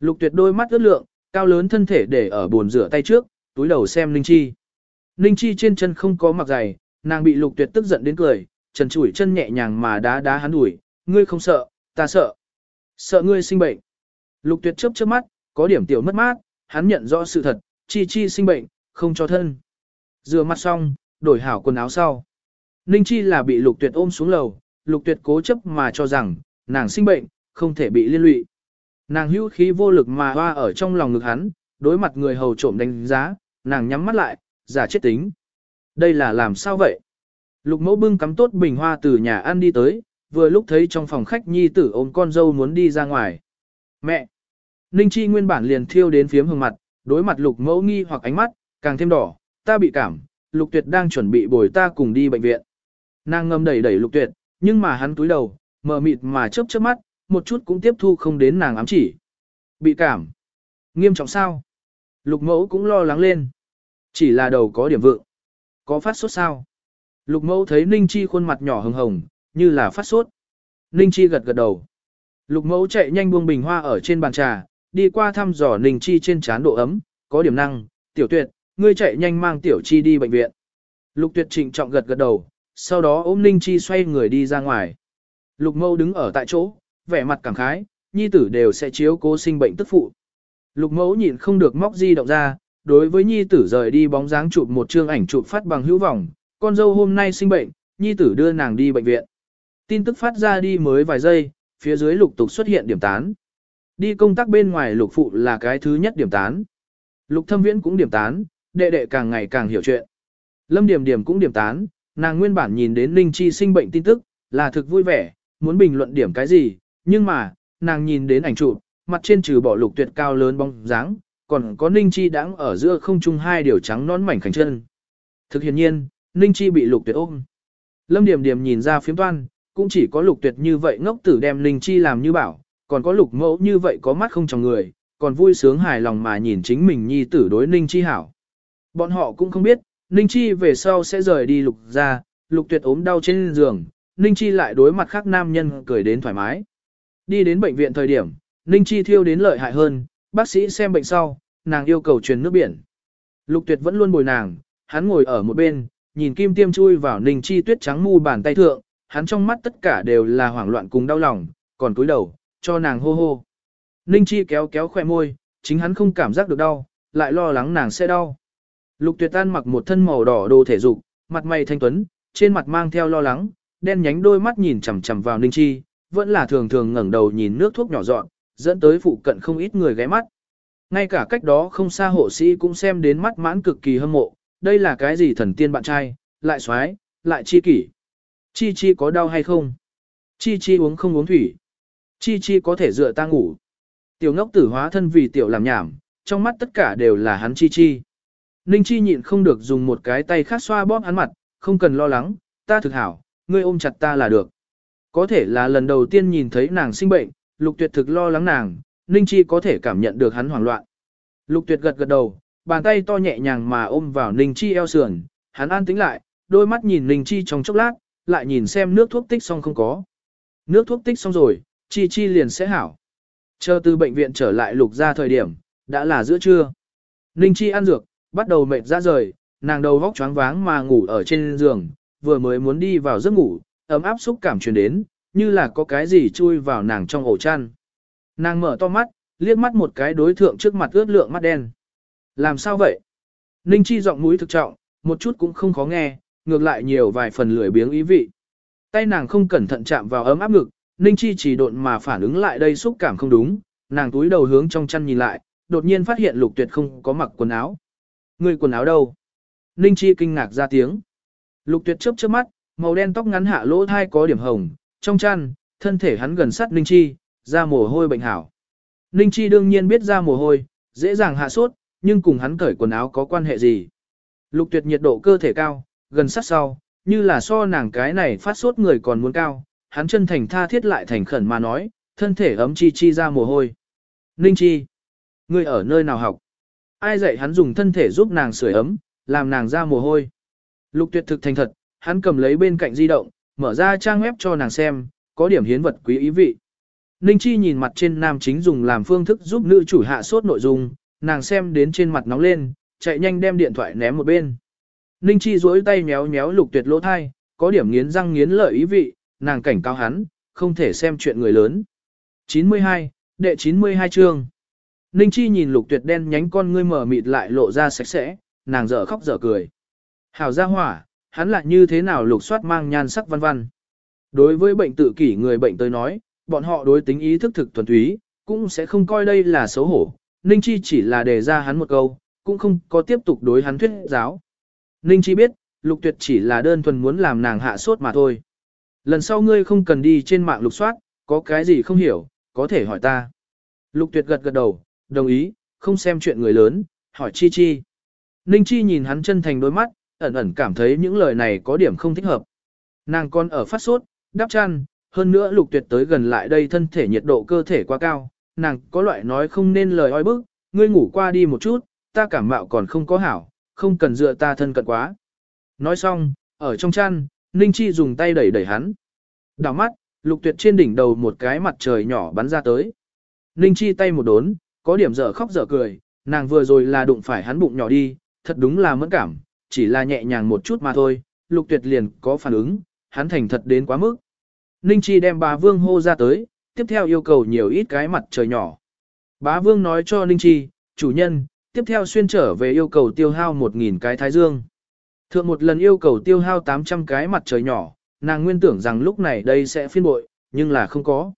Lục tuyệt đôi mắt ướt lượng, cao lớn thân thể để ở bồn rửa tay trước, túi đầu xem Ninh Chi. Ninh Chi trên chân không có mặc giày, nàng bị lục tuyệt tức giận đến cười, trần chủi chân nhẹ nhàng mà đá đá hắn đuổi, ngươi không sợ, ta sợ. Sợ ngươi sinh bệnh. Lục tuyệt chớp chớp mắt, có điểm tiểu mất mát, hắn nhận rõ sự thật, Chi Chi sinh bệnh, không cho thân. Rửa mặt xong, đổi hảo quần áo sau. Ninh Chi là bị lục tuyệt ôm xuống lầu, lục tuyệt cố chấp mà cho rằng, nàng sinh bệnh, không thể bị liên lụy. Nàng hữu khí vô lực mà hoa ở trong lòng ngực hắn, đối mặt người hầu trộm đánh giá, nàng nhắm mắt lại, giả chết tính. Đây là làm sao vậy? Lục mẫu bưng cắm tốt bình hoa từ nhà ăn đi tới, vừa lúc thấy trong phòng khách nhi tử ôm con dâu muốn đi ra ngoài. Mẹ! Ninh Chi nguyên bản liền thiêu đến phiếm hương mặt, đối mặt lục mẫu nghi hoặc ánh mắt, càng thêm đỏ, ta bị cảm, lục tuyệt đang chuẩn bị bồi ta cùng đi bệnh viện. Nàng ngâm đẩy đẩy lục tuyệt, nhưng mà hắn túi đầu, mờ mịt mà chớp chớp mắt, một chút cũng tiếp thu không đến nàng ám chỉ. Bị cảm. Nghiêm trọng sao? Lục mẫu cũng lo lắng lên. Chỉ là đầu có điểm vượng. Có phát sốt sao? Lục mẫu thấy Ninh Chi khuôn mặt nhỏ hồng hồng, như là phát sốt. Ninh Chi gật gật đầu. Lục mẫu chạy nhanh buông bình hoa ở trên bàn trà, đi qua thăm dò Ninh Chi trên chán độ ấm, có điểm năng, tiểu tuyệt, ngươi chạy nhanh mang tiểu chi đi bệnh viện. Lục tuyệt trịnh trọng gật gật đầu, sau đó ôm Ninh Chi xoay người đi ra ngoài. Lục mẫu đứng ở tại chỗ, vẻ mặt cảm khái, nhi tử đều sẽ chiếu cố sinh bệnh tức phụ. Lục mẫu nhịn không được móc di động ra, đối với nhi tử rời đi bóng dáng chụp một chương ảnh chụp phát bằng hữu vọng, con dâu hôm nay sinh bệnh, nhi tử đưa nàng đi bệnh viện. Tin tức phát ra đi mới vài giây, phía dưới lục tục xuất hiện điểm tán. Đi công tác bên ngoài lục phụ là cái thứ nhất điểm tán. Lục thâm viễn cũng điểm tán, đệ đệ càng ngày càng hiểu chuyện. Lâm điểm điểm cũng điểm tán, nàng nguyên bản nhìn đến Ninh Chi sinh bệnh tin tức, là thực vui vẻ, muốn bình luận điểm cái gì, nhưng mà, nàng nhìn đến ảnh chụp, mặt trên trừ bỏ lục tuyệt cao lớn bóng dáng, còn có Ninh Chi đáng ở giữa không trung hai điều trắng nón mảnh khảnh chân. Thực hiện nhiên, Ninh Chi bị lục tuyệt ôm. Lâm Điểm Điểm nhìn ra phiếm toan, cũng chỉ có lục tuyệt như vậy ngốc tử đem Ninh Chi làm như bảo, còn có lục mẫu như vậy có mắt không trong người, còn vui sướng hài lòng mà nhìn chính mình nhi tử đối Ninh Chi hảo. Bọn họ cũng không biết, Ninh Chi về sau sẽ rời đi lục ra, lục tuyệt ốm đau trên giường, Ninh Chi lại đối mặt khác nam nhân cười đến thoải mái. Đi đến bệnh viện thời điểm, Ninh Chi thiêu đến lợi hại hơn, bác sĩ xem bệnh sau, nàng yêu cầu truyền nước biển. Lục tuyệt vẫn luôn bồi nàng, hắn ngồi ở một bên, nhìn kim tiêm chui vào Ninh Chi tuyết trắng mu bàn tay thượng, hắn trong mắt tất cả đều là hoảng loạn cùng đau lòng, còn cúi đầu, cho nàng hô hô. Ninh Chi kéo kéo khỏe môi, chính hắn không cảm giác được đau, lại lo lắng nàng sẽ đau. Lục tuyệt an mặc một thân màu đỏ đồ thể dục, mặt mày thanh tuấn, trên mặt mang theo lo lắng, đen nhánh đôi mắt nhìn chằm chằm vào Ninh Chi, vẫn là thường thường ngẩng đầu nhìn nước thuốc nhỏ dọn, dẫn tới phụ cận không ít người ghé mắt. Ngay cả cách đó không xa hộ sĩ cũng xem đến mắt mãn cực kỳ hâm mộ, đây là cái gì thần tiên bạn trai, lại xoái, lại chi kỷ. Chi chi có đau hay không? Chi chi uống không uống thủy. Chi chi có thể dựa ta ngủ. Tiểu ngốc tử hóa thân vì tiểu làm nhảm, trong mắt tất cả đều là hắn chi chi. Ninh chi nhịn không được dùng một cái tay khác xoa bóp hắn mặt, không cần lo lắng, ta thực hảo, ngươi ôm chặt ta là được. Có thể là lần đầu tiên nhìn thấy nàng sinh bệnh, lục tuyệt thực lo lắng nàng, Ninh chi có thể cảm nhận được hắn hoảng loạn. Lục tuyệt gật gật đầu, bàn tay to nhẹ nhàng mà ôm vào Ninh chi eo sườn, hắn an tĩnh lại, đôi mắt nhìn Ninh chi trong chốc lát, lại nhìn xem nước thuốc tích xong không có. Nước thuốc tích xong rồi, chi chi liền sẽ hảo. Chờ từ bệnh viện trở lại lục ra thời điểm, đã là giữa trưa. Ninh chi ăn dược, bắt đầu mệt ra rời, nàng đầu vóc choáng váng mà ngủ ở trên giường, vừa mới muốn đi vào giấc ngủ, ấm áp xúc cảm truyền đến, như là có cái gì chui vào nàng trong ổ chăn. Nàng mở to mắt, liếc mắt một cái đối thượng trước mặt ướt lượng mắt đen. Làm sao vậy? Ninh Chi giọng mũi thực trọng, một chút cũng không khó nghe, ngược lại nhiều vài phần lười biếng ý vị. Tay nàng không cẩn thận chạm vào ấm áp ngực, Ninh Chi chỉ độn mà phản ứng lại đây xúc cảm không đúng, nàng túi đầu hướng trong chăn nhìn lại, đột nhiên phát hiện Lục Tuyệt không có mặc quần áo. Người quần áo đâu? Ninh Chi kinh ngạc ra tiếng. Lục Tuyệt chớp chớp mắt, màu đen tóc ngắn hạ lỗ thai có điểm hồng, trong chăn, thân thể hắn gần sát Ninh Chi, ra mồ hôi bệnh hảo. Ninh Chi đương nhiên biết ra mồ hôi, dễ dàng hạ sốt, nhưng cùng hắn cởi quần áo có quan hệ gì. Lục tuyệt nhiệt độ cơ thể cao, gần sát sau, như là so nàng cái này phát sốt người còn muốn cao, hắn chân thành tha thiết lại thành khẩn mà nói, thân thể ấm chi chi ra mồ hôi. Ninh Chi, ngươi ở nơi nào học? Ai dạy hắn dùng thân thể giúp nàng sưởi ấm, làm nàng ra mồ hôi? Lục tuyệt thực thành thật, hắn cầm lấy bên cạnh di động, mở ra trang web cho nàng xem, có điểm hiến vật quý ý vị. Ninh Chi nhìn mặt trên nam chính dùng làm phương thức giúp nữ chủ hạ sốt nội dung, nàng xem đến trên mặt nóng lên, chạy nhanh đem điện thoại ném một bên. Ninh Chi duỗi tay méo méo lục tuyệt lỗ thai, có điểm nghiến răng nghiến lợi ý vị, nàng cảnh cáo hắn, không thể xem chuyện người lớn. 92, đệ 92 chương. Ninh Chi nhìn lục tuyệt đen nhánh con ngươi mở mịt lại lộ ra sạch sẽ, nàng dở khóc dở cười. Hảo ra hỏa, hắn lại như thế nào lục soát mang nhan sắc văn văn. Đối với bệnh tự kỷ người bệnh tới nói, bọn họ đối tính ý thức thực thuần túy, cũng sẽ không coi đây là xấu hổ. Ninh Chi chỉ là đề ra hắn một câu, cũng không có tiếp tục đối hắn thuyết giáo. Ninh Chi biết, Lục Tuyệt chỉ là đơn thuần muốn làm nàng hạ sốt mà thôi. Lần sau ngươi không cần đi trên mạng lục soát, có cái gì không hiểu, có thể hỏi ta. Lục Tuyệt gật gật đầu, đồng ý, không xem chuyện người lớn, hỏi Chi Chi. Ninh Chi nhìn hắn chân thành đôi mắt, ẩn ẩn cảm thấy những lời này có điểm không thích hợp. Nàng con ở phát sốt, đắp chăn, hơn nữa lục tuyệt tới gần lại đây thân thể nhiệt độ cơ thể quá cao, nàng có loại nói không nên lời oi bức, ngươi ngủ qua đi một chút, ta cảm mạo còn không có hảo, không cần dựa ta thân cận quá. Nói xong, ở trong chăn, Ninh Chi dùng tay đẩy đẩy hắn. Đào mắt, lục tuyệt trên đỉnh đầu một cái mặt trời nhỏ bắn ra tới. Ninh Chi tay một đốn, có điểm dở khóc dở cười, nàng vừa rồi là đụng phải hắn bụng nhỏ đi, thật đúng là mẫn cảm, chỉ là nhẹ nhàng một chút mà thôi, lục tuyệt liền có phản ứng, hắn thành thật đến quá mức. Ninh Chi đem bá vương hô ra tới, tiếp theo yêu cầu nhiều ít cái mặt trời nhỏ. Bá vương nói cho Ninh Chi, chủ nhân, tiếp theo xuyên trở về yêu cầu tiêu hao 1.000 cái thái dương. Thượng một lần yêu cầu tiêu hao 800 cái mặt trời nhỏ, nàng nguyên tưởng rằng lúc này đây sẽ phiên bội, nhưng là không có.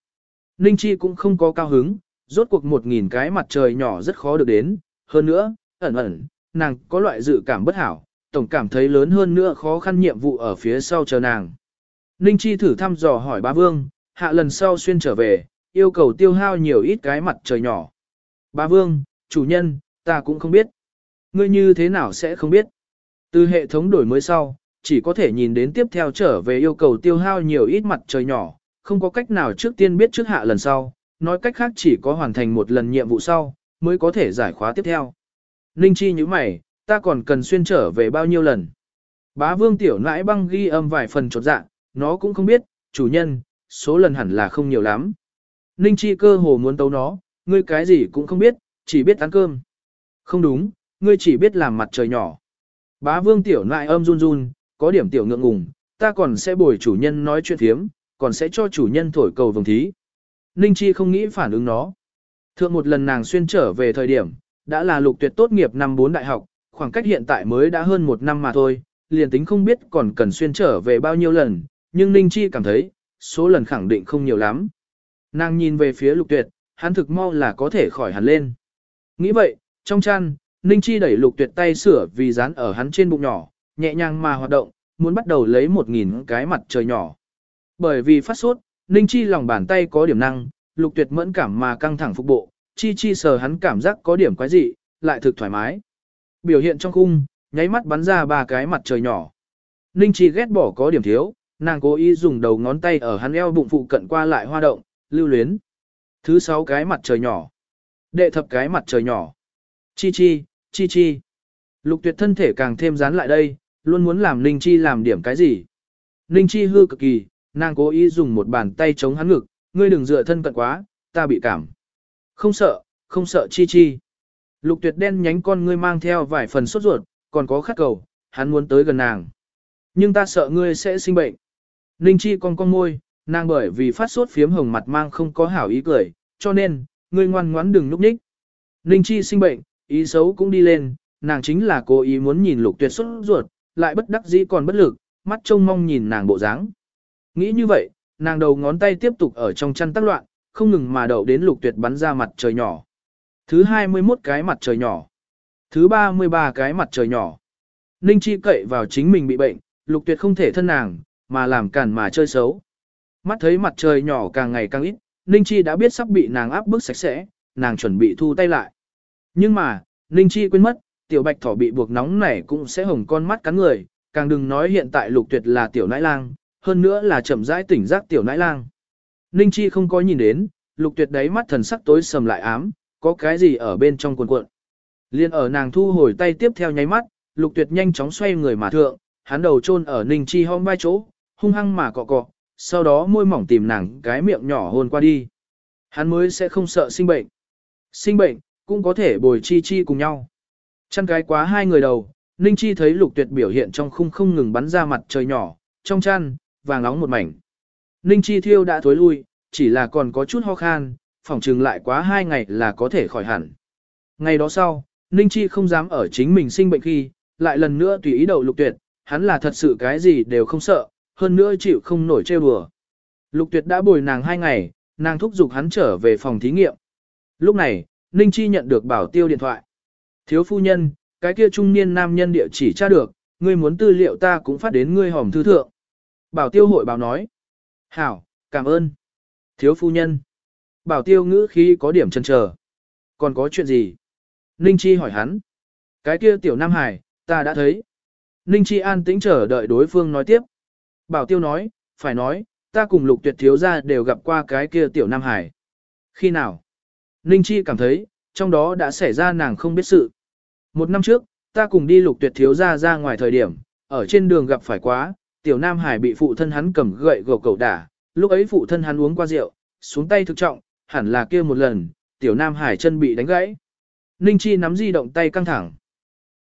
Ninh Chi cũng không có cao hứng, rốt cuộc 1.000 cái mặt trời nhỏ rất khó được đến, hơn nữa, ẩn ẩn, nàng có loại dự cảm bất hảo, tổng cảm thấy lớn hơn nữa khó khăn nhiệm vụ ở phía sau chờ nàng. Ninh Chi thử thăm dò hỏi bá vương, hạ lần sau xuyên trở về, yêu cầu tiêu hao nhiều ít cái mặt trời nhỏ. Bá vương, chủ nhân, ta cũng không biết. Ngươi như thế nào sẽ không biết. Từ hệ thống đổi mới sau, chỉ có thể nhìn đến tiếp theo trở về yêu cầu tiêu hao nhiều ít mặt trời nhỏ, không có cách nào trước tiên biết trước hạ lần sau, nói cách khác chỉ có hoàn thành một lần nhiệm vụ sau, mới có thể giải khóa tiếp theo. Ninh Chi như mày, ta còn cần xuyên trở về bao nhiêu lần. Bá vương tiểu nãi băng ghi âm vài phần trột dạ, nó cũng không biết, chủ nhân, số lần hẳn là không nhiều lắm. Ninh Chi cơ hồ muốn tấu nó, ngươi cái gì cũng không biết, chỉ biết ăn cơm. Không đúng, ngươi chỉ biết làm mặt trời nhỏ. Bá vương tiểu nại âm run run, có điểm tiểu ngượng ngùng, ta còn sẽ bồi chủ nhân nói chuyện thiếm, còn sẽ cho chủ nhân thổi cầu vồng thí. Ninh Chi không nghĩ phản ứng nó. Thượng một lần nàng xuyên trở về thời điểm, đã là lục tuyệt tốt nghiệp năm 4 đại học, khoảng cách hiện tại mới đã hơn một năm mà thôi, liền tính không biết còn cần xuyên trở về bao nhiêu lần, nhưng Ninh Chi cảm thấy, số lần khẳng định không nhiều lắm. Nàng nhìn về phía lục tuyệt, hắn thực mau là có thể khỏi hẳn lên. Nghĩ vậy, trong chăn, Ninh Chi đẩy lục tuyệt tay sửa vì dán ở hắn trên bụng nhỏ, nhẹ nhàng mà hoạt động, muốn bắt đầu lấy một nghìn cái mặt trời nhỏ. Bởi vì phát sốt, Ninh Chi lòng bàn tay có điểm năng, lục tuyệt mẫn cảm mà căng thẳng phục bộ, Chi Chi sờ hắn cảm giác có điểm quái dị, lại thực thoải mái. Biểu hiện trong khung, nháy mắt bắn ra ba cái mặt trời nhỏ. Ninh Chi ghét bỏ có điểm thiếu, nàng cố ý dùng đầu ngón tay ở hắn eo bụng phụ cận qua lại hoa động, lưu luyến. Thứ sáu cái mặt trời nhỏ. Đệ thập cái mặt trời nhỏ. Chi chi, chi chi. Lục tuyệt thân thể càng thêm dán lại đây, luôn muốn làm Ninh Chi làm điểm cái gì. Ninh Chi hư cực kỳ, nàng cố ý dùng một bàn tay chống hắn ngực, ngươi đừng dựa thân cận quá, ta bị cảm. Không sợ, không sợ chi chi. Lục tuyệt đen nhánh con ngươi mang theo vài phần sốt ruột, còn có khát cầu, hắn muốn tới gần nàng. Nhưng ta sợ ngươi sẽ sinh bệnh. Ninh Chi con con môi, nàng bởi vì phát sốt phiếm hồng mặt mang không có hảo ý cười, cho nên, ngươi ngoan ngoãn đừng núp nhích. Ninh Chi sinh bệnh, ý xấu cũng đi lên, nàng chính là cố ý muốn nhìn lục tuyệt xuất ruột, lại bất đắc dĩ còn bất lực, mắt trông mong nhìn nàng bộ dáng. Nghĩ như vậy, nàng đầu ngón tay tiếp tục ở trong chăn tác loạn, không ngừng mà đậu đến lục tuyệt bắn ra mặt trời nhỏ. Thứ 21 cái mặt trời nhỏ. Thứ 33 cái mặt trời nhỏ. Ninh Chi cậy vào chính mình bị bệnh, lục tuyệt không thể thân nàng, mà làm cản mà chơi xấu. Mắt thấy mặt trời nhỏ càng ngày càng ít, Ninh Chi đã biết sắp bị nàng áp bức sạch sẽ, nàng chuẩn bị thu tay lại. Nhưng mà, Ninh Chi quên mất, tiểu bạch thỏ bị buộc nóng này cũng sẽ hồng con mắt cắn người, càng đừng nói hiện tại lục tuyệt là tiểu nãi lang, hơn nữa là chậm rãi tỉnh giác tiểu nãi lang. Ninh Chi không có nhìn đến, lục tuyệt đáy mắt thần sắc tối sầm lại ám, có cái gì ở bên trong cuộn cuộn. Liên ở nàng thu hồi tay tiếp theo nháy mắt, lục tuyệt nhanh chóng xoay người mà thượng, hắn đầu chôn ở Ninh Chi hông vai chỗ, hung hăng mà cọ cọ, sau đó môi mỏng tìm nàng cái miệng nhỏ hôn qua đi. Hắn mới sẽ không sợ sinh bệnh. Sinh bệnh, cũng có thể bồi chi chi cùng nhau. Chăn cái quá hai người đầu, Ninh Chi thấy lục tuyệt biểu hiện trong khung không ngừng bắn ra mặt trời nhỏ, trong chăn, vàng nóng một mảnh. Ninh Chi thiêu đã thối lui, chỉ là còn có chút ho khan, phỏng trừng lại quá hai ngày là có thể khỏi hẳn. Ngày đó sau, Ninh Chi không dám ở chính mình sinh bệnh khi, lại lần nữa tùy ý đầu lục tuyệt, hắn là thật sự cái gì đều không sợ, hơn nữa chịu không nổi trêu đùa. Lục tuyệt đã bồi nàng hai ngày, nàng thúc giục hắn trở về phòng thí nghiệm. Lúc này, Ninh Chi nhận được bảo tiêu điện thoại. Thiếu phu nhân, cái kia trung niên nam nhân địa chỉ tra được, ngươi muốn tư liệu ta cũng phát đến ngươi hòm thư thượng. Bảo tiêu hội báo nói. Hảo, cảm ơn. Thiếu phu nhân. Bảo tiêu ngữ khí có điểm chân chờ. Còn có chuyện gì? Ninh Chi hỏi hắn. Cái kia tiểu Nam Hải, ta đã thấy. Ninh Chi an tĩnh chờ đợi đối phương nói tiếp. Bảo tiêu nói, phải nói, ta cùng lục tuyệt thiếu gia đều gặp qua cái kia tiểu Nam Hải. Khi nào? Ninh Chi cảm thấy, trong đó đã xảy ra nàng không biết sự. Một năm trước, ta cùng đi lục tuyệt thiếu gia ra ngoài thời điểm, ở trên đường gặp phải quá, tiểu Nam Hải bị phụ thân hắn cầm gậy gộc cầu đả, lúc ấy phụ thân hắn uống qua rượu, xuống tay thực trọng, hẳn là kia một lần, tiểu Nam Hải chân bị đánh gãy. Ninh Chi nắm di động tay căng thẳng.